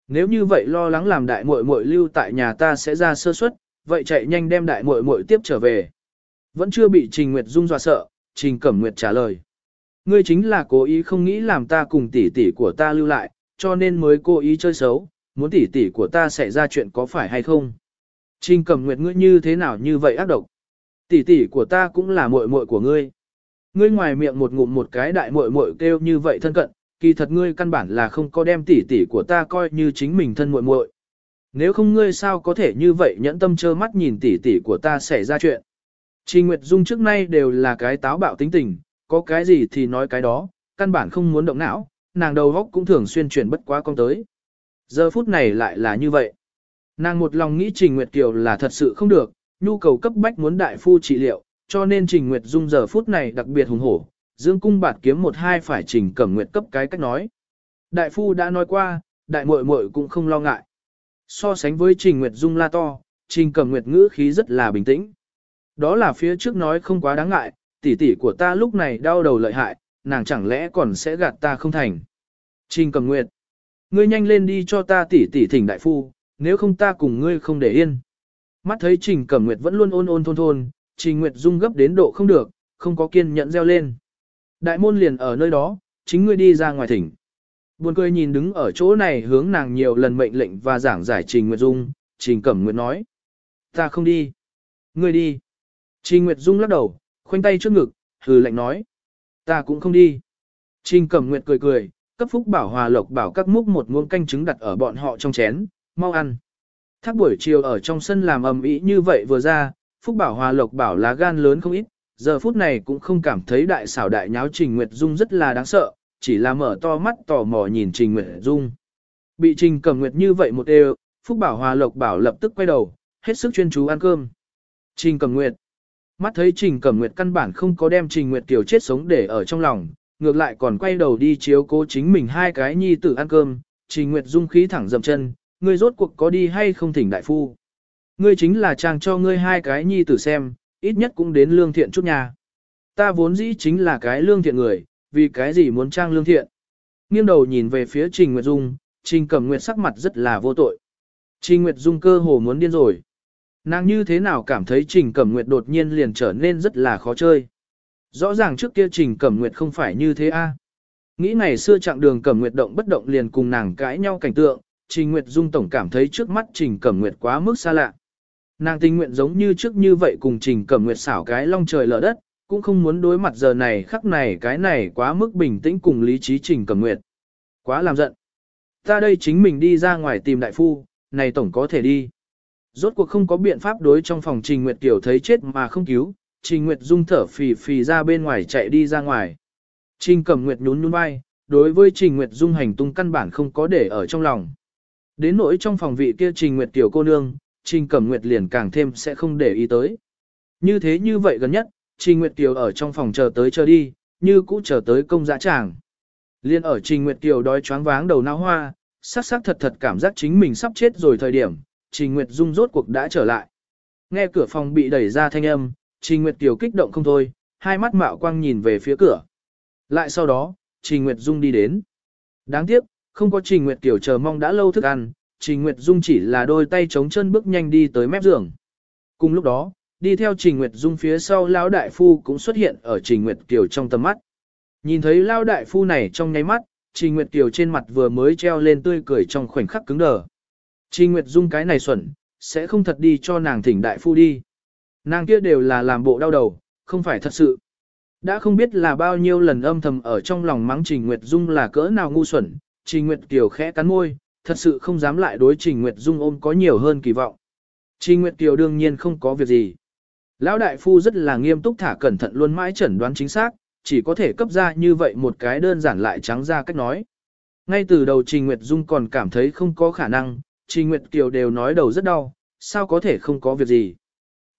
Nếu như vậy lo lắng làm đại muội muội lưu tại nhà ta sẽ ra sơ suất, vậy chạy nhanh đem đại muội muội tiếp trở về. Vẫn chưa bị Trình Nguyệt Dung dọa sợ, Trình Cẩm Nguyệt trả lời. Ngươi chính là cố ý không nghĩ làm ta cùng tỷ tỷ của ta lưu lại, cho nên mới cố ý chơi xấu, muốn tỷ tỷ của ta xảy ra chuyện có phải hay không. Trình Cẩm Nguyệt ngươi như thế nào như vậy ác độc. Tỷ tỷ của ta cũng là muội muội của ngươi. Ngươi ngoài miệng một ngụm một cái đại muội muội kêu như vậy thân cận, kỳ thật ngươi căn bản là không có đem tỷ tỷ của ta coi như chính mình thân muội muội. Nếu không ngươi sao có thể như vậy nhẫn tâm trơ mắt nhìn tỷ tỷ của ta xảy ra chuyện. Trình Nguyệt Dung trước nay đều là cái táo bạo tính tình, có cái gì thì nói cái đó, căn bản không muốn động não, nàng đầu góc cũng thường xuyên chuyển bất quá con tới. Giờ phút này lại là như vậy. Nàng một lòng nghĩ Trình Nguyệt Kiều là thật sự không được, nhu cầu cấp bách muốn đại phu trị liệu, cho nên Trình Nguyệt Dung giờ phút này đặc biệt hùng hổ, dương cung bạt kiếm một hai phải Trình Cẩm Nguyệt cấp cái cách nói. Đại phu đã nói qua, đại muội muội cũng không lo ngại. So sánh với Trình Nguyệt Dung la to, Trình Cẩm Nguyệt ngữ khí rất là bình tĩnh. Đó là phía trước nói không quá đáng ngại, tỷ tỷ của ta lúc này đau đầu lợi hại, nàng chẳng lẽ còn sẽ gạt ta không thành. Trình Cẩm Nguyệt, ngươi nhanh lên đi cho ta tỷ tỷ thỉnh đại phu, nếu không ta cùng ngươi không để yên. Mắt thấy Trình Cẩm Nguyệt vẫn luôn ôn ôn thôn thôn, Trình Nguyệt Dung gấp đến độ không được, không có kiên nhẫn reo lên. Đại môn liền ở nơi đó, chính ngươi đi ra ngoài thỉnh. Buồn cười nhìn đứng ở chỗ này hướng nàng nhiều lần mệnh lệnh và giảng giải Trình Nguyệt Dung, Trình Cẩm Nguyệt nói. Ta không đi. Ngươi đi. Trình Nguyệt Dung lắc đầu, khoanh tay trước ngực, hừ lạnh nói. Ta cũng không đi. Trình Cẩm Nguyệt cười cười, cấp phúc bảo hòa lộc bảo các múc một muỗng canh trứng đặt ở bọn họ trong chén, mau ăn. Thác buổi chiều ở trong sân làm ầm ĩ như vậy vừa ra, phúc bảo hòa lộc bảo lá gan lớn không ít, giờ phút này cũng không cảm thấy đại xảo đại nháo Trình Nguyệt Dung rất là đáng sợ, chỉ là mở to mắt tò mò nhìn Trình Nguyệt Dung. Bị Trình Cẩm Nguyệt như vậy một đều, Phúc Bảo Hòa Lộc Bảo lập tức quay đầu, hết sức chuyên chú ăn cơm. Trình Cẩm Nguyệt. Mắt thấy Trình Cẩm Nguyệt căn bản không có đem Trình Nguyệt tiểu chết sống để ở trong lòng, ngược lại còn quay đầu đi chiếu cố chính mình hai cái nhi tử ăn cơm, Trình Nguyệt Dung khí thẳng dậm chân, ngươi rốt cuộc có đi hay không thỉnh đại phu. Ngươi chính là chàng cho ngươi hai cái nhi tử xem, ít nhất cũng đến lương thiện chút nhà. Ta vốn dĩ chính là cái lương thiện người, vì cái gì muốn trang lương thiện. Nghiêng đầu nhìn về phía Trình Nguyệt Dung, Trình Cẩm Nguyệt sắc mặt rất là vô tội. Trình Nguyệt Dung cơ hồ muốn điên rồi. Nàng như thế nào cảm thấy Trình Cẩm Nguyệt đột nhiên liền trở nên rất là khó chơi. Rõ ràng trước kia Trình Cẩm Nguyệt không phải như thế a. Nghĩ ngày xưa chặng đường Cẩm Nguyệt động bất động liền cùng nàng cãi nhau cảnh tượng, Trình Nguyệt Dung tổng cảm thấy trước mắt Trình Cẩm Nguyệt quá mức xa lạ. Nàng tình nguyện giống như trước như vậy cùng Trình Cẩm Nguyệt xảo cái long trời lở đất, cũng không muốn đối mặt giờ này khắc này cái này quá mức bình tĩnh cùng lý trí Trình Cẩm Nguyệt. Quá làm giận. Ta đây chính mình đi ra ngoài tìm đại phu, này tổng có thể đi. Rốt cuộc không có biện pháp đối trong phòng Trình Nguyệt Tiểu thấy chết mà không cứu, Trình Nguyệt Dung thở phì phì ra bên ngoài chạy đi ra ngoài. Trình Cẩm Nguyệt nhún nhún vai, đối với Trình Nguyệt Dung hành tung căn bản không có để ở trong lòng. Đến nỗi trong phòng vị kia Trình Nguyệt Tiểu cô nương, Trình Cẩm Nguyệt liền càng thêm sẽ không để ý tới. Như thế như vậy gần nhất, Trình Nguyệt Kiều ở trong phòng chờ tới chờ đi, như cũ chờ tới công dã tràng. Liên ở Trình Nguyệt Kiều đói choáng váng đầu não hoa, sắc sắc thật thật cảm giác chính mình sắp chết rồi thời điểm, Trình Nguyệt Dung rốt cuộc đã trở lại. Nghe cửa phòng bị đẩy ra thanh âm, Trình Nguyệt Kiều kích động không thôi, hai mắt mạo quang nhìn về phía cửa. Lại sau đó, Trình Nguyệt Dung đi đến. Đáng tiếc, không có Trình Nguyệt Kiều chờ mong đã lâu thức ăn, Trình Nguyệt Dung chỉ là đôi tay chống chân bước nhanh đi tới mép giường. Cùng lúc đó, đi theo Trình Nguyệt Dung phía sau Lão Đại Phu cũng xuất hiện ở Trình Nguyệt Kiều trong tầm mắt. Nhìn thấy Lão Đại Phu này trong nháy mắt, Trình Nguyệt Kiều trên mặt vừa mới treo lên tươi cười trong khoảnh khắc cứng đờ. Trình Nguyệt Dung cái này xuẩn, sẽ không thật đi cho nàng thỉnh Đại Phu đi. Nàng kia đều là làm bộ đau đầu, không phải thật sự. Đã không biết là bao nhiêu lần âm thầm ở trong lòng mắng Trình Nguyệt Dung là cỡ nào ngu xuẩn, Trình Nguyệt Kiều khẽ cắn môi, thật sự không dám lại đối Trình Nguyệt Dung ôm có nhiều hơn kỳ vọng. Trình Nguyệt Kiều đương nhiên không có việc gì. Lão đại phu rất là nghiêm túc thả cẩn thận luôn mãi chẩn đoán chính xác, chỉ có thể cấp ra như vậy một cái đơn giản lại trắng ra cách nói. Ngay từ đầu Trình Nguyệt Dung còn cảm thấy không có khả năng, Trình Nguyệt Kiều đều nói đầu rất đau, sao có thể không có việc gì.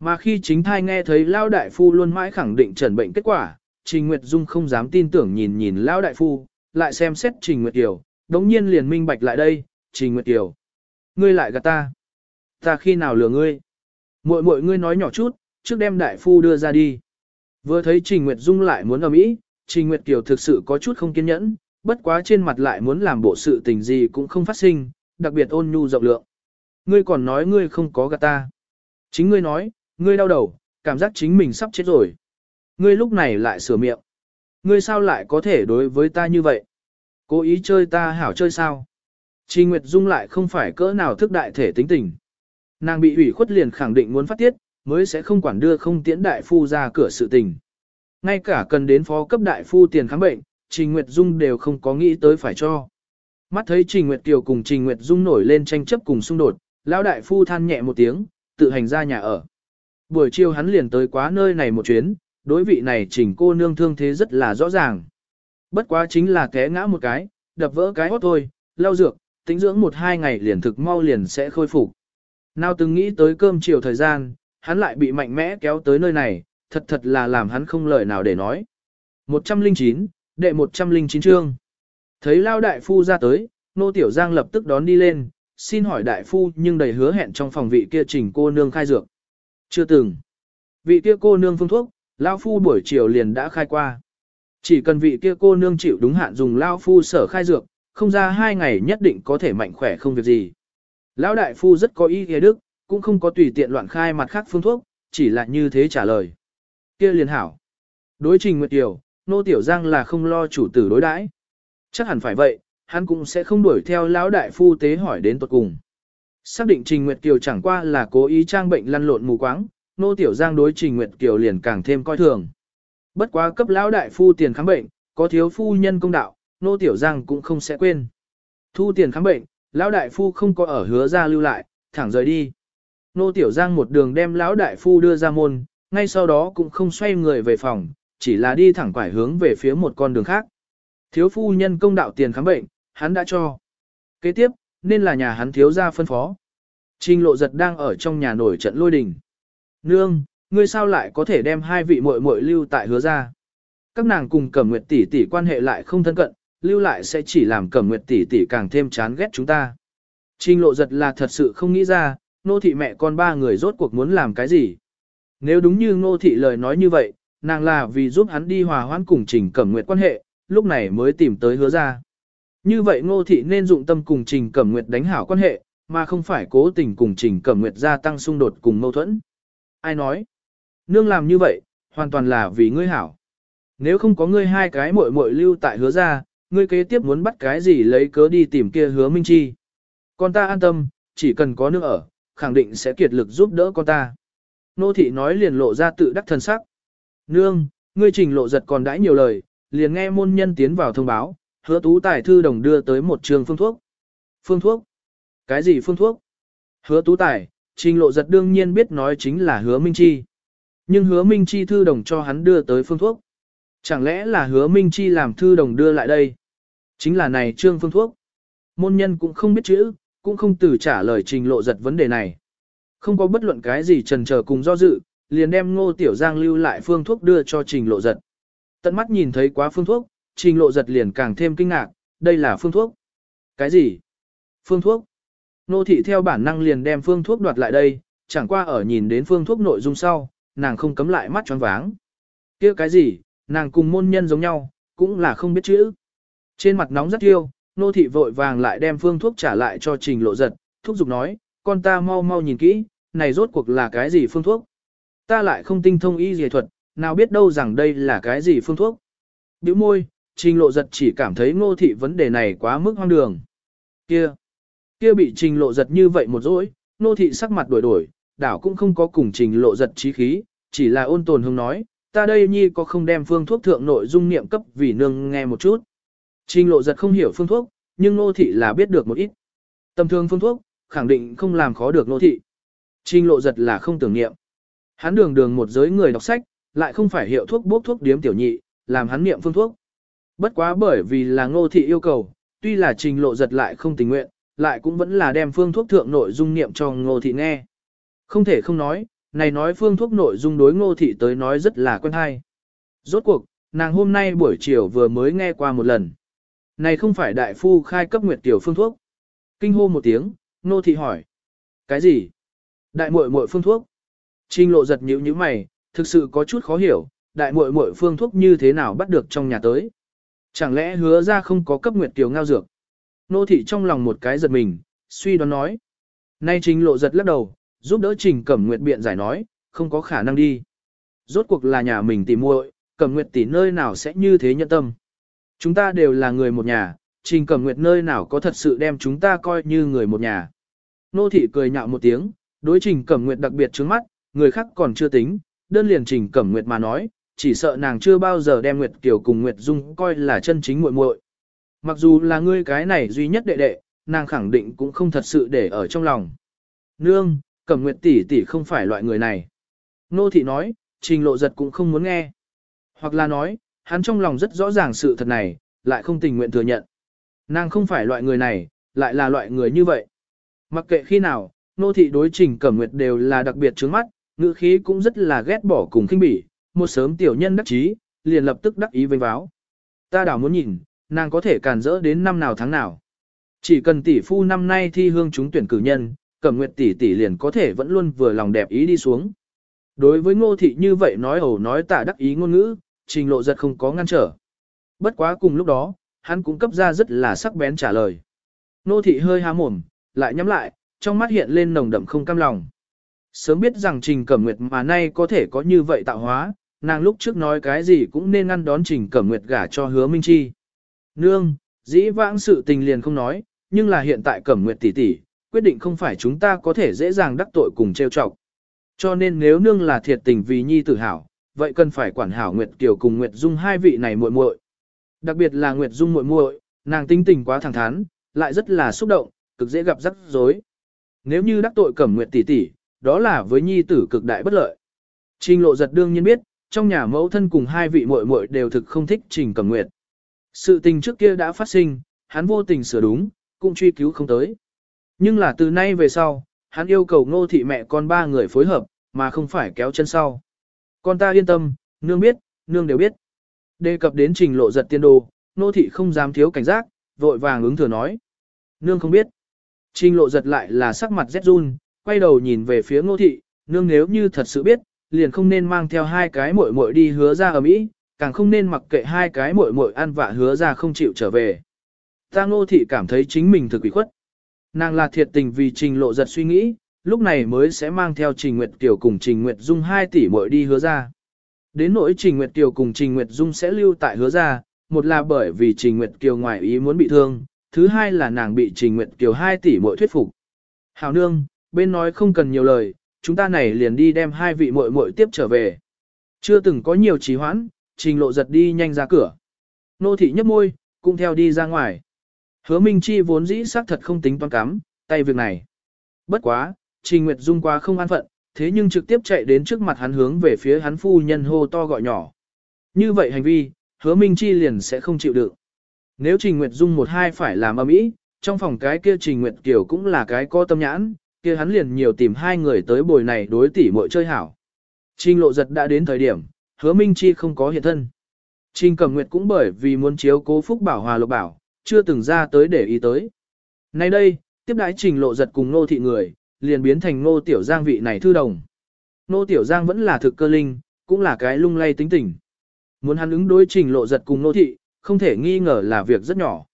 Mà khi chính thai nghe thấy Lão Đại Phu luôn mãi khẳng định trần bệnh kết quả, Trình Nguyệt Dung không dám tin tưởng nhìn nhìn Lão Đại Phu, lại xem xét Trình Nguyệt Kiều, đống nhiên liền minh bạch lại đây, Trình Nguyệt Kiều. Ngươi lại gạt ta. Ta khi nào lừa ngươi? Muội muội ngươi nói nhỏ chút, trước đem Đại Phu đưa ra đi. Vừa thấy Trình Nguyệt Dung lại muốn ở mỹ, Trình Nguyệt Kiều thực sự có chút không kiên nhẫn, bất quá trên mặt lại muốn làm bộ sự tình gì cũng không phát sinh, đặc biệt ôn nhu rộng lượng. Ngươi còn nói ngươi không có gạt ta. Chính ngươi nói, ngươi đau đầu, cảm giác chính mình sắp chết rồi. Ngươi lúc này lại sửa miệng. Ngươi sao lại có thể đối với ta như vậy? Cố ý chơi ta hảo chơi sao? Trình Nguyệt Dung lại không phải cỡ nào thức đại thể tính tình. Nàng bị ủy khuất liền khẳng định muốn phát tiết, mới sẽ không quản đưa không tiễn đại phu ra cửa sự tình. Ngay cả cần đến phó cấp đại phu tiền khám bệnh, Trình Nguyệt Dung đều không có nghĩ tới phải cho. Mắt thấy Trình Nguyệt Kiều cùng Trình Nguyệt Dung nổi lên tranh chấp cùng xung đột, lão đại phu than nhẹ một tiếng, tự hành ra nhà ở. Buổi chiều hắn liền tới quá nơi này một chuyến, đối vị này Trình cô nương thương thế rất là rõ ràng. Bất quá chính là té ngã một cái, đập vỡ cái hốt thôi, lau dược, tính dưỡng một hai ngày liền thực mau liền sẽ khôi phục. Nào từng nghĩ tới cơm chiều thời gian, hắn lại bị mạnh mẽ kéo tới nơi này, thật thật là làm hắn không lời nào để nói. 109, đệ 109 chương. Thấy Lao Đại Phu ra tới, Nô Tiểu Giang lập tức đón đi lên, xin hỏi Đại Phu nhưng đầy hứa hẹn trong phòng vị kia trình cô nương khai dược. Chưa từng. Vị kia cô nương phương thuốc, Lao Phu buổi chiều liền đã khai qua. Chỉ cần vị kia cô nương chịu đúng hạn dùng Lao Phu sở khai dược, không ra hai ngày nhất định có thể mạnh khỏe không việc gì. Lão Đại Phu rất có ý nghĩa đức, cũng không có tùy tiện loạn khai mặt khác phương thuốc, chỉ là như thế trả lời. kia liền hảo. Đối trình Nguyệt Tiểu, Nô Tiểu Giang là không lo chủ tử đối đãi. Chắc hẳn phải vậy, hắn cũng sẽ không đuổi theo lão đại phu tế hỏi đến tuật cùng. Xác định Trình Nguyệt Kiều chẳng qua là cố ý trang bệnh lăn lộn mù quáng, Nô Tiểu Giang đối Trình Nguyệt Kiều liền càng thêm coi thường. Bất quá cấp lão đại phu tiền khám bệnh, có thiếu phu nhân công đạo, Nô Tiểu Giang cũng không sẽ quên. Thu tiền khám bệnh, lão đại phu không có ở hứa ra lưu lại, thẳng rời đi. Nô Tiểu Giang một đường đem lão đại phu đưa ra môn, ngay sau đó cũng không xoay người về phòng, chỉ là đi thẳng quải hướng về phía một con đường khác. Thiếu phu nhân công đạo tiền khám bệnh, hắn đã cho. Kế tiếp, nên là nhà hắn thiếu ra phân phó. Trình lộ giật đang ở trong nhà nổi trận lôi đình. Nương, ngươi sao lại có thể đem hai vị muội muội lưu tại hứa ra? Các nàng cùng Cẩm Nguyệt tỷ tỷ quan hệ lại không thân cận, lưu lại sẽ chỉ làm Cẩm Nguyệt tỷ tỷ càng thêm chán ghét chúng ta. Trình lộ giật là thật sự không nghĩ ra, nô thị mẹ con ba người rốt cuộc muốn làm cái gì. Nếu đúng như nô thị lời nói như vậy, nàng là vì giúp hắn đi hòa hoãn cùng Trình Cẩm Nguyệt quan hệ, lúc này mới tìm tới hứa ra. Như vậy Ngô Thị nên dụng tâm cùng Trình Cẩm Nguyệt đánh hảo quan hệ, mà không phải cố tình cùng Trình Cẩm Nguyệt gia tăng xung đột cùng mâu thuẫn. Ai nói? Nương làm như vậy, hoàn toàn là vì ngươi hảo. Nếu không có ngươi hai cái muội muội lưu tại hứa ra, ngươi kế tiếp muốn bắt cái gì lấy cớ đi tìm kia hứa Minh Chi. Con ta an tâm, chỉ cần có nước ở, khẳng định sẽ kiệt lực giúp đỡ con ta. Nô thị nói liền lộ ra tự đắc thân sắc. Nương, ngươi trình lộ giật còn đãi nhiều lời, liền nghe môn nhân tiến vào thông báo, hứa tú tài thư đồng đưa tới một trường phương thuốc. Phương thuốc? Cái gì phương thuốc? Hứa tú tài, trình lộ giật đương nhiên biết nói chính là hứa Minh Chi. Nhưng hứa Minh Chi thư đồng cho hắn đưa tới phương thuốc. Chẳng lẽ là hứa Minh Chi làm thư đồng đưa lại đây? Chính là này trương phương thuốc. Môn nhân cũng không biết chữ, cũng không từ trả lời trình lộ giật vấn đề này. Không có bất luận cái gì trần chờ cùng do dự, liền đem ngô tiểu giang lưu lại phương thuốc đưa cho trình lộ giật. Tận mắt nhìn thấy quá phương thuốc, trình lộ giật liền càng thêm kinh ngạc, đây là phương thuốc. Cái gì? Phương thuốc? Nô thị theo bản năng liền đem phương thuốc đoạt lại đây, chẳng qua ở nhìn đến phương thuốc nội dung sau, nàng không cấm lại mắt tròn váng. kia cái gì, nàng cùng môn nhân giống nhau, cũng là không biết chữ. Trên mặt nóng rất yêu nô thị vội vàng lại đem phương thuốc trả lại cho trình lộ giật, thúc giục nói, con ta mau mau nhìn kỹ, này rốt cuộc là cái gì phương thuốc. Ta lại không tinh thông y dề thuật, nào biết đâu rằng đây là cái gì phương thuốc. Biểu môi, trình lộ giật chỉ cảm thấy ngô thị vấn đề này quá mức hoang đường. Kia, kia bị trình lộ giật như vậy một dỗi, nô thị sắc mặt đổi đổi, đảo cũng không có cùng trình lộ giật trí khí, chỉ là ôn tồn hương nói, ta đây nhi có không đem phương thuốc thượng nội dung niệm cấp vì nương nghe một chút. Trình lộ giật không hiểu phương thuốc, nhưng ngô thị là biết được một ít. Tầm thường phương thuốc, khẳng định không làm khó được nô thị. Trình lộ giật là không tưởng niệm. Hắn đường đường một giới người đọc sách, lại không phải hiệu thuốc bốc thuốc điếm tiểu nhị, làm hắn niệm phương thuốc. Bất quá bởi vì là ngô thị yêu cầu, tuy là trình lộ giật lại không tình nguyện, lại cũng vẫn là đem phương thuốc thượng nội dung niệm cho ngô thị nghe. Không thể không nói, này nói phương thuốc nội dung đối ngô thị tới nói rất là quen hay. Rốt cuộc, nàng hôm nay buổi chiều vừa mới nghe qua một lần. Này không phải đại phu khai cấp nguyệt tiểu phương thuốc. Kinh hô một tiếng, nô thị hỏi. Cái gì? Đại muội muội phương thuốc. Trình lộ giật nhíu nhíu mày, thực sự có chút khó hiểu, đại muội muội phương thuốc như thế nào bắt được trong nhà tới. Chẳng lẽ hứa ra không có cấp nguyệt tiểu ngao dược? Nô thị trong lòng một cái giật mình, suy đoán nói. Nay trình lộ giật lắc đầu, giúp đỡ trình cẩm nguyệt biện giải nói, không có khả năng đi. Rốt cuộc là nhà mình tìm muội, cẩm nguyệt tỷ nơi nào sẽ như thế nhận tâm. Chúng ta đều là người một nhà, trình cẩm nguyệt nơi nào có thật sự đem chúng ta coi như người một nhà. Nô thị cười nhạo một tiếng, đối trình cẩm nguyệt đặc biệt trướng mắt, người khác còn chưa tính, đơn liền trình cẩm nguyệt mà nói, chỉ sợ nàng chưa bao giờ đem Nguyệt Kiều cùng Nguyệt Dung coi là chân chính muội muội. Mặc dù là ngươi cái này duy nhất đệ đệ, nàng khẳng định cũng không thật sự để ở trong lòng. Nương, Cẩm Nguyệt tỷ tỷ không phải loại người này. Nô thị nói, trình lộ giật cũng không muốn nghe. Hoặc là nói, hắn trong lòng rất rõ ràng sự thật này, lại không tình nguyện thừa nhận. Nàng không phải loại người này, lại là loại người như vậy. Mặc kệ khi nào, nô thị đối trình Cẩm Nguyệt đều là đặc biệt trướng mắt, ngữ khí cũng rất là ghét bỏ cùng khinh bỉ, một sớm tiểu nhân đắc chí, liền lập tức đắc ý vênh váo. Ta đảo muốn nhìn, nàng có thể càn rỡ đến năm nào tháng nào. Chỉ cần tỷ phu năm nay thi hương chúng tuyển cử nhân, cẩm nguyệt tỷ tỷ liền có thể vẫn luôn vừa lòng đẹp ý đi xuống. Đối với ngô thị như vậy nói ẩu nói tả đắc ý ngôn ngữ, trình lộ giật không có ngăn trở. Bất quá cùng lúc đó, hắn cũng cấp ra rất là sắc bén trả lời. Nô thị hơi há mồm, lại nhắm lại, trong mắt hiện lên nồng đậm không cam lòng. Sớm biết rằng Trình Cẩm Nguyệt mà nay có thể có như vậy tạo hóa, nàng lúc trước nói cái gì cũng nên ngăn đón Trình Cẩm Nguyệt gả cho hứa Minh Chi. Nương, dĩ vãng sự tình liền không nói, nhưng là hiện tại Cẩm Nguyệt tỷ tỷ, quyết định không phải chúng ta có thể dễ dàng đắc tội cùng trêu chọc. Cho nên nếu nương là thiệt tình vì nhi tử hảo, vậy cần phải quản hảo Nguyệt Kiều cùng Nguyệt Dung hai vị này muội muội. Đặc biệt là Nguyệt Dung muội muội, nàng tinh tình quá thẳng thắn, lại rất là xúc động, cực dễ gặp rắc rối. Nếu như đắc tội Cẩm Nguyệt tỷ tỷ, đó là với nhi tử cực đại bất lợi. Trình lộ giật đương nhiên biết, trong nhà mẫu thân cùng hai vị muội muội đều thực không thích Trình Cẩm Nguyệt. Sự tình trước kia đã phát sinh, hắn vô tình sửa đúng, cũng truy cứu không tới. Nhưng là từ nay về sau, hắn yêu cầu ngô thị mẹ con ba người phối hợp, mà không phải kéo chân sau. Con ta yên tâm, nương biết, nương đều biết. Đề cập đến trình lộ giật tiên đồ, nô thị không dám thiếu cảnh giác, vội vàng ứng thừa nói. Nương không biết. Trình lộ giật lại là sắc mặt rét run, quay đầu nhìn về phía ngô thị, nương nếu như thật sự biết, liền không nên mang theo hai cái muội muội đi hứa ra ở Mỹ, càng không nên mặc kệ hai cái muội muội ăn vạ hứa ra không chịu trở về. Ta ngô thị cảm thấy chính mình thực quỷ khuất. Nàng là thiệt tình vì trình lộ giật suy nghĩ, lúc này mới sẽ mang theo trình nguyệt tiểu cùng trình nguyệt dung 2 tỷ muội đi hứa ra. Đến nỗi trình nguyệt tiểu cùng trình nguyệt dung sẽ lưu tại hứa ra, một là bởi vì trình nguyệt kiều ngoài ý muốn bị thương, thứ hai là nàng bị trình nguyệt kiều 2 tỷ muội thuyết phục. Hào nương, bên nói không cần nhiều lời, chúng ta này liền đi đem hai vị muội muội tiếp trở về. Chưa từng có nhiều trì hoãn, trình lộ giật đi nhanh ra cửa. Nô thị nhấp môi, cũng theo đi ra ngoài. Hứa Minh Chi vốn dĩ xác thật không tính toán cắm, tay việc này. Bất quá, Trình Nguyệt Dung quá không an phận, thế nhưng trực tiếp chạy đến trước mặt hắn hướng về phía hắn phu nhân hô to gọi nhỏ. Như vậy hành vi, hứa Minh Chi liền sẽ không chịu được. Nếu Trình Nguyệt Dung một hai phải làm âm ý, trong phòng cái kia Trình Nguyệt Kiều cũng là cái có tâm nhãn, kia hắn liền nhiều tìm hai người tới bồi này đối tỷ muội chơi hảo. Trình lộ giật đã đến thời điểm, hứa Minh Chi không có hiện thân. Trình Cẩm Nguyệt cũng bởi vì muốn chiếu cố phúc bảo hòa lộc bảo, chưa từng ra tới để ý tới. Nay đây, tiếp đái trình lộ giật cùng nô thị người, liền biến thành nô tiểu giang vị này thư đồng. Nô tiểu giang vẫn là thực cơ linh, cũng là cái lung lay tính tình. Muốn hắn ứng đối trình lộ giật cùng nô thị, không thể nghi ngờ là việc rất nhỏ.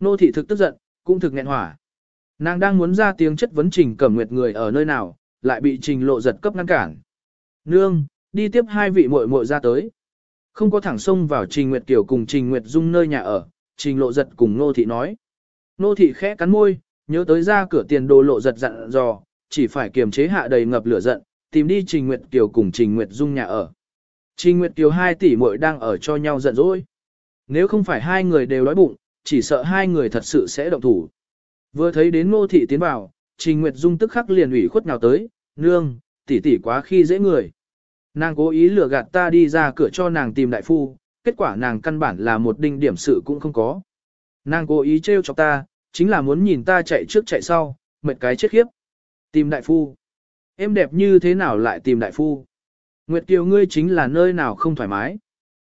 Nô thị thực tức giận, cũng thực nghẹn hỏa. Nàng đang muốn ra tiếng chất vấn trình cẩm nguyệt người ở nơi nào, lại bị trình lộ giật cấp ngăn cản. Nương, đi tiếp hai vị muội muội ra tới. Không có thẳng xông vào trình nguyệt tiểu cùng trình nguyệt dung nơi nhà ở, trình lộ giật cùng nô thị nói. Nô thị khẽ cắn môi, nhớ tới ra cửa tiền đồ lộ giật dặn dò, chỉ phải kiềm chế hạ đầy ngập lửa giận, tìm đi trình nguyệt kiều cùng trình nguyệt dung nhà ở. Trình nguyệt kiều hai tỷ muội đang ở cho nhau giận dỗi. Nếu không phải hai người đều đói bụng, chỉ sợ hai người thật sự sẽ động thủ. Vừa thấy đến ngô thị tiến vào, Trình Nguyệt Dung tức khắc liền ủy khuất nào tới, nương, tỷ tỷ quá khi dễ người. Nàng cố ý lừa gạt ta đi ra cửa cho nàng tìm đại phu, kết quả nàng căn bản là một đinh điểm sự cũng không có. Nàng cố ý trêu chọc ta, chính là muốn nhìn ta chạy trước chạy sau, mệt cái chết khiếp. Tìm đại phu. Em đẹp như thế nào lại tìm đại phu? Nguyệt Kiều ngươi chính là nơi nào không thoải mái.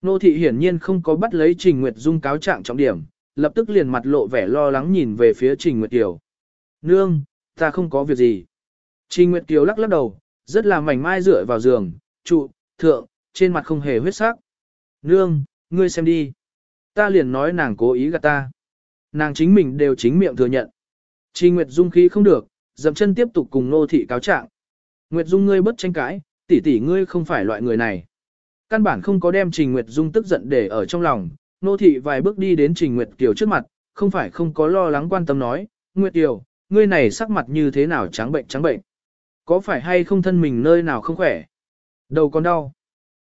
Nô thị hiển nhiên không có bắt lấy Trình Nguyệt Dung cáo trạng trọng điểm, lập tức liền mặt lộ vẻ lo lắng nhìn về phía Trình Nguyệt Kiều. Nương, ta không có việc gì. Trình Nguyệt Kiều lắc lắc đầu, rất là mảnh mai dựa vào giường, trụ, thượng, trên mặt không hề huyết sắc. Nương, ngươi xem đi. Ta liền nói nàng cố ý gạt ta. Nàng chính mình đều chính miệng thừa nhận. Trình Nguyệt Dung khí không được, dậm chân tiếp tục cùng nô thị cáo trạng. Nguyệt Dung ngươi bất tranh cãi, tỷ tỷ ngươi không phải loại người này. Căn bản không có đem Trình Nguyệt Dung tức giận để ở trong lòng, nô thị vài bước đi đến Trình Nguyệt Kiều trước mặt, không phải không có lo lắng quan tâm nói, Nguyệt Kiều, ngươi này sắc mặt như thế nào trắng bệnh trắng bệnh. Có phải hay không thân mình nơi nào không khỏe? Đầu còn đau.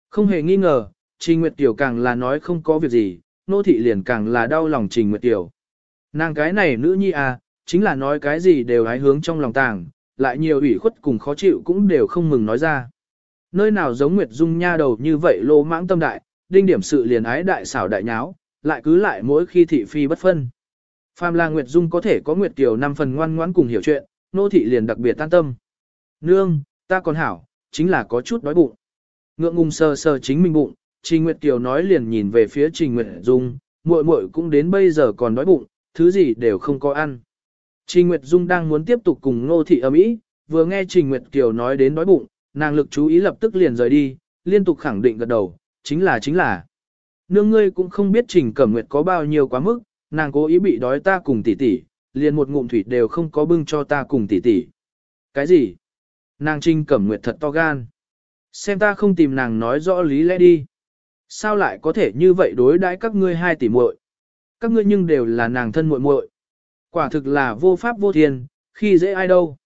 Không hề nghi ngờ, Trình Nguyệt Kiều càng là nói không có việc gì, nô thị liền càng là đau lòng Trình Nguyệt Kiều. Nàng cái này nữ nhi à, chính là nói cái gì đều hái hướng trong lòng tàng, lại nhiều ủy khuất cùng khó chịu cũng đều không mừng nói ra. Nơi nào giống Nguyệt Dung nha đầu như vậy lô mãng tâm đại, đinh điểm sự liền ái đại xảo đại nháo, lại cứ lại mỗi khi thị phi bất phân. Phàm là Nguyệt Dung có thể có Nguyệt Kiều năm phần ngoan ngoãn cùng hiểu chuyện, nô thị liền đặc biệt tan tâm. Nương, ta còn hảo, chính là có chút đói bụng. Ngượng ngùng sờ sờ chính mình bụng, Trình Nguyệt Kiều nói liền nhìn về phía Trình Nguyệt Dung, muội muội cũng đến bây giờ còn đói bụng, thứ gì đều không có ăn. Trình Nguyệt Dung đang muốn tiếp tục cùng Ngô Thị ấm ý, vừa nghe Trình Nguyệt Kiều nói đến đói bụng, nàng lực chú ý lập tức liền rời đi, liên tục khẳng định gật đầu, chính là chính là. Nương ngươi cũng không biết Trình Cẩm Nguyệt có bao nhiêu quá mức, nàng cố ý bị đói ta cùng tỷ tỷ, liền một ngụm thủy đều không có bưng cho ta cùng tỷ tỷ. Cái gì? Nàng Trình Cẩm Nguyệt thật to gan. Xem ta không tìm nàng nói rõ lý lẽ đi. Sao lại có thể như vậy đối đãi các ngươi hai tỷ muội? Các ngươi nhưng đều là nàng thân muội muội. Quả thực là vô pháp vô thiên, khi dễ ai đâu.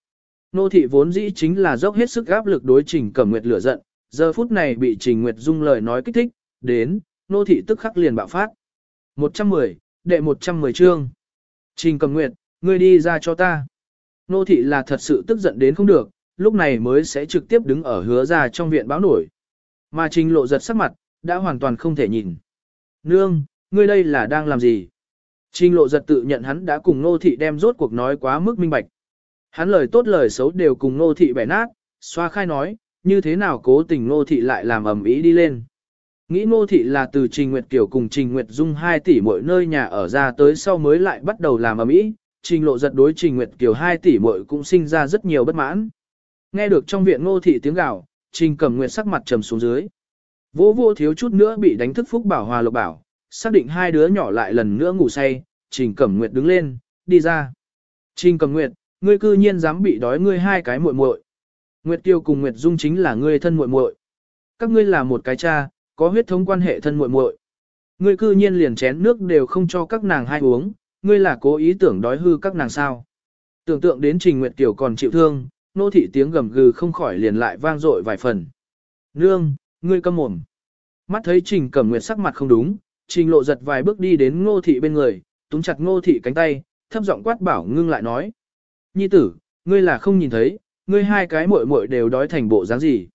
Nô thị vốn dĩ chính là dốc hết sức áp lực đối trình cẩm nguyệt lửa giận, giờ phút này bị trình nguyệt dung lời nói kích thích, đến, nô thị tức khắc liền bạo phát. 110, đệ 110 chương. Trình cẩm nguyệt, ngươi đi ra cho ta. Nô thị là thật sự tức giận đến không được, lúc này mới sẽ trực tiếp đứng ở hứa ra trong viện báo nổi. Mà trình lộ giật sắc mặt, đã hoàn toàn không thể nhìn. Nương, ngươi đây là đang làm gì? Trình lộ giật tự nhận hắn đã cùng nô thị đem rốt cuộc nói quá mức minh bạch. Hắn lời tốt lời xấu đều cùng nô thị bẻ nát, xoa khai nói, như thế nào cố tình nô thị lại làm ầm ý đi lên. Nghĩ nô thị là từ Trình Nguyệt Kiều cùng Trình Nguyệt Dung 2 tỷ mỗi nơi nhà ở ra tới sau mới lại bắt đầu làm ầm ý, Trình lộ giật đối Trình Nguyệt Kiều 2 tỷ mỗi cũng sinh ra rất nhiều bất mãn. Nghe được trong viện nô thị tiếng gào, Trình Cẩm Nguyệt sắc mặt trầm xuống dưới. Vô vô thiếu chút nữa bị đánh thức Phúc Bảo Hòa Lộc Bảo, xác định hai đứa nhỏ lại lần nữa ngủ say, Trình Cẩm Nguyệt đứng lên, đi ra. Trình Cẩm Nguyệt, ngươi cư nhiên dám bị đói ngươi hai cái muội muội. Nguyệt Tiêu cùng Nguyệt Dung chính là ngươi thân muội muội. Các ngươi là một cái cha, có huyết thống quan hệ thân muội muội. Ngươi cư nhiên liền chén nước đều không cho các nàng hai uống, ngươi là cố ý tưởng đói hư các nàng sao? Tưởng tượng đến Trình Nguyệt Tiểu còn chịu thương, nô thị tiếng gầm gừ không khỏi liền lại vang dội vài phần. Nương, ngươi câm mồm. Mắt thấy Trình Cẩm Nguyệt sắc mặt không đúng, Trình lộ giật vài bước đi đến ngô thị bên người, túm chặt ngô thị cánh tay, thấp giọng quát bảo ngưng lại nói. Nhi tử, ngươi là không nhìn thấy, ngươi hai cái muội muội đều đói thành bộ dáng gì.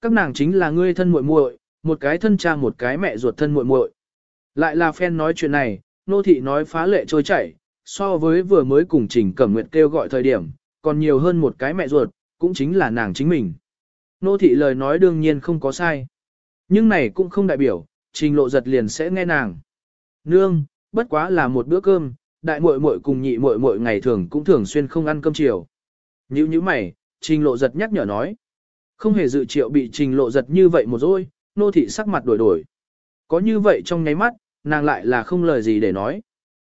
Các nàng chính là ngươi thân muội muội, một cái thân cha một cái mẹ ruột thân muội muội. Lại là phen nói chuyện này, nô thị nói phá lệ trôi chảy, so với vừa mới cùng Trình Cẩm Nguyệt kêu gọi thời điểm, còn nhiều hơn một cái mẹ ruột, cũng chính là nàng chính mình. Nô thị lời nói đương nhiên không có sai. Nhưng này cũng không đại biểu, trình lộ giật liền sẽ nghe nàng. Nương, bất quá là một bữa cơm, đại muội muội cùng nhị muội muội ngày thường cũng thường xuyên không ăn cơm chiều. Như như mày, trình lộ giật nhắc nhở nói. Không hề dự triệu bị trình lộ giật như vậy một rồi, nô thị sắc mặt đổi đổi. Có như vậy trong nháy mắt, nàng lại là không lời gì để nói.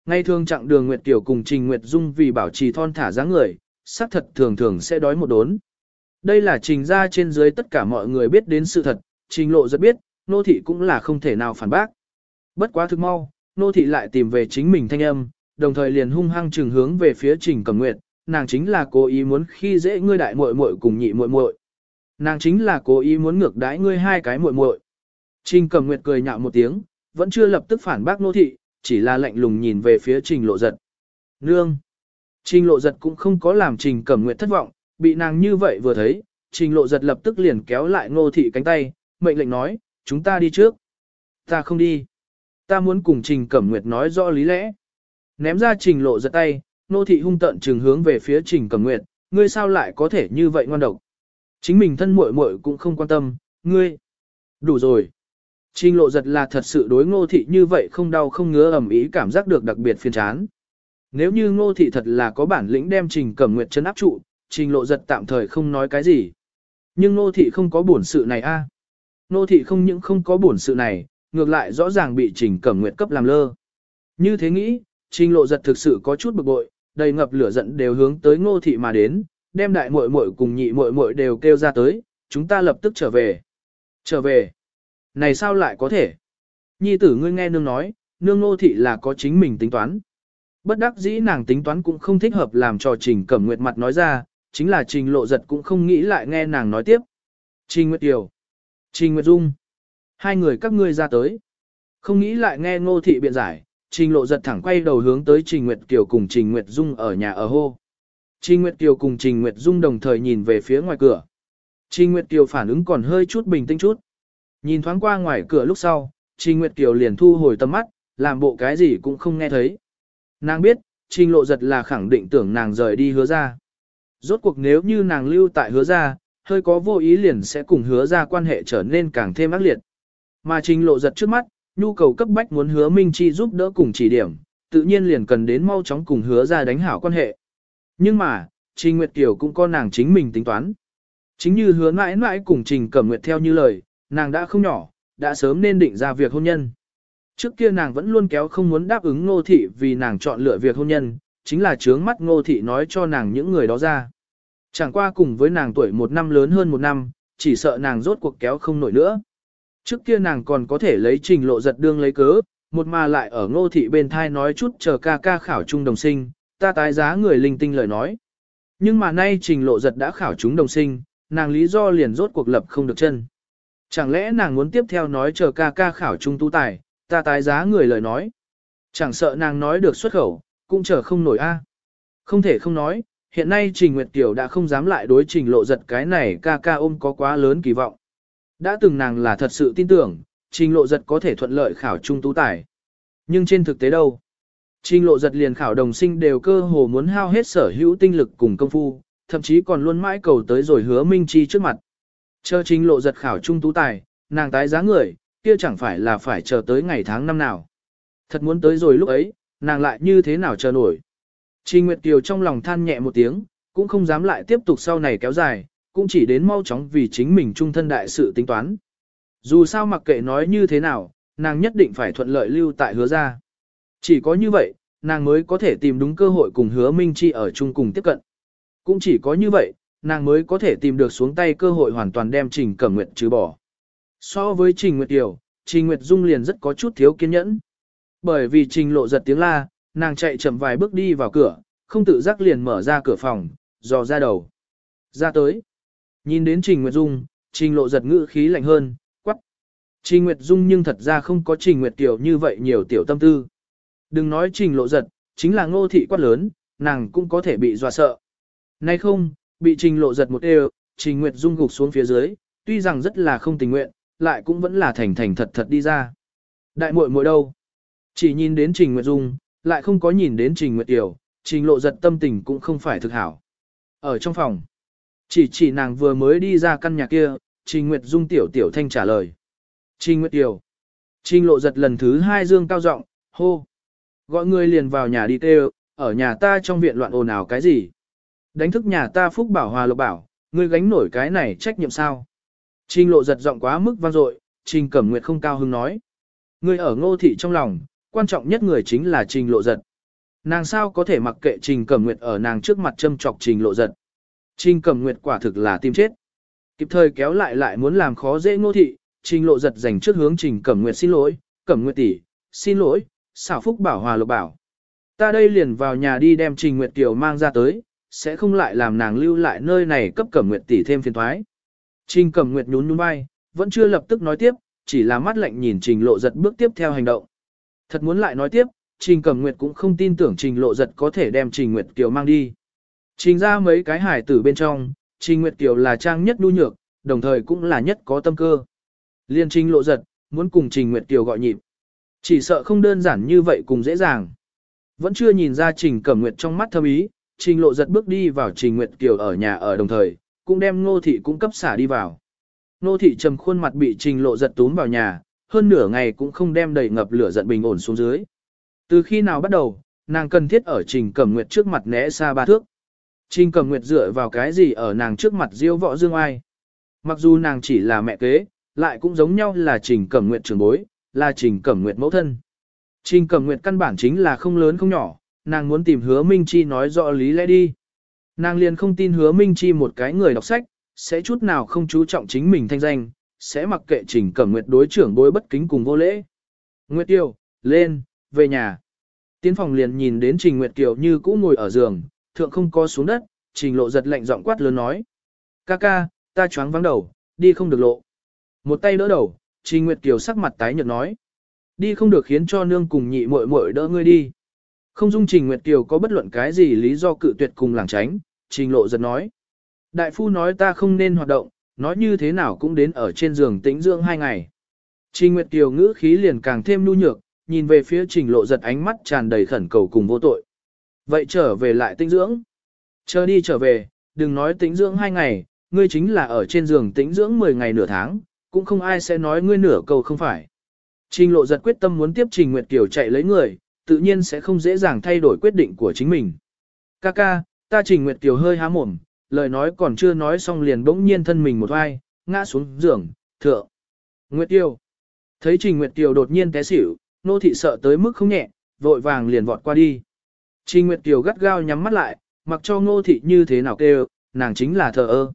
Ngày thường chặng đường Nguyệt Tiểu cùng Trình Nguyệt Dung vì bảo trì thon thả dáng người, sắc thật thường thường sẽ đói một đốn. Đây là trình ra trên dưới tất cả mọi người biết đến sự thật, trình lộ rất biết, nô thị cũng là không thể nào phản bác. Bất quá thực mau, nô thị lại tìm về chính mình thanh âm, đồng thời liền hung hăng trừng hướng về phía Trình Cẩm Nguyệt, nàng chính là cố ý muốn khi dễ ngươi đại muội muội cùng nhị muội muội. Nàng chính là cố ý muốn ngược đãi ngươi hai cái muội muội. Trình Cẩm Nguyệt cười nhạo một tiếng, vẫn chưa lập tức phản bác nô thị, chỉ là lạnh lùng nhìn về phía Trình Lộ Giật. Nương! Trình lộ giật cũng không có làm trình cẩm nguyệt thất vọng, bị nàng như vậy vừa thấy, trình lộ giật lập tức liền kéo lại ngô thị cánh tay, mệnh lệnh nói, chúng ta đi trước. Ta không đi. Ta muốn cùng trình cẩm nguyệt nói rõ lý lẽ. Ném ra trình lộ giật tay, nô thị hung tận trừng hướng về phía trình cẩm nguyệt, ngươi sao lại có thể như vậy ngoan độc. Chính mình thân muội muội cũng không quan tâm, ngươi. Đủ rồi. Trình lộ giật là thật sự đối ngô thị như vậy không đau không ngứa ẩm ý cảm giác được đặc biệt phiền chán. Nếu như ngô thị thật là có bản lĩnh đem trình cẩm nguyệt chân áp trụ, trình lộ giật tạm thời không nói cái gì. Nhưng ngô thị không có bổn sự này a. À. Nô thị không những không có bổn sự này, ngược lại rõ ràng bị trình cẩm nguyệt cấp làm lơ. Như thế nghĩ, trình lộ giật thực sự có chút bực bội, đầy ngập lửa giận đều hướng tới ngô thị mà đến, đem đại muội muội cùng nhị muội muội đều kêu ra tới, chúng ta lập tức trở về. Trở về. Này sao lại có thể? Nhi tử ngươi nghe nương nói, nương ngô thị là có chính mình tính toán. Bất đắc dĩ nàng tính toán cũng không thích hợp làm cho Trình Cẩm Nguyệt mặt nói ra, chính là Trình Lộ Giật cũng không nghĩ lại nghe nàng nói tiếp. Trình Nguyệt Kiều, Trình Nguyệt Dung, hai người các ngươi ra tới. Không nghĩ lại nghe ngô thị biện giải, Trình Lộ Giật thẳng quay đầu hướng tới Trình Nguyệt Kiều cùng Trình Nguyệt Dung ở nhà ở hô. Trình Nguyệt Kiều cùng Trình Nguyệt Dung đồng thời nhìn về phía ngoài cửa. Trình Nguyệt Kiều phản ứng còn hơi chút bình tĩnh chút. Nhìn thoáng qua ngoài cửa lúc sau, Trình Nguyệt Kiều liền thu hồi tầm mắt, làm bộ cái gì cũng không nghe thấy. Nàng biết, trình lộ giật là khẳng định tưởng nàng rời đi hứa ra. Rốt cuộc nếu như nàng lưu tại hứa ra, hơi có vô ý liền sẽ cùng hứa ra quan hệ trở nên càng thêm ác liệt. Mà trình lộ giật trước mắt, nhu cầu cấp bách muốn hứa Minh Chi giúp đỡ cùng chỉ điểm, tự nhiên liền cần đến mau chóng cùng hứa ra đánh hảo quan hệ. Nhưng mà, Trình Nguyệt Kiều cũng có nàng chính mình tính toán. Chính như hứa mãi mãi cùng Trình Cẩm Nguyệt theo như lời, nàng đã không nhỏ, đã sớm nên định ra việc hôn nhân. Trước kia nàng vẫn luôn kéo không muốn đáp ứng ngô thị vì nàng chọn lựa việc hôn nhân, chính là chướng mắt ngô thị nói cho nàng những người đó ra. Chẳng qua cùng với nàng tuổi một năm lớn hơn một năm, chỉ sợ nàng rốt cuộc kéo không nổi nữa. Trước kia nàng còn có thể lấy trình lộ giật đương lấy cớ, một mà lại ở ngô thị bên thai nói chút chờ ca ca khảo trung đồng sinh, ta tái giá người linh tinh lời nói. Nhưng mà nay trình lộ giật đã khảo chúng đồng sinh, nàng lý do liền rốt cuộc lập không được chân. Chẳng lẽ nàng muốn tiếp theo nói chờ ca ca khảo trung tu tài, ta tái giá người lời nói. Chẳng sợ nàng nói được xuất khẩu, cũng chờ không nổi a. Không thể không nói, hiện nay Trình Nguyệt Kiều đã không dám lại đối trình lộ giật cái này ca ca ôm có quá lớn kỳ vọng. Đã từng nàng là thật sự tin tưởng, trình lộ giật có thể thuận lợi khảo trung tú tài. Nhưng trên thực tế đâu? Trình lộ giật liền khảo đồng sinh đều cơ hồ muốn hao hết sở hữu tinh lực cùng công phu, thậm chí còn luôn mãi cầu tới rồi hứa Minh Chi trước mặt. Chờ trình lộ giật khảo trung tú tài, nàng tái giá người, kia chẳng phải là phải chờ tới ngày tháng năm nào. Thật muốn tới rồi lúc ấy, nàng lại như thế nào chờ nổi. Trình Nguyệt Kiều trong lòng than nhẹ một tiếng, cũng không dám lại tiếp tục sau này kéo dài, cũng chỉ đến mau chóng vì chính mình trung thân đại sự tính toán. Dù sao mặc kệ nói như thế nào, nàng nhất định phải thuận lợi lưu tại hứa ra. Chỉ có như vậy, nàng mới có thể tìm đúng cơ hội cùng hứa Minh Chi ở chung cùng tiếp cận. Cũng chỉ có như vậy, nàng mới có thể tìm được xuống tay cơ hội hoàn toàn đem Trình Cẩm Nguyệt trừ bỏ. So với Trình Nguyệt Kiều, Trình Nguyệt Dung liền rất có chút thiếu kiên nhẫn. Bởi vì Trình lộ giật tiếng la, nàng chạy chậm vài bước đi vào cửa, không tự giác liền mở ra cửa phòng, dò ra đầu. Ra tới. Nhìn đến Trình Nguyệt Dung, Trình lộ giật ngữ khí lạnh hơn, quắc. Trình Nguyệt Dung nhưng thật ra không có Trình Nguyệt Tiểu như vậy nhiều tiểu tâm tư. Đừng nói Trình lộ giật, chính là ngô thị quát lớn, nàng cũng có thể bị dọa sợ. Nay không, bị Trình lộ giật một đều, Trình Nguyệt Dung gục xuống phía dưới, tuy rằng rất là không tình nguyện, lại cũng vẫn là thành thành thật thật đi ra. Đại muội muội đâu? Chỉ nhìn đến Trình Nguyệt Dung, lại không có nhìn đến Trình Nguyệt Tiểu, Trình lộ giật tâm tình cũng không phải thực hảo. Ở trong phòng, chỉ chỉ nàng vừa mới đi ra căn nhà kia, Trình Nguyệt Dung tiểu tiểu thanh trả lời. Trình Nguyệt Tiểu. Trình lộ giật lần thứ hai dương cao giọng, hô. Gọi người liền vào nhà đi tê ở nhà ta trong viện loạn ồn ào cái gì. Đánh thức nhà ta phúc bảo hòa lộc bảo, ngươi gánh nổi cái này trách nhiệm sao. Trình lộ giật giọng quá mức vang dội, Trình Cẩm Nguyệt không cao hứng nói. Người ở ngô thị trong lòng, quan trọng nhất người chính là Trình lộ giật. Nàng sao có thể mặc kệ Trình Cẩm Nguyệt ở nàng trước mặt châm chọc Trình lộ giật. Trình Cẩm Nguyệt quả thực là tim chết. Kịp thời kéo lại lại muốn làm khó dễ ngô thị, Trình lộ giật dành trước hướng Trình Cẩm Nguyệt xin lỗi, Cẩm Nguyệt tỷ, xin lỗi, xảo phúc bảo hòa lộc bảo. Ta đây liền vào nhà đi đem Trình Nguyệt tiểu mang ra tới, sẽ không lại làm nàng lưu lại nơi này cấp Cẩm Nguyệt tỷ thêm phiền thoái. Trình Cẩm Nguyệt nhún nhún vai, vẫn chưa lập tức nói tiếp, chỉ là mắt lạnh nhìn Trình Lộ Giật bước tiếp theo hành động. Thật muốn lại nói tiếp, Trình Cẩm Nguyệt cũng không tin tưởng Trình Lộ Giật có thể đem Trình Nguyệt Kiều mang đi. Trình ra mấy cái hải tử bên trong, Trình Nguyệt Kiều là trang nhất nhu nhược, đồng thời cũng là nhất có tâm cơ. Liên Trình Lộ Giật, muốn cùng Trình Nguyệt Kiều gọi nhịp. Chỉ sợ không đơn giản như vậy cùng dễ dàng. Vẫn chưa nhìn ra Trình Cẩm Nguyệt trong mắt thâm ý, Trình Lộ Giật bước đi vào Trình Nguyệt Kiều ở nhà ở đồng thời, cũng đem Ngô Thị cũng cấp xả đi vào. Ngô Thị trầm khuôn mặt bị Trình Lộ Giật túm vào nhà, hơn nửa ngày cũng không đem đầy ngập lửa giận bình ổn xuống dưới. Từ khi nào bắt đầu, nàng cần thiết ở Trình Cẩm Nguyệt trước mặt né xa ba thước. Trình Cẩm Nguyệt dựa vào cái gì ở nàng trước mặt diêu võ dương ai. Mặc dù nàng chỉ là mẹ kế, lại cũng giống nhau là Trình Cẩm Nguyệt trưởng bối, là Trình Cẩm Nguyệt mẫu thân. Trình Cẩm Nguyệt căn bản chính là không lớn không nhỏ, nàng muốn tìm hứa Minh Chi nói rõ lý lẽ đi. Nàng liền không tin hứa Minh Chi một cái người đọc sách, sẽ chút nào không chú trọng chính mình thanh danh, sẽ mặc kệ Trình Cẩm Nguyệt đối trưởng bối bất kính cùng vô lễ. Nguyệt Tiêu, lên, về nhà. Tiến phòng liền nhìn đến Trình Nguyệt Kiều như cũ ngồi ở giường, thượng không có xuống đất, Trình lộ giật lạnh giọng quát lớn nói. Ca ca, ta choáng vắng đầu, đi không được lộ. Một tay đỡ đầu, Trình Nguyệt Kiều sắc mặt tái nhợt nói. Đi không được khiến cho nương cùng nhị muội muội đỡ ngươi đi. Không dung Trình Nguyệt Kiều có bất luận cái gì lý do cự tuyệt cùng làng tránh, Trình lộ giật nói. Đại phu nói ta không nên hoạt động, nói như thế nào cũng đến ở trên giường tĩnh dưỡng hai ngày. Trình Nguyệt Kiều ngữ khí liền càng thêm nhu nhược, nhìn về phía trình lộ giật ánh mắt tràn đầy khẩn cầu cùng vô tội. Vậy trở về lại tĩnh dưỡng. Chờ đi trở về, đừng nói tĩnh dưỡng hai ngày, ngươi chính là ở trên giường tĩnh dưỡng 10 ngày nửa tháng, cũng không ai sẽ nói ngươi nửa câu không phải. Trình lộ giật quyết tâm muốn tiếp Trình Nguyệt Kiều chạy lấy người, tự nhiên sẽ không dễ dàng thay đổi quyết định của chính mình. Kaka, ta Trình Nguyệt Kiều hơi há mồm, lời nói còn chưa nói xong liền bỗng nhiên thân mình một vai, ngã xuống giường, thượng. Nguyệt tiêu Thấy Trình Nguyệt tiêu đột nhiên té xỉu, nô thị sợ tới mức không nhẹ, vội vàng liền vọt qua đi. Trình Nguyệt tiêu gắt gao nhắm mắt lại, mặc cho ngô thị như thế nào kêu, nàng chính là thờ ơ.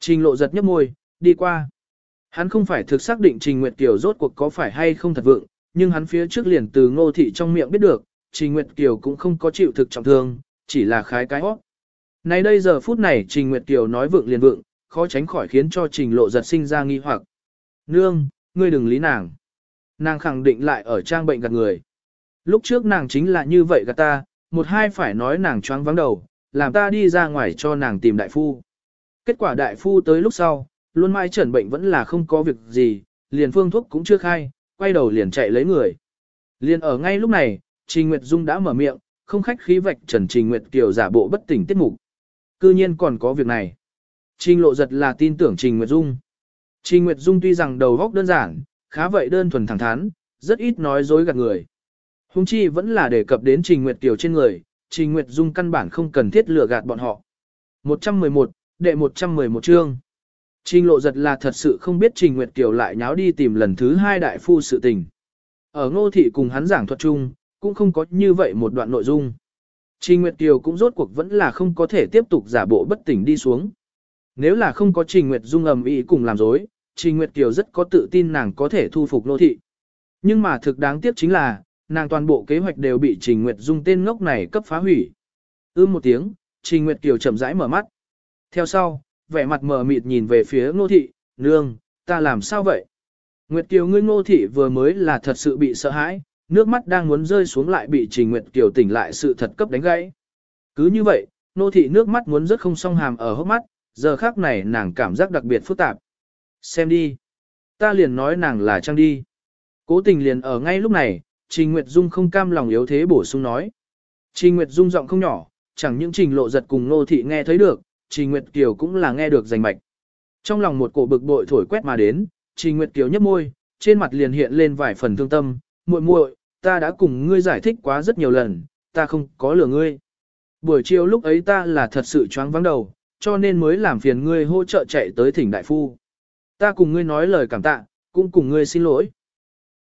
Trình lộ giật nhấp môi, đi qua. Hắn không phải thực xác định Trình Nguyệt Kiều rốt cuộc có phải hay không thật vượng, nhưng hắn phía trước liền từ ngô thị trong miệng biết được, Trình Nguyệt Kiều cũng không có chịu thực trọng thương, chỉ là khái cái hót. Này đây giờ phút này Trình Nguyệt Kiều nói vượng liền vượng, khó tránh khỏi khiến cho Trình lộ giật sinh ra nghi hoặc. Nương, ngươi đừng lý nàng. Nàng khẳng định lại ở trang bệnh gạt người. Lúc trước nàng chính là như vậy gạt ta, một hai phải nói nàng choáng vắng đầu, làm ta đi ra ngoài cho nàng tìm đại phu. Kết quả đại phu tới lúc sau, luôn mai chẩn bệnh vẫn là không có việc gì, liền phương thuốc cũng chưa khai, quay đầu liền chạy lấy người. Liền ở ngay lúc này, Trình Nguyệt Dung đã mở miệng, không khách khí vạch trần Trình Nguyệt Kiều giả bộ bất tỉnh tiết mục. Cư nhiên còn có việc này. Trình lộ giật là tin tưởng Trình Nguyệt Dung. Trình Nguyệt Dung tuy rằng đầu góc đơn giản, khá vậy đơn thuần thẳng thắn, rất ít nói dối gạt người. Hùng chi vẫn là đề cập đến Trình Nguyệt Tiểu trên người, Trình Nguyệt Dung căn bản không cần thiết lừa gạt bọn họ. 111, đệ 111 chương. Trình lộ giật là thật sự không biết Trình Nguyệt Kiều lại nháo đi tìm lần thứ hai đại phu sự tình. Ở ngô thị cùng hắn giảng thuật chung, cũng không có như vậy một đoạn nội dung. Trình Nguyệt Kiều cũng rốt cuộc vẫn là không có thể tiếp tục giả bộ bất tỉnh đi xuống. Nếu là không có Trình Nguyệt Dung ầm ĩ cùng làm dối, Trình Nguyệt Kiều rất có tự tin nàng có thể thu phục nô thị. Nhưng mà thực đáng tiếc chính là, nàng toàn bộ kế hoạch đều bị Trình Nguyệt Dung tên ngốc này cấp phá hủy. Ưm một tiếng, Trình Nguyệt Kiều chậm rãi mở mắt. Theo sau, vẻ mặt mờ mịt nhìn về phía nô thị, nương, ta làm sao vậy? Nguyệt Kiều ngươi ngô thị vừa mới là thật sự bị sợ hãi, nước mắt đang muốn rơi xuống lại bị Trình Nguyệt Kiều tỉnh lại sự thật cấp đánh gãy. Cứ như vậy, nô thị nước mắt muốn rất không song hàm ở hốc mắt, giờ khác này nàng cảm giác đặc biệt phức tạp. Xem đi. Ta liền nói nàng là trang đi. Cố tình liền ở ngay lúc này, Trình Nguyệt Dung không cam lòng yếu thế bổ sung nói. Trình Nguyệt Dung giọng không nhỏ, chẳng những trình lộ giật cùng nô thị nghe thấy được, Trình Nguyệt Kiều cũng là nghe được rành mạch. Trong lòng một cổ bực bội thổi quét mà đến, Trình Nguyệt Kiều nhấp môi, trên mặt liền hiện lên vài phần thương tâm, muội muội, ta đã cùng ngươi giải thích quá rất nhiều lần, ta không có lừa ngươi. Buổi chiều lúc ấy ta là thật sự choáng vắng đầu, cho nên mới làm phiền ngươi hỗ trợ chạy tới thỉnh đại phu. Ta cùng ngươi nói lời cảm tạ, cũng cùng ngươi xin lỗi.